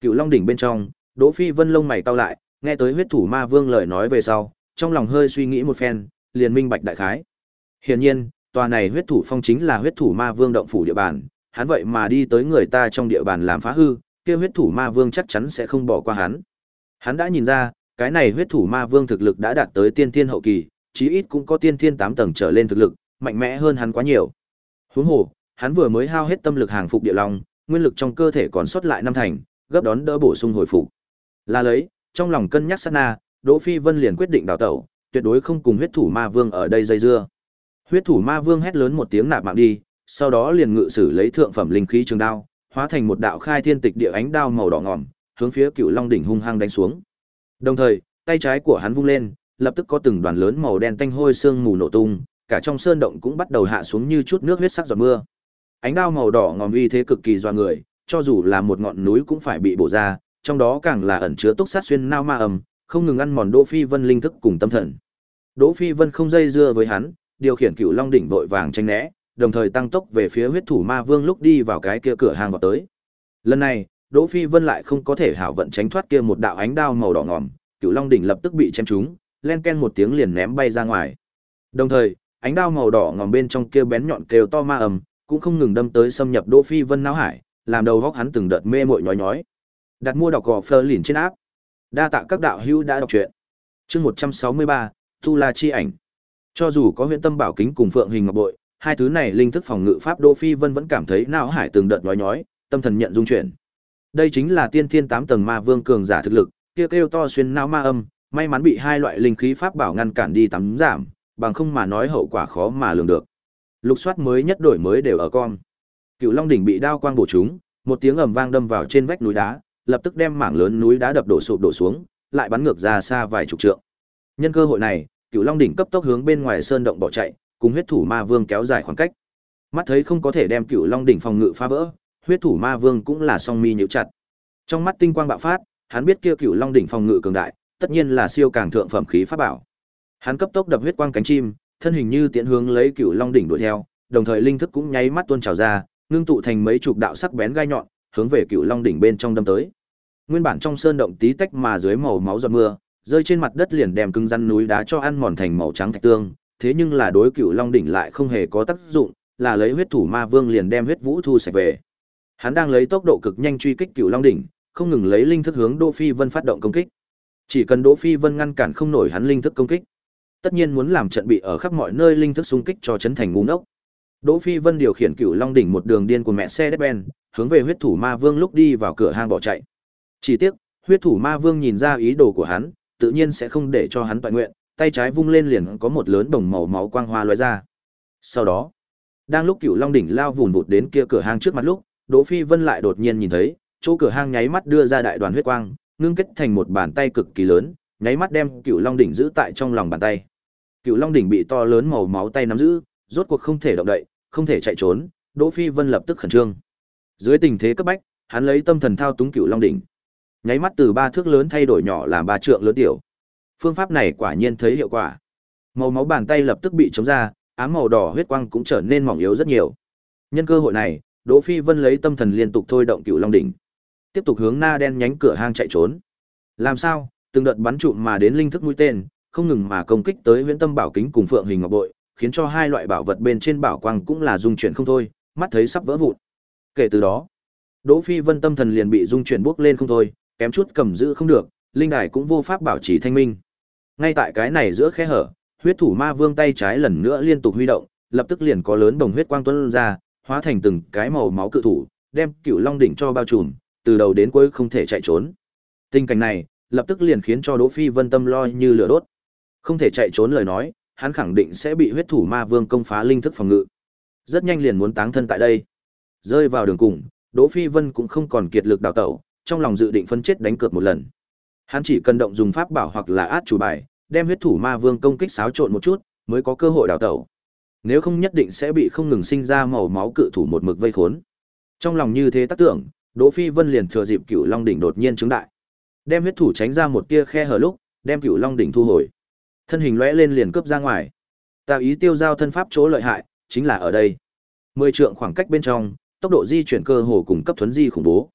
Cựu Long đỉnh bên trong, Đỗ Phi Vân lông mày cau lại, nghe tới huyết thủ ma vương lời nói về sau, trong lòng hơi suy nghĩ một phen, liền minh bạch đại khái. Hiển nhiên, tòa này huyết thủ phong chính là huyết thủ ma vương động phủ địa bàn, hắn vậy mà đi tới người ta trong địa bàn làm phá hư, kia huyết thủ ma vương chắc chắn sẽ không bỏ qua hắn. Hắn đã nhìn ra, cái này huyết thủ ma vương thực lực đã đạt tới tiên thiên hậu kỳ, chí ít cũng có tiên thiên 8 tầng trở lên thực lực, mạnh mẽ hơn hắn quá nhiều. Huống hồ, hắn vừa mới hao hết tâm lực hàng phục địa long, nguyên lực trong cơ thể còn sót lại năm thành, gấp đón đỡ bổ sung hồi phục. Là lấy, trong lòng cân nhắc sát na, Đỗ Phi Vân liền quyết định đào tẩu, tuyệt đối không cùng huyết thủ ma vương ở đây dây dưa. Huyết thủ ma vương hét lớn một tiếng nạp mạng đi, sau đó liền ngự sử lấy thượng phẩm linh khí trường đao, hóa thành một đạo khai thiên tịch địa ánh đao màu đỏ ngòm, hướng phía Cựu Long đỉnh hung hăng đánh xuống. Đồng thời, tay trái của hắn vung lên, lập tức có từng đoàn lớn màu đen tanh hôi xương mù nổ tung, cả trong sơn động cũng bắt đầu hạ xuống như chút nước huyết sắc giọt mưa. Ánh đao màu đỏ ngòm uy thế cực kỳ doa người, cho dù là một ngọn núi cũng phải bị bổ ra, trong đó càng là ẩn chứa túc sát xuyên nao ma ầm, không ngừng ăn mòn Đỗ Phi Vân linh thức cùng tâm thần. Đỗ Phi Vân không dây dưa với hắn, điều khiển Cựu Long đỉnh vội vàng tránh né, đồng thời tăng tốc về phía huyết thủ ma vương lúc đi vào cái kia cửa hàng vào tới. Lần này, Đỗ Phi Vân lại không có thể hảo vận tránh thoát kia một đạo ánh đao màu đỏ ngòm, Cựu Long đỉnh lập tức bị chém trúng, len ken một tiếng liền ném bay ra ngoài. Đồng thời, ánh đao màu đỏ ngòm bên trong kia bén nhọn kêu to ma ầm, cũng không ngừng đâm tới xâm nhập Đỗ Phi Vân não hải, làm đầu góc hắn từng đợt mê mội nhói nhói. Đặt mua đọc gò Fleur lìn trên áp. Đa tạ các đạo hữu đã đọc truyện. Chương 163, Tu La chi ảnh. Cho dù có huyện tâm bảo kính cùng phượng hình ngọc bội, hai thứ này linh thức phòng ngự pháp Đỗ Phi Vân vẫn cảm thấy não hải từng đợt nhói nhói, tâm thần nhận dung chuyển. Đây chính là tiên thiên tám tầng ma vương cường giả thực lực, kia kêu to xuyên não ma âm, may mắn bị hai loại linh khí pháp bảo ngăn cản đi tắm giảm, bằng không mà nói hậu quả khó mà lường được. Lục soát mới nhất đổi mới đều ở con. Cựu Long đỉnh bị đao quang bổ trúng, một tiếng ầm vang đâm vào trên vách núi đá, lập tức đem mảng lớn núi đá đập đổ sụp đổ xuống, lại bắn ngược ra xa vài chục trượng. Nhân cơ hội này, Cựu Long đỉnh cấp tốc hướng bên ngoài sơn động bỏ chạy, cùng huyết thủ ma vương kéo dài khoảng cách. Mắt thấy không có thể đem Cựu Long đỉnh phòng ngự phá vỡ, huyết thủ ma vương cũng là song mi nhíu chặt. Trong mắt tinh quang bạo phát, hắn biết kia Cựu Long đỉnh phòng ngự cường đại, tất nhiên là siêu càng thượng phẩm khí pháp bảo. Hắn cấp tốc đập huyết quang cánh chim, thân hình như tiện hướng lấy Cựu Long đỉnh đuổi theo, đồng thời linh thức cũng nháy mắt tuôn trào ra, ngưng tụ thành mấy chục đạo sắc bén gai nhọn, hướng về Cựu Long đỉnh bên trong đâm tới. Nguyên bản trong sơn động tí tách mà dưới màu máu giọt mưa, rơi trên mặt đất liền đem cứng rắn núi đá cho ăn mòn thành màu trắng thạch tương, thế nhưng là đối Cựu Long đỉnh lại không hề có tác dụng, là lấy huyết thủ ma vương liền đem huyết vũ thu sạch về. Hắn đang lấy tốc độ cực nhanh truy kích Cựu Long đỉnh, không ngừng lấy linh thức hướng Đỗ Phi Vân phát động công kích. Chỉ cần Đỗ Phi Vân ngăn cản không nổi hắn linh thức công kích, tất nhiên muốn làm trận bị ở khắp mọi nơi linh thức xung kích cho chấn thành ngu ngốc. Đỗ Phi Vân điều khiển Cửu Long đỉnh một đường điên của mẹ xe Ben, hướng về huyết thủ ma vương lúc đi vào cửa hang bỏ chạy. Chỉ tiếc, huyết thủ ma vương nhìn ra ý đồ của hắn, tự nhiên sẽ không để cho hắn toàn nguyện, tay trái vung lên liền có một lớn đồng màu máu quang hoa lóe ra. Sau đó, đang lúc Cựu Long đỉnh lao vùn vụt đến kia cửa hang trước mặt lúc, Đỗ Phi Vân lại đột nhiên nhìn thấy, chỗ cửa hang nháy mắt đưa ra đại đoàn huyết quang, ngưng kết thành một bàn tay cực kỳ lớn, nháy mắt đem Cựu Long đỉnh giữ tại trong lòng bàn tay. Cựu Long đỉnh bị to lớn màu máu tay nắm giữ, rốt cuộc không thể động đậy, không thể chạy trốn, Đỗ Phi Vân lập tức khẩn trương. Dưới tình thế cấp bách, hắn lấy tâm thần thao túng Cựu Long đỉnh. Nháy mắt từ ba thước lớn thay đổi nhỏ làm ba trượng lớn tiểu. Phương pháp này quả nhiên thấy hiệu quả. Màu máu bàn tay lập tức bị chống ra, ám màu đỏ huyết quang cũng trở nên mỏng yếu rất nhiều. Nhân cơ hội này, Đỗ Phi Vân lấy tâm thần liên tục thôi động Cựu Long đỉnh, tiếp tục hướng na đen nhánh cửa hang chạy trốn. Làm sao? Từng đợt bắn trụm mà đến linh thức mũi tên, không ngừng mà công kích tới Huyễn Tâm Bảo Kính cùng Phượng Hình Ngọc Bội, khiến cho hai loại bảo vật bên trên bảo quang cũng là dung chuyển không thôi, mắt thấy sắp vỡ vụn. Kể từ đó, Đỗ Phi Vân tâm thần liền bị dung chuyển bước lên không thôi, kém chút cầm giữ không được, linh đài cũng vô pháp bảo trì thanh minh. Ngay tại cái này giữa khe hở, huyết thủ ma vương tay trái lần nữa liên tục huy động, lập tức liền có lớn đồng huyết quang tuôn ra, hóa thành từng cái màu máu cự thủ, đem Cửu Long đỉnh cho bao trùm, từ đầu đến cuối không thể chạy trốn. Tình cảnh này, lập tức liền khiến cho Đỗ Phi Vân tâm lo như lửa đốt. Không thể chạy trốn lời nói, hắn khẳng định sẽ bị huyết thủ ma vương công phá linh thức phòng ngự. Rất nhanh liền muốn táng thân tại đây. Rơi vào đường cùng, Đỗ Phi Vân cũng không còn kiệt lực đào tẩu, trong lòng dự định phân chết đánh cược một lần. Hắn chỉ cần động dùng pháp bảo hoặc là át chủ bài, đem huyết thủ ma vương công kích xáo trộn một chút, mới có cơ hội đào tẩu. Nếu không nhất định sẽ bị không ngừng sinh ra màu máu cự thủ một mực vây khốn. Trong lòng như thế tác tưởng, Đỗ Phi Vân liền thừa dịp Cửu Long đỉnh đột nhiên chứng đại, đem huyết thủ tránh ra một tia khe hở lúc, đem Cửu Long đỉnh thu hồi. Thân hình lóe lên liền cướp ra ngoài. Tạo ý tiêu giao thân pháp chỗ lợi hại, chính là ở đây. Mười trượng khoảng cách bên trong, tốc độ di chuyển cơ hồ cùng cấp thuấn di khủng bố.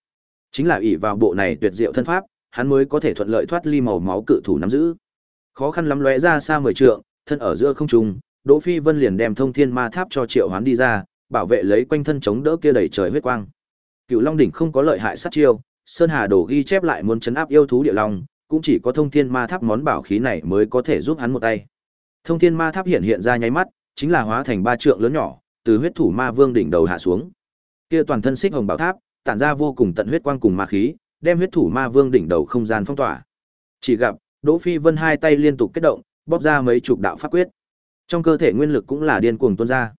Chính là ỷ vào bộ này tuyệt diệu thân pháp, hắn mới có thể thuận lợi thoát ly màu máu cự thủ nắm giữ. Khó khăn lắm lóe ra xa mười trượng, thân ở giữa không trung, Đỗ Phi Vân liền đem Thông Thiên Ma Tháp cho Triệu Hoán đi ra, bảo vệ lấy quanh thân chống đỡ kia đầy trời huyết quang. Cựu Long đỉnh không có lợi hại sát chiêu, Sơn Hà Đồ ghi chép lại muốn chấn áp yêu thú địa long, cũng chỉ có Thông Thiên Ma Tháp món bảo khí này mới có thể giúp hắn một tay. Thông Thiên Ma Tháp hiện hiện ra nháy mắt, chính là hóa thành ba trượng lớn nhỏ, từ huyết thủ ma vương đỉnh đầu hạ xuống. Kia toàn thân xích hồng bảo tháp, tản ra vô cùng tận huyết quang cùng ma khí, đem huyết thủ ma vương đỉnh đầu không gian phong tỏa. Chỉ gặp, Đỗ Phi Vân hai tay liên tục kết động, bóp ra mấy chục đạo pháp quyết. Trong cơ thể nguyên lực cũng là điên cuồng tuôn ra.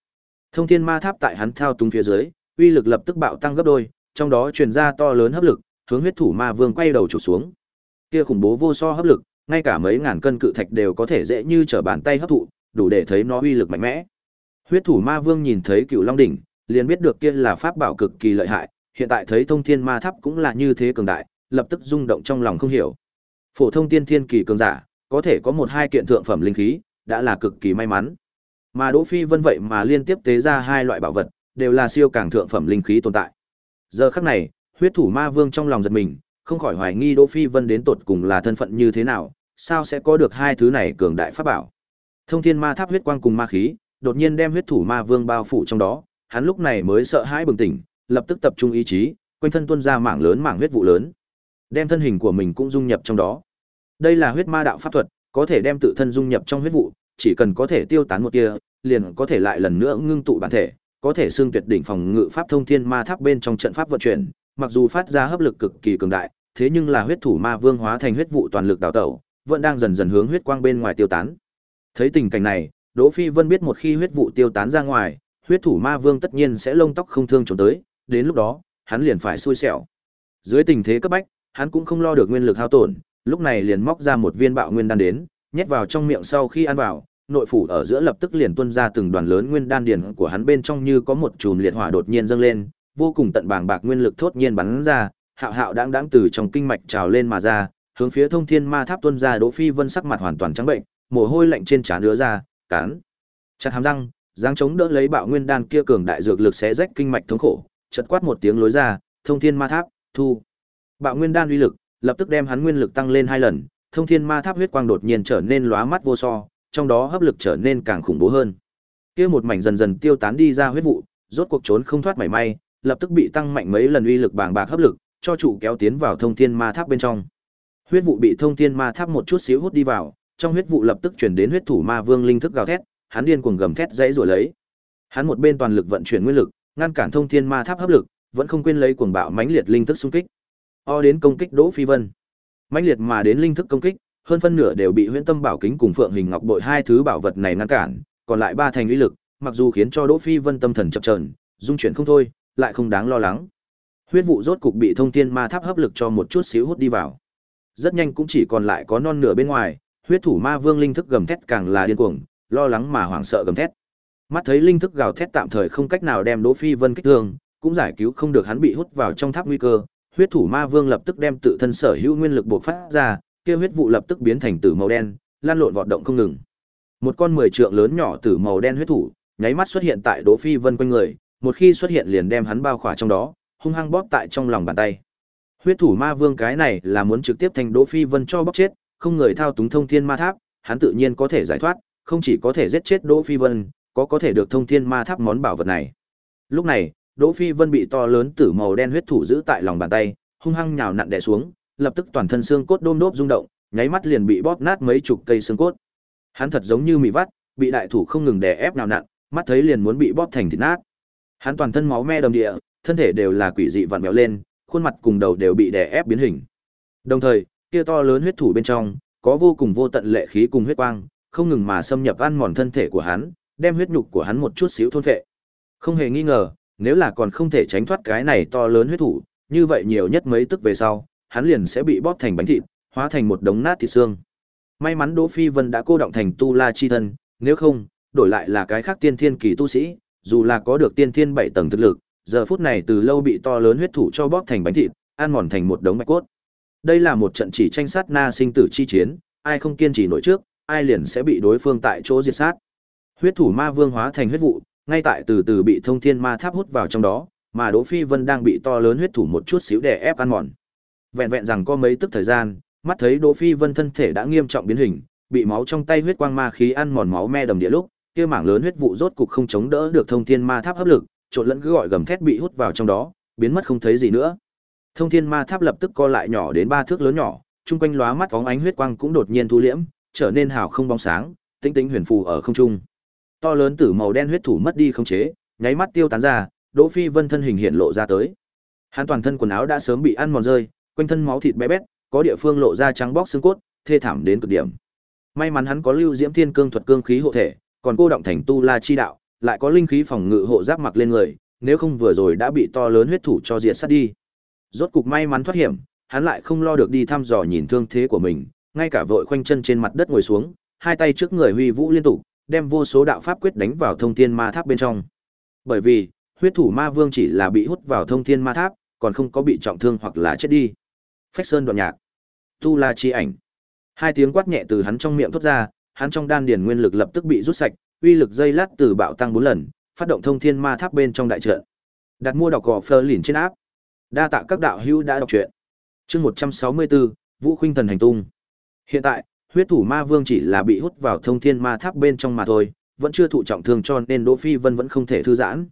Thông Thiên Ma Tháp tại hắn thao túng phía dưới, uy lực lập tức bạo tăng gấp đôi, trong đó truyền ra to lớn hấp lực, hướng huyết thủ ma vương quay đầu chụp xuống. Kia khủng bố vô so hấp lực, ngay cả mấy ngàn cân cự thạch đều có thể dễ như trở bàn tay hấp thụ, đủ để thấy nó uy lực mạnh mẽ. Huyết thủ ma vương nhìn thấy Cựu Long đỉnh, liền biết được kia là pháp bảo cực kỳ lợi hại, hiện tại thấy Thông Thiên Ma Tháp cũng là như thế cường đại, lập tức rung động trong lòng không hiểu. Phổ thông tiên thiên kỳ cường giả, có thể có một hai kiện thượng phẩm linh khí, đã là cực kỳ may mắn. Mà Đỗ Phi Vân vậy mà liên tiếp tế ra hai loại bảo vật, đều là siêu càng thượng phẩm linh khí tồn tại. Giờ khắc này, huyết thủ ma vương trong lòng giật mình, không khỏi hoài nghi Đỗ Phi Vân đến tột cùng là thân phận như thế nào, sao sẽ có được hai thứ này cường đại pháp bảo. Thông Thiên Ma Tháp huyết quang cùng ma khí, đột nhiên đem huyết thủ ma vương bao phủ trong đó, hắn lúc này mới sợ hãi bừng tỉnh, lập tức tập trung ý chí, quanh thân tuôn ra mảng lớn mảng huyết vụ lớn, đem thân hình của mình cũng dung nhập trong đó. Đây là huyết ma đạo pháp thuật, có thể đem tự thân dung nhập trong huyết vụ, chỉ cần có thể tiêu tán một tia, liền có thể lại lần nữa ngưng tụ bản thể, có thể xương tuyệt đỉnh phòng ngự pháp thông thiên ma tháp bên trong trận pháp vận chuyển, mặc dù phát ra hấp lực cực kỳ cường đại, thế nhưng là huyết thủ ma vương hóa thành huyết vụ toàn lực đào tẩu, vẫn đang dần dần hướng huyết quang bên ngoài tiêu tán. Thấy tình cảnh này, Đỗ Phi Vân biết một khi huyết vụ tiêu tán ra ngoài, huyết thủ ma vương tất nhiên sẽ lông tóc không thương trốn tới, đến lúc đó, hắn liền phải xui xẻo. Dưới tình thế cấp bách, hắn cũng không lo được nguyên lực hao tổn, lúc này liền móc ra một viên bạo nguyên đan đến, nhét vào trong miệng sau khi ăn vào, nội phủ ở giữa lập tức liền tuôn ra từng đoàn lớn nguyên đan điển của hắn bên trong như có một chùm liệt hỏa đột nhiên dâng lên, vô cùng tận bàng bạc nguyên lực thốt nhiên bắn ra, hạo hạo đáng đáng từ trong kinh mạch trào lên mà ra, hướng phía thông thiên ma tháp tuôn ra Đỗ Phi Vân sắc mặt hoàn toàn trắng bệnh, mồ hôi lạnh trên trán đứa ra, cắn chặt hàm răng, giáng chống đỡ lấy bạo nguyên đan kia cường đại dược lực xé rách kinh mạch thống khổ, chợt quát một tiếng lối ra, thông thiên ma tháp, thu. Bạo nguyên đan uy lực, lập tức đem hắn nguyên lực tăng lên hai lần, thông thiên ma tháp huyết quang đột nhiên trở nên lóa mắt vô so, trong đó hấp lực trở nên càng khủng bố hơn. Kia một mảnh dần dần tiêu tán đi ra huyết vụ, rốt cuộc trốn không thoát mảy may, lập tức bị tăng mạnh mấy lần uy lực bàng bạc hấp lực, cho chủ kéo tiến vào thông thiên ma tháp bên trong. Huyết vụ bị thông thiên ma tháp một chút xíu hút đi vào, trong huyết vụ lập tức chuyển đến huyết thủ ma vương linh thức gào thét, hắn điên cuồng gầm thét dãy rồi lấy. Hắn một bên toàn lực vận chuyển nguyên lực, ngăn cản thông thiên ma tháp hấp lực, vẫn không quên lấy cuồng bạo mãnh liệt linh thức xung kích. O đến công kích Đỗ Phi Vân. Mãnh liệt mà đến linh thức công kích, hơn phân nửa đều bị Huyễn Tâm Bảo Kính cùng Phượng Hình Ngọc Bội hai thứ bảo vật này ngăn cản, còn lại ba thành uy lực, mặc dù khiến cho Đỗ Phi Vân tâm thần chập chờn, dung chuyển không thôi, lại không đáng lo lắng. Huyết vụ rốt cục bị thông thiên ma tháp hấp lực cho một chút xíu hút đi vào. Rất nhanh cũng chỉ còn lại có non nửa bên ngoài, huyết thủ ma vương linh thức gầm thét càng là điên cuồng, lo lắng mà hoảng sợ gầm thét. Mắt thấy linh thức gào thét tạm thời không cách nào đem Đỗ Phi Vân kích thương, cũng giải cứu không được hắn bị hút vào trong tháp nguy cơ, huyết thủ ma vương lập tức đem tự thân sở hữu nguyên lực bộc phát ra, kia huyết vụ lập tức biến thành tử màu đen, lan lộn vọt động không ngừng. Một con mười trượng lớn nhỏ tử màu đen huyết thủ, nháy mắt xuất hiện tại Đỗ Phi Vân quanh người, một khi xuất hiện liền đem hắn bao khỏa trong đó, hung hăng bóp tại trong lòng bàn tay. Huyết thủ ma vương cái này là muốn trực tiếp thành Đỗ Phi Vân cho bóp chết, không người thao túng thông thiên ma tháp, hắn tự nhiên có thể giải thoát, không chỉ có thể giết chết Đỗ Phi Vân, có có thể được thông thiên ma tháp món bảo vật này. Lúc này, Đỗ Phi Vân bị to lớn tử màu đen huyết thủ giữ tại lòng bàn tay, hung hăng nhào nặn đè xuống, lập tức toàn thân xương cốt đôm đốp rung động, nháy mắt liền bị bóp nát mấy chục cây xương cốt. Hắn thật giống như mì vắt, bị đại thủ không ngừng đè ép nào nặn, mắt thấy liền muốn bị bóp thành thịt nát. Hắn toàn thân máu me đầm địa, thân thể đều là quỷ dị vặn vẹo lên, khuôn mặt cùng đầu đều bị đè ép biến hình. Đồng thời, kia to lớn huyết thủ bên trong, có vô cùng vô tận lệ khí cùng huyết quang, không ngừng mà xâm nhập ăn mòn thân thể của hắn, đem huyết nhục của hắn một chút xíu thôn phệ. Không hề nghi ngờ, nếu là còn không thể tránh thoát cái này to lớn huyết thủ, như vậy nhiều nhất mấy tức về sau, hắn liền sẽ bị bóp thành bánh thịt, hóa thành một đống nát thịt xương. May mắn Đỗ Phi Vân đã cô động thành tu la chi thân, nếu không, đổi lại là cái khác tiên thiên kỳ tu sĩ, dù là có được tiên thiên bảy tầng thực lực, giờ phút này từ lâu bị to lớn huyết thủ cho bóp thành bánh thịt, ăn mòn thành một đống bạch cốt. Đây là một trận chỉ tranh sát na sinh tử chi chiến, ai không kiên trì nổi trước, ai liền sẽ bị đối phương tại chỗ diệt sát. Huyết thủ ma vương hóa thành huyết vụ, ngay tại từ từ bị thông thiên ma tháp hút vào trong đó, mà Đỗ Phi Vân đang bị to lớn huyết thủ một chút xíu đè ép ăn mòn. Vẹn vẹn rằng có mấy tức thời gian, mắt thấy Đỗ Phi Vân thân thể đã nghiêm trọng biến hình, bị máu trong tay huyết quang ma khí ăn mòn máu me đầm địa lúc, kia mảng lớn huyết vụ rốt cục không chống đỡ được thông thiên ma tháp hấp lực, trộn lẫn cứ gọi gầm thét bị hút vào trong đó, biến mất không thấy gì nữa. Thông thiên ma tháp lập tức co lại nhỏ đến ba thước lớn nhỏ, trung quanh lóa mắt phóng ánh huyết quang cũng đột nhiên thu liễm, trở nên hào không bóng sáng, tinh tinh huyền phù ở không trung. To lớn tử màu đen huyết thủ mất đi không chế, nháy mắt tiêu tán ra, Đỗ Phi Vân thân hình hiện lộ ra tới. Hắn toàn thân quần áo đã sớm bị ăn mòn rơi, quanh thân máu thịt bé bét, có địa phương lộ ra trắng bóc xương cốt, thê thảm đến cực điểm. May mắn hắn có lưu diễm thiên cương thuật cương khí hộ thể, còn cô động thành tu la chi đạo, lại có linh khí phòng ngự hộ giáp mặc lên người, nếu không vừa rồi đã bị to lớn huyết thủ cho diệt sát đi. Rốt cục may mắn thoát hiểm, hắn lại không lo được đi thăm dò nhìn thương thế của mình, ngay cả vội khoanh chân trên mặt đất ngồi xuống, hai tay trước người huy vũ liên tục, đem vô số đạo pháp quyết đánh vào thông thiên ma tháp bên trong. Bởi vì, huyết thủ ma vương chỉ là bị hút vào thông thiên ma tháp, còn không có bị trọng thương hoặc là chết đi. Phách Sơn đoạn nhạc. Tu La chi ảnh. Hai tiếng quát nhẹ từ hắn trong miệng thoát ra, hắn trong đan điền nguyên lực lập tức bị rút sạch, uy lực dây lát từ bạo tăng 4 lần, phát động thông thiên ma tháp bên trong đại trận. Đặt mua đọc gò Fleur lìn trên áp. Đa tạ các đạo hữu đã đọc truyện. Chương 164, Vũ Khuynh Thần hành tung. Hiện tại, huyết thủ ma vương chỉ là bị hút vào thông thiên ma tháp bên trong mà thôi, vẫn chưa thụ trọng thương cho nên Đỗ Phi Vân vẫn không thể thư giãn.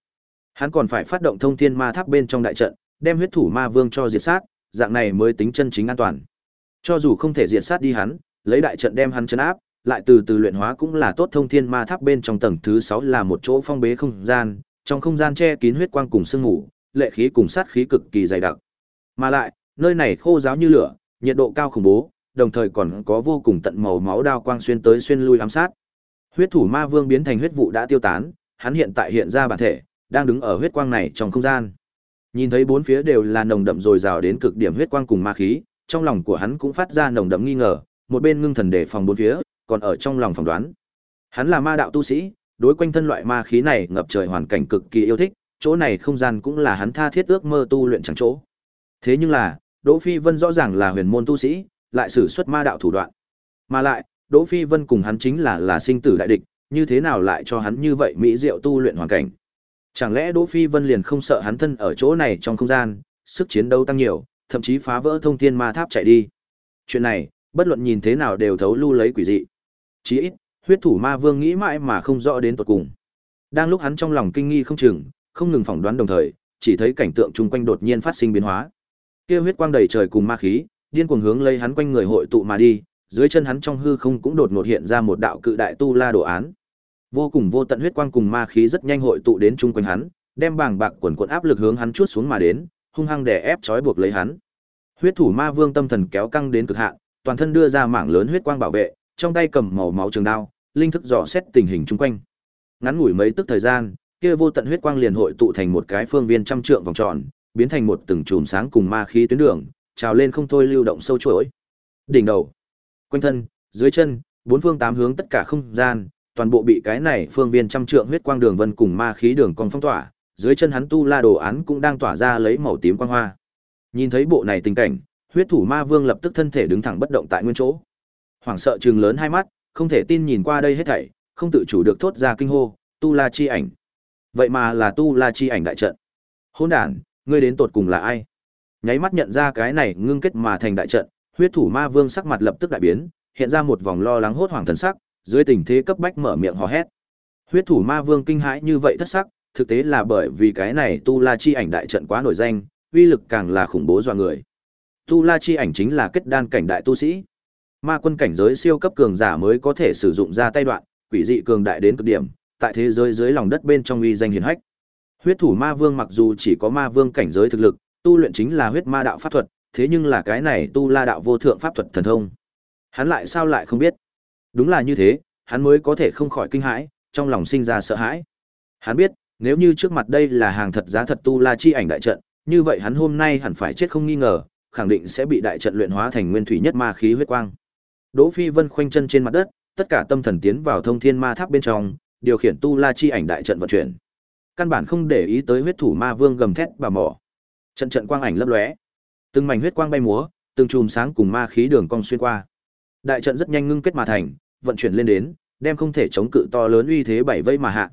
Hắn còn phải phát động thông thiên ma tháp bên trong đại trận, đem huyết thủ ma vương cho diệt sát, dạng này mới tính chân chính an toàn. Cho dù không thể diệt sát đi hắn, lấy đại trận đem hắn trấn áp, lại từ từ luyện hóa cũng là tốt thông thiên ma tháp bên trong tầng thứ 6 là một chỗ phong bế không gian, trong không gian che kín huyết quang cùng sương ngủ, lệ khí cùng sát khí cực kỳ dày đặc. Mà lại, nơi này khô giáo như lửa, nhiệt độ cao khủng bố, đồng thời còn có vô cùng tận màu máu đao quang xuyên tới xuyên lui ám sát. Huyết thủ ma vương biến thành huyết vụ đã tiêu tán, hắn hiện tại hiện ra bản thể, đang đứng ở huyết quang này trong không gian. Nhìn thấy bốn phía đều là nồng đậm rồi rào đến cực điểm huyết quang cùng ma khí, trong lòng của hắn cũng phát ra nồng đậm nghi ngờ, một bên ngưng thần để phòng bốn phía, còn ở trong lòng phỏng đoán. Hắn là ma đạo tu sĩ, đối quanh thân loại ma khí này ngập trời hoàn cảnh cực kỳ yêu thích, chỗ này không gian cũng là hắn tha thiết ước mơ tu luyện chẳng chỗ. Thế nhưng là, Đỗ Phi Vân rõ ràng là huyền môn tu sĩ, lại sử xuất ma đạo thủ đoạn. Mà lại, Đỗ Phi Vân cùng hắn chính là là sinh tử đại địch, như thế nào lại cho hắn như vậy mỹ diệu tu luyện hoàn cảnh? Chẳng lẽ Đỗ Phi Vân liền không sợ hắn thân ở chỗ này trong không gian, sức chiến đấu tăng nhiều, thậm chí phá vỡ thông thiên ma tháp chạy đi. Chuyện này, bất luận nhìn thế nào đều thấu lưu lấy quỷ dị. Chí ít, huyết thủ ma vương nghĩ mãi mà không rõ đến tận cùng. Đang lúc hắn trong lòng kinh nghi không chừng, không ngừng phỏng đoán đồng thời, chỉ thấy cảnh tượng chung quanh đột nhiên phát sinh biến hóa. Kia huyết quang đầy trời cùng ma khí, điên cuồng hướng lấy hắn quanh người hội tụ mà đi, dưới chân hắn trong hư không cũng đột ngột hiện ra một đạo cự đại tu la đồ án. Vô cùng vô tận huyết quang cùng ma khí rất nhanh hội tụ đến chung quanh hắn, đem bàng bạc quần quần áp lực hướng hắn chuốt xuống mà đến, hung hăng đè ép trói buộc lấy hắn. Huyết thủ ma vương tâm thần kéo căng đến cực hạn, toàn thân đưa ra mảng lớn huyết quang bảo vệ, trong tay cầm màu máu trường đao, linh thức dò xét tình hình chung quanh. Ngắn ngủi mấy tức thời gian, kia vô tận huyết quang liền hội tụ thành một cái phương viên trăm trượng vòng tròn, biến thành một từng chùm sáng cùng ma khí tuyến đường, trào lên không thôi lưu động sâu chuỗi. Đỉnh đầu, quanh thân, dưới chân, bốn phương tám hướng tất cả không gian, toàn bộ bị cái này phương viên trăm trượng huyết quang đường vân cùng ma khí đường cong phong tỏa, dưới chân hắn tu la đồ án cũng đang tỏa ra lấy màu tím quang hoa. Nhìn thấy bộ này tình cảnh, huyết thủ ma vương lập tức thân thể đứng thẳng bất động tại nguyên chỗ. Hoảng sợ trừng lớn hai mắt, không thể tin nhìn qua đây hết thảy, không tự chủ được thốt ra kinh hô, tu la chi ảnh. Vậy mà là tu la chi ảnh đại trận. Hỗn đản, ngươi đến tột cùng là ai? Nháy mắt nhận ra cái này ngưng kết mà thành đại trận, huyết thủ ma vương sắc mặt lập tức đại biến, hiện ra một vòng lo lắng hốt hoảng thần sắc, dưới tình thế cấp bách mở miệng hò hét. Huyết thủ ma vương kinh hãi như vậy thất sắc, thực tế là bởi vì cái này tu la chi ảnh đại trận quá nổi danh, uy lực càng là khủng bố dọa người. Tu la chi ảnh chính là kết đan cảnh đại tu sĩ. Ma quân cảnh giới siêu cấp cường giả mới có thể sử dụng ra tay đoạn, quỷ dị cường đại đến cực điểm, tại thế giới dưới lòng đất bên trong uy danh hiển hách. Huyết thủ ma vương mặc dù chỉ có ma vương cảnh giới thực lực, tu luyện chính là huyết ma đạo pháp thuật, thế nhưng là cái này tu la đạo vô thượng pháp thuật thần thông. Hắn lại sao lại không biết? Đúng là như thế, hắn mới có thể không khỏi kinh hãi, trong lòng sinh ra sợ hãi. Hắn biết, nếu như trước mặt đây là hàng thật giá thật tu la chi ảnh đại trận, như vậy hắn hôm nay hẳn phải chết không nghi ngờ, khẳng định sẽ bị đại trận luyện hóa thành nguyên thủy nhất ma khí huyết quang. Đỗ Phi Vân khoanh chân trên mặt đất, tất cả tâm thần tiến vào thông thiên ma tháp bên trong, điều khiển tu la chi ảnh đại trận vận chuyển. Căn bản không để ý tới huyết thủ ma vương gầm thét bà mỏ. Trận trận quang ảnh lấp lóe, từng mảnh huyết quang bay múa, từng chùm sáng cùng ma khí đường cong xuyên qua. Đại trận rất nhanh ngưng kết mà thành, vận chuyển lên đến, đem không thể chống cự to lớn uy thế bảy vây mà hạ.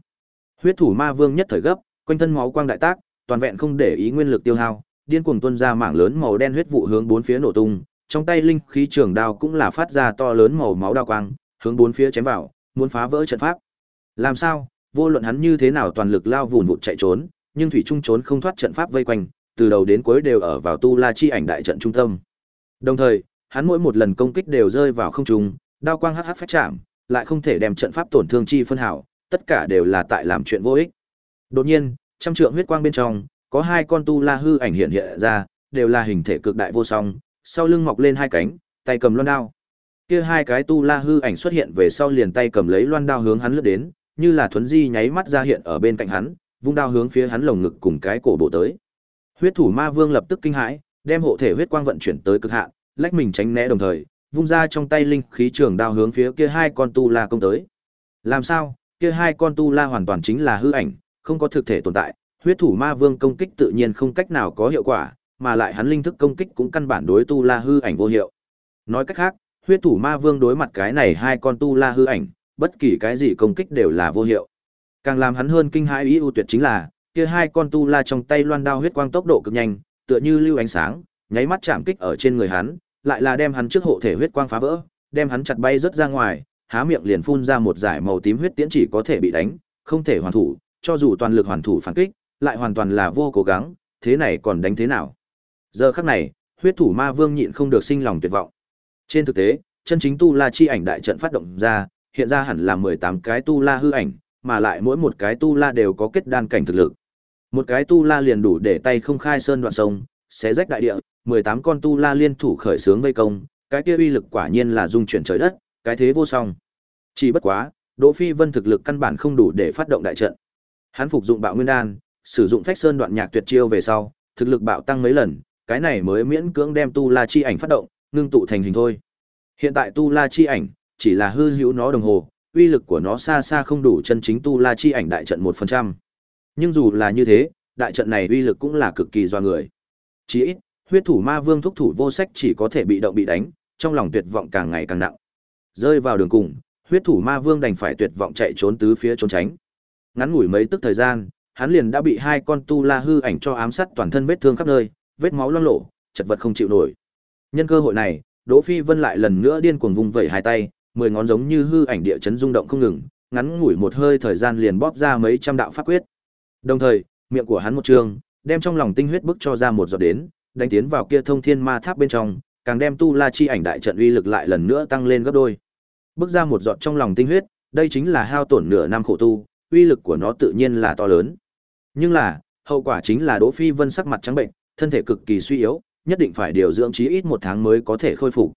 Huyết thủ ma vương nhất thời gấp, quanh thân máu quang đại tác, toàn vẹn không để ý nguyên lực tiêu hao, điên cuồng tuôn ra mảng lớn màu đen huyết vụ hướng bốn phía nổ tung, trong tay linh khí trường đao cũng là phát ra to lớn màu máu đao quang, hướng bốn phía chém vào, muốn phá vỡ trận pháp. Làm sao? Vô luận hắn như thế nào toàn lực lao vụn vụt chạy trốn, nhưng thủy trung trốn không thoát trận pháp vây quanh, từ đầu đến cuối đều ở vào tu la chi ảnh đại trận trung tâm. Đồng thời, hắn mỗi một lần công kích đều rơi vào không trung, đao quang hắc hắc phách chạm, lại không thể đem trận pháp tổn thương chi phân hảo, tất cả đều là tại làm chuyện vô ích. Đột nhiên, trăm trượng huyết quang bên trong, có hai con tu la hư ảnh hiện hiện ra, đều là hình thể cực đại vô song, sau lưng mọc lên hai cánh, tay cầm loan đao. Kia hai cái tu la hư ảnh xuất hiện về sau liền tay cầm lấy loan đao hướng hắn lướt đến, như là thuấn di nháy mắt ra hiện ở bên cạnh hắn, vung đao hướng phía hắn lồng ngực cùng cái cổ bộ tới. Huyết thủ ma vương lập tức kinh hãi, đem hộ thể huyết quang vận chuyển tới cực hạn, lách mình tránh né đồng thời, vung ra trong tay linh khí trường đao hướng phía kia hai con tu la công tới. Làm sao? Kia hai con tu la hoàn toàn chính là hư ảnh, không có thực thể tồn tại, huyết thủ ma vương công kích tự nhiên không cách nào có hiệu quả, mà lại hắn linh thức công kích cũng căn bản đối tu la hư ảnh vô hiệu. Nói cách khác, huyết thủ ma vương đối mặt cái này hai con tu la hư ảnh, bất kỳ cái gì công kích đều là vô hiệu. Càng làm hắn hơn kinh hãi ý ưu tuyệt chính là, kia hai con tu la trong tay loan đao huyết quang tốc độ cực nhanh, tựa như lưu ánh sáng, nháy mắt chạm kích ở trên người hắn, lại là đem hắn trước hộ thể huyết quang phá vỡ, đem hắn chặt bay rất ra ngoài, há miệng liền phun ra một giải màu tím huyết tiễn chỉ có thể bị đánh, không thể hoàn thủ, cho dù toàn lực hoàn thủ phản kích, lại hoàn toàn là vô cố gắng, thế này còn đánh thế nào? Giờ khắc này, huyết thủ ma vương nhịn không được sinh lòng tuyệt vọng. Trên thực tế, chân chính tu la chi ảnh đại trận phát động ra, hiện ra hẳn là 18 cái tu la hư ảnh, mà lại mỗi một cái tu la đều có kết đan cảnh thực lực. Một cái tu la liền đủ để tay không khai sơn đoạn sông, xé rách đại địa, 18 con tu la liên thủ khởi sướng vây công, cái kia uy lực quả nhiên là dung chuyển trời đất, cái thế vô song. Chỉ bất quá, Đỗ Phi Vân thực lực căn bản không đủ để phát động đại trận. Hắn phục dụng Bạo Nguyên đan, sử dụng Phách Sơn đoạn nhạc tuyệt chiêu về sau, thực lực bạo tăng mấy lần, cái này mới miễn cưỡng đem tu la chi ảnh phát động, ngưng tụ thành hình thôi. Hiện tại tu la chi ảnh chỉ là hư hữu nó đồng hồ, uy lực của nó xa xa không đủ chân chính tu la chi ảnh đại trận 1%. Nhưng dù là như thế, đại trận này uy lực cũng là cực kỳ do người. Chỉ ít, huyết thủ ma vương thúc thủ vô sách chỉ có thể bị động bị đánh, trong lòng tuyệt vọng càng ngày càng nặng. Rơi vào đường cùng, huyết thủ ma vương đành phải tuyệt vọng chạy trốn tứ phía trốn tránh. Ngắn ngủi mấy tức thời gian, hắn liền đã bị hai con tu la hư ảnh cho ám sát toàn thân vết thương khắp nơi, vết máu loang lổ, chật vật không chịu nổi. Nhân cơ hội này, Đỗ Phi Vân lại lần nữa điên cuồng vung vẩy hai tay, mười ngón giống như hư ảnh địa chấn rung động không ngừng, ngắn ngủi một hơi thời gian liền bóp ra mấy trăm đạo pháp quyết. Đồng thời, miệng của hắn một trường, đem trong lòng tinh huyết bức cho ra một giọt đến, đánh tiến vào kia thông thiên ma tháp bên trong, càng đem tu la chi ảnh đại trận uy lực lại lần nữa tăng lên gấp đôi. Bước ra một giọt trong lòng tinh huyết, đây chính là hao tổn nửa năm khổ tu, uy lực của nó tự nhiên là to lớn. Nhưng là, hậu quả chính là Đỗ Phi Vân sắc mặt trắng bệnh, thân thể cực kỳ suy yếu, nhất định phải điều dưỡng chí ít một tháng mới có thể khôi phục.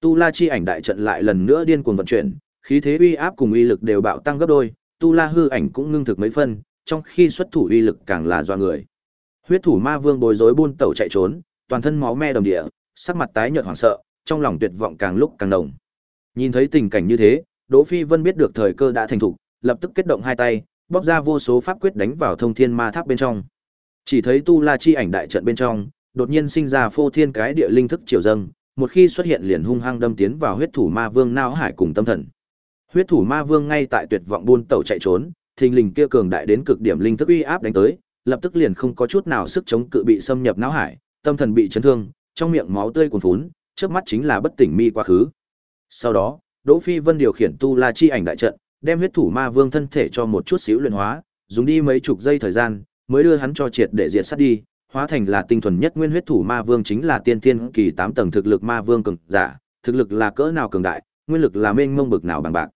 Tu La chi ảnh đại trận lại lần nữa điên cuồng vận chuyển, khí thế uy áp cùng uy lực đều bạo tăng gấp đôi, tu la hư ảnh cũng ngưng thực mấy phân, trong khi xuất thủ uy lực càng là do người. Huyết thủ ma vương bối rối buôn tẩu chạy trốn, toàn thân máu me đồng địa, sắc mặt tái nhợt hoảng sợ, trong lòng tuyệt vọng càng lúc càng nồng. Nhìn thấy tình cảnh như thế, Đỗ Phi Vân biết được thời cơ đã thành thủ, lập tức kết động hai tay, bóc ra vô số pháp quyết đánh vào thông thiên ma tháp bên trong. Chỉ thấy tu la chi ảnh đại trận bên trong, đột nhiên sinh ra phô thiên cái địa linh thức triều dâng, một khi xuất hiện liền hung hăng đâm tiến vào huyết thủ ma vương não hải cùng tâm thần. Huyết thủ ma vương ngay tại tuyệt vọng buôn tẩu chạy trốn, thình lình kia cường đại đến cực điểm linh thức uy áp đánh tới, lập tức liền không có chút nào sức chống cự bị xâm nhập não hải, tâm thần bị chấn thương, trong miệng máu tươi cuồn phún, trước mắt chính là bất tỉnh mi quá khứ. Sau đó, Đỗ Phi Vân điều khiển tu la chi ảnh đại trận, đem huyết thủ ma vương thân thể cho một chút xíu luyện hóa, dùng đi mấy chục giây thời gian, mới đưa hắn cho triệt để diệt sát đi, hóa thành là tinh thuần nhất nguyên huyết thủ ma vương chính là tiên tiên kỳ 8 tầng thực lực ma vương cường giả, thực lực là cỡ nào cường đại, nguyên lực là mênh mông bực nào bằng bạc.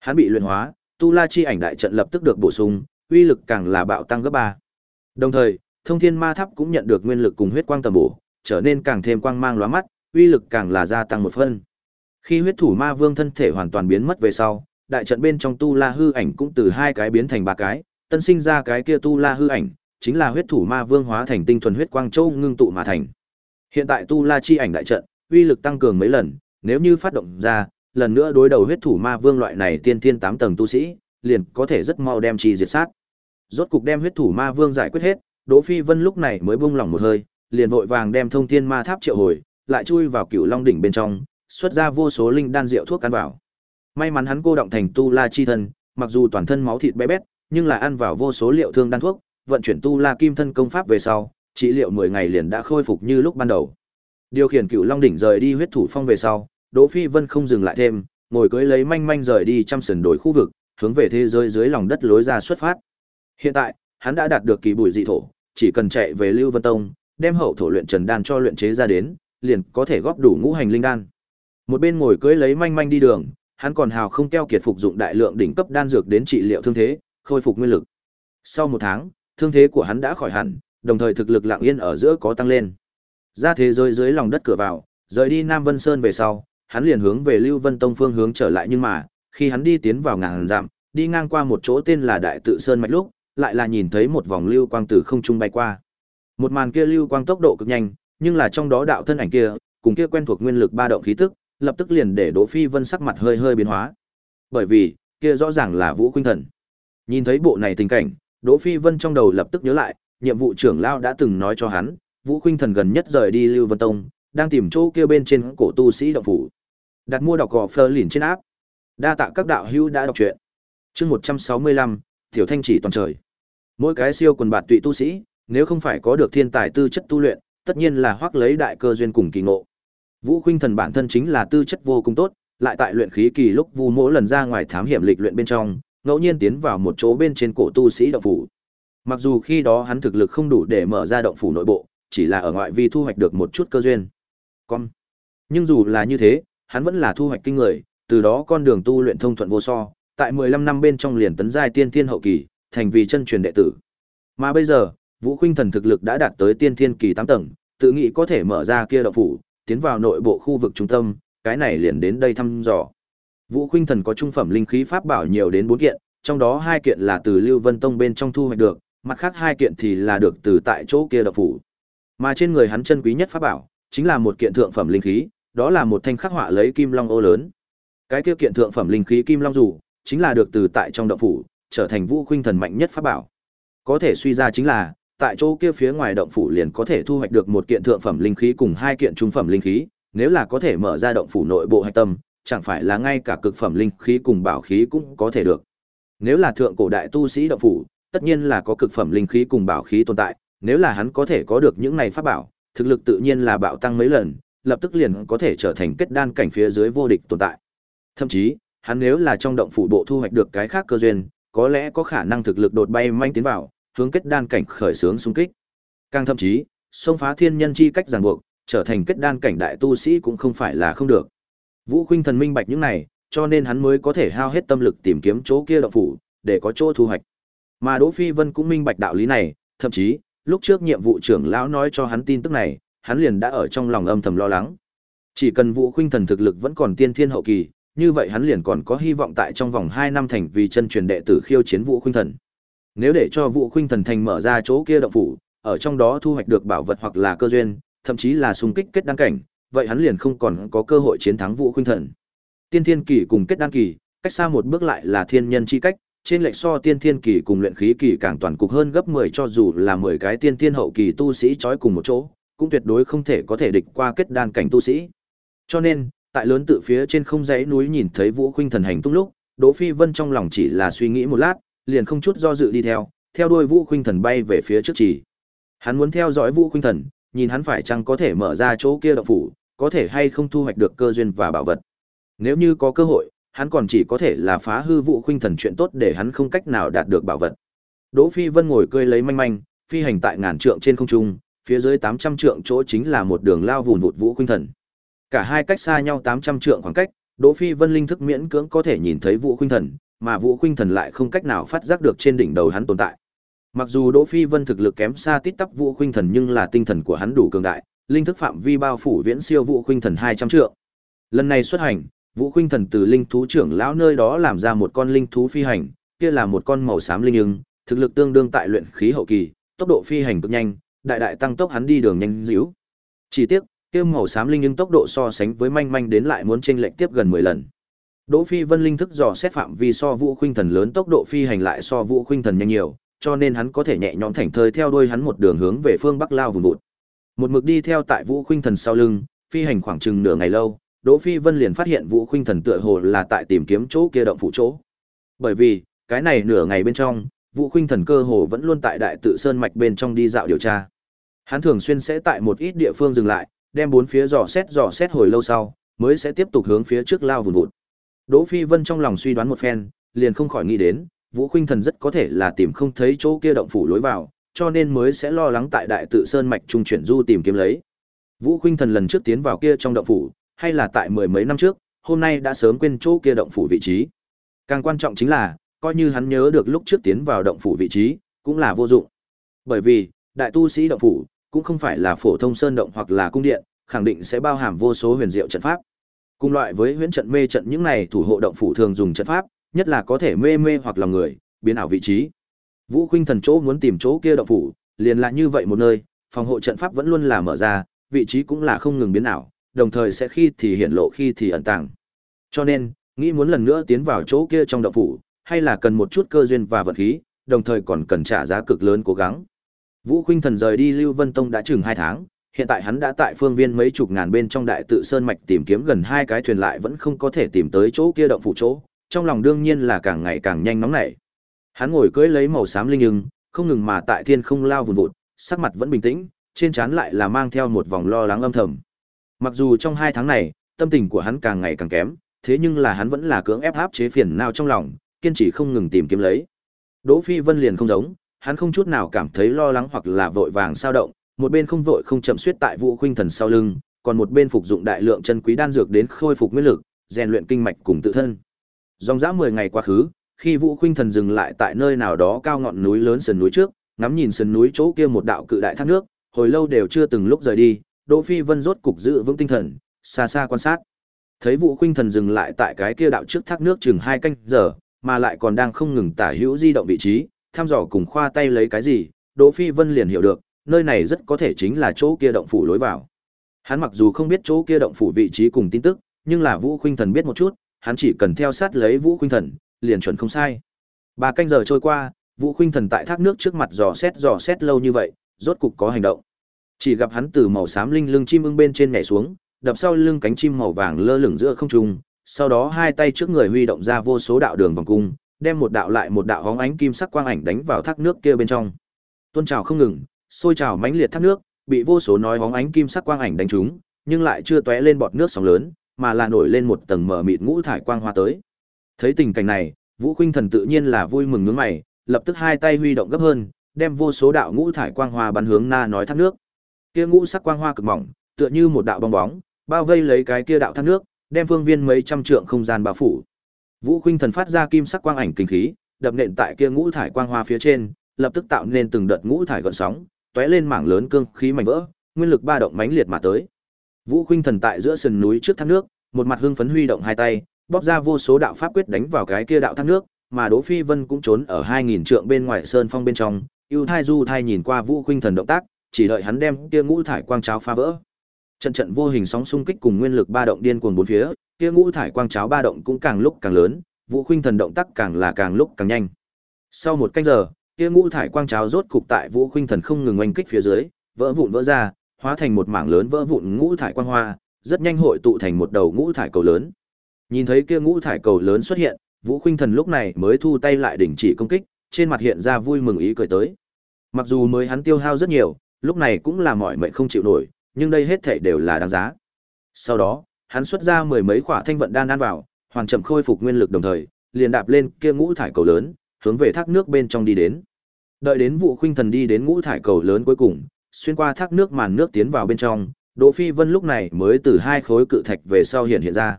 Hắn bị luyện hóa, tu la chi ảnh đại trận lập tức được bổ sung, uy lực càng là bạo tăng gấp 3. Đồng thời, Thông Thiên Ma Tháp cũng nhận được nguyên lực cùng huyết quang tầm bổ, trở nên càng thêm quang mang lóa mắt, uy lực càng là gia tăng một phân. Khi huyết thủ ma vương thân thể hoàn toàn biến mất về sau, đại trận bên trong tu la hư ảnh cũng từ hai cái biến thành ba cái, tân sinh ra cái kia tu la hư ảnh, chính là huyết thủ ma vương hóa thành tinh thuần huyết quang châu ngưng tụ mà thành. Hiện tại tu la chi ảnh đại trận, uy lực tăng cường mấy lần, nếu như phát động ra, lần nữa đối đầu huyết thủ ma vương loại này tiên tiên tám tầng tu sĩ, liền có thể rất mau đem chi diệt sát. Rốt cục đem huyết thủ ma vương giải quyết hết, Đỗ Phi Vân lúc này mới buông lỏng một hơi, liền vội vàng đem thông thiên ma tháp triệu hồi, lại chui vào cựu long đỉnh bên trong, xuất ra vô số linh đan rượu thuốc ăn vào. May mắn hắn cô động thành tu la chi thân, mặc dù toàn thân máu thịt bé bét, nhưng là ăn vào vô số liệu thương đan thuốc, vận chuyển tu la kim thân công pháp về sau, trị liệu 10 ngày liền đã khôi phục như lúc ban đầu. Điều khiển cựu long đỉnh rời đi huyết thủ phong về sau, Đỗ Phi Vân không dừng lại thêm, ngồi cưỡi lấy manh manh rời đi trăm sườn đổi khu vực, hướng về thế giới dưới lòng đất lối ra xuất phát. Hiện tại, hắn đã đạt được kỳ bùi dị thổ, chỉ cần chạy về Lưu Vân Tông, đem hậu thổ luyện trần đan cho luyện chế ra đến, liền có thể góp đủ ngũ hành linh đan. Một bên ngồi cưỡi lấy manh manh đi đường, hắn còn hào không keo kiệt phục dụng đại lượng đỉnh cấp đan dược đến trị liệu thương thế, khôi phục nguyên lực. Sau một tháng, thương thế của hắn đã khỏi hẳn, đồng thời thực lực lặng yên ở giữa có tăng lên. Ra thế giới dưới lòng đất cửa vào, rời đi Nam Vân Sơn về sau, hắn liền hướng về Lưu Vân Tông phương hướng trở lại nhưng mà, khi hắn đi tiến vào ngàn dặm, đi ngang qua một chỗ tên là Đại Tự Sơn mạch lúc, lại là nhìn thấy một vòng lưu quang từ không trung bay qua. Một màn kia lưu quang tốc độ cực nhanh, nhưng là trong đó đạo thân ảnh kia, cùng kia quen thuộc nguyên lực ba động khí tức, lập tức liền để Đỗ Phi Vân sắc mặt hơi hơi biến hóa. Bởi vì, kia rõ ràng là Vũ Khuynh Thần. Nhìn thấy bộ này tình cảnh, Đỗ Phi Vân trong đầu lập tức nhớ lại, nhiệm vụ trưởng lao đã từng nói cho hắn, Vũ Khuynh Thần gần nhất rời đi Lưu Vân Tông, đang tìm chỗ kia bên trên cổ tu sĩ động phủ. Đặt mua đọc gò Fleur liền trên áp. Đa tạ các đạo hữu đã đọc truyện. Chương 165, Tiểu Thanh chỉ toàn trời. Mỗi cái siêu quần bạt tụy tu sĩ, nếu không phải có được thiên tài tư chất tu luyện, tất nhiên là hoắc lấy đại cơ duyên cùng kỳ ngộ. Vũ Khuynh Thần bản thân chính là tư chất vô cùng tốt, lại tại luyện khí kỳ lúc Vu Mỗ lần ra ngoài thám hiểm lịch luyện bên trong, ngẫu nhiên tiến vào một chỗ bên trên cổ tu sĩ động phủ. Mặc dù khi đó hắn thực lực không đủ để mở ra động phủ nội bộ, chỉ là ở ngoại vi thu hoạch được một chút cơ duyên. Con. Nhưng dù là như thế, hắn vẫn là thu hoạch kinh người, từ đó con đường tu luyện thông thuận vô so, tại 15 năm bên trong liền tấn giai tiên thiên hậu kỳ, thành vì chân truyền đệ tử. Mà bây giờ, Vũ Khuynh Thần thực lực đã đạt tới tiên thiên kỳ 8 tầng, tự nghĩ có thể mở ra kia động phủ, tiến vào nội bộ khu vực trung tâm, cái này liền đến đây thăm dò. Vũ Khuynh Thần có trung phẩm linh khí pháp bảo nhiều đến 4 kiện, trong đó hai kiện là từ Lưu Vân Tông bên trong thu hoạch được, mặt khác hai kiện thì là được từ tại chỗ kia động phủ. Mà trên người hắn chân quý nhất pháp bảo, chính là một kiện thượng phẩm linh khí, đó là một thanh khắc họa lấy kim long ô lớn. Cái kia kiện thượng phẩm linh khí kim long dù, chính là được từ tại trong động phủ, trở thành Vũ Khuynh Thần mạnh nhất pháp bảo. Có thể suy ra chính là, tại chỗ kia phía ngoài động phủ liền có thể thu hoạch được một kiện thượng phẩm linh khí cùng hai kiện trung phẩm linh khí, nếu là có thể mở ra động phủ nội bộ hạch tâm, chẳng phải là ngay cả cực phẩm linh khí cùng bảo khí cũng có thể được. Nếu là thượng cổ đại tu sĩ động phủ, tất nhiên là có cực phẩm linh khí cùng bảo khí tồn tại, nếu là hắn có thể có được những này pháp bảo, thực lực tự nhiên là bạo tăng mấy lần, lập tức liền có thể trở thành kết đan cảnh phía dưới vô địch tồn tại. Thậm chí, hắn nếu là trong động phủ bộ thu hoạch được cái khác cơ duyên, có lẽ có khả năng thực lực đột bay manh tiến vào, hướng kết đan cảnh khởi sướng xung kích. Càng thậm chí, xông phá thiên nhân chi cách ràng buộc, trở thành kết đan cảnh đại tu sĩ cũng không phải là không được. Vũ Khuynh thần minh bạch những này, cho nên hắn mới có thể hao hết tâm lực tìm kiếm chỗ kia động phủ, để có chỗ thu hoạch. Mà Đỗ Phi Vân cũng minh bạch đạo lý này, thậm chí, lúc trước nhiệm vụ trưởng lão nói cho hắn tin tức này, hắn liền đã ở trong lòng âm thầm lo lắng. Chỉ cần Vũ Khuynh thần thực lực vẫn còn tiên thiên hậu kỳ, như vậy hắn liền còn có hy vọng tại trong vòng 2 năm thành vì chân truyền đệ tử khiêu chiến Vũ Khuynh Thần. Nếu để cho Vũ Khuynh Thần thành mở ra chỗ kia động phủ, ở trong đó thu hoạch được bảo vật hoặc là cơ duyên, thậm chí là xung kích kết đan cảnh, vậy hắn liền không còn có cơ hội chiến thắng Vũ Khuynh Thần. Tiên Thiên kỳ cùng kết đan kỳ, cách xa một bước lại là thiên nhân chi cách, trên lệch so tiên thiên kỳ cùng luyện khí kỳ càng toàn cục hơn gấp 10 cho dù là 10 cái tiên thiên hậu kỳ tu sĩ chói cùng một chỗ, cũng tuyệt đối không thể có thể địch qua kết đan cảnh tu sĩ. Cho nên, tại lớn tự phía trên không dãy núi nhìn thấy Vũ Khuynh thần hành tung lúc, Đỗ Phi Vân trong lòng chỉ là suy nghĩ một lát, liền không chút do dự đi theo, theo đuôi Vũ Khuynh thần bay về phía trước chỉ. Hắn muốn theo dõi Vũ Khuynh thần, nhìn hắn phải chăng có thể mở ra chỗ kia động phủ, có thể hay không thu hoạch được cơ duyên và bảo vật. Nếu như có cơ hội, hắn còn chỉ có thể là phá hư Vũ Khuynh thần chuyện tốt để hắn không cách nào đạt được bảo vật. Đỗ Phi Vân ngồi cười lấy manh manh, phi hành tại ngàn trượng trên không trung, phía dưới 800 trượng chỗ chính là một đường lao vụn vụt Vũ Khuynh thần. Cả hai cách xa nhau 800 trượng khoảng cách, Đỗ Phi Vân linh thức miễn cưỡng có thể nhìn thấy Vũ Khuynh Thần, mà Vũ Khuynh Thần lại không cách nào phát giác được trên đỉnh đầu hắn tồn tại. Mặc dù Đỗ Phi Vân thực lực kém xa tít tắp Vũ Khuynh Thần nhưng là tinh thần của hắn đủ cường đại, linh thức phạm vi bao phủ viễn siêu Vũ Khuynh Thần 200 trượng. Lần này xuất hành, Vũ Khuynh Thần từ linh thú trưởng lão nơi đó làm ra một con linh thú phi hành, kia là một con màu xám linh ưng, thực lực tương đương tại luyện khí hậu kỳ, tốc độ phi hành cực nhanh, đại đại tăng tốc hắn đi đường nhanh dữ. Chỉ tiếc, kia màu xám linh nhưng tốc độ so sánh với manh manh đến lại muốn chênh lệch tiếp gần 10 lần. Đỗ Phi Vân linh thức dò xét phạm vi so Vũ Khuynh Thần lớn tốc độ phi hành lại so Vũ Khuynh Thần nhanh nhiều, cho nên hắn có thể nhẹ nhõm thảnh thơi theo đuôi hắn một đường hướng về phương bắc lao vùng vụt. Một mực đi theo tại Vũ Khuynh Thần sau lưng, phi hành khoảng chừng nửa ngày lâu, Đỗ Phi Vân liền phát hiện Vũ Khuynh Thần tựa hồ là tại tìm kiếm chỗ kia động phủ chỗ. Bởi vì, cái này nửa ngày bên trong, Vũ Khuynh Thần cơ hồ vẫn luôn tại Đại Tự Sơn mạch bên trong đi dạo điều tra. Hắn thường xuyên sẽ tại một ít địa phương dừng lại, đem bốn phía dò xét dò xét hồi lâu sau, mới sẽ tiếp tục hướng phía trước lao vùn vụt. Đỗ Phi Vân trong lòng suy đoán một phen, liền không khỏi nghĩ đến, Vũ Khuynh Thần rất có thể là tìm không thấy chỗ kia động phủ lối vào, cho nên mới sẽ lo lắng tại Đại Tự Sơn mạch trung chuyển du tìm kiếm lấy. Vũ Khuynh Thần lần trước tiến vào kia trong động phủ, hay là tại mười mấy năm trước, hôm nay đã sớm quên chỗ kia động phủ vị trí. Càng quan trọng chính là, coi như hắn nhớ được lúc trước tiến vào động phủ vị trí, cũng là vô dụng. Bởi vì, đại tu sĩ động phủ cũng không phải là phổ thông sơn động hoặc là cung điện, khẳng định sẽ bao hàm vô số huyền diệu trận pháp. Cùng loại với huyễn trận mê trận những này thủ hộ động phủ thường dùng trận pháp, nhất là có thể mê mê hoặc lòng người, biến ảo vị trí. Vũ Khuynh Thần chỗ muốn tìm chỗ kia động phủ, liền là như vậy một nơi, phòng hộ trận pháp vẫn luôn là mở ra, vị trí cũng là không ngừng biến ảo, đồng thời sẽ khi thì hiện lộ khi thì ẩn tàng. Cho nên, nghĩ muốn lần nữa tiến vào chỗ kia trong động phủ, hay là cần một chút cơ duyên và vận khí, đồng thời còn cần trả giá cực lớn cố gắng. Vũ Khuynh Thần rời đi Lưu Vân Tông đã chừng 2 tháng, hiện tại hắn đã tại phương viên mấy chục ngàn bên trong đại tự sơn mạch tìm kiếm gần hai cái thuyền lại vẫn không có thể tìm tới chỗ kia động phủ chỗ, trong lòng đương nhiên là càng ngày càng nhanh nóng nảy. Hắn ngồi cưỡi lấy màu xám linh ưng, không ngừng mà tại thiên không lao vùn vụt, sắc mặt vẫn bình tĩnh, trên trán lại là mang theo một vòng lo lắng âm thầm. Mặc dù trong hai tháng này, tâm tình của hắn càng ngày càng kém, thế nhưng là hắn vẫn là cưỡng ép áp chế phiền não trong lòng, kiên trì không ngừng tìm kiếm lấy. Đỗ Phi Vân liền không giống, hắn không chút nào cảm thấy lo lắng hoặc là vội vàng sao động, một bên không vội không chậm suýt tại Vũ Khuynh Thần sau lưng, còn một bên phục dụng đại lượng chân quý đan dược đến khôi phục nguyên lực, rèn luyện kinh mạch cùng tự thân. Dòng dã 10 ngày quá khứ, khi Vũ Khuynh Thần dừng lại tại nơi nào đó cao ngọn núi lớn sườn núi trước, ngắm nhìn sườn núi chỗ kia một đạo cự đại thác nước, hồi lâu đều chưa từng lúc rời đi, Đỗ Phi Vân rốt cục giữ vững tinh thần, xa xa quan sát. Thấy Vũ Khuynh Thần dừng lại tại cái kia đạo trước thác nước chừng hai canh giờ, mà lại còn đang không ngừng tả hữu di động vị trí, thăm dò cùng khoa tay lấy cái gì, Đỗ Phi Vân liền hiểu được, nơi này rất có thể chính là chỗ kia động phủ lối vào. Hắn mặc dù không biết chỗ kia động phủ vị trí cùng tin tức, nhưng là Vũ Khuynh Thần biết một chút, hắn chỉ cần theo sát lấy Vũ Khuynh Thần, liền chuẩn không sai. Ba canh giờ trôi qua, Vũ Khuynh Thần tại thác nước trước mặt dò xét dò xét lâu như vậy, rốt cục có hành động. Chỉ gặp hắn từ màu xám linh lưng chim ưng bên trên nhảy xuống, đập sau lưng cánh chim màu vàng lơ lửng giữa không trung, sau đó hai tay trước người huy động ra vô số đạo đường vòng cung, đem một đạo lại một đạo hóng ánh kim sắc quang ảnh đánh vào thác nước kia bên trong. tôn trào không ngừng, sôi trào mãnh liệt thác nước, bị vô số nói hóng ánh kim sắc quang ảnh đánh trúng, nhưng lại chưa tóe lên bọt nước sóng lớn, mà là nổi lên một tầng mờ mịt ngũ thải quang hoa tới. Thấy tình cảnh này, Vũ Khuynh Thần tự nhiên là vui mừng nhướng mày, lập tức hai tay huy động gấp hơn, đem vô số đạo ngũ thải quang hoa bắn hướng na nói thác nước. Kia ngũ sắc quang hoa cực mỏng, tựa như một đạo bong bóng, bao vây lấy cái kia đạo thác nước, đem phương viên mấy trăm trượng không gian bao phủ. Vũ Khuynh Thần phát ra kim sắc quang ảnh kinh khí, đập nện tại kia ngũ thải quang hoa phía trên, lập tức tạo nên từng đợt ngũ thải gợn sóng, tóe lên mảng lớn cương khí mảnh vỡ, nguyên lực ba động mãnh liệt mà tới. Vũ Khuynh Thần tại giữa sườn núi trước thác nước, một mặt hưng phấn huy động hai tay, bóp ra vô số đạo pháp quyết đánh vào cái kia đạo thác nước, mà Đỗ Phi Vân cũng trốn ở 2000 trượng bên ngoài sơn phong bên trong, ưu thai du thai nhìn qua Vũ Khuynh Thần động tác, chỉ đợi hắn đem kia ngũ thải quang cháo phá vỡ. Trận trận vô hình sóng xung kích cùng nguyên lực ba động điên cuồng bốn phía, kia ngũ thải quang cháo ba động cũng càng lúc càng lớn, Vũ Khuynh Thần động tác càng là càng lúc càng nhanh. Sau một canh giờ, kia ngũ thải quang cháo rốt cục tại Vũ Khuynh Thần không ngừng oanh kích phía dưới, vỡ vụn vỡ ra, hóa thành một mảng lớn vỡ vụn ngũ thải quang hoa, rất nhanh hội tụ thành một đầu ngũ thải cầu lớn. Nhìn thấy kia ngũ thải cầu lớn xuất hiện, Vũ Khuynh Thần lúc này mới thu tay lại đình chỉ công kích, trên mặt hiện ra vui mừng ý cười tới. Mặc dù mới hắn tiêu hao rất nhiều, lúc này cũng là mọi mệnh không chịu nổi, nhưng đây hết thảy đều là đáng giá. Sau đó, hắn xuất ra mười mấy quả thanh vận đan ăn vào, hoàn chậm khôi phục nguyên lực đồng thời, liền đạp lên kia ngũ thải cầu lớn, hướng về thác nước bên trong đi đến. Đợi đến vụ Khuynh Thần đi đến ngũ thải cầu lớn cuối cùng, xuyên qua thác nước màn nước tiến vào bên trong, Đỗ Phi Vân lúc này mới từ hai khối cự thạch về sau hiện hiện ra.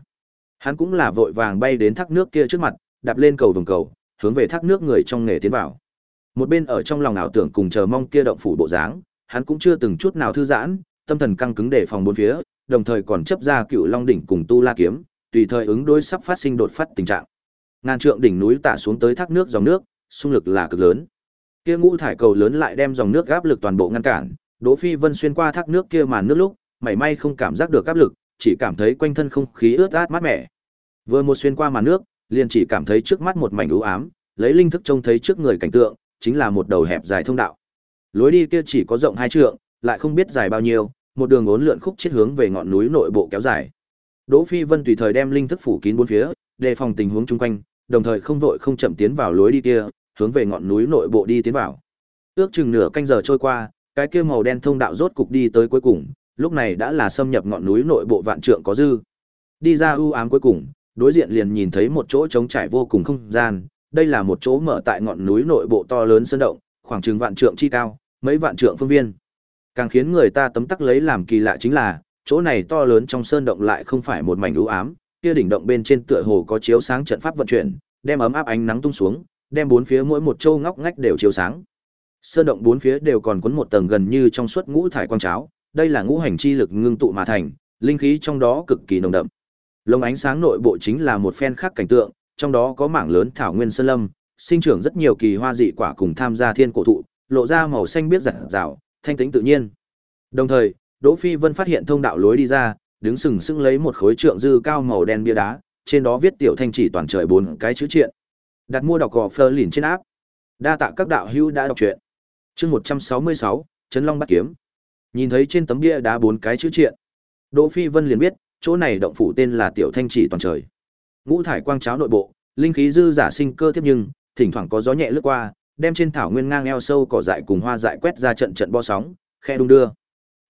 Hắn cũng là vội vàng bay đến thác nước kia trước mặt, đạp lên cầu vòng cầu, hướng về thác nước người trong nghề tiến vào. Một bên ở trong lòng ảo tưởng cùng chờ mong kia động phủ bộ dáng, hắn cũng chưa từng chút nào thư giãn, tâm thần căng cứng để phòng bốn phía, đồng thời còn chấp ra cựu long đỉnh cùng tu la kiếm, tùy thời ứng đối sắp phát sinh đột phát tình trạng. Ngàn trượng đỉnh núi tả xuống tới thác nước dòng nước, xung lực là cực lớn. Kia ngũ thải cầu lớn lại đem dòng nước áp lực toàn bộ ngăn cản, Đỗ Phi Vân xuyên qua thác nước kia màn nước lúc, mảy may không cảm giác được áp lực, chỉ cảm thấy quanh thân không khí ướt át mát mẻ. Vừa một xuyên qua màn nước, liền chỉ cảm thấy trước mắt một mảnh u ám, lấy linh thức trông thấy trước người cảnh tượng, chính là một đầu hẹp dài thông đạo. Lối đi kia chỉ có rộng hai trượng, lại không biết dài bao nhiêu, một đường uốn lượn khúc chết hướng về ngọn núi nội bộ kéo dài. Đỗ Phi Vân tùy thời đem linh thức phủ kín bốn phía, đề phòng tình huống chung quanh, đồng thời không vội không chậm tiến vào lối đi kia, hướng về ngọn núi nội bộ đi tiến vào. Ước chừng nửa canh giờ trôi qua, cái kia màu đen thông đạo rốt cục đi tới cuối cùng, lúc này đã là xâm nhập ngọn núi nội bộ vạn trượng có dư. Đi ra u ám cuối cùng, đối diện liền nhìn thấy một chỗ trống trải vô cùng không gian, đây là một chỗ mở tại ngọn núi nội bộ to lớn sơn động, khoảng chừng vạn trượng chi cao, mấy vạn trượng phương viên. Càng khiến người ta tấm tắc lấy làm kỳ lạ chính là, chỗ này to lớn trong sơn động lại không phải một mảnh u ám, kia đỉnh động bên trên tựa hồ có chiếu sáng trận pháp vận chuyển, đem ấm áp ánh nắng tung xuống, đem bốn phía mỗi một châu ngóc ngách đều chiếu sáng. Sơn động bốn phía đều còn cuốn một tầng gần như trong suốt ngũ thải quang cháo, đây là ngũ hành chi lực ngưng tụ mà thành, linh khí trong đó cực kỳ nồng đậm. Lồng ánh sáng nội bộ chính là một phen khác cảnh tượng, trong đó có mảng lớn thảo nguyên sơn lâm, sinh trưởng rất nhiều kỳ hoa dị quả cùng tham gia thiên cổ thụ, lộ ra màu xanh biết rạng rào, thanh tĩnh tự nhiên. Đồng thời, Đỗ Phi Vân phát hiện thông đạo lối đi ra, đứng sừng sững lấy một khối trượng dư cao màu đen bia đá, trên đó viết tiểu thanh chỉ toàn trời bốn cái chữ triện. Đặt mua đọc gò Fleur lìn trên áp. Đa tạ các đạo hữu đã đọc truyện. Chương 166, Trấn Long bắt kiếm. Nhìn thấy trên tấm bia đá bốn cái chữ triện, Đỗ Phi Vân liền biết, chỗ này động phủ tên là Tiểu Thanh Chỉ toàn trời. Ngũ thải quang cháo nội bộ, linh khí dư giả sinh cơ tiếp nhưng, thỉnh thoảng có gió nhẹ lướt qua, đem trên thảo nguyên ngang eo sâu cỏ dại cùng hoa dại quét ra trận trận bo sóng, khe đung đưa.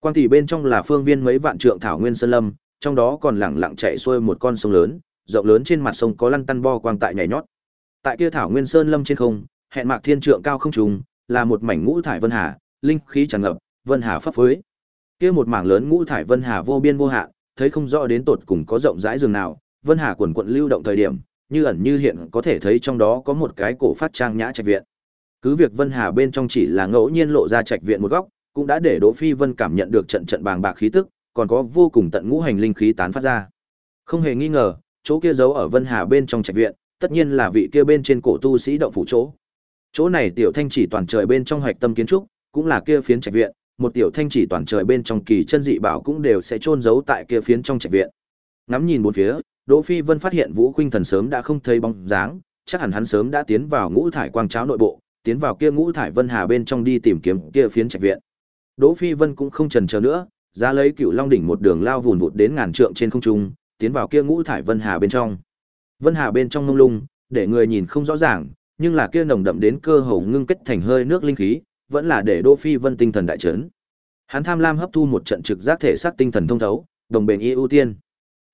Quang tỷ bên trong là phương viên mấy vạn trượng thảo nguyên sơn lâm, trong đó còn lẳng lặng chảy xuôi một con sông lớn, rộng lớn trên mặt sông có lăn tăn bo quang tại nhảy nhót. Tại kia thảo nguyên sơn lâm trên không, hẹn mạc thiên trượng cao không trùng, là một mảnh ngũ thải vân hà, linh khí tràn ngập, vân hà pháp phới. Kia một mảng lớn ngũ thải vân hà vô biên vô hạn, thấy không rõ đến tột cùng có rộng rãi rừng nào, vân hà quần quận lưu động thời điểm, như ẩn như hiện có thể thấy trong đó có một cái cổ phát trang nhã trạch viện. Cứ việc vân hà bên trong chỉ là ngẫu nhiên lộ ra trạch viện một góc, cũng đã để Đỗ Phi Vân cảm nhận được trận trận bàng bạc khí tức, còn có vô cùng tận ngũ hành linh khí tán phát ra. Không hề nghi ngờ, chỗ kia giấu ở Vân Hà bên trong trạch viện, tất nhiên là vị kia bên trên cổ tu sĩ động phủ chỗ. Chỗ này tiểu thanh chỉ toàn trời bên trong hoạch tâm kiến trúc, cũng là kia phiến trạch viện, một tiểu thanh chỉ toàn trời bên trong kỳ chân dị bảo cũng đều sẽ chôn giấu tại kia phiến trong trạch viện. Ngắm nhìn bốn phía, Đỗ Phi Vân phát hiện Vũ Khuynh Thần sớm đã không thấy bóng dáng, chắc hẳn hắn sớm đã tiến vào ngũ thải quang cháo nội bộ, tiến vào kia ngũ thải vân hà bên trong đi tìm kiếm kia phiến trạch viện. Đỗ Phi Vân cũng không chần chờ nữa, ra lấy Cựu Long đỉnh một đường lao vùn vụt đến ngàn trượng trên không trung, tiến vào kia ngũ thải vân hà bên trong. Vân hà bên trong mông lung, để người nhìn không rõ ràng, nhưng là kia nồng đậm đến cơ hồ ngưng kết thành hơi nước linh khí, vẫn là để Đỗ Phi Vân tinh thần đại chấn. Hắn tham lam hấp thu một trận trực giác thể xác tinh thần thông thấu, đồng bền y ưu tiên.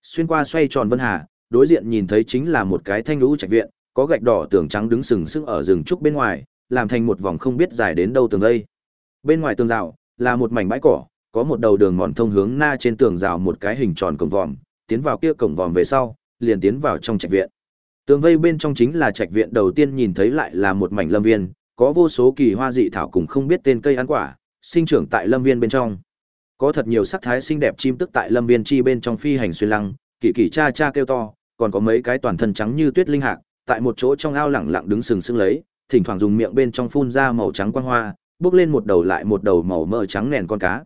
Xuyên qua xoay tròn vân hà, đối diện nhìn thấy chính là một cái thanh lũ trạch viện, có gạch đỏ tường trắng đứng sừng sững ở rừng trúc bên ngoài, làm thành một vòng không biết dài đến đâu tường dây. Bên ngoài tường rào là một mảnh bãi cỏ, có một đầu đường mòn thông hướng na trên tường rào một cái hình tròn cổng vòm, tiến vào kia cổng vòm về sau, liền tiến vào trong trạch viện. Tường vây bên trong chính là trạch viện đầu tiên nhìn thấy lại là một mảnh lâm viên, có vô số kỳ hoa dị thảo cùng không biết tên cây ăn quả, sinh trưởng tại lâm viên bên trong. Có thật nhiều sắc thái xinh đẹp chim tức tại lâm viên chi bên trong phi hành xuyên lăng, kỳ kỳ cha cha kêu to, còn có mấy cái toàn thân trắng như tuyết linh hạc, tại một chỗ trong ao lẳng lặng đứng sừng sững lấy, thỉnh thoảng dùng miệng bên trong phun ra màu trắng quang hoa, bước lên một đầu lại một đầu màu mỡ trắng nền con cá.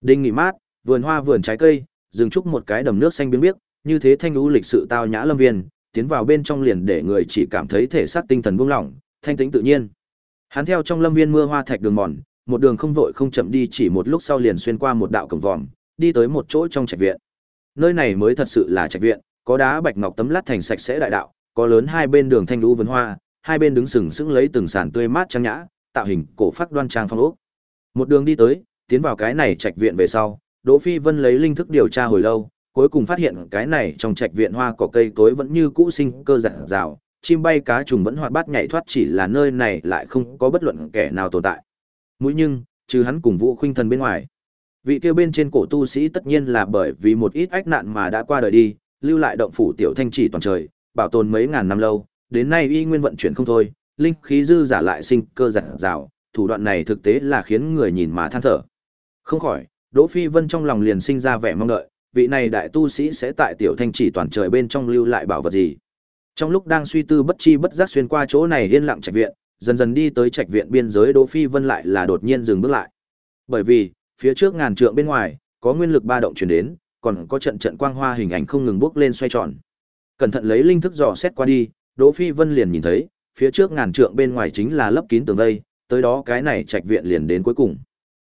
Đinh nghỉ mát, vườn hoa vườn trái cây, dừng trúc một cái đầm nước xanh biếc biếc, như thế thanh lũ lịch sự tao nhã lâm viên, tiến vào bên trong liền để người chỉ cảm thấy thể xác tinh thần buông lỏng, thanh tĩnh tự nhiên. Hắn theo trong lâm viên mưa hoa thạch đường mòn, một đường không vội không chậm đi chỉ một lúc sau liền xuyên qua một đạo cổng vòm, đi tới một chỗ trong trạch viện. Nơi này mới thật sự là trạch viện, có đá bạch ngọc tấm lát thành sạch sẽ đại đạo, có lớn hai bên đường thanh lũ vườn hoa, hai bên đứng sừng sững lấy từng sàn tươi mát trang nhã, tạo hình cổ phát đoan trang phong ốc. Một đường đi tới, tiến vào cái này trạch viện về sau, Đỗ Phi Vân lấy linh thức điều tra hồi lâu, cuối cùng phát hiện cái này trong trạch viện hoa cỏ cây tối vẫn như cũ sinh cơ rạng rào, chim bay cá trùng vẫn hoạt bát nhảy thoát chỉ là nơi này lại không có bất luận kẻ nào tồn tại. Mũi nhưng, trừ hắn cùng Vũ Khuynh Thần bên ngoài. Vị kia bên trên cổ tu sĩ tất nhiên là bởi vì một ít ách nạn mà đã qua đời đi, lưu lại động phủ tiểu thanh chỉ toàn trời, bảo tồn mấy ngàn năm lâu, đến nay y nguyên vận chuyển không thôi, linh khí dư giả lại sinh cơ giật rào, thủ đoạn này thực tế là khiến người nhìn mà than thở. Không khỏi, Đỗ Phi Vân trong lòng liền sinh ra vẻ mong đợi, vị này đại tu sĩ sẽ tại tiểu thanh chỉ toàn trời bên trong lưu lại bảo vật gì. Trong lúc đang suy tư bất chi bất giác xuyên qua chỗ này yên lặng trạch viện, dần dần đi tới trạch viện biên giới Đỗ Phi Vân lại là đột nhiên dừng bước lại. Bởi vì, phía trước ngàn trượng bên ngoài, có nguyên lực ba động truyền đến, còn có trận trận quang hoa hình ảnh không ngừng bốc lên xoay tròn. Cẩn thận lấy linh thức dò xét qua đi, Đỗ Phi Vân liền nhìn thấy, phía trước ngàn trượng bên ngoài chính là lấp kín tường vây, tới đó cái này trạch viện liền đến cuối cùng.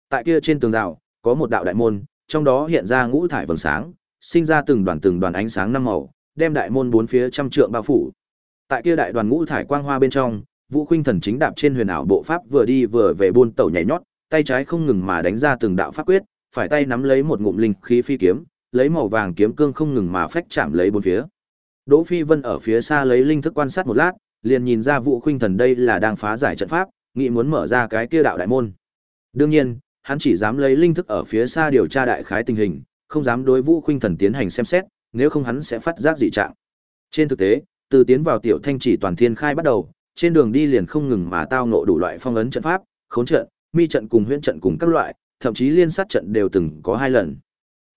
Tại kia trên tường rào, có một đạo đại môn, trong đó hiện ra ngũ thải vầng sáng, sinh ra từng đoàn từng đoàn ánh sáng năm màu, đem đại môn bốn phía trăm trượng bao phủ. Tại kia đại đoàn ngũ thải quang hoa bên trong, Vũ Khuynh Thần chính đạp trên huyền ảo bộ pháp vừa đi vừa về buôn tẩu nhảy nhót, tay trái không ngừng mà đánh ra từng đạo pháp quyết, phải tay nắm lấy một ngụm linh khí phi kiếm, lấy màu vàng kiếm cương không ngừng mà phách chạm lấy bốn phía. Đỗ Phi Vân ở phía xa lấy linh thức quan sát một lát, liền nhìn ra Vũ Khuynh Thần đây là đang phá giải trận pháp, nghĩ muốn mở ra cái kia đạo đại môn. Đương nhiên, hắn chỉ dám lấy linh thức ở phía xa điều tra đại khái tình hình, không dám đối Vũ Khuynh Thần tiến hành xem xét, nếu không hắn sẽ phát giác dị trạng. Trên thực tế, từ tiến vào tiểu thanh chỉ toàn thiên khai bắt đầu, trên đường đi liền không ngừng mà tao ngộ đủ loại phong ấn trận pháp, khốn trận, mi trận cùng huyễn trận cùng các loại, thậm chí liên sát trận đều từng có hai lần.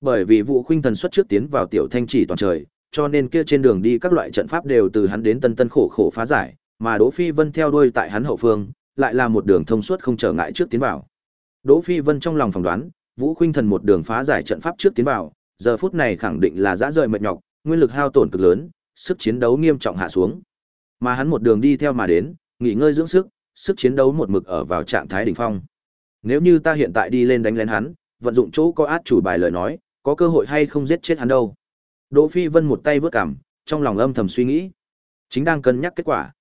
Bởi vì Vũ Khuynh Thần xuất trước tiến vào tiểu thanh chỉ toàn trời, cho nên kia trên đường đi các loại trận pháp đều từ hắn đến tân tân khổ khổ phá giải, mà Đỗ Phi Vân theo đuôi tại hắn hậu phương, lại là một đường thông suốt không trở ngại trước tiến vào. Đỗ Phi Vân trong lòng phỏng đoán, Vũ Khuynh Thần một đường phá giải trận pháp trước tiến vào, giờ phút này khẳng định là dã rời mệt nhọc, nguyên lực hao tổn cực lớn, sức chiến đấu nghiêm trọng hạ xuống. Mà hắn một đường đi theo mà đến, nghỉ ngơi dưỡng sức, sức chiến đấu một mực ở vào trạng thái đỉnh phong. Nếu như ta hiện tại đi lên đánh lén hắn, vận dụng chỗ có át chủ bài lời nói, có cơ hội hay không giết chết hắn đâu. Đỗ Phi Vân một tay vớt cằm, trong lòng âm thầm suy nghĩ. Chính đang cân nhắc kết quả.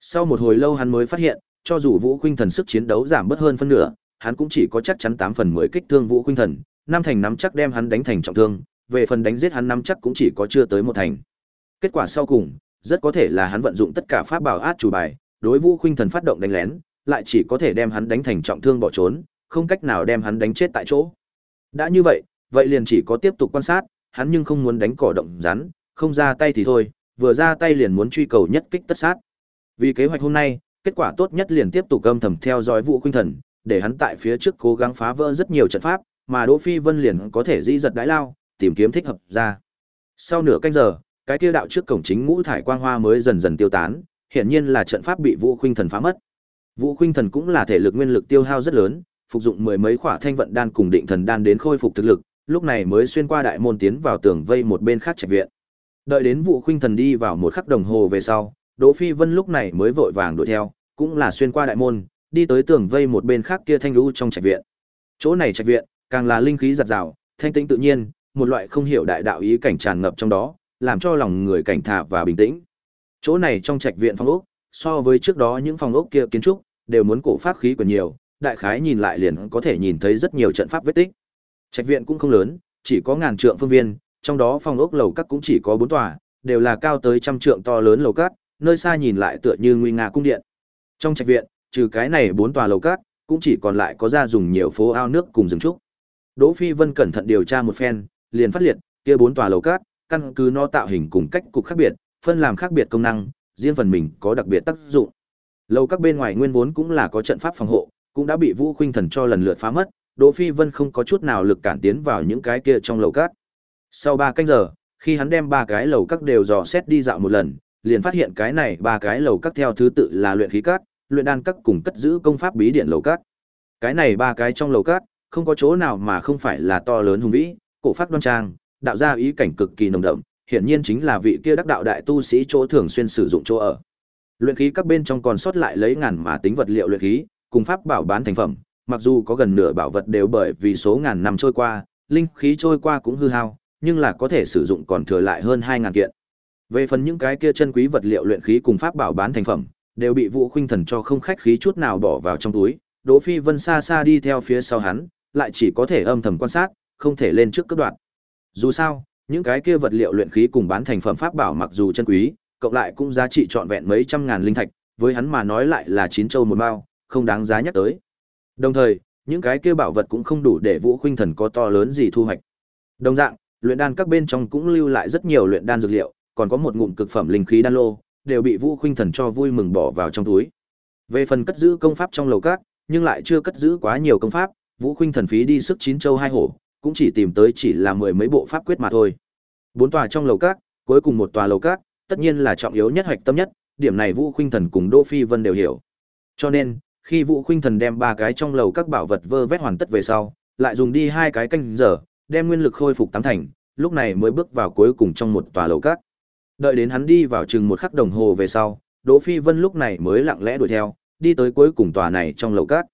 Sau một hồi lâu hắn mới phát hiện, cho dù Vũ Khuynh Thần sức chiến đấu giảm bớt hơn phân nửa, hắn cũng chỉ có chắc chắn 8 phần 10 kích thương Vũ Khuynh Thần, năm thành nắm chắc đem hắn đánh thành trọng thương, về phần đánh giết hắn nắm chắc cũng chỉ có chưa tới một thành. Kết quả sau cùng, rất có thể là hắn vận dụng tất cả pháp bảo át chủ bài, đối Vũ Khuynh Thần phát động đánh lén, lại chỉ có thể đem hắn đánh thành trọng thương bỏ trốn, không cách nào đem hắn đánh chết tại chỗ. Đã như vậy, vậy liền chỉ có tiếp tục quan sát, hắn nhưng không muốn đánh cỏ động rắn, không ra tay thì thôi, vừa ra tay liền muốn truy cầu nhất kích tất sát. Vì kế hoạch hôm nay, kết quả tốt nhất liền tiếp tục âm thầm theo dõi Vũ Khuynh Thần, để hắn tại phía trước cố gắng phá vỡ rất nhiều trận pháp, mà Đỗ Phi Vân liền có thể di giật đái lao, tìm kiếm thích hợp ra. Sau nửa canh giờ, cái kia đạo trước cổng chính ngũ thải quang hoa mới dần dần tiêu tán, hiển nhiên là trận pháp bị Vũ Khuynh Thần phá mất. Vũ Khuynh Thần cũng là thể lực nguyên lực tiêu hao rất lớn, phục dụng mười mấy khỏa thanh vận đan cùng định thần đan đến khôi phục thực lực, lúc này mới xuyên qua đại môn tiến vào tường vây một bên khác trạch viện. Đợi đến vụ Khuynh Thần đi vào một khắc đồng hồ về sau, Đỗ Phi Vân lúc này mới vội vàng đuổi theo, cũng là xuyên qua đại môn, đi tới tường vây một bên khác kia thanh lũ trong trạch viện. Chỗ này trạch viện, càng là linh khí giật rào, thanh tĩnh tự nhiên, một loại không hiểu đại đạo ý cảnh tràn ngập trong đó, làm cho lòng người cảnh thả và bình tĩnh. Chỗ này trong trạch viện phong ốc, so với trước đó những phòng ốc kia kiến trúc, đều muốn cổ pháp khí còn nhiều, đại khái nhìn lại liền có thể nhìn thấy rất nhiều trận pháp vết tích. Trạch viện cũng không lớn, chỉ có ngàn trượng phương viên, trong đó phòng ốc lầu các cũng chỉ có bốn tòa, đều là cao tới trăm trượng to lớn lầu các, nơi xa nhìn lại tựa như nguy nga cung điện. Trong trạch viện, trừ cái này bốn tòa lầu các, cũng chỉ còn lại có ra dùng nhiều phố ao nước cùng rừng trúc. Đỗ Phi Vân cẩn thận điều tra một phen, liền phát liệt, kia bốn tòa lầu các, căn cứ nó tạo hình cùng cách cục khác biệt, phân làm khác biệt công năng, riêng phần mình có đặc biệt tác dụng. Lầu các bên ngoài nguyên vốn cũng là có trận pháp phòng hộ, cũng đã bị Vũ Khuynh Thần cho lần lượt phá mất, Đỗ Phi Vân không có chút nào lực cản tiến vào những cái kia trong lầu cát. Sau 3 canh giờ, khi hắn đem ba cái lầu các đều dò xét đi dạo một lần, liền phát hiện cái này ba cái lầu các theo thứ tự là luyện khí các, luyện đan các cùng cất giữ công pháp bí điện lầu các. Cái này ba cái trong lầu các, không có chỗ nào mà không phải là to lớn hùng vĩ, cổ pháp đoan trang, đạo ra ý cảnh cực kỳ nồng đậm, hiển nhiên chính là vị kia đắc đạo đại tu sĩ chỗ thường xuyên sử dụng chỗ ở. Luyện khí các bên trong còn sót lại lấy ngàn mà tính vật liệu luyện khí, cùng pháp bảo bán thành phẩm, mặc dù có gần nửa bảo vật đều bởi vì số ngàn năm trôi qua, linh khí trôi qua cũng hư hao, nhưng là có thể sử dụng còn thừa lại hơn 2000 kiện. Về phần những cái kia chân quý vật liệu luyện khí cùng pháp bảo bán thành phẩm, đều bị Vũ Khuynh Thần cho không khách khí chút nào bỏ vào trong túi, Đỗ Phi Vân xa xa đi theo phía sau hắn, lại chỉ có thể âm thầm quan sát, không thể lên trước cấp đoạn. Dù sao, những cái kia vật liệu luyện khí cùng bán thành phẩm pháp bảo mặc dù chân quý, cộng lại cũng giá trị trọn vẹn mấy trăm ngàn linh thạch, với hắn mà nói lại là chín châu một mao, không đáng giá nhắc tới. Đồng thời, những cái kia bảo vật cũng không đủ để Vũ Khuynh Thần có to lớn gì thu hoạch. Đồng dạng, luyện đan các bên trong cũng lưu lại rất nhiều luyện đan dược liệu, còn có một ngụm cực phẩm linh khí đan lô, đều bị Vũ Khuynh Thần cho vui mừng bỏ vào trong túi. Về phần cất giữ công pháp trong lầu các, nhưng lại chưa cất giữ quá nhiều công pháp, Vũ Khuynh Thần phí đi sức chín châu hai hổ, cũng chỉ tìm tới chỉ là mười mấy bộ pháp quyết mà thôi. Bốn tòa trong lầu các, cuối cùng một tòa lầu các, tất nhiên là trọng yếu nhất hoạch tâm nhất, điểm này Vũ Khuynh Thần cùng Đỗ Phi Vân đều hiểu. Cho nên, khi Vũ Khuynh Thần đem ba cái trong lầu các bảo vật vơ vét hoàn tất về sau, lại dùng đi hai cái canh giờ, đem nguyên lực khôi phục tám thành, lúc này mới bước vào cuối cùng trong một tòa lầu các. Đợi đến hắn đi vào chừng một khắc đồng hồ về sau, Đỗ Phi Vân lúc này mới lặng lẽ đuổi theo, đi tới cuối cùng tòa này trong lầu các.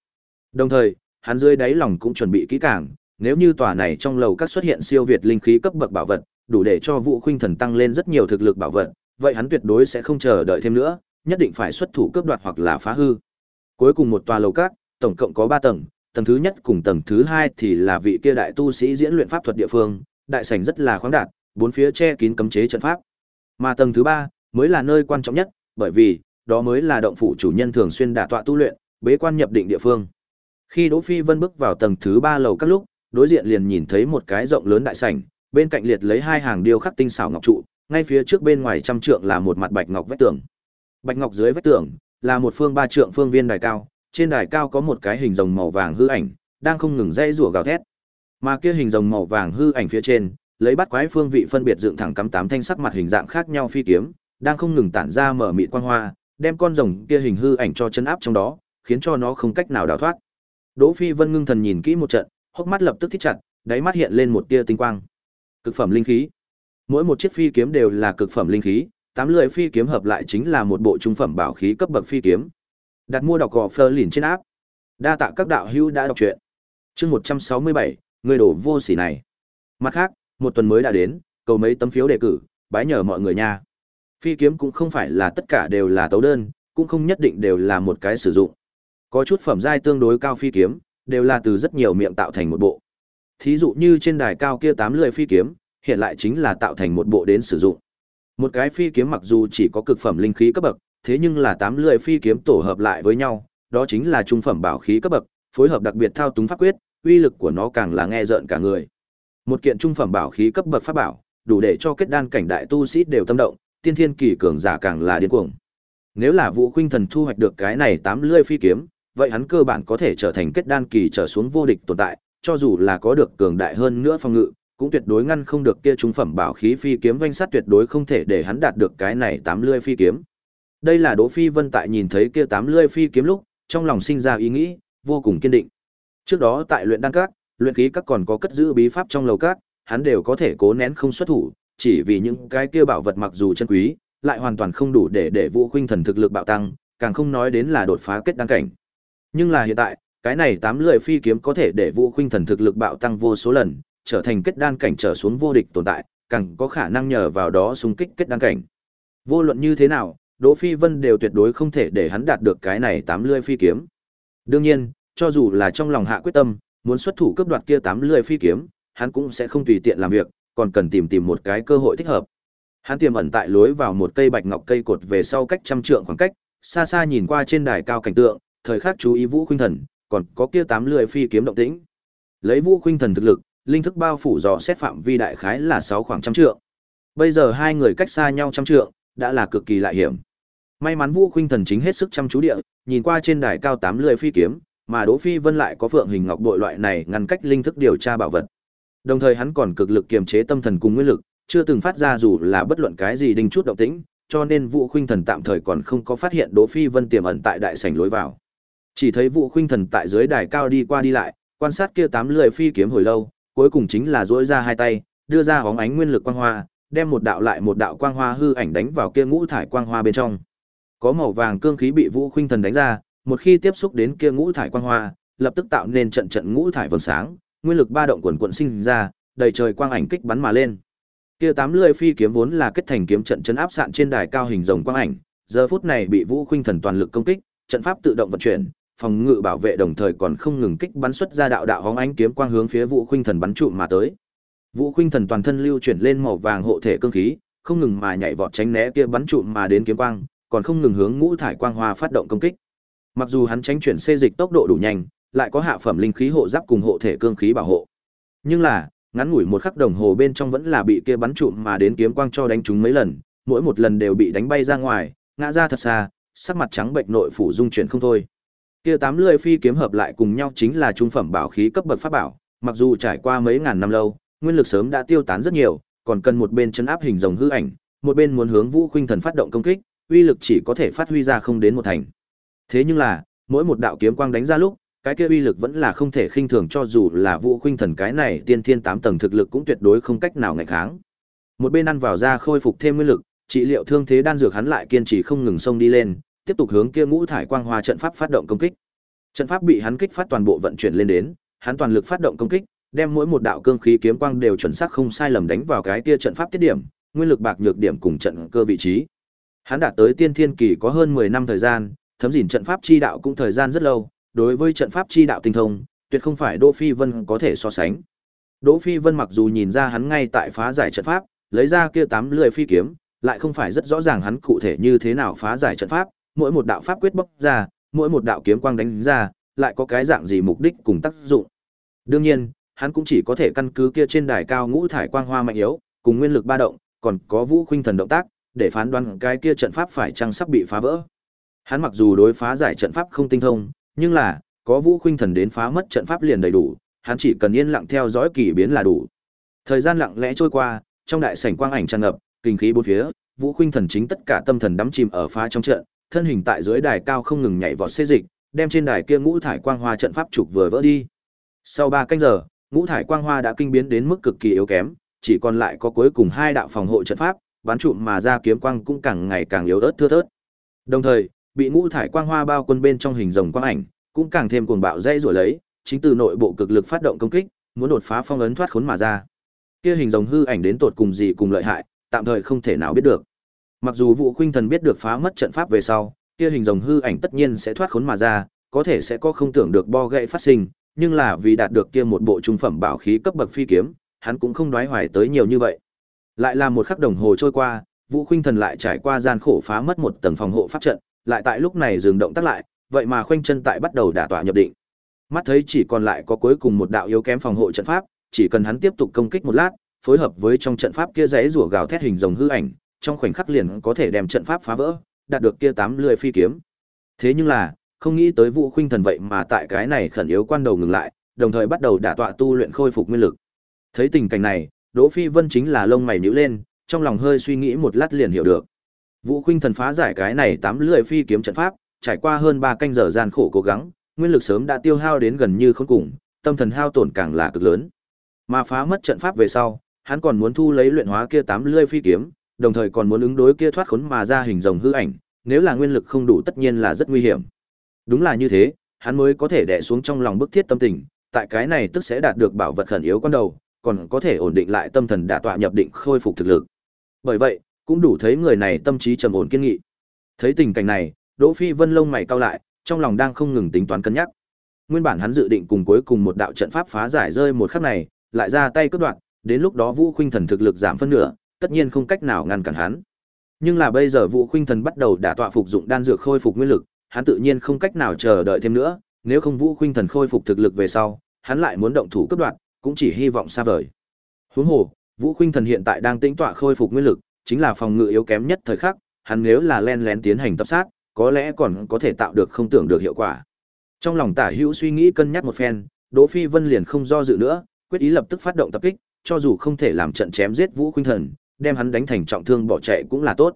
Đồng thời, hắn dưới đáy lòng cũng chuẩn bị kỹ càng, nếu như tòa này trong lầu các xuất hiện siêu việt linh khí cấp bậc bảo vật, đủ để cho Vũ Khuynh Thần tăng lên rất nhiều thực lực bảo vật, vậy hắn tuyệt đối sẽ không chờ đợi thêm nữa, nhất định phải xuất thủ cướp đoạt hoặc là phá hư. Cuối cùng một tòa lầu các, tổng cộng có 3 tầng, tầng thứ nhất cùng tầng thứ hai thì là vị kia đại tu sĩ diễn luyện pháp thuật địa phương, đại sảnh rất là khoáng đạt, bốn phía che kín cấm chế trận pháp. Mà tầng thứ ba mới là nơi quan trọng nhất, bởi vì đó mới là động phủ chủ nhân thường xuyên đả tọa tu luyện, bế quan nhập định địa phương. Khi Đỗ Phi Vân bước vào tầng thứ ba lầu các lúc, đối diện liền nhìn thấy một cái rộng lớn đại sảnh, bên cạnh liệt lấy hai hàng điêu khắc tinh xảo ngọc trụ, ngay phía trước bên ngoài trăm trượng là một mặt bạch ngọc vách tường. Bạch ngọc dưới vách tường là một phương ba trượng phương viên đài cao, trên đài cao có một cái hình rồng màu vàng hư ảnh, đang không ngừng dãy rủa gào thét. Mà kia hình rồng màu vàng hư ảnh phía trên, lấy bắt quái phương vị phân biệt dựng thẳng cắm tám thanh sắc mặt hình dạng khác nhau phi kiếm, đang không ngừng tản ra mở mịt quang hoa, đem con rồng kia hình hư ảnh cho chấn áp trong đó, khiến cho nó không cách nào đào thoát. Đỗ Phi Vân ngưng thần nhìn kỹ một trận, hốc mắt lập tức thích chặt, đáy mắt hiện lên một tia tinh quang. Cực phẩm linh khí. Mỗi một chiếc phi kiếm đều là cực phẩm linh khí, tám lưỡi phi kiếm hợp lại chính là một bộ trung phẩm bảo khí cấp bậc phi kiếm. Đặt mua đọc gò Fleur lìn trên áp. Đa tạ các đạo hữu đã đọc truyện. Chương 167, người đổ vô sỉ này. Mặt khác, một tuần mới đã đến, cầu mấy tấm phiếu đề cử, bái nhờ mọi người nha. Phi kiếm cũng không phải là tất cả đều là tấu đơn, cũng không nhất định đều là một cái sử dụng. Có chút phẩm giai tương đối cao phi kiếm, đều là từ rất nhiều miệng tạo thành một bộ. Thí dụ như trên đài cao kia tám lưỡi phi kiếm, hiện lại chính là tạo thành một bộ đến sử dụng. Một cái phi kiếm mặc dù chỉ có cực phẩm linh khí cấp bậc, thế nhưng là tám lưỡi phi kiếm tổ hợp lại với nhau, đó chính là trung phẩm bảo khí cấp bậc, phối hợp đặc biệt thao túng pháp quyết, uy lực của nó càng là nghe rợn cả người. Một kiện trung phẩm bảo khí cấp bậc pháp bảo, đủ để cho kết đan cảnh đại tu sĩ đều tâm động, tiên thiên kỳ cường giả càng là điên cuồng. Nếu là Vũ Khuynh Thần thu hoạch được cái này tám lưỡi phi kiếm, vậy hắn cơ bản có thể trở thành kết đan kỳ trở xuống vô địch tồn tại, cho dù là có được cường đại hơn nữa phòng ngự, cũng tuyệt đối ngăn không được kia trung phẩm bảo khí phi kiếm vanh sát tuyệt đối không thể để hắn đạt được cái này tám lưỡi phi kiếm. Đây là Đỗ Phi Vân tại nhìn thấy kia tám lưỡi phi kiếm lúc, trong lòng sinh ra ý nghĩ vô cùng kiên định. Trước đó tại luyện đan các, luyện khí các còn có cất giữ bí pháp trong lầu các, hắn đều có thể cố nén không xuất thủ, chỉ vì những cái kia bảo vật mặc dù chân quý, lại hoàn toàn không đủ để để Vũ Khuynh Thần thực lực bạo tăng, càng không nói đến là đột phá kết đan cảnh. Nhưng là hiện tại, cái này tám lưỡi phi kiếm có thể để Vũ Khuynh Thần thực lực bạo tăng vô số lần, trở thành kết đan cảnh trở xuống vô địch tồn tại, càng có khả năng nhờ vào đó xung kích kết đan cảnh. Vô luận như thế nào, Đỗ Phi Vân đều tuyệt đối không thể để hắn đạt được cái này tám lưỡi phi kiếm. Đương nhiên, cho dù là trong lòng hạ quyết tâm, muốn xuất thủ cướp đoạt kia tám lưỡi phi kiếm, hắn cũng sẽ không tùy tiện làm việc, còn cần tìm tìm một cái cơ hội thích hợp. Hắn tiềm ẩn tại lối vào một cây bạch ngọc cây cột về sau cách trăm trượng khoảng cách, xa xa nhìn qua trên đài cao cảnh tượng, thời khắc chú ý Vũ Khuynh Thần, còn có kia tám lưỡi phi kiếm động tĩnh. Lấy Vũ Khuynh Thần thực lực, linh thức bao phủ dò xét phạm vi đại khái là sáu khoảng trăm trượng. Bây giờ hai người cách xa nhau trăm trượng, đã là cực kỳ lại hiểm. May mắn Vũ Khuynh Thần chính hết sức chăm chú địa, nhìn qua trên đài cao tám lưỡi phi kiếm, mà Đỗ Phi Vân lại có phượng hình ngọc bội loại này ngăn cách linh thức điều tra bảo vật. Đồng thời hắn còn cực lực kiềm chế tâm thần cùng nguyên lực, chưa từng phát ra dù là bất luận cái gì đinh chút động tĩnh, cho nên Vũ Khuynh Thần tạm thời còn không có phát hiện Đỗ Phi Vân tiềm ẩn tại đại sảnh lối vào. Chỉ thấy Vũ Khuynh Thần tại dưới đài cao đi qua đi lại, quan sát kia tám lưỡi phi kiếm hồi lâu, cuối cùng chính là duỗi ra hai tay, đưa ra hóng ánh nguyên lực quang hoa, đem một đạo lại một đạo quang hoa hư ảnh đánh vào kia ngũ thải quang hoa bên trong. Có màu vàng cương khí bị Vũ Khuynh Thần đánh ra, một khi tiếp xúc đến kia ngũ thải quang hoa, lập tức tạo nên trận trận ngũ thải vầng sáng, nguyên lực ba động quần quần sinh ra, đầy trời quang ảnh kích bắn mà lên. Kia tám lưỡi phi kiếm vốn là kết thành kiếm trận chấn áp sạn trên đài cao hình rồng quang ảnh, giờ phút này bị Vũ Khuynh Thần toàn lực công kích, trận pháp tự động vận chuyển, phòng ngự bảo vệ đồng thời còn không ngừng kích bắn xuất ra đạo đạo hóng ánh kiếm quang hướng phía Vũ Khuynh Thần bắn trụm mà tới. Vũ Khuynh Thần toàn thân lưu chuyển lên màu vàng hộ thể cương khí, không ngừng mà nhảy vọt tránh né kia bắn trụm mà đến kiếm quang, còn không ngừng hướng ngũ thải quang hoa phát động công kích. Mặc dù hắn tránh chuyển xê dịch tốc độ đủ nhanh, lại có hạ phẩm linh khí hộ giáp cùng hộ thể cương khí bảo hộ. Nhưng là, ngắn ngủi một khắc đồng hồ bên trong vẫn là bị kia bắn trụm mà đến kiếm quang cho đánh trúng mấy lần, mỗi một lần đều bị đánh bay ra ngoài, ngã ra thật xa, sắc mặt trắng bệnh nội phủ dung chuyển không thôi. Kia tám lưỡi phi kiếm hợp lại cùng nhau chính là trung phẩm bảo khí cấp bậc pháp bảo, mặc dù trải qua mấy ngàn năm lâu, nguyên lực sớm đã tiêu tán rất nhiều, còn cần một bên chấn áp hình rồng hư ảnh, một bên muốn hướng Vũ Khuynh Thần phát động công kích, uy lực chỉ có thể phát huy ra không đến một thành. Thế nhưng là, mỗi một đạo kiếm quang đánh ra lúc, cái kia uy lực vẫn là không thể khinh thường cho dù là Vũ Khuynh Thần cái này tiên thiên tám tầng thực lực cũng tuyệt đối không cách nào ngăn kháng. Một bên ăn vào ra khôi phục thêm nguyên lực, trị liệu thương thế đan dược hắn lại kiên trì không ngừng xông đi lên, tiếp tục hướng kia ngũ thải quang hoa trận pháp phát động công kích. Trận pháp bị hắn kích phát toàn bộ vận chuyển lên đến, hắn toàn lực phát động công kích, đem mỗi một đạo cương khí kiếm quang đều chuẩn xác không sai lầm đánh vào cái kia trận pháp tiết điểm, nguyên lực bạc nhược điểm cùng trận cơ vị trí. Hắn đạt tới tiên thiên kỳ có hơn 10 năm thời gian, thấm dỉn trận pháp chi đạo cũng thời gian rất lâu, đối với trận pháp chi đạo tinh thông, tuyệt không phải Đỗ Phi Vân có thể so sánh. Đỗ Phi Vân mặc dù nhìn ra hắn ngay tại phá giải trận pháp, lấy ra kia tám lưỡi phi kiếm, lại không phải rất rõ ràng hắn cụ thể như thế nào phá giải trận pháp, mỗi một đạo pháp quyết bốc ra, mỗi một đạo kiếm quang đánh ra, lại có cái dạng gì mục đích cùng tác dụng. Đương nhiên, hắn cũng chỉ có thể căn cứ kia trên đài cao ngũ thải quang hoa mạnh yếu, cùng nguyên lực ba động, còn có vũ khuynh thần động tác, để phán đoán cái kia trận pháp phải chăng sắp bị phá vỡ. Hắn mặc dù đối phá giải trận pháp không tinh thông, nhưng là, có vũ khuynh thần đến phá mất trận pháp liền đầy đủ, hắn chỉ cần yên lặng theo dõi kỳ biến là đủ. Thời gian lặng lẽ trôi qua, trong đại sảnh quang ảnh tràn ngập, kinh khí bốn phía, vũ khuynh thần chính tất cả tâm thần đắm chìm ở phá trong trận, thân hình tại dưới đài cao không ngừng nhảy vọt xê dịch, đem trên đài kia ngũ thải quang hoa trận pháp trục vừa vỡ đi. Sau 3 canh giờ, ngũ thải quang hoa đã kinh biến đến mức cực kỳ yếu kém, chỉ còn lại có cuối cùng hai đạo phòng hộ trận pháp, bắn trụm mà ra kiếm quang cũng càng ngày càng yếu ớt thưa thớt. Đồng thời, bị ngũ thải quang hoa bao quân bên trong hình rồng quang ảnh, cũng càng thêm cuồng bạo dây rủa lấy, chính từ nội bộ cực lực phát động công kích, muốn đột phá phong ấn thoát khốn mà ra. Kia hình rồng hư ảnh đến tột cùng gì cùng lợi hại, tạm thời không thể nào biết được. Mặc dù Vũ Khuynh Thần biết được phá mất trận pháp về sau, kia hình rồng hư ảnh tất nhiên sẽ thoát khốn mà ra, có thể sẽ có không tưởng được bo gậy phát sinh, nhưng là vì đạt được kia một bộ trung phẩm bảo khí cấp bậc phi kiếm, hắn cũng không đoái hoài tới nhiều như vậy. Lại là một khắc đồng hồ trôi qua, Vũ Khuynh Thần lại trải qua gian khổ phá mất một tầng phòng hộ pháp trận, lại tại lúc này dừng động tác lại, vậy mà khoanh chân tại bắt đầu đả tọa nhập định. Mắt thấy chỉ còn lại có cuối cùng một đạo yếu kém phòng hộ trận pháp, chỉ cần hắn tiếp tục công kích một lát, phối hợp với trong trận pháp kia rẽ rủa gào thét hình rồng hư ảnh, trong khoảnh khắc liền có thể đem trận pháp phá vỡ, đạt được kia tám lưỡi phi kiếm. Thế nhưng là, không nghĩ tới Vũ Khuynh Thần vậy mà tại cái này khẩn yếu quan đầu ngừng lại, đồng thời bắt đầu đả tọa tu luyện khôi phục nguyên lực. Thấy tình cảnh này, Đỗ Phi Vân chính là lông mày nhíu lên, trong lòng hơi suy nghĩ một lát liền hiểu được. Vũ Khuynh Thần phá giải cái này tám lưỡi phi kiếm trận pháp, trải qua hơn 3 canh giờ gian khổ cố gắng, nguyên lực sớm đã tiêu hao đến gần như không cùng, tâm thần hao tổn càng là cực lớn. Mà phá mất trận pháp về sau, hắn còn muốn thu lấy luyện hóa kia tám lưỡi phi kiếm, đồng thời còn muốn ứng đối kia thoát khốn mà ra hình rồng hư ảnh, nếu là nguyên lực không đủ tất nhiên là rất nguy hiểm. Đúng là như thế, hắn mới có thể đè xuống trong lòng bức thiết tâm tình, tại cái này tức sẽ đạt được bảo vật khẩn yếu con đầu, còn có thể ổn định lại tâm thần đả tọa nhập định khôi phục thực lực. Bởi vậy, cũng đủ thấy người này tâm trí trầm ổn kiên nghị. Thấy tình cảnh này, Đỗ Phi Vân lông mày cau lại, trong lòng đang không ngừng tính toán cân nhắc. Nguyên bản hắn dự định cùng cuối cùng một đạo trận pháp phá giải rơi một khắc này, lại ra tay cướp đoạt, đến lúc đó Vũ Khuynh Thần thực lực giảm phân nửa, tất nhiên không cách nào ngăn cản hắn. Nhưng là bây giờ Vũ Khuynh Thần bắt đầu đả tọa phục dụng đan dược khôi phục nguyên lực, hắn tự nhiên không cách nào chờ đợi thêm nữa, nếu không Vũ Khuynh Thần khôi phục thực lực về sau, hắn lại muốn động thủ cướp đoạt, cũng chỉ hy vọng xa vời. Huống hồ, Vũ Khuynh Thần hiện tại đang tĩnh tọa khôi phục nguyên lực, chính là phòng ngự yếu kém nhất thời khắc, hắn nếu là len lén tiến hành tập sát, có lẽ còn có thể tạo được không tưởng được hiệu quả. Trong lòng Tả Hữu suy nghĩ cân nhắc một phen, Đỗ Phi Vân liền không do dự nữa, quyết ý lập tức phát động tập kích, cho dù không thể làm trận chém giết Vũ Khuynh Thần, đem hắn đánh thành trọng thương bỏ chạy cũng là tốt.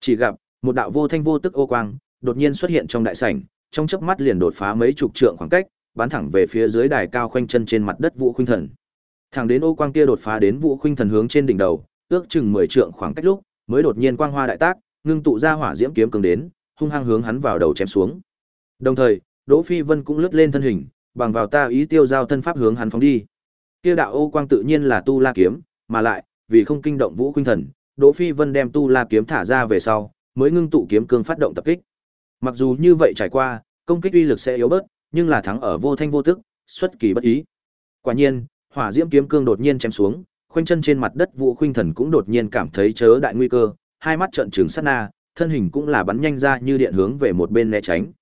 Chỉ gặp, một đạo vô thanh vô tức ô quang, đột nhiên xuất hiện trong đại sảnh, trong chớp mắt liền đột phá mấy chục trượng khoảng cách, bắn thẳng về phía dưới đài cao khoanh chân trên mặt đất Vũ Khuynh Thần. Thẳng đến ô quang kia đột phá đến Vũ Khuynh Thần hướng trên đỉnh đầu, ước chừng 10 trượng khoảng cách lúc, mới đột nhiên quang hoa đại tác, ngưng tụ ra hỏa diễm kiếm cường đến, hung hăng hướng hắn vào đầu chém xuống. Đồng thời, Đỗ Phi Vân cũng lướt lên thân hình, bằng vào ta ý tiêu giao thân pháp hướng hắn phóng đi. Kia đạo ô quang tự nhiên là tu la kiếm, mà lại, vì không kinh động Vũ Khuynh Thần, Đỗ Phi Vân đem tu la kiếm thả ra về sau, mới ngưng tụ kiếm cương phát động tập kích. Mặc dù như vậy trải qua, công kích uy lực sẽ yếu bớt, nhưng là thắng ở vô thanh vô tức, xuất kỳ bất ý. Quả nhiên, hỏa diễm kiếm cương đột nhiên chém xuống, khoanh chân trên mặt đất Vũ Khuynh Thần cũng đột nhiên cảm thấy chớ đại nguy cơ, hai mắt trợn trừng sát na, thân hình cũng là bắn nhanh ra như điện hướng về một bên né tránh.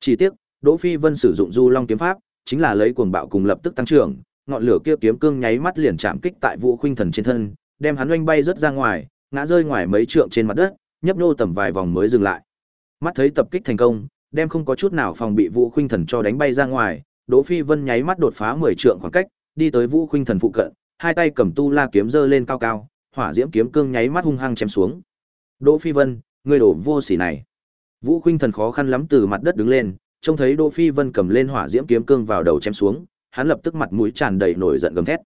Chỉ tiếc, Đỗ Phi Vân sử dụng Du Long kiếm pháp, chính là lấy cuồng bạo cùng lập tức tăng trưởng, ngọn lửa kia kiếm cương nháy mắt liền chạm kích tại Vũ Khuynh Thần trên thân, đem hắn oanh bay rất ra ngoài, ngã rơi ngoài mấy trượng trên mặt đất, nhấp nô tầm vài vòng mới dừng lại. Mắt thấy tập kích thành công, đem không có chút nào phòng bị Vũ Khuynh Thần cho đánh bay ra ngoài, Đỗ Phi Vân nháy mắt đột phá 10 trượng khoảng cách, đi tới Vũ Khuynh Thần phụ cận, hai tay cầm tu la kiếm giơ lên cao cao, hỏa diễm kiếm cương nháy mắt hung hăng chém xuống. Đỗ Phi Vân, ngươi đổ vô sỉ này. Vũ Khuynh Thần khó khăn lắm từ mặt đất đứng lên, trông thấy Đỗ Phi Vân cầm lên hỏa diễm kiếm cương vào đầu chém xuống, hắn lập tức mặt mũi tràn đầy nổi giận gầm thét.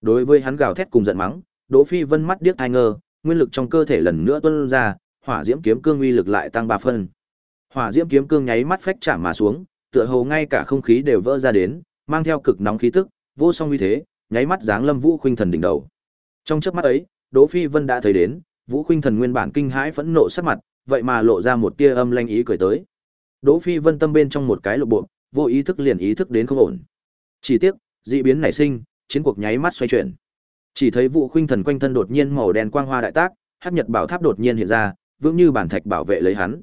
Đối với hắn gào thét cùng giận mắng, Đỗ Phi Vân mắt điếc tai ngờ, nguyên lực trong cơ thể lần nữa tuôn ra, hỏa diễm kiếm cương uy lực lại tăng 3 phân. Hỏa diễm kiếm cương nháy mắt phách chạm mà xuống, tựa hồ ngay cả không khí đều vỡ ra đến, mang theo cực nóng khí tức, vô song uy thế, nháy mắt giáng Lâm Vũ Khuynh Thần đỉnh đầu. Trong chớp mắt ấy, Đỗ Phi Vân đã thấy đến, Vũ Khuynh Thần nguyên bản kinh hãi phẫn nộ sắc mặt, vậy mà lộ ra một tia âm lanh ý cười tới. Đỗ Phi Vân tâm bên trong một cái lộ bộ, vô ý thức liền ý thức đến không ổn. Chỉ tiếc, dị biến nảy sinh, chiến cuộc nháy mắt xoay chuyển. Chỉ thấy Vũ Khuynh Thần quanh thân đột nhiên màu đen quang hoa đại tác, Hắc Nhật Bảo Tháp đột nhiên hiện ra, vững như bản thạch bảo vệ lấy hắn.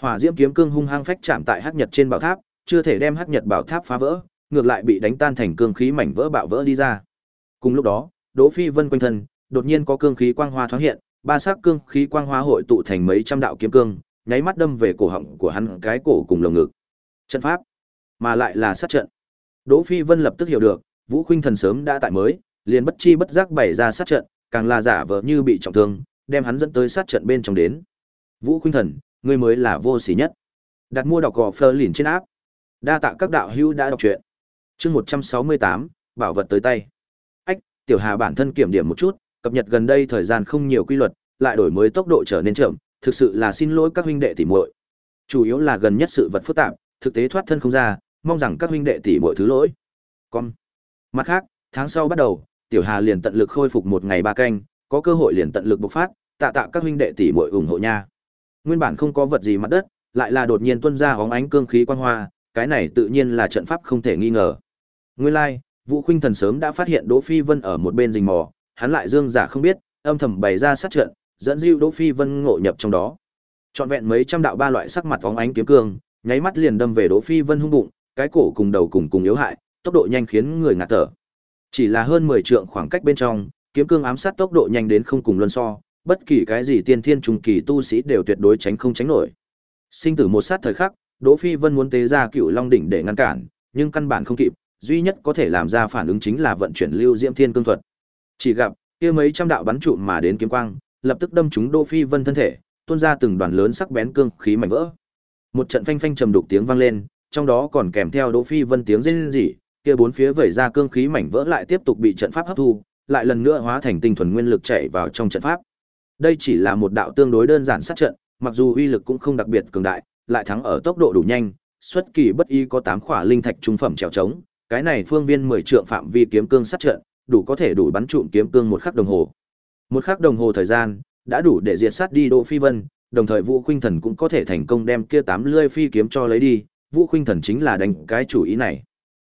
Hỏa Diễm kiếm cương hung hăng phách chạm tại Hắc Nhật trên bảo tháp, chưa thể đem Hắc Nhật Bảo Tháp phá vỡ, ngược lại bị đánh tan thành cương khí mảnh vỡ bạo vỡ đi ra. Cùng lúc đó, Đỗ Phi Vân quanh thân, đột nhiên có cương khí quang hoa thoáng hiện, ba sắc cương khí quang hoa hội tụ thành mấy trăm đạo kiếm cương, nháy mắt đâm về cổ họng của hắn cái cổ cùng lồng ngực. Trận pháp, mà lại là sát trận. Đỗ Phi Vân lập tức hiểu được, Vũ Khuynh Thần sớm đã tại mới, liền bất chi bất giác bày ra sát trận, càng là giả vờ như bị trọng thương, đem hắn dẫn tới sát trận bên trong đến. Vũ Khuynh Thần, ngươi mới là vô sỉ nhất. Đặt mua đọc gò Fleur liền trên áp. Đa tạ các đạo hữu đã đọc truyện. Chương 168, bảo vật tới tay. Ách, Tiểu Hà bản thân kiểm điểm một chút, cập nhật gần đây thời gian không nhiều quy luật, lại đổi mới tốc độ trở nên chậm, thực sự là xin lỗi các huynh đệ tỷ muội. Chủ yếu là gần nhất sự vật phức tạp, thực tế thoát thân không ra, mong rằng các huynh đệ tỷ muội thứ lỗi. Con. Mặt khác, tháng sau bắt đầu, Tiểu Hà liền tận lực khôi phục một ngày ba canh, có cơ hội liền tận lực bộc phát, tạ tạ các huynh đệ tỷ muội ủng hộ nha. Nguyên bản không có vật gì mặt đất, lại là đột nhiên tuôn ra hóng ánh cương khí quang hoa, cái này tự nhiên là trận pháp không thể nghi ngờ. Nguyên lai, like, Vũ Khuynh Thần sớm đã phát hiện Đỗ Phi Vân ở một bên rình mò, hắn lại dương giả không biết, âm thầm bày ra sát trận, dẫn dịu Đỗ Phi Vân ngộ nhập trong đó. Trọn vẹn mấy trăm đạo ba loại sắc mặt óng ánh kiếm cương, nháy mắt liền đâm về Đỗ Phi Vân hung bụng, cái cổ cùng đầu cùng cùng yếu hại, tốc độ nhanh khiến người ngạt thở. Chỉ là hơn 10 trượng khoảng cách bên trong, kiếm cương ám sát tốc độ nhanh đến không cùng luân so, bất kỳ cái gì tiên thiên trùng kỳ tu sĩ đều tuyệt đối tránh không tránh nổi. Sinh tử một sát thời khắc, Đỗ Phi Vân muốn tế ra Cựu Long đỉnh để ngăn cản, nhưng căn bản không kịp, duy nhất có thể làm ra phản ứng chính là vận chuyển Lưu Diễm Thiên cương thuật. Chỉ gặp, kia mấy trăm đạo bắn trụm mà đến kiếm quang, lập tức đâm trúng Đỗ Phi Vân thân thể, tuôn ra từng đoàn lớn sắc bén cương khí mảnh vỡ. Một trận phanh phanh trầm đục tiếng vang lên, trong đó còn kèm theo Đỗ Phi Vân tiếng rên rỉ, kia bốn phía vẩy ra cương khí mảnh vỡ lại tiếp tục bị trận pháp hấp thu, lại lần nữa hóa thành tinh thuần nguyên lực chảy vào trong trận pháp. Đây chỉ là một đạo tương đối đơn giản sát trận, mặc dù uy lực cũng không đặc biệt cường đại, lại thắng ở tốc độ đủ nhanh, xuất kỳ bất y có 8 khỏa linh thạch trung phẩm trèo trống, cái này phương viên 10 trượng phạm vi kiếm cương sát trận, đủ có thể đủ bắn trụm kiếm cương một khắc đồng hồ. Một khắc đồng hồ thời gian, đã đủ để diệt sát đi Đỗ Phi Vân, đồng thời Vũ Khuynh Thần cũng có thể thành công đem kia tám lưỡi phi kiếm cho lấy đi, Vũ Khuynh Thần chính là đánh cái chủ ý này.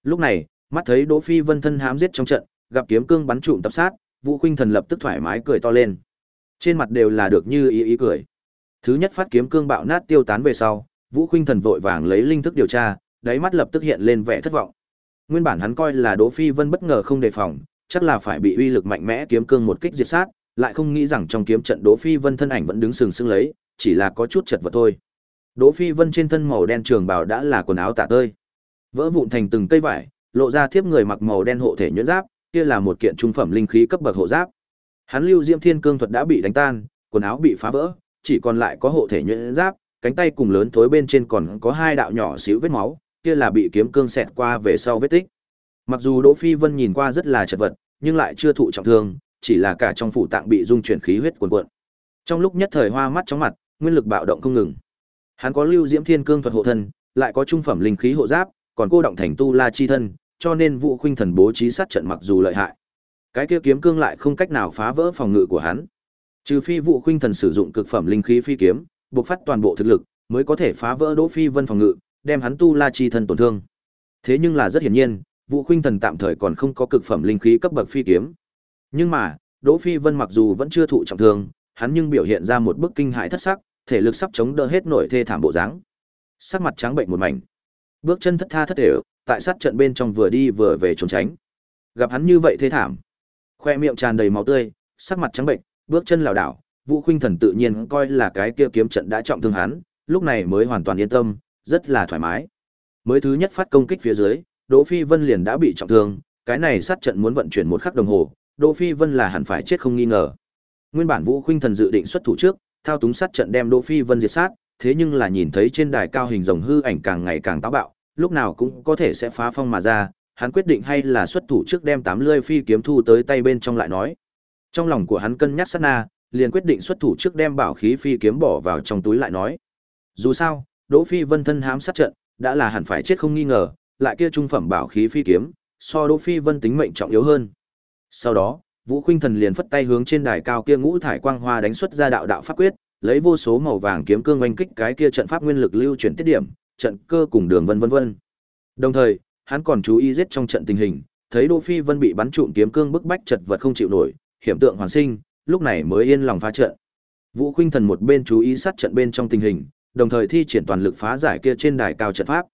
Lúc này, mắt thấy Đỗ Phi Vân thân hãm giết trong trận, gặp kiếm cương bắn trụm tập sát, Vũ Khuynh Thần lập tức thoải mái cười to lên. Trên mặt đều là được như ý ý cười. Thứ nhất phát kiếm cương bạo nát tiêu tán về sau, Vũ Khuynh Thần vội vàng lấy linh thức điều tra, đáy mắt lập tức hiện lên vẻ thất vọng. Nguyên bản hắn coi là Đỗ Phi Vân bất ngờ không đề phòng, chắc là phải bị uy lực mạnh mẽ kiếm cương một kích diệt sát, lại không nghĩ rằng trong kiếm trận Đỗ Phi Vân thân ảnh vẫn đứng sừng sững lấy, chỉ là có chút chật vật thôi. Đỗ Phi Vân trên thân màu đen trường bào đã là quần áo tả tơi, vỡ vụn thành từng cây vải, lộ ra thiếp người mặc màu đen hộ thể nhuyễn giáp, kia là một kiện trung phẩm linh khí cấp bậc hộ giáp. Hắn Lưu Diễm Thiên Cương thuật đã bị đánh tan, quần áo bị phá vỡ, chỉ còn lại có hộ thể nhuyễn giáp, cánh tay cùng lớn thối bên trên còn có hai đạo nhỏ xíu vết máu, kia là bị kiếm cương xẹt qua về sau vết tích. Mặc dù Đỗ Phi Vân nhìn qua rất là chật vật, nhưng lại chưa thụ trọng thương, chỉ là cả trong phủ tạng bị dung chuyển khí huyết cuồn cuộn. Trong lúc nhất thời hoa mắt chóng mặt, nguyên lực bạo động không ngừng. Hắn có Lưu Diễm Thiên Cương thuật hộ thân, lại có trung phẩm linh khí hộ giáp, còn cô động thành tu la chi thân, cho nên Vũ Khuynh Thần bố trí sát trận mặc dù lợi hại, cái kia kiếm cương lại không cách nào phá vỡ phòng ngự của hắn. Trừ phi Vũ Khuynh Thần sử dụng cực phẩm linh khí phi kiếm, buộc phát toàn bộ thực lực, mới có thể phá vỡ Đỗ Phi Vân phòng ngự, đem hắn tu la chi thân tổn thương. Thế nhưng là rất hiển nhiên, Vũ Khuynh Thần tạm thời còn không có cực phẩm linh khí cấp bậc phi kiếm. Nhưng mà, Đỗ Phi Vân mặc dù vẫn chưa thụ trọng thương, hắn nhưng biểu hiện ra một bức kinh hãi thất sắc, thể lực sắp chống đỡ hết nổi thê thảm bộ dáng. Sắc mặt trắng bệnh một mảnh. Bước chân thất tha thất đều, tại sát trận bên trong vừa đi vừa về trốn tránh. Gặp hắn như vậy thế thảm, khoe miệng tràn đầy máu tươi, sắc mặt trắng bệnh, bước chân lảo đảo, Vũ Khuynh Thần tự nhiên coi là cái kia kiếm trận đã trọng thương hắn, lúc này mới hoàn toàn yên tâm, rất là thoải mái. Mới thứ nhất phát công kích phía dưới, Đỗ Phi Vân liền đã bị trọng thương, cái này sát trận muốn vận chuyển một khắc đồng hồ, Đỗ Phi Vân là hẳn phải chết không nghi ngờ. Nguyên bản Vũ Khuynh Thần dự định xuất thủ trước, thao túng sát trận đem Đỗ Phi Vân diệt sát, thế nhưng là nhìn thấy trên đài cao hình rồng hư ảnh càng ngày càng táo bạo, lúc nào cũng có thể sẽ phá phong mà ra, hắn quyết định hay là xuất thủ trước đem tám lưỡi phi kiếm thu tới tay bên trong lại nói. Trong lòng của hắn cân nhắc sát na, liền quyết định xuất thủ trước đem bảo khí phi kiếm bỏ vào trong túi lại nói. Dù sao, Đỗ Phi Vân thân hám sát trận, đã là hẳn phải chết không nghi ngờ, lại kia trung phẩm bảo khí phi kiếm, so Đỗ Phi Vân tính mệnh trọng yếu hơn. Sau đó, Vũ Khuynh Thần liền phất tay hướng trên đài cao kia ngũ thải quang hoa đánh xuất ra đạo đạo pháp quyết, lấy vô số màu vàng kiếm cương oanh kích cái kia trận pháp nguyên lực lưu chuyển tiết điểm, trận cơ cùng đường vân vân vân. Đồng thời, hắn còn chú ý giết trong trận tình hình, thấy Đỗ Phi Vân bị bắn trụm kiếm cương bức bách chật vật không chịu nổi, hiểm tượng hoàn sinh, lúc này mới yên lòng phá trận. Vũ Khuynh Thần một bên chú ý sát trận bên trong tình hình, đồng thời thi triển toàn lực phá giải kia trên đài cao trận pháp.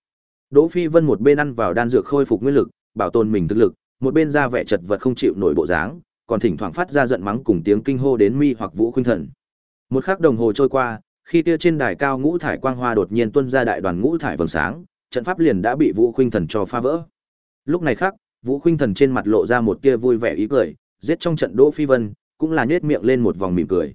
Đỗ Phi Vân một bên ăn vào đan dược khôi phục nguyên lực, bảo tồn mình thực lực, một bên ra vẻ chật vật không chịu nổi bộ dáng, còn thỉnh thoảng phát ra giận mắng cùng tiếng kinh hô đến mi hoặc Vũ Khuynh Thần. Một khắc đồng hồ trôi qua, khi kia trên đài cao ngũ thải quang hoa đột nhiên tuôn ra đại đoàn ngũ thải vầng sáng, trận pháp liền đã bị Vũ Khuynh Thần cho phá vỡ. Lúc này khắc, Vũ Khuynh Thần trên mặt lộ ra một tia vui vẻ ý cười, giết trong trận Đỗ Phi Vân, cũng là nhếch miệng lên một vòng mỉm cười.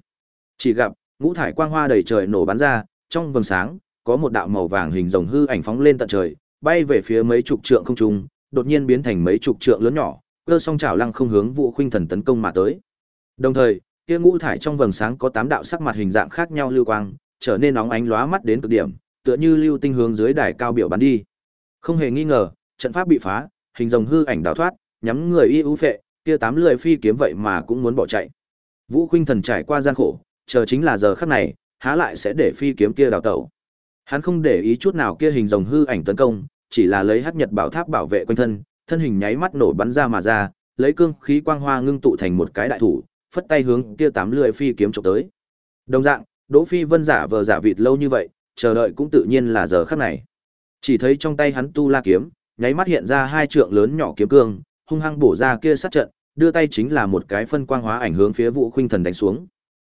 Chỉ gặp, ngũ thải quang hoa đầy trời nổ bắn ra, trong vầng sáng, có một đạo màu vàng hình rồng hư ảnh phóng lên tận trời, bay về phía mấy chục trượng không trung, đột nhiên biến thành mấy chục trượng lớn nhỏ, cơ song chảo lăng không hướng Vũ Khuynh Thần tấn công mà tới. Đồng thời, kia ngũ thải trong vầng sáng có tám đạo sắc mặt hình dạng khác nhau lưu quang, trở nên nóng ánh lóa mắt đến cực điểm, tựa như lưu tinh hướng dưới đài cao biểu bắn đi. Không hề nghi ngờ, trận pháp bị phá, hình rồng hư ảnh đào thoát, nhắm người y ưu phệ, kia tám lưỡi phi kiếm vậy mà cũng muốn bỏ chạy. Vũ Khuynh Thần trải qua gian khổ, chờ chính là giờ khắc này, há lại sẽ để phi kiếm kia đào tẩu. Hắn không để ý chút nào kia hình rồng hư ảnh tấn công, chỉ là lấy hắc nhật bảo tháp bảo vệ quanh thân, thân hình nháy mắt nổ bắn ra mà ra, lấy cương khí quang hoa ngưng tụ thành một cái đại thủ, phất tay hướng kia tám lưỡi phi kiếm chụp tới. Đồng dạng, Đỗ Phi Vân giả vờ giả vịt lâu như vậy, chờ đợi cũng tự nhiên là giờ khắc này. Chỉ thấy trong tay hắn tu la kiếm, nháy mắt hiện ra hai trượng lớn nhỏ kiếm cương, hung hăng bổ ra kia sát trận, đưa tay chính là một cái phân quang hóa ảnh hướng phía Vũ Khuynh Thần đánh xuống.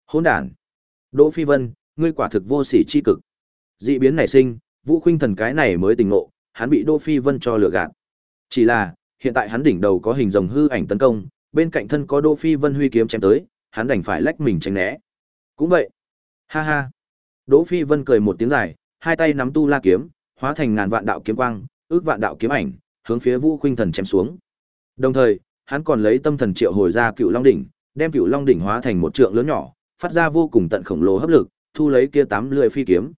Hỗn đản. Đỗ Phi Vân, ngươi quả thực vô sỉ chi cực. Dị biến nảy sinh, Vũ Khuynh Thần cái này mới tỉnh ngộ, hắn bị Đỗ Phi Vân cho lừa gạt. Chỉ là, hiện tại hắn đỉnh đầu có hình rồng hư ảnh tấn công, bên cạnh thân có Đỗ Phi Vân huy kiếm chém tới, hắn đành phải lách mình tránh né. Cũng vậy. Ha ha. Đỗ Phi Vân cười một tiếng dài, hai tay nắm tu la kiếm, hóa thành ngàn vạn đạo kiếm quang, ước vạn đạo kiếm ảnh, hướng phía Vũ Khuynh Thần chém xuống. Đồng thời, hắn còn lấy tâm thần triệu hồi ra Cựu Long đỉnh, đem Cựu Long đỉnh hóa thành một trượng lớn nhỏ, phát ra vô cùng tận khổng lồ hấp lực, thu lấy kia tám lưỡi phi kiếm.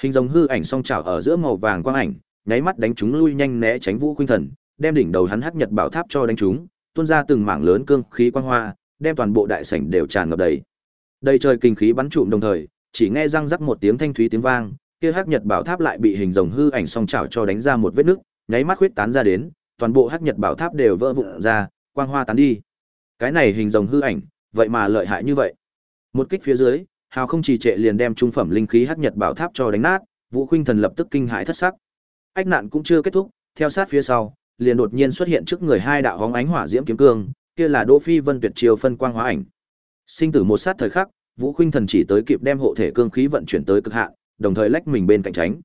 Hình rồng hư ảnh song chảo ở giữa màu vàng quang ảnh, nháy mắt đánh chúng lui nhanh né tránh Vũ Khuynh Thần, đem đỉnh đầu hắn hắc nhật bảo tháp cho đánh chúng, tuôn ra từng mảng lớn cương khí quang hoa, đem toàn bộ đại sảnh đều tràn ngập đầy. Đầy trời kinh khí bắn trụm đồng thời, chỉ nghe răng rắc một tiếng thanh thúy tiếng vang, kia hắc nhật bảo tháp lại bị hình rồng hư ảnh song chảo cho đánh ra một vết nứt, nháy mắt huyết tán ra đến, toàn bộ hắc nhật bảo tháp đều vỡ vụn ra, quang hoa tán đi. Cái này hình rồng hư ảnh, vậy mà lợi hại như vậy. Một kích phía dưới, hào không trì trệ liền đem trung phẩm linh khí hắc nhật bảo tháp cho đánh nát, Vũ Khuynh Thần lập tức kinh hãi thất sắc. Ách nạn cũng chưa kết thúc, theo sát phía sau, liền đột nhiên xuất hiện trước người hai đạo hóng ánh hỏa diễm kiếm cương, kia là Đỗ Phi Vân tuyệt chiêu phân quang hóa ảnh. Sinh tử một sát thời khắc, Vũ Khuynh Thần chỉ tới kịp đem hộ thể cương khí vận chuyển tới cực hạn, đồng thời lách mình bên cạnh tránh.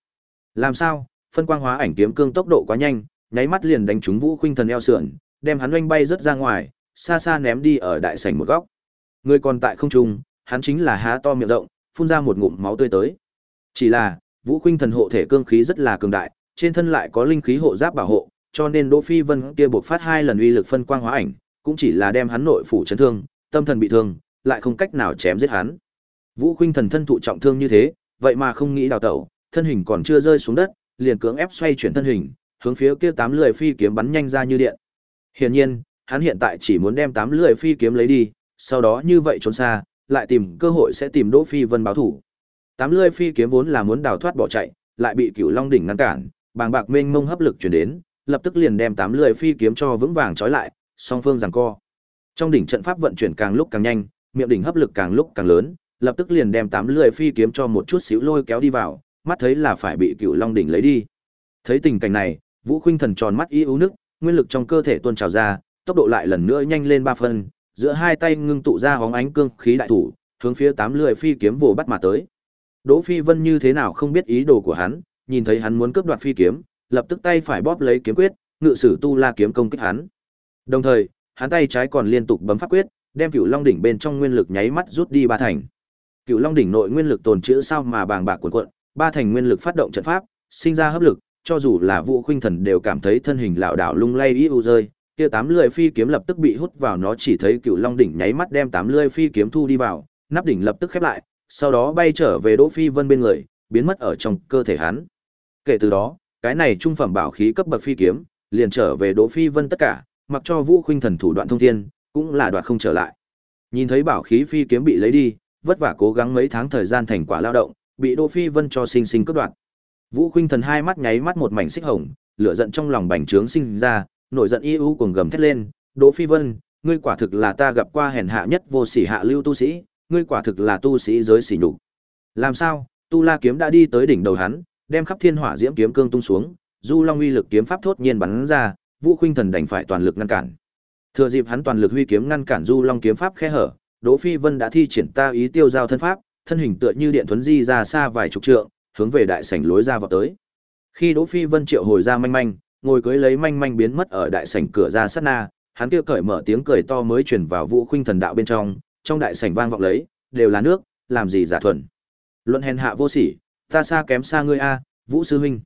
Làm sao? Phân quang hóa ảnh kiếm cương tốc độ quá nhanh, nháy mắt liền đánh trúng Vũ Khuynh Thần eo sườn, đem hắn oanh bay rất ra ngoài, xa xa ném đi ở đại sảnh một góc. Người còn tại không trung, hắn chính là há to miệng rộng, phun ra một ngụm máu tươi tới. Chỉ là, Vũ Khuynh thần hộ thể cương khí rất là cường đại, trên thân lại có linh khí hộ giáp bảo hộ, cho nên Đỗ Phi Vân kia buộc phát hai lần uy lực phân quang hóa ảnh, cũng chỉ là đem hắn nội phủ chấn thương, tâm thần bị thương, lại không cách nào chém giết hắn. Vũ Khuynh thần thân thụ trọng thương như thế, vậy mà không nghĩ đào tẩu, thân hình còn chưa rơi xuống đất, liền cưỡng ép xoay chuyển thân hình, hướng phía kia tám lưỡi phi kiếm bắn nhanh ra như điện. Hiển nhiên, hắn hiện tại chỉ muốn đem tám lưỡi phi kiếm lấy đi, sau đó như vậy trốn xa, lại tìm cơ hội sẽ tìm Đỗ Phi Vân báo thủ. Tám lưỡi phi kiếm vốn là muốn đào thoát bỏ chạy, lại bị Cửu Long đỉnh ngăn cản, bàng bạc mênh mông hấp lực truyền đến, lập tức liền đem tám lưỡi phi kiếm cho vững vàng trói lại, song phương giằng co. Trong đỉnh trận pháp vận chuyển càng lúc càng nhanh, miệng đỉnh hấp lực càng lúc càng lớn, lập tức liền đem tám lưỡi phi kiếm cho một chút xíu lôi kéo đi vào, mắt thấy là phải bị Cửu Long đỉnh lấy đi. Thấy tình cảnh này, Vũ Khuynh thần tròn mắt y ú nước, nguyên lực trong cơ thể tuôn trào ra, tốc độ lại lần nữa nhanh lên ba phần, giữa hai tay ngưng tụ ra hóng ánh cương khí đại thủ, hướng phía tám lưỡi phi kiếm vồ bắt mà tới. Đỗ Phi Vân như thế nào không biết ý đồ của hắn, nhìn thấy hắn muốn cướp đoạt phi kiếm, lập tức tay phải bóp lấy kiếm quyết, ngự sử tu la kiếm công kích hắn. Đồng thời, hắn tay trái còn liên tục bấm pháp quyết, đem Cửu Long đỉnh bên trong nguyên lực nháy mắt rút đi ba thành. Cửu Long đỉnh nội nguyên lực tồn trữ sao mà bàng bạc cuồn cuộn, ba thành nguyên lực phát động trận pháp, sinh ra hấp lực, cho dù là Vũ Khuynh Thần đều cảm thấy thân hình lảo đảo lung lay yếu rơi, kia tám lưỡi phi kiếm lập tức bị hút vào nó chỉ thấy Cửu Long đỉnh nháy mắt đem tám lưỡi phi kiếm thu đi vào, nắp đỉnh lập tức khép lại, sau đó bay trở về Đỗ Phi Vân bên người, biến mất ở trong cơ thể hắn. Kể từ đó, cái này trung phẩm bảo khí cấp bậc phi kiếm, liền trở về Đỗ Phi Vân tất cả, mặc cho Vũ Khuynh Thần thủ đoạn thông thiên, cũng là đoạt không trở lại. Nhìn thấy bảo khí phi kiếm bị lấy đi, vất vả cố gắng mấy tháng thời gian thành quả lao động, bị Đỗ Phi Vân cho sinh sinh cướp đoạt. Vũ Khuynh Thần hai mắt nháy mắt một mảnh xích hồng, lửa giận trong lòng bành trướng sinh ra, nổi giận y u cuồng gầm thét lên, "Đỗ Phi Vân, ngươi quả thực là ta gặp qua hèn hạ nhất vô sỉ hạ lưu tu sĩ, ngươi quả thực là tu sĩ giới sỉ nhục." Làm sao? Tu La kiếm đã đi tới đỉnh đầu hắn, đem khắp thiên hỏa diễm kiếm cương tung xuống, Du Long uy lực kiếm pháp thốt nhiên bắn ra, Vũ Khuynh Thần đành phải toàn lực ngăn cản. Thừa dịp hắn toàn lực huy kiếm ngăn cản Du Long kiếm pháp khe hở, Đỗ Phi Vân đã thi triển ta ý tiêu giao thân pháp, thân hình tựa như điện thuấn di ra xa vài chục trượng, hướng về đại sảnh lối ra vào tới. Khi Đỗ Phi Vân triệu hồi ra manh manh, ngồi cưới lấy manh manh biến mất ở đại sảnh cửa ra sát na, hắn kia cởi mở tiếng cười to mới truyền vào Vũ Khuynh Thần đạo bên trong, trong đại sảnh vang vọng lấy, đều là nước, làm gì giả thuần. Luận hèn hạ vô sỉ, ta xa kém xa ngươi a, Vũ sư huynh.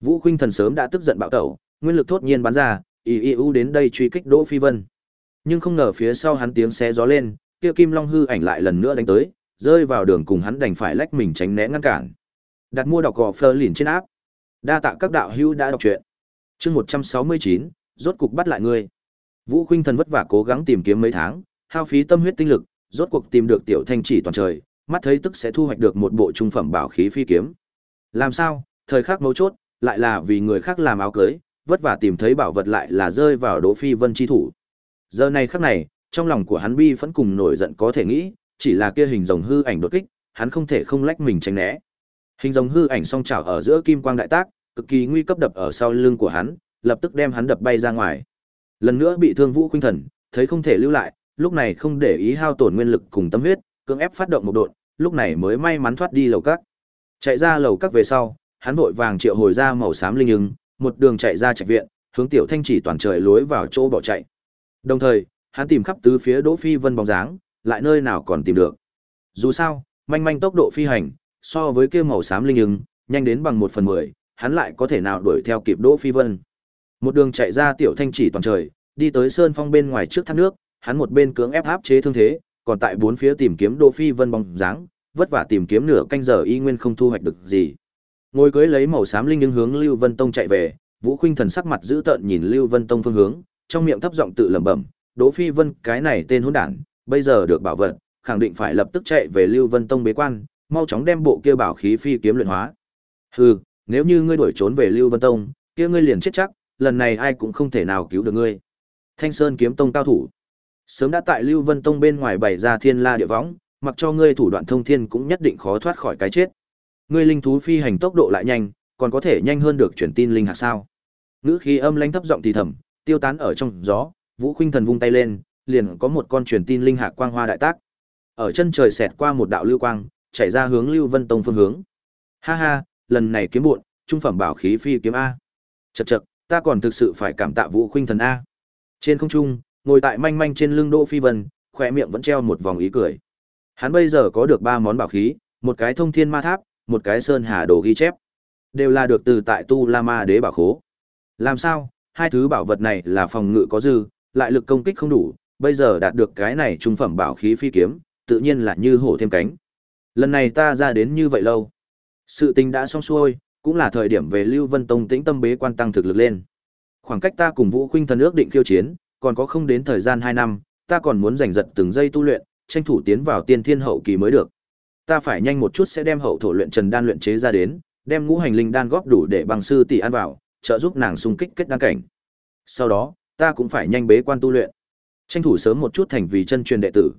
Vũ Khuynh Thần sớm đã tức giận bạo tẩu, nguyên lực thốt nhiên bắn ra, ý ý u đến đây truy kích Đỗ Phi Vân. Nhưng không ngờ phía sau hắn tiếng xé gió lên, kia Kim Long hư ảnh lại lần nữa đánh tới, rơi vào đường cùng hắn đành phải lách mình tránh né ngăn cản. Đặt mua đọc gò phơ lìn trên áp. Đa tạ các đạo hữu đã đọc truyện. Chương 169, rốt cục bắt lại ngươi. Vũ Khuynh Thần vất vả cố gắng tìm kiếm mấy tháng, hao phí tâm huyết tinh lực, rốt cuộc tìm được tiểu thanh chỉ toàn trời, mắt thấy tức sẽ thu hoạch được một bộ trung phẩm bảo khí phi kiếm. Làm sao? Thời khắc mấu chốt, lại là vì người khác làm áo cưới, vất vả tìm thấy bảo vật lại là rơi vào Đỗ Phi Vân chi thủ. Giờ này khắc này, trong lòng của hắn bi vẫn cùng nổi giận có thể nghĩ, chỉ là kia hình rồng hư ảnh đột kích, hắn không thể không lách mình tránh né. Hình rồng hư ảnh song chảo ở giữa kim quang đại tác, cực kỳ nguy cấp đập ở sau lưng của hắn, lập tức đem hắn đập bay ra ngoài. Lần nữa bị thương Vũ Khuynh Thần, thấy không thể lưu lại, lúc này không để ý hao tổn nguyên lực cùng tâm huyết, cưỡng ép phát động một độn, lúc này mới may mắn thoát đi lầu các. Chạy ra lầu các về sau, hắn vội vàng triệu hồi ra màu xám linh ứng, một đường chạy ra trạch viện, hướng tiểu thanh chỉ toàn trời lối vào chỗ bỏ chạy. Đồng thời, hắn tìm khắp tứ phía Đỗ Phi Vân bóng dáng, lại nơi nào còn tìm được. Dù sao, manh manh tốc độ phi hành, so với kia màu xám linh ứng, nhanh đến bằng một phần mười, hắn lại có thể nào đuổi theo kịp Đỗ Phi Vân. Một đường chạy ra tiểu thanh chỉ toàn trời, đi tới sơn phong bên ngoài trước thác nước, hắn một bên cưỡng ép áp chế thương thế, còn tại bốn phía tìm kiếm Đỗ Phi Vân bóng dáng, vất vả tìm kiếm nửa canh giờ y nguyên không thu hoạch được gì. Ngồi cưới lấy màu xám linh nhưng hướng Lưu Vân Tông chạy về, Vũ Khuynh thần sắc mặt giữ tợn nhìn Lưu Vân Tông phương hướng, trong miệng thấp giọng tự lẩm bẩm, Đỗ Phi Vân cái này tên hỗn đản, bây giờ được bảo vật, khẳng định phải lập tức chạy về Lưu Vân Tông bế quan, mau chóng đem bộ kia bảo khí phi kiếm luyện hóa. Hừ, nếu như ngươi đuổi trốn về Lưu Vân Tông, kia ngươi liền chết chắc, lần này ai cũng không thể nào cứu được ngươi. Thanh Sơn kiếm tông cao thủ, sớm đã tại Lưu Vân Tông bên ngoài bày ra thiên la địa võng, mặc cho ngươi thủ đoạn thông thiên cũng nhất định khó thoát khỏi cái chết. Ngươi linh thú phi hành tốc độ lại nhanh, còn có thể nhanh hơn được truyền tin linh hạt sao? Ngữ khí âm lãnh thấp giọng thì thầm, tiêu tán ở trong gió, Vũ Khuynh Thần vung tay lên, liền có một con truyền tin linh hạt quang hoa đại tác. Ở chân trời xẹt qua một đạo lưu quang, chạy ra hướng Lưu Vân Tông phương hướng. Ha ha, lần này kiếm buộn, trung phẩm bảo khí phi kiếm a. Chậc chậc, ta còn thực sự phải cảm tạ Vũ Khuynh Thần a. Trên không trung, ngồi tại manh manh trên lưng Đỗ Phi Vân, khỏe miệng vẫn treo một vòng ý cười. Hắn bây giờ có được ba món bảo khí, một cái thông thiên ma tháp, một cái sơn hà đồ ghi chép. Đều là được từ tại Tu La Ma Đế bảo khố. Làm sao, hai thứ bảo vật này là phòng ngự có dư, lại lực công kích không đủ, bây giờ đạt được cái này trung phẩm bảo khí phi kiếm, tự nhiên là như hổ thêm cánh. Lần này ta ra đến như vậy lâu. Sự tình đã xong xuôi, cũng là thời điểm về Lưu Vân Tông tĩnh tâm bế quan tăng thực lực lên. Khoảng cách ta cùng Vũ Khuynh thần ước định khiêu chiến, còn có không đến thời gian 2 năm, ta còn muốn giành giật từng giây tu luyện, tranh thủ tiến vào tiên thiên hậu kỳ mới được. Ta phải nhanh một chút sẽ đem hậu thổ luyện trần đan luyện chế ra đến, đem ngũ hành linh đan góp đủ để bằng sư tỷ ăn vào, trợ giúp nàng xung kích kết đan cảnh. Sau đó, ta cũng phải nhanh bế quan tu luyện, tranh thủ sớm một chút thành vì chân truyền đệ tử.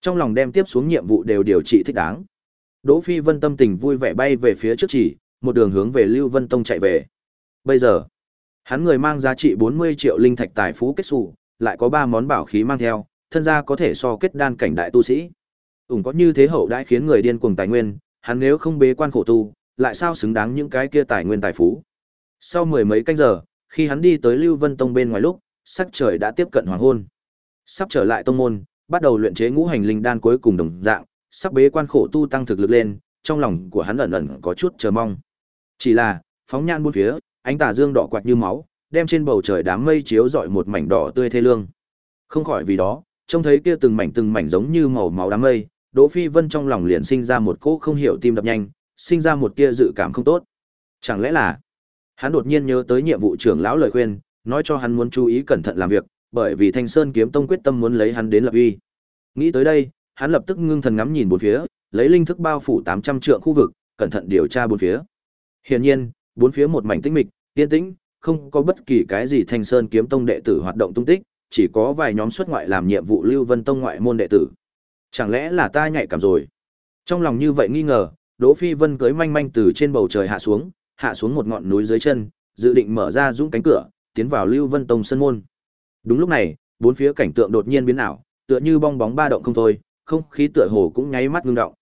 Trong lòng đem tiếp xuống nhiệm vụ đều điều trị thích đáng. Đỗ Phi Vân tâm tình vui vẻ bay về phía trước chỉ, một đường hướng về Lưu Vân Tông chạy về. Bây giờ, hắn người mang giá trị 40 triệu linh thạch tài phú kết sủ, lại có ba món bảo khí mang theo, thân gia có thể so kết đan cảnh đại tu sĩ. Ủng có như thế hậu đãi khiến người điên cuồng tài nguyên, hắn nếu không bế quan khổ tu, lại sao xứng đáng những cái kia tài nguyên tài phú. Sau mười mấy canh giờ, khi hắn đi tới Lưu Vân Tông bên ngoài lúc, sắc trời đã tiếp cận hoàng hôn. Sắp trở lại tông môn, bắt đầu luyện chế ngũ hành linh đan cuối cùng đồng dạng, sắp bế quan khổ tu tăng thực lực lên, trong lòng của hắn ẩn ẩn có chút chờ mong. Chỉ là, phóng nhan buôn phía, ánh tà dương đỏ quạt như máu, đem trên bầu trời đám mây chiếu rọi một mảnh đỏ tươi thê lương. Không khỏi vì đó, trông thấy kia từng mảnh từng mảnh giống như màu máu đám mây, Đỗ Phi Vân trong lòng liền sinh ra một cỗ không hiểu tim đập nhanh, sinh ra một tia dự cảm không tốt. Chẳng lẽ là Hắn đột nhiên nhớ tới nhiệm vụ trưởng lão lời khuyên, nói cho hắn muốn chú ý cẩn thận làm việc, bởi vì Thanh Sơn kiếm tông quyết tâm muốn lấy hắn đến lập uy. Nghĩ tới đây, hắn lập tức ngưng thần ngắm nhìn bốn phía, lấy linh thức bao phủ 800 trượng khu vực, cẩn thận điều tra bốn phía. Hiển nhiên, bốn phía một mảnh tĩnh mịch, yên tĩnh, không có bất kỳ cái gì Thanh Sơn kiếm tông đệ tử hoạt động tung tích, chỉ có vài nhóm xuất ngoại làm nhiệm vụ Lưu Vân tông ngoại môn đệ tử. Chẳng lẽ là ta nhạy cảm rồi? Trong lòng như vậy nghi ngờ, Đỗ Phi Vân cưới manh manh từ trên bầu trời hạ xuống, hạ xuống một ngọn núi dưới chân, dự định mở ra dũng cánh cửa, tiến vào Lưu Vân Tông sân môn. Đúng lúc này, bốn phía cảnh tượng đột nhiên biến ảo, tựa như bong bóng ba động không thôi, không khí tựa hồ cũng nháy mắt ngưng động.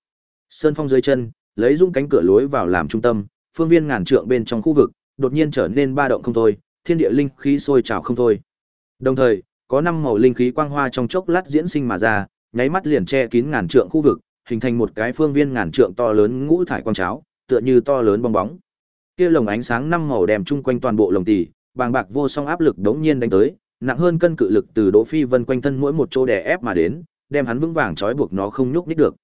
Sơn phong dưới chân, lấy dũng cánh cửa lối vào làm trung tâm, phương viên ngàn trượng bên trong khu vực, đột nhiên trở nên ba động không thôi, thiên địa linh khí sôi trào không thôi. Đồng thời, có năm màu linh khí quang hoa trong chốc lát diễn sinh mà ra, nháy mắt liền che kín ngàn trượng khu vực, hình thành một cái phương viên ngàn trượng to lớn ngũ thải quang cháo, tựa như to lớn bong bóng kia lồng ánh sáng năm màu đem chung quanh toàn bộ lồng tỷ, bàng bạc vô song áp lực đống nhiên đánh tới, nặng hơn cân cự lực từ Đỗ Phi Vân quanh thân mỗi một chỗ đè ép mà đến, đem hắn vững vàng trói buộc nó không nhúc nhích được.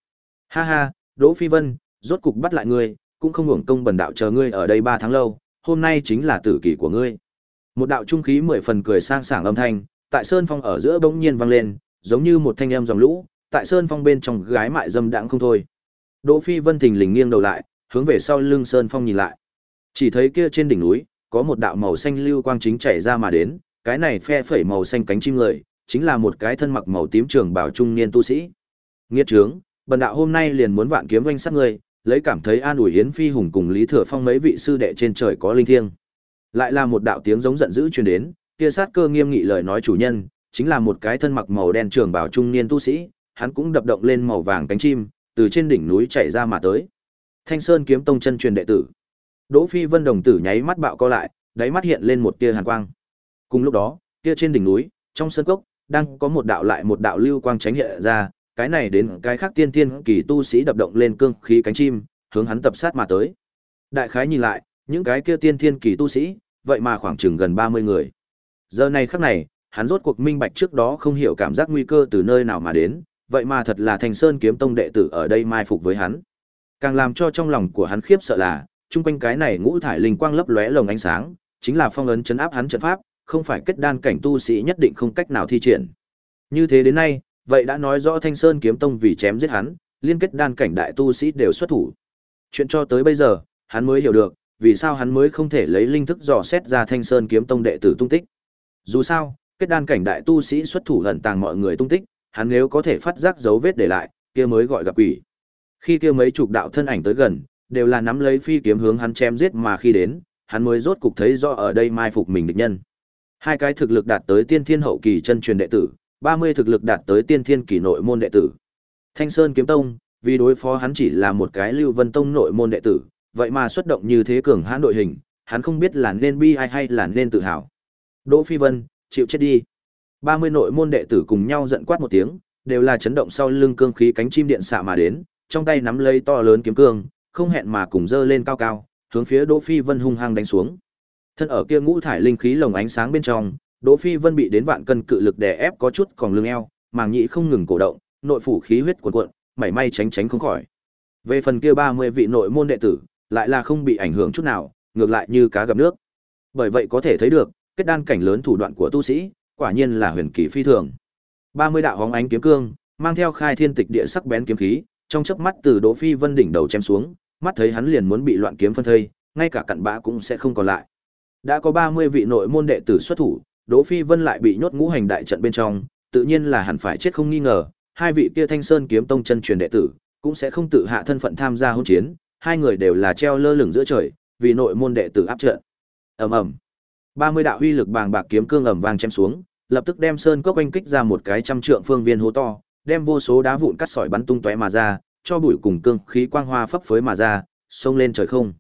Ha ha, Đỗ Phi Vân, rốt cục bắt lại ngươi, cũng không hưởng công bần đạo chờ ngươi ở đây 3 tháng lâu, hôm nay chính là tử kỳ của ngươi. Một đạo trung khí mười phần cười sang sảng âm thanh, tại sơn phong ở giữa bỗng nhiên vang lên, giống như một thanh âm dòng lũ, tại sơn phong bên trong gái mại dâm đãng không thôi. Đỗ Phi Vân thình lình nghiêng đầu lại, hướng về sau lưng sơn phong nhìn lại. Chỉ thấy kia trên đỉnh núi, có một đạo màu xanh lưu quang chính chảy ra mà đến, cái này phe phẩy màu xanh cánh chim người, chính là một cái thân mặc màu tím trường bảo trung niên tu sĩ. Nghiệt trướng, bần đạo hôm nay liền muốn vạn kiếm doanh sát ngươi, lấy cảm thấy an ủi yến phi hùng cùng Lý Thừa Phong mấy vị sư đệ trên trời có linh thiêng. Lại là một đạo tiếng giống giận dữ truyền đến, kia sát cơ nghiêm nghị lời nói chủ nhân, chính là một cái thân mặc màu đen trường bào trung niên tu sĩ, hắn cũng đập động lên màu vàng cánh chim, từ trên đỉnh núi chạy ra mà tới. Thanh Sơn kiếm tông chân truyền đệ tử. Đỗ Phi Vân đồng tử nháy mắt bạo co lại, đáy mắt hiện lên một tia hàn quang. Cùng lúc đó, kia trên đỉnh núi, trong sân cốc, đang có một đạo lại một đạo lưu quang tránh hiện ra, cái này đến cái khác tiên tiên kỳ tu sĩ đập động lên cương khí cánh chim, hướng hắn tập sát mà tới. Đại khái nhìn lại, những cái kia tiên tiên kỳ tu sĩ, vậy mà khoảng chừng gần 30 người. Giờ này khắc này, hắn rốt cuộc minh bạch trước đó không hiểu cảm giác nguy cơ từ nơi nào mà đến, vậy mà thật là Thành Sơn kiếm tông đệ tử ở đây mai phục với hắn. Càng làm cho trong lòng của hắn khiếp sợ là, chung quanh cái này ngũ thải linh quang lấp lóe lồng ánh sáng, chính là phong ấn chấn áp hắn trận pháp, không phải kết đan cảnh tu sĩ nhất định không cách nào thi triển. Như thế đến nay, vậy đã nói rõ Thanh Sơn kiếm tông vì chém giết hắn, liên kết đan cảnh đại tu sĩ đều xuất thủ. Chuyện cho tới bây giờ, hắn mới hiểu được, vì sao hắn mới không thể lấy linh thức dò xét ra Thanh Sơn kiếm tông đệ tử tung tích. Dù sao, kết đan cảnh đại tu sĩ xuất thủ hận tàng mọi người tung tích, hắn nếu có thể phát giác dấu vết để lại, kia mới gọi gặp quỷ. Khi kia mấy chục đạo thân ảnh tới gần, đều là nắm lấy phi kiếm hướng hắn chém giết mà khi đến, hắn mới rốt cục thấy rõ ở đây mai phục mình địch nhân. Hai cái thực lực đạt tới tiên thiên hậu kỳ chân truyền đệ tử, 30 thực lực đạt tới tiên thiên kỳ nội môn đệ tử. Thanh Sơn kiếm tông, vì đối phó hắn chỉ là một cái Lưu Vân tông nội môn đệ tử, vậy mà xuất động như thế cường hãn đội hình, hắn không biết là nên bi ai hay là nên tự hào. Đỗ Phi Vân, chịu chết đi. 30 nội môn đệ tử cùng nhau giận quát một tiếng, đều là chấn động sau lưng cương khí cánh chim điện xạ mà đến, trong tay nắm lấy to lớn kiếm cương, không hẹn mà cùng dơ lên cao cao, hướng phía Đỗ Phi Vân hung hăng đánh xuống. Thân ở kia ngũ thải linh khí lồng ánh sáng bên trong, Đỗ Phi Vân bị đến vạn cân cự lực đè ép có chút còn lưng eo, màng nhĩ không ngừng cổ động, nội phủ khí huyết cuồn cuộn, mảy may tránh tránh không khỏi. Về phần kia 30 vị nội môn đệ tử, lại là không bị ảnh hưởng chút nào, ngược lại như cá gặp nước. Bởi vậy có thể thấy được, kết đan cảnh lớn thủ đoạn của tu sĩ, quả nhiên là huyền kỳ phi thường. 30 đạo hóng ánh kiếm cương, mang theo khai thiên tịch địa sắc bén kiếm khí, trong chớp mắt từ Đỗ Phi Vân đỉnh đầu chém xuống, mắt thấy hắn liền muốn bị loạn kiếm phân thây, ngay cả cặn bã cũng sẽ không còn lại. Đã có 30 vị nội môn đệ tử xuất thủ, Đỗ Phi Vân lại bị nhốt ngũ hành đại trận bên trong, tự nhiên là hẳn phải chết không nghi ngờ, hai vị kia Thanh Sơn kiếm tông chân truyền đệ tử, cũng sẽ không tự hạ thân phận tham gia hôn chiến, hai người đều là treo lơ lửng giữa trời, vì nội môn đệ tử áp trận. Ầm ầm. 30 đạo huy lực bàng bạc kiếm cương ầm vang chém xuống, lập tức đem sơn cốc quanh kích ra một cái trăm trượng phương viên hố to, đem vô số đá vụn cắt sỏi bắn tung tóe mà ra, cho bụi cùng cương khí quang hoa phấp phới mà ra, xông lên trời không.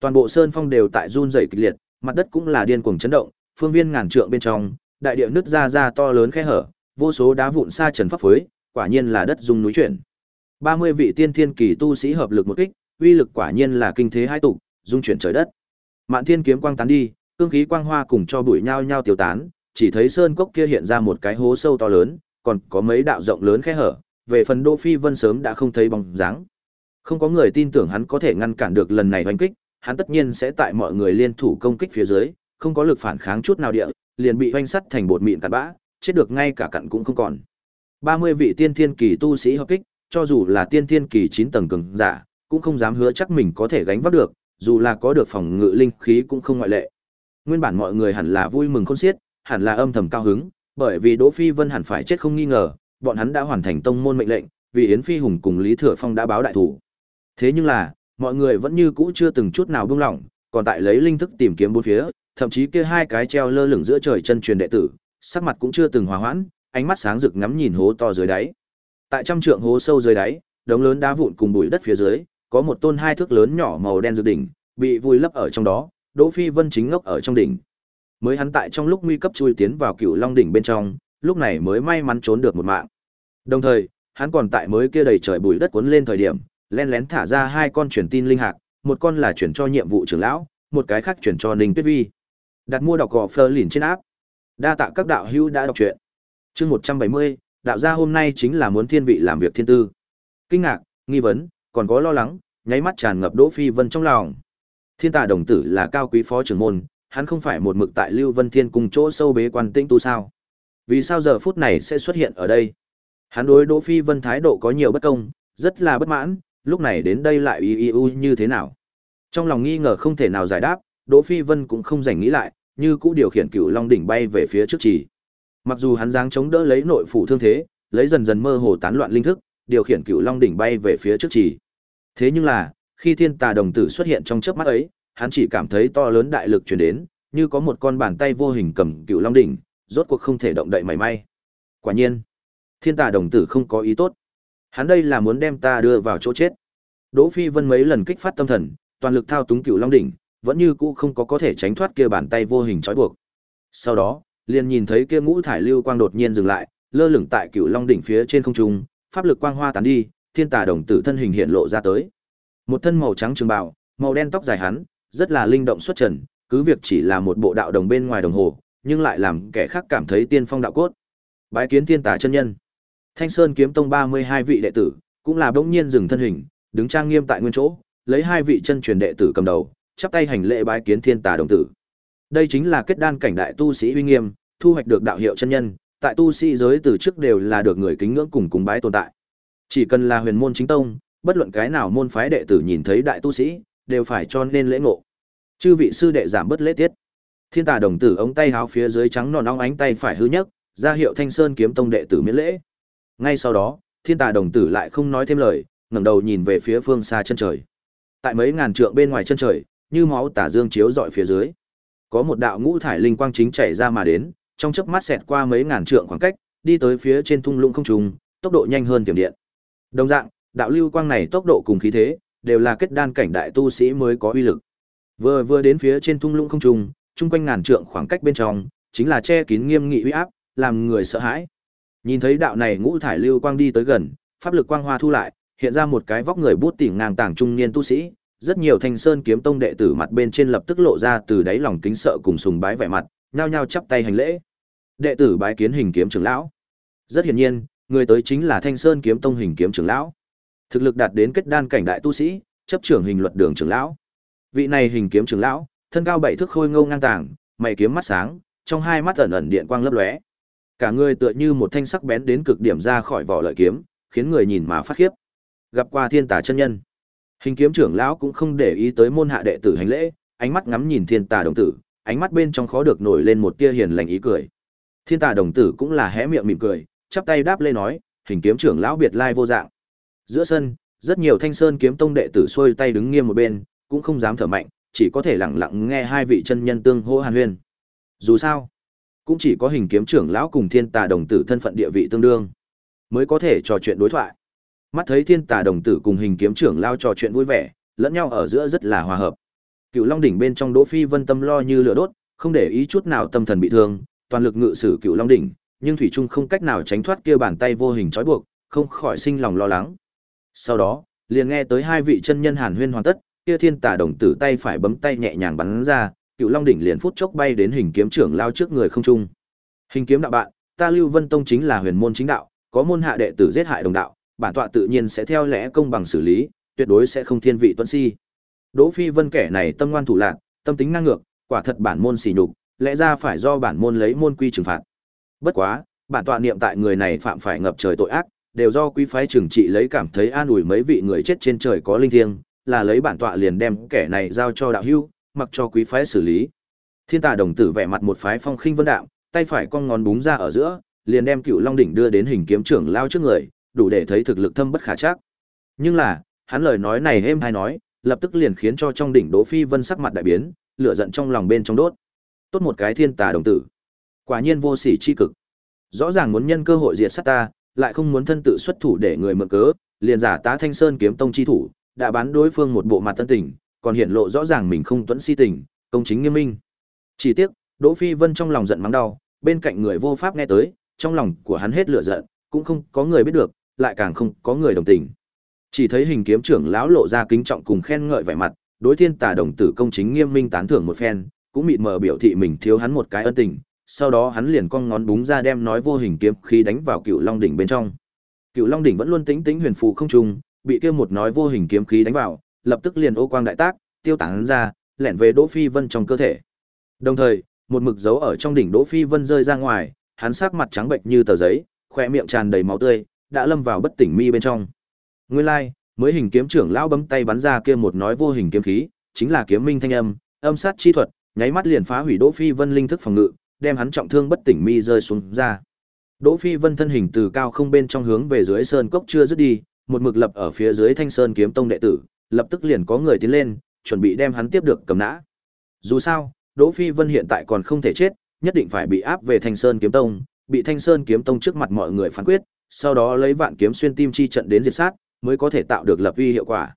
Toàn bộ sơn phong đều tại run rẩy kịch liệt, mặt đất cũng là điên cuồng chấn động, phương viên ngàn trượng bên trong, đại địa nứt ra ra to lớn khe hở, vô số đá vụn sa trần phấp phới, quả nhiên là đất dung núi chuyển. 30 vị tiên thiên kỳ tu sĩ hợp lực một kích, uy lực quả nhiên là kinh thế hai tụ, dung chuyển trời đất. Mạn Thiên kiếm quang tán đi, cương khí quang hoa cùng cho bụi nhao nhao tiêu tán, chỉ thấy sơn cốc kia hiện ra một cái hố sâu to lớn, còn có mấy đạo rộng lớn khe hở, về phần Đỗ Phi Vân sớm đã không thấy bóng dáng. Không có người tin tưởng hắn có thể ngăn cản được lần này hoành kích, hắn tất nhiên sẽ tại mọi người liên thủ công kích phía dưới, không có lực phản kháng chút nào địa, liền bị hoanh sắt thành bột mịn cặn bã, chết được ngay cả cặn cũng không còn. 30 vị tiên thiên kỳ tu sĩ hợp kích, cho dù là tiên thiên kỳ 9 tầng cường giả, cũng không dám hứa chắc mình có thể gánh vác được, dù là có được phòng ngự linh khí cũng không ngoại lệ. Nguyên bản mọi người hẳn là vui mừng khôn xiết, hẳn là âm thầm cao hứng, bởi vì Đỗ Phi Vân hẳn phải chết không nghi ngờ, bọn hắn đã hoàn thành tông môn mệnh lệnh, vì Yến Phi Hùng cùng Lý Thừa Phong đã báo đại thủ. Thế nhưng là, mọi người vẫn như cũ chưa từng chút nào buông lỏng, còn tại lấy linh thức tìm kiếm bốn phía, thậm chí kia hai cái treo lơ lửng giữa trời chân truyền đệ tử, sắc mặt cũng chưa từng hòa hoãn, ánh mắt sáng rực ngắm nhìn hố to dưới đáy. Tại trăm trượng hố sâu dưới đáy, đống lớn đá vụn cùng bụi đất phía dưới, có một tôn hai thước lớn nhỏ màu đen dự đỉnh, bị vùi lấp ở trong đó, Đỗ Phi Vân chính ngốc ở trong đỉnh. Mới hắn tại trong lúc nguy cấp chui tiến vào cựu Long đỉnh bên trong, lúc này mới may mắn trốn được một mạng. Đồng thời, hắn còn tại mới kia đầy trời bụi đất cuốn lên thời điểm, len lén thả ra hai con truyền tin linh hạt một con là chuyển cho nhiệm vụ trưởng lão, một cái khác chuyển cho Ninh Tuyết Vi. Đặt mua đọc gò phơ lìn trên áp. Đa tạ các đạo hữu đã đọc truyện. Chương 170, đạo gia hôm nay chính là muốn thiên vị làm việc thiên tư. Kinh ngạc, nghi vấn, còn có lo lắng, nháy mắt tràn ngập Đỗ Phi Vân trong lòng. Thiên Tà đồng tử là cao quý phó trưởng môn, hắn không phải một mực tại Lưu Vân Thiên cùng chỗ sâu bế quan tĩnh tu sao? Vì sao giờ phút này sẽ xuất hiện ở đây? Hắn đối Đỗ Phi Vân thái độ có nhiều bất công, rất là bất mãn, lúc này đến đây lại y y u như thế nào? Trong lòng nghi ngờ không thể nào giải đáp, Đỗ Phi Vân cũng không dành nghĩ lại, như cũ điều khiển cựu Long đỉnh bay về phía trước chỉ. Mặc dù hắn dáng chống đỡ lấy nội phủ thương thế, lấy dần dần mơ hồ tán loạn linh thức, điều khiển cựu Long đỉnh bay về phía trước chỉ. Thế nhưng là, khi Thiên Tà đồng tử xuất hiện trong chớp mắt ấy, hắn chỉ cảm thấy to lớn đại lực truyền đến, như có một con bàn tay vô hình cầm cựu Long đỉnh, rốt cuộc không thể động đậy mảy may. Quả nhiên, Thiên Tà đồng tử không có ý tốt. Hắn đây là muốn đem ta đưa vào chỗ chết. Đỗ Phi Vân mấy lần kích phát tâm thần, toàn lực thao túng cựu Long đỉnh, vẫn như cũ không có có thể tránh thoát kia bàn tay vô hình trói buộc. Sau đó, liền nhìn thấy kia ngũ thải lưu quang đột nhiên dừng lại, lơ lửng tại Cửu Long đỉnh phía trên không trung, pháp lực quang hoa tán đi, thiên tà đồng tử thân hình hiện lộ ra tới. Một thân màu trắng trường bào, màu đen tóc dài hắn, rất là linh động xuất trần, cứ việc chỉ là một bộ đạo đồng bên ngoài đồng hồ, nhưng lại làm kẻ khác cảm thấy tiên phong đạo cốt. Bái kiến thiên tà chân nhân. Thanh Sơn kiếm tông 32 vị đệ tử, cũng là bỗng nhiên dừng thân hình, đứng trang nghiêm tại nguyên chỗ, lấy hai vị chân truyền đệ tử cầm đầu, chắp tay hành lễ bái kiến thiên tà đồng tử. Đây chính là kết đan cảnh đại tu sĩ uy nghiêm, thu hoạch được đạo hiệu chân nhân, tại tu sĩ giới từ trước đều là được người kính ngưỡng cùng cúng bái tồn tại. Chỉ cần là huyền môn chính tông, bất luận cái nào môn phái đệ tử nhìn thấy đại tu sĩ, đều phải cho nên lễ ngộ. Chư vị sư đệ giảm bớt lễ tiết. Thiên tà đồng tử ống tay háo phía dưới trắng non óng ánh tay phải hư nhất, ra hiệu Thanh Sơn kiếm tông đệ tử miễn lễ. Ngay sau đó, Thiên tà đồng tử lại không nói thêm lời, ngẩng đầu nhìn về phía phương xa chân trời. Tại mấy ngàn trượng bên ngoài chân trời, như máu tả dương chiếu dọi phía dưới, có một đạo ngũ thải linh quang chính chảy ra mà đến, trong chớp mắt xẹt qua mấy ngàn trượng khoảng cách, đi tới phía trên thung lũng không trùng, tốc độ nhanh hơn tiềm điện. Đồng dạng, đạo lưu quang này tốc độ cùng khí thế, đều là kết đan cảnh đại tu sĩ mới có uy lực. Vừa vừa đến phía trên thung lũng không trùng, chung quanh ngàn trượng khoảng cách bên trong, chính là che kín nghiêm nghị uy áp, làm người sợ hãi. Nhìn thấy đạo này ngũ thải lưu quang đi tới gần, pháp lực quang hoa thu lại, hiện ra một cái vóc người bút tỉ ngang tảng trung niên tu sĩ, rất nhiều thanh sơn kiếm tông đệ tử mặt bên trên lập tức lộ ra từ đáy lòng kính sợ cùng sùng bái vẻ mặt, nhao nhao chắp tay hành lễ. Đệ tử bái kiến hình kiếm trưởng lão. Rất hiển nhiên, người tới chính là Thanh Sơn kiếm tông hình kiếm trưởng lão. Thực lực đạt đến kết đan cảnh đại tu sĩ, chấp trưởng hình luật đường trưởng lão. Vị này hình kiếm trưởng lão, thân cao bảy thước khôi ngô ngang tàng, mày kiếm mắt sáng, trong hai mắt ẩn ẩn điện quang lấp lóe. Cả người tựa như một thanh sắc bén đến cực điểm ra khỏi vỏ lợi kiếm, khiến người nhìn mà phát khiếp. Gặp qua thiên tà chân nhân, hình kiếm trưởng lão cũng không để ý tới môn hạ đệ tử hành lễ, ánh mắt ngắm nhìn thiên tà đồng tử, ánh mắt bên trong khó được nổi lên một tia hiền lành ý cười. Thiên tà đồng tử cũng là hé miệng mỉm cười, chắp tay đáp lên nói, hình kiếm trưởng lão biệt lai vô dạng. Giữa sân, rất nhiều thanh sơn kiếm tông đệ tử xuôi tay đứng nghiêm một bên, cũng không dám thở mạnh, chỉ có thể lặng lặng nghe hai vị chân nhân tương hô hàn huyên. Dù sao, cũng chỉ có hình kiếm trưởng lão cùng thiên tà đồng tử thân phận địa vị tương đương, mới có thể trò chuyện đối thoại. Mắt thấy thiên tà đồng tử cùng hình kiếm trưởng lao trò chuyện vui vẻ, lẫn nhau ở giữa rất là hòa hợp. Cựu Long đỉnh bên trong Đỗ Phi Vân tâm lo như lửa đốt, không để ý chút nào tâm thần bị thương, toàn lực ngự sử Cựu Long đỉnh, nhưng thủy trung không cách nào tránh thoát kia bàn tay vô hình trói buộc, không khỏi sinh lòng lo lắng. Sau đó, liền nghe tới hai vị chân nhân Hàn Huyên hoàn tất, kia thiên tà đồng tử tay phải bấm tay nhẹ nhàng bắn ra, Cựu Long đỉnh liền phút chốc bay đến hình kiếm trưởng lao trước người không trung. Hình kiếm đạo bạn, ta Lưu Vân Tông chính là huyền môn chính đạo, có môn hạ đệ tử giết hại đồng đạo, bản tọa tự nhiên sẽ theo lẽ công bằng xử lý, tuyệt đối sẽ không thiên vị tuân si. Đỗ Phi Vân kẻ này tâm ngoan thủ lạn, tâm tính năng ngược, quả thật bản môn xỉ nhục, lẽ ra phải do bản môn lấy môn quy trừng phạt. Bất quá, bản tọa niệm tại người này phạm phải ngập trời tội ác, đều do quý phái trừng trị lấy cảm thấy an ủi mấy vị người chết trên trời có linh thiêng, là lấy bản tọa liền đem kẻ này giao cho đạo hưu, mặc cho quý phái xử lý. Thiên Tà đồng tử vẻ mặt một phái phong khinh vân đạm, tay phải cong ngón búng ra ở giữa, liền đem Cựu Long đỉnh đưa đến hình kiếm trưởng lao trước người, đủ để thấy thực lực thâm bất khả chắc. Nhưng là, hắn lời nói này êm hay nói, lập tức liền khiến cho trong đỉnh Đỗ Phi Vân sắc mặt đại biến, lửa giận trong lòng bên trong đốt. Tốt một cái thiên tà đồng tử, quả nhiên vô sỉ chi cực. Rõ ràng muốn nhân cơ hội diệt sát ta, lại không muốn thân tự xuất thủ để người mượn cớ, liền giả tá Thanh Sơn kiếm tông chi thủ, đã bán đối phương một bộ mặt tân tình, còn hiện lộ rõ ràng mình không tuẫn si tình, công chính nghiêm minh. Chỉ tiếc, Đỗ Phi Vân trong lòng giận mắng đau, bên cạnh người vô pháp nghe tới, trong lòng của hắn hết lửa giận, cũng không có người biết được, lại càng không có người đồng tình. Chỉ thấy hình kiếm trưởng lão lộ ra kính trọng cùng khen ngợi vẻ mặt, đối thiên tà đồng tử công chính nghiêm minh tán thưởng một phen, cũng mịt mờ biểu thị mình thiếu hắn một cái ân tình, sau đó hắn liền cong ngón búng ra đem nói vô hình kiếm khí đánh vào Cựu Long đỉnh bên trong. Cựu Long đỉnh vẫn luôn tĩnh tĩnh huyền phù không trung, bị kia một nói vô hình kiếm khí đánh vào, lập tức liền ô quang đại tác, tiêu tán ra, lẻn về Đỗ Phi Vân trong cơ thể. Đồng thời, một mực dấu ở trong đỉnh Đỗ Phi Vân rơi ra ngoài, hắn sắc mặt trắng bệch như tờ giấy, khóe miệng tràn đầy máu tươi, đã lâm vào bất tỉnh mi bên trong. Nguyên lai, like, mới hình kiếm trưởng lão bấm tay bắn ra kia một nói vô hình kiếm khí, chính là kiếm minh thanh âm, âm sát chi thuật, nháy mắt liền phá hủy Đỗ Phi Vân linh thức phòng ngự, đem hắn trọng thương bất tỉnh mi rơi xuống ra. Đỗ Phi Vân thân hình từ cao không bên trong hướng về dưới sơn cốc chưa dứt đi, một mực lập ở phía dưới Thanh Sơn kiếm tông đệ tử, lập tức liền có người tiến lên, chuẩn bị đem hắn tiếp được cầm nã. Dù sao, Đỗ Phi Vân hiện tại còn không thể chết, nhất định phải bị áp về Thanh Sơn kiếm tông, bị Thanh Sơn kiếm tông trước mặt mọi người phán quyết, sau đó lấy vạn kiếm xuyên tim chi trận đến diệt sát, mới có thể tạo được lập uy hiệu quả.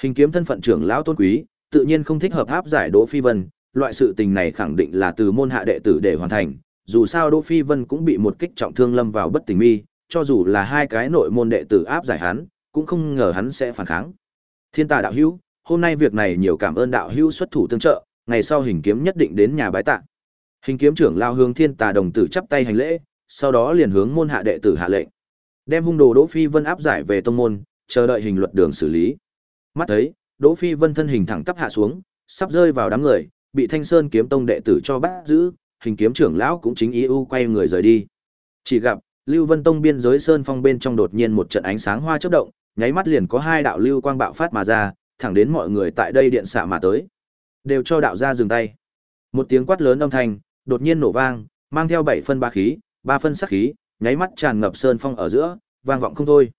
Hình kiếm thân phận trưởng lão tôn quý, tự nhiên không thích hợp áp giải Đỗ Phi Vân, loại sự tình này khẳng định là từ môn hạ đệ tử để hoàn thành, dù sao Đỗ Phi Vân cũng bị một kích trọng thương lâm vào bất tỉnh mi, cho dù là hai cái nội môn đệ tử áp giải hắn, cũng không ngờ hắn sẽ phản kháng. Thiên Tà đạo hữu, hôm nay việc này nhiều cảm ơn đạo hữu xuất thủ tương trợ, ngày sau hình kiếm nhất định đến nhà bái tạ. Hình kiếm trưởng lao hướng Thiên Tà đồng tử chắp tay hành lễ, sau đó liền hướng môn hạ đệ tử hạ lệnh, đem hung đồ Đỗ Phi Vân áp giải về tông môn, chờ đợi hình luật đường xử lý. Mắt thấy, Đỗ Phi Vân thân hình thẳng tắp hạ xuống, sắp rơi vào đám người, bị Thanh Sơn kiếm tông đệ tử cho bắt giữ, hình kiếm trưởng lão cũng chính ý ưu quay người rời đi. Chỉ gặp, Lưu Vân Tông biên giới sơn phong bên trong đột nhiên một trận ánh sáng hoa chớp động, nháy mắt liền có hai đạo lưu quang bạo phát mà ra, thẳng đến mọi người tại đây điện xạ mà tới. Đều cho đạo ra dừng tay. Một tiếng quát lớn âm thanh, đột nhiên nổ vang, mang theo bảy phân ba khí, ba phân sắc khí, nháy mắt tràn ngập sơn phong ở giữa, vang vọng không thôi.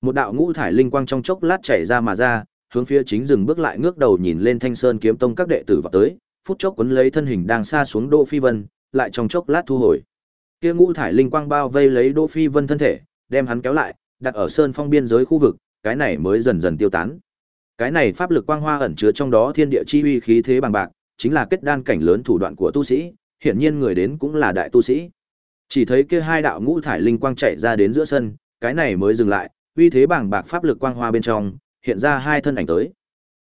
Một đạo ngũ thải linh quang trong chốc lát chảy ra mà ra, hướng phía chính dừng bước lại ngước đầu nhìn lên Thanh Sơn kiếm tông các đệ tử vào tới, phút chốc cuốn lấy thân hình đang xa xuống Đỗ Phi Vân, lại trong chốc lát thu hồi. Kia ngũ thải linh quang bao vây lấy Đỗ Phi Vân thân thể, đem hắn kéo lại, đặt ở sơn phong biên giới khu vực, cái này mới dần dần tiêu tán. Cái này pháp lực quang hoa ẩn chứa trong đó thiên địa chi uy khí thế bằng bạc, chính là kết đan cảnh lớn thủ đoạn của tu sĩ, hiển nhiên người đến cũng là đại tu sĩ. Chỉ thấy kia hai đạo ngũ thải linh quang chạy ra đến giữa sân, cái này mới dừng lại, uy thế bảng bạc pháp lực quang hoa bên trong, hiện ra hai thân ảnh tới.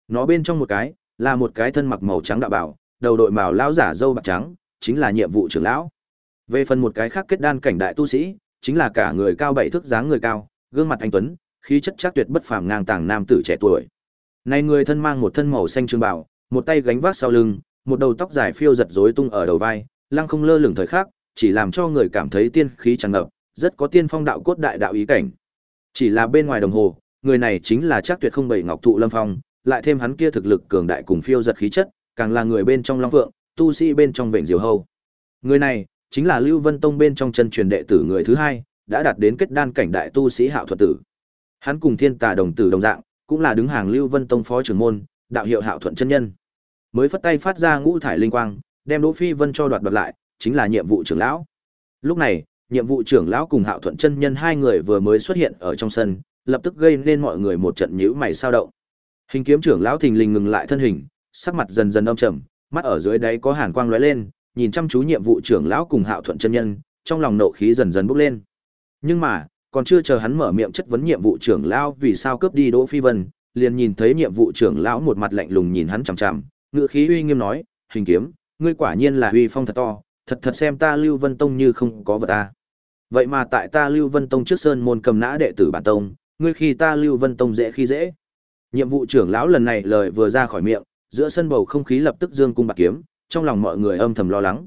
Nó bên trong một cái, là một cái thân mặc màu trắng đạo bảo, đầu đội màu lão giả dâu bạc trắng, chính là nhiệm vụ trưởng lão. Về phần một cái khác kết đan cảnh đại tu sĩ, chính là cả người cao bảy thước dáng người cao, gương mặt anh tuấn, khí chất chắc tuyệt bất phàm ngang tàng nam tử trẻ tuổi. Này người thân mang một thân màu xanh trường bảo, một tay gánh vác sau lưng, một đầu tóc dài phiêu giật rối tung ở đầu vai, lăng không lơ lửng thời khắc, chỉ làm cho người cảm thấy tiên khí tràn ngập, rất có tiên phong đạo cốt đại đạo ý cảnh. Chỉ là bên ngoài đồng hồ, người này chính là chắc tuyệt không bảy ngọc thụ lâm phong, lại thêm hắn kia thực lực cường đại cùng phiêu giật khí chất, càng là người bên trong long vượng, tu sĩ bên trong vệnh diều hầu. Người này chính là Lưu Vân Tông bên trong chân truyền đệ tử người thứ hai, đã đạt đến kết đan cảnh đại tu sĩ Hạo Thuật Tử. Hắn cùng Thiên Tà đồng tử đồng dạng, cũng là đứng hàng Lưu Vân Tông phó trưởng môn, đạo hiệu Hạo Thuận chân nhân. Mới phất tay phát ra ngũ thải linh quang, đem Đỗ Phi Vân cho đoạt đoạt lại, chính là nhiệm vụ trưởng lão. Lúc này, nhiệm vụ trưởng lão cùng Hạo Thuận chân nhân hai người vừa mới xuất hiện ở trong sân, lập tức gây nên mọi người một trận nhíu mày sao động. Hình kiếm trưởng lão thình lình ngừng lại thân hình, sắc mặt dần dần âm trầm, mắt ở dưới đáy có hàn quang lóe lên, nhìn chăm chú nhiệm vụ trưởng lão cùng Hạo Thuận chân nhân, trong lòng nộ khí dần dần bốc lên. Nhưng mà, còn chưa chờ hắn mở miệng chất vấn nhiệm vụ trưởng lão vì sao cướp đi Đỗ Phi Vân, liền nhìn thấy nhiệm vụ trưởng lão một mặt lạnh lùng nhìn hắn chằm chằm, ngữ khí uy nghiêm nói, "Hình kiếm, ngươi quả nhiên là uy phong thật to, thật thật xem ta Lưu Vân Tông như không có vật ta. Vậy mà tại ta Lưu Vân Tông trước sơn môn cầm nã đệ tử bản tông, ngươi khi ta Lưu Vân Tông dễ khi dễ." Nhiệm vụ trưởng lão lần này lời vừa ra khỏi miệng, giữa sân bầu không khí lập tức dương cung bạc kiếm, trong lòng mọi người âm thầm lo lắng.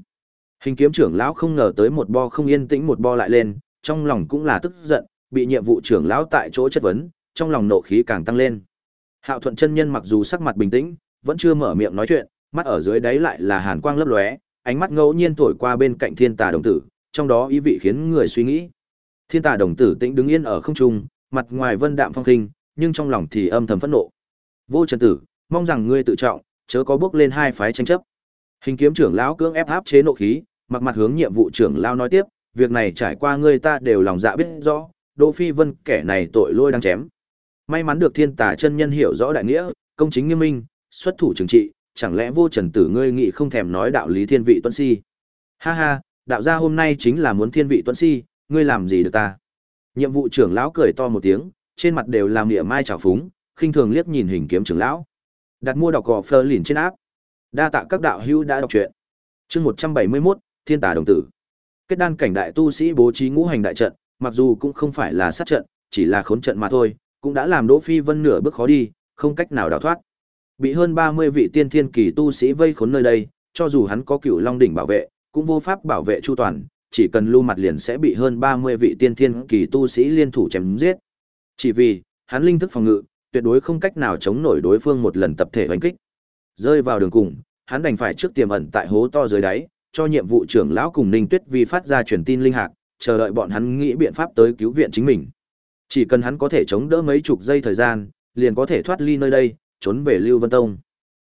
Hình kiếm trưởng lão không ngờ tới một bo không yên tĩnh một bo lại lên, trong lòng cũng là tức giận, bị nhiệm vụ trưởng lão tại chỗ chất vấn, trong lòng nộ khí càng tăng lên. Hạo Thuận chân nhân mặc dù sắc mặt bình tĩnh, vẫn chưa mở miệng nói chuyện, mắt ở dưới đáy lại là hàn quang lấp lóe, ánh mắt ngẫu nhiên thổi qua bên cạnh Thiên Tà đồng tử, trong đó ý vị khiến người suy nghĩ. Thiên Tà đồng tử tĩnh đứng yên ở không trung, mặt ngoài vân đạm phong khinh, nhưng trong lòng thì âm thầm phẫn nộ. Vô Trần Tử, mong rằng ngươi tự trọng, chớ có bước lên hai phái tranh chấp. Hình kiếm trưởng lão cưỡng ép áp chế nộ khí, mặc mặt hướng nhiệm vụ trưởng lão nói tiếp, việc này trải qua ngươi ta đều lòng dạ biết rõ, Đỗ Phi Vân kẻ này tội lôi đang chém. May mắn được Thiên Tà chân nhân hiểu rõ đại nghĩa, công chính nghiêm minh, xuất thủ trừng trị, chẳng lẽ vô trần tử ngươi nghĩ không thèm nói đạo lý thiên vị tuân si. Ha ha, đạo gia hôm nay chính là muốn thiên vị tuân si, ngươi làm gì được ta. Nhiệm vụ trưởng lão cười to một tiếng, trên mặt đều làm địa mai trào phúng, khinh thường liếc nhìn hình kiếm trưởng lão. Đặt mua đọc gò phơ lìn trên áp. Đa tạ các đạo hữu đã đọc truyện. Chương 171, Thiên Tà đồng tử. Kết đan cảnh đại tu sĩ bố trí ngũ hành đại trận, mặc dù cũng không phải là sát trận, chỉ là khốn trận mà thôi, cũng đã làm Đỗ Phi Vân nửa bước khó đi, không cách nào đào thoát. Bị hơn 30 vị tiên thiên kỳ tu sĩ vây khốn nơi đây, cho dù hắn có cựu long đỉnh bảo vệ, cũng vô pháp bảo vệ chu toàn, chỉ cần lưu mặt liền sẽ bị hơn 30 vị tiên thiên kỳ tu sĩ liên thủ chém giết. Chỉ vì, hắn linh thức phòng ngự, tuyệt đối không cách nào chống nổi đối phương một lần tập thể đánh kích. Rơi vào đường cùng, hắn đành phải trước tiềm ẩn tại hố to dưới đáy, cho nhiệm vụ trưởng lão cùng Ninh Tuyết Vi phát ra truyền tin linh hạt, chờ đợi bọn hắn nghĩ biện pháp tới cứu viện chính mình. Chỉ cần hắn có thể chống đỡ mấy chục giây thời gian, liền có thể thoát ly nơi đây, trốn về Lưu Vân Tông.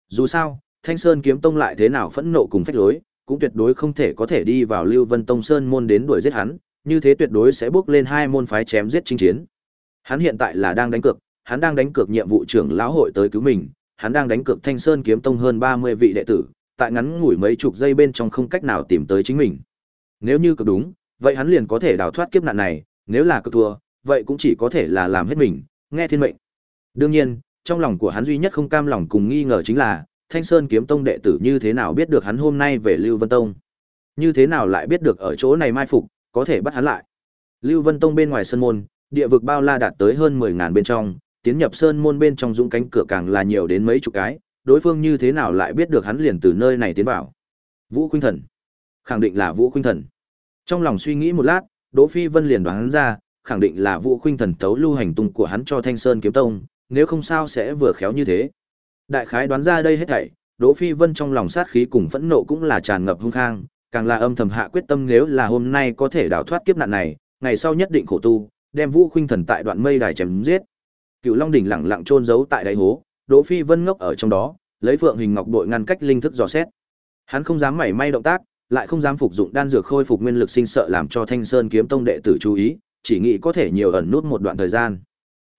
Dù sao, Thanh Sơn Kiếm Tông lại thế nào phẫn nộ cùng phách lối, cũng tuyệt đối không thể có thể đi vào Lưu Vân Tông Sơn môn đến đuổi giết hắn, như thế tuyệt đối sẽ bước lên hai môn phái chém giết chính chiến. Hắn hiện tại là đang đánh cược, hắn đang đánh cược nhiệm vụ trưởng lão hội tới cứu mình, hắn đang đánh cược Thanh Sơn Kiếm Tông hơn 30 vị đệ tử, tại ngắn ngủi mấy chục giây bên trong không cách nào tìm tới chính mình. Nếu như cực đúng, vậy hắn liền có thể đào thoát kiếp nạn này, nếu là cực thua, vậy cũng chỉ có thể là làm hết mình, nghe thiên mệnh. Đương nhiên, trong lòng của hắn duy nhất không cam lòng cùng nghi ngờ chính là, Thanh Sơn kiếm tông đệ tử như thế nào biết được hắn hôm nay về Lưu Vân Tông? Như thế nào lại biết được ở chỗ này mai phục, có thể bắt hắn lại? Lưu Vân Tông bên ngoài sơn môn, địa vực bao la đạt tới hơn mười ngàn bên trong, tiến nhập sơn môn bên trong dũng cánh cửa càng là nhiều đến mấy chục cái, đối phương như thế nào lại biết được hắn liền từ nơi này tiến vào? Vũ Khuynh Thần. Khẳng định là Vũ Khuynh Thần. Trong lòng suy nghĩ một lát, Đỗ Phi Vân liền đoán ra, khẳng định là Vũ Khuynh Thần tấu lưu hành tung của hắn cho Thanh Sơn kiếm tông, nếu không sao sẽ vừa khéo như thế. Đại khái đoán ra đây hết thảy, Đỗ Phi Vân trong lòng sát khí cùng phẫn nộ cũng là tràn ngập hung hăng, càng là âm thầm hạ quyết tâm nếu là hôm nay có thể đào thoát kiếp nạn này, ngày sau nhất định khổ tu, đem Vũ Khuynh Thần tại đoạn mây đài chém giết. Cựu Long đỉnh lặng lặng chôn giấu tại đáy hố, Đỗ Phi Vân ngốc ở trong đó, lấy phượng hình ngọc bội ngăn cách linh thức dò xét. Hắn không dám mảy may động tác, lại không dám phục dụng đan dược khôi phục nguyên lực sinh sợ làm cho Thanh Sơn kiếm tông đệ tử chú ý, chỉ nghĩ có thể nhiều ẩn nút một đoạn thời gian.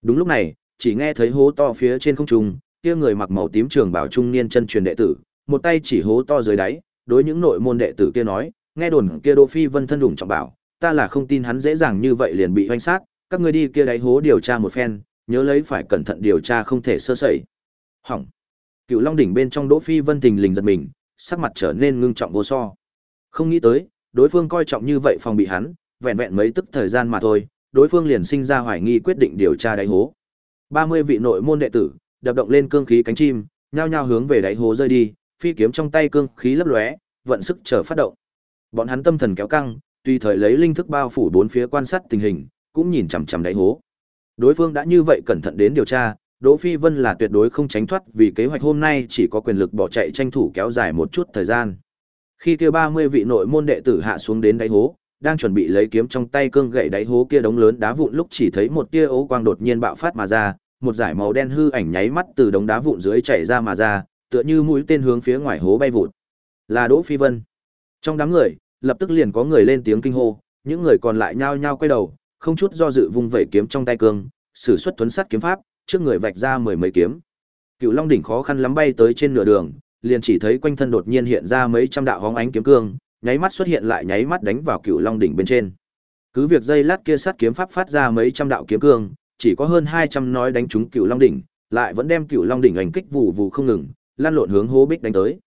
Đúng lúc này, chỉ nghe thấy hố to phía trên không trung, kia người mặc màu tím trường bảo trung niên chân truyền đệ tử, một tay chỉ hố to dưới đáy, đối những nội môn đệ tử kia nói, nghe đồn kia Đỗ Phi Vân thân đủng trọng bảo, ta là không tin hắn dễ dàng như vậy liền bị hoanh sát, các ngươi đi kia đáy hố điều tra một phen, nhớ lấy phải cẩn thận điều tra không thể sơ sẩy. Hỏng. Cựu Long đỉnh bên trong Đỗ Phi Vân tình lình giật mình, sắc mặt trở nên ngưng trọng vô so. Không nghĩ tới, đối phương coi trọng như vậy phòng bị hắn, vẹn vẹn mấy tức thời gian mà thôi, đối phương liền sinh ra hoài nghi quyết định điều tra đáy hố. 30 vị nội môn đệ tử, đập động lên cương khí cánh chim, nhao nhao hướng về đáy hố rơi đi, phi kiếm trong tay cương khí lấp lóe, vận sức chờ phát động. Bọn hắn tâm thần kéo căng, tùy thời lấy linh thức bao phủ bốn phía quan sát tình hình, cũng nhìn chằm chằm đáy hố. Đối phương đã như vậy cẩn thận đến điều tra, Đỗ Phi Vân là tuyệt đối không tránh thoát vì kế hoạch hôm nay chỉ có quyền lực bỏ chạy tranh thủ kéo dài một chút thời gian. Khi kia 30 vị nội môn đệ tử hạ xuống đến đáy hố, đang chuẩn bị lấy kiếm trong tay cương gậy đáy hố kia đống lớn đá vụn lúc chỉ thấy một tia ố quang đột nhiên bạo phát mà ra, một dải màu đen hư ảnh nháy mắt từ đống đá vụn dưới chảy ra mà ra, tựa như mũi tên hướng phía ngoài hố bay vụt. Là Đỗ Phi Vân. Trong đám người, lập tức liền có người lên tiếng kinh hô, những người còn lại nhao nhao quay đầu, không chút do dự vung vẩy kiếm trong tay cương, sử xuất tuấn sắt kiếm pháp, trước người vạch ra mười mấy kiếm. Cựu Long đỉnh khó khăn lắm bay tới trên nửa đường, liền chỉ thấy quanh thân đột nhiên hiện ra mấy trăm đạo hóng ánh kiếm cương, nháy mắt xuất hiện lại nháy mắt đánh vào Cựu Long đỉnh bên trên. Cứ việc dây lát kia sát kiếm pháp phát ra mấy trăm đạo kiếm cương, chỉ có hơn 200 nói đánh trúng Cựu Long đỉnh, lại vẫn đem Cựu Long đỉnh ảnh kích vụ vụ không ngừng, lan lộn hướng hố bích đánh tới.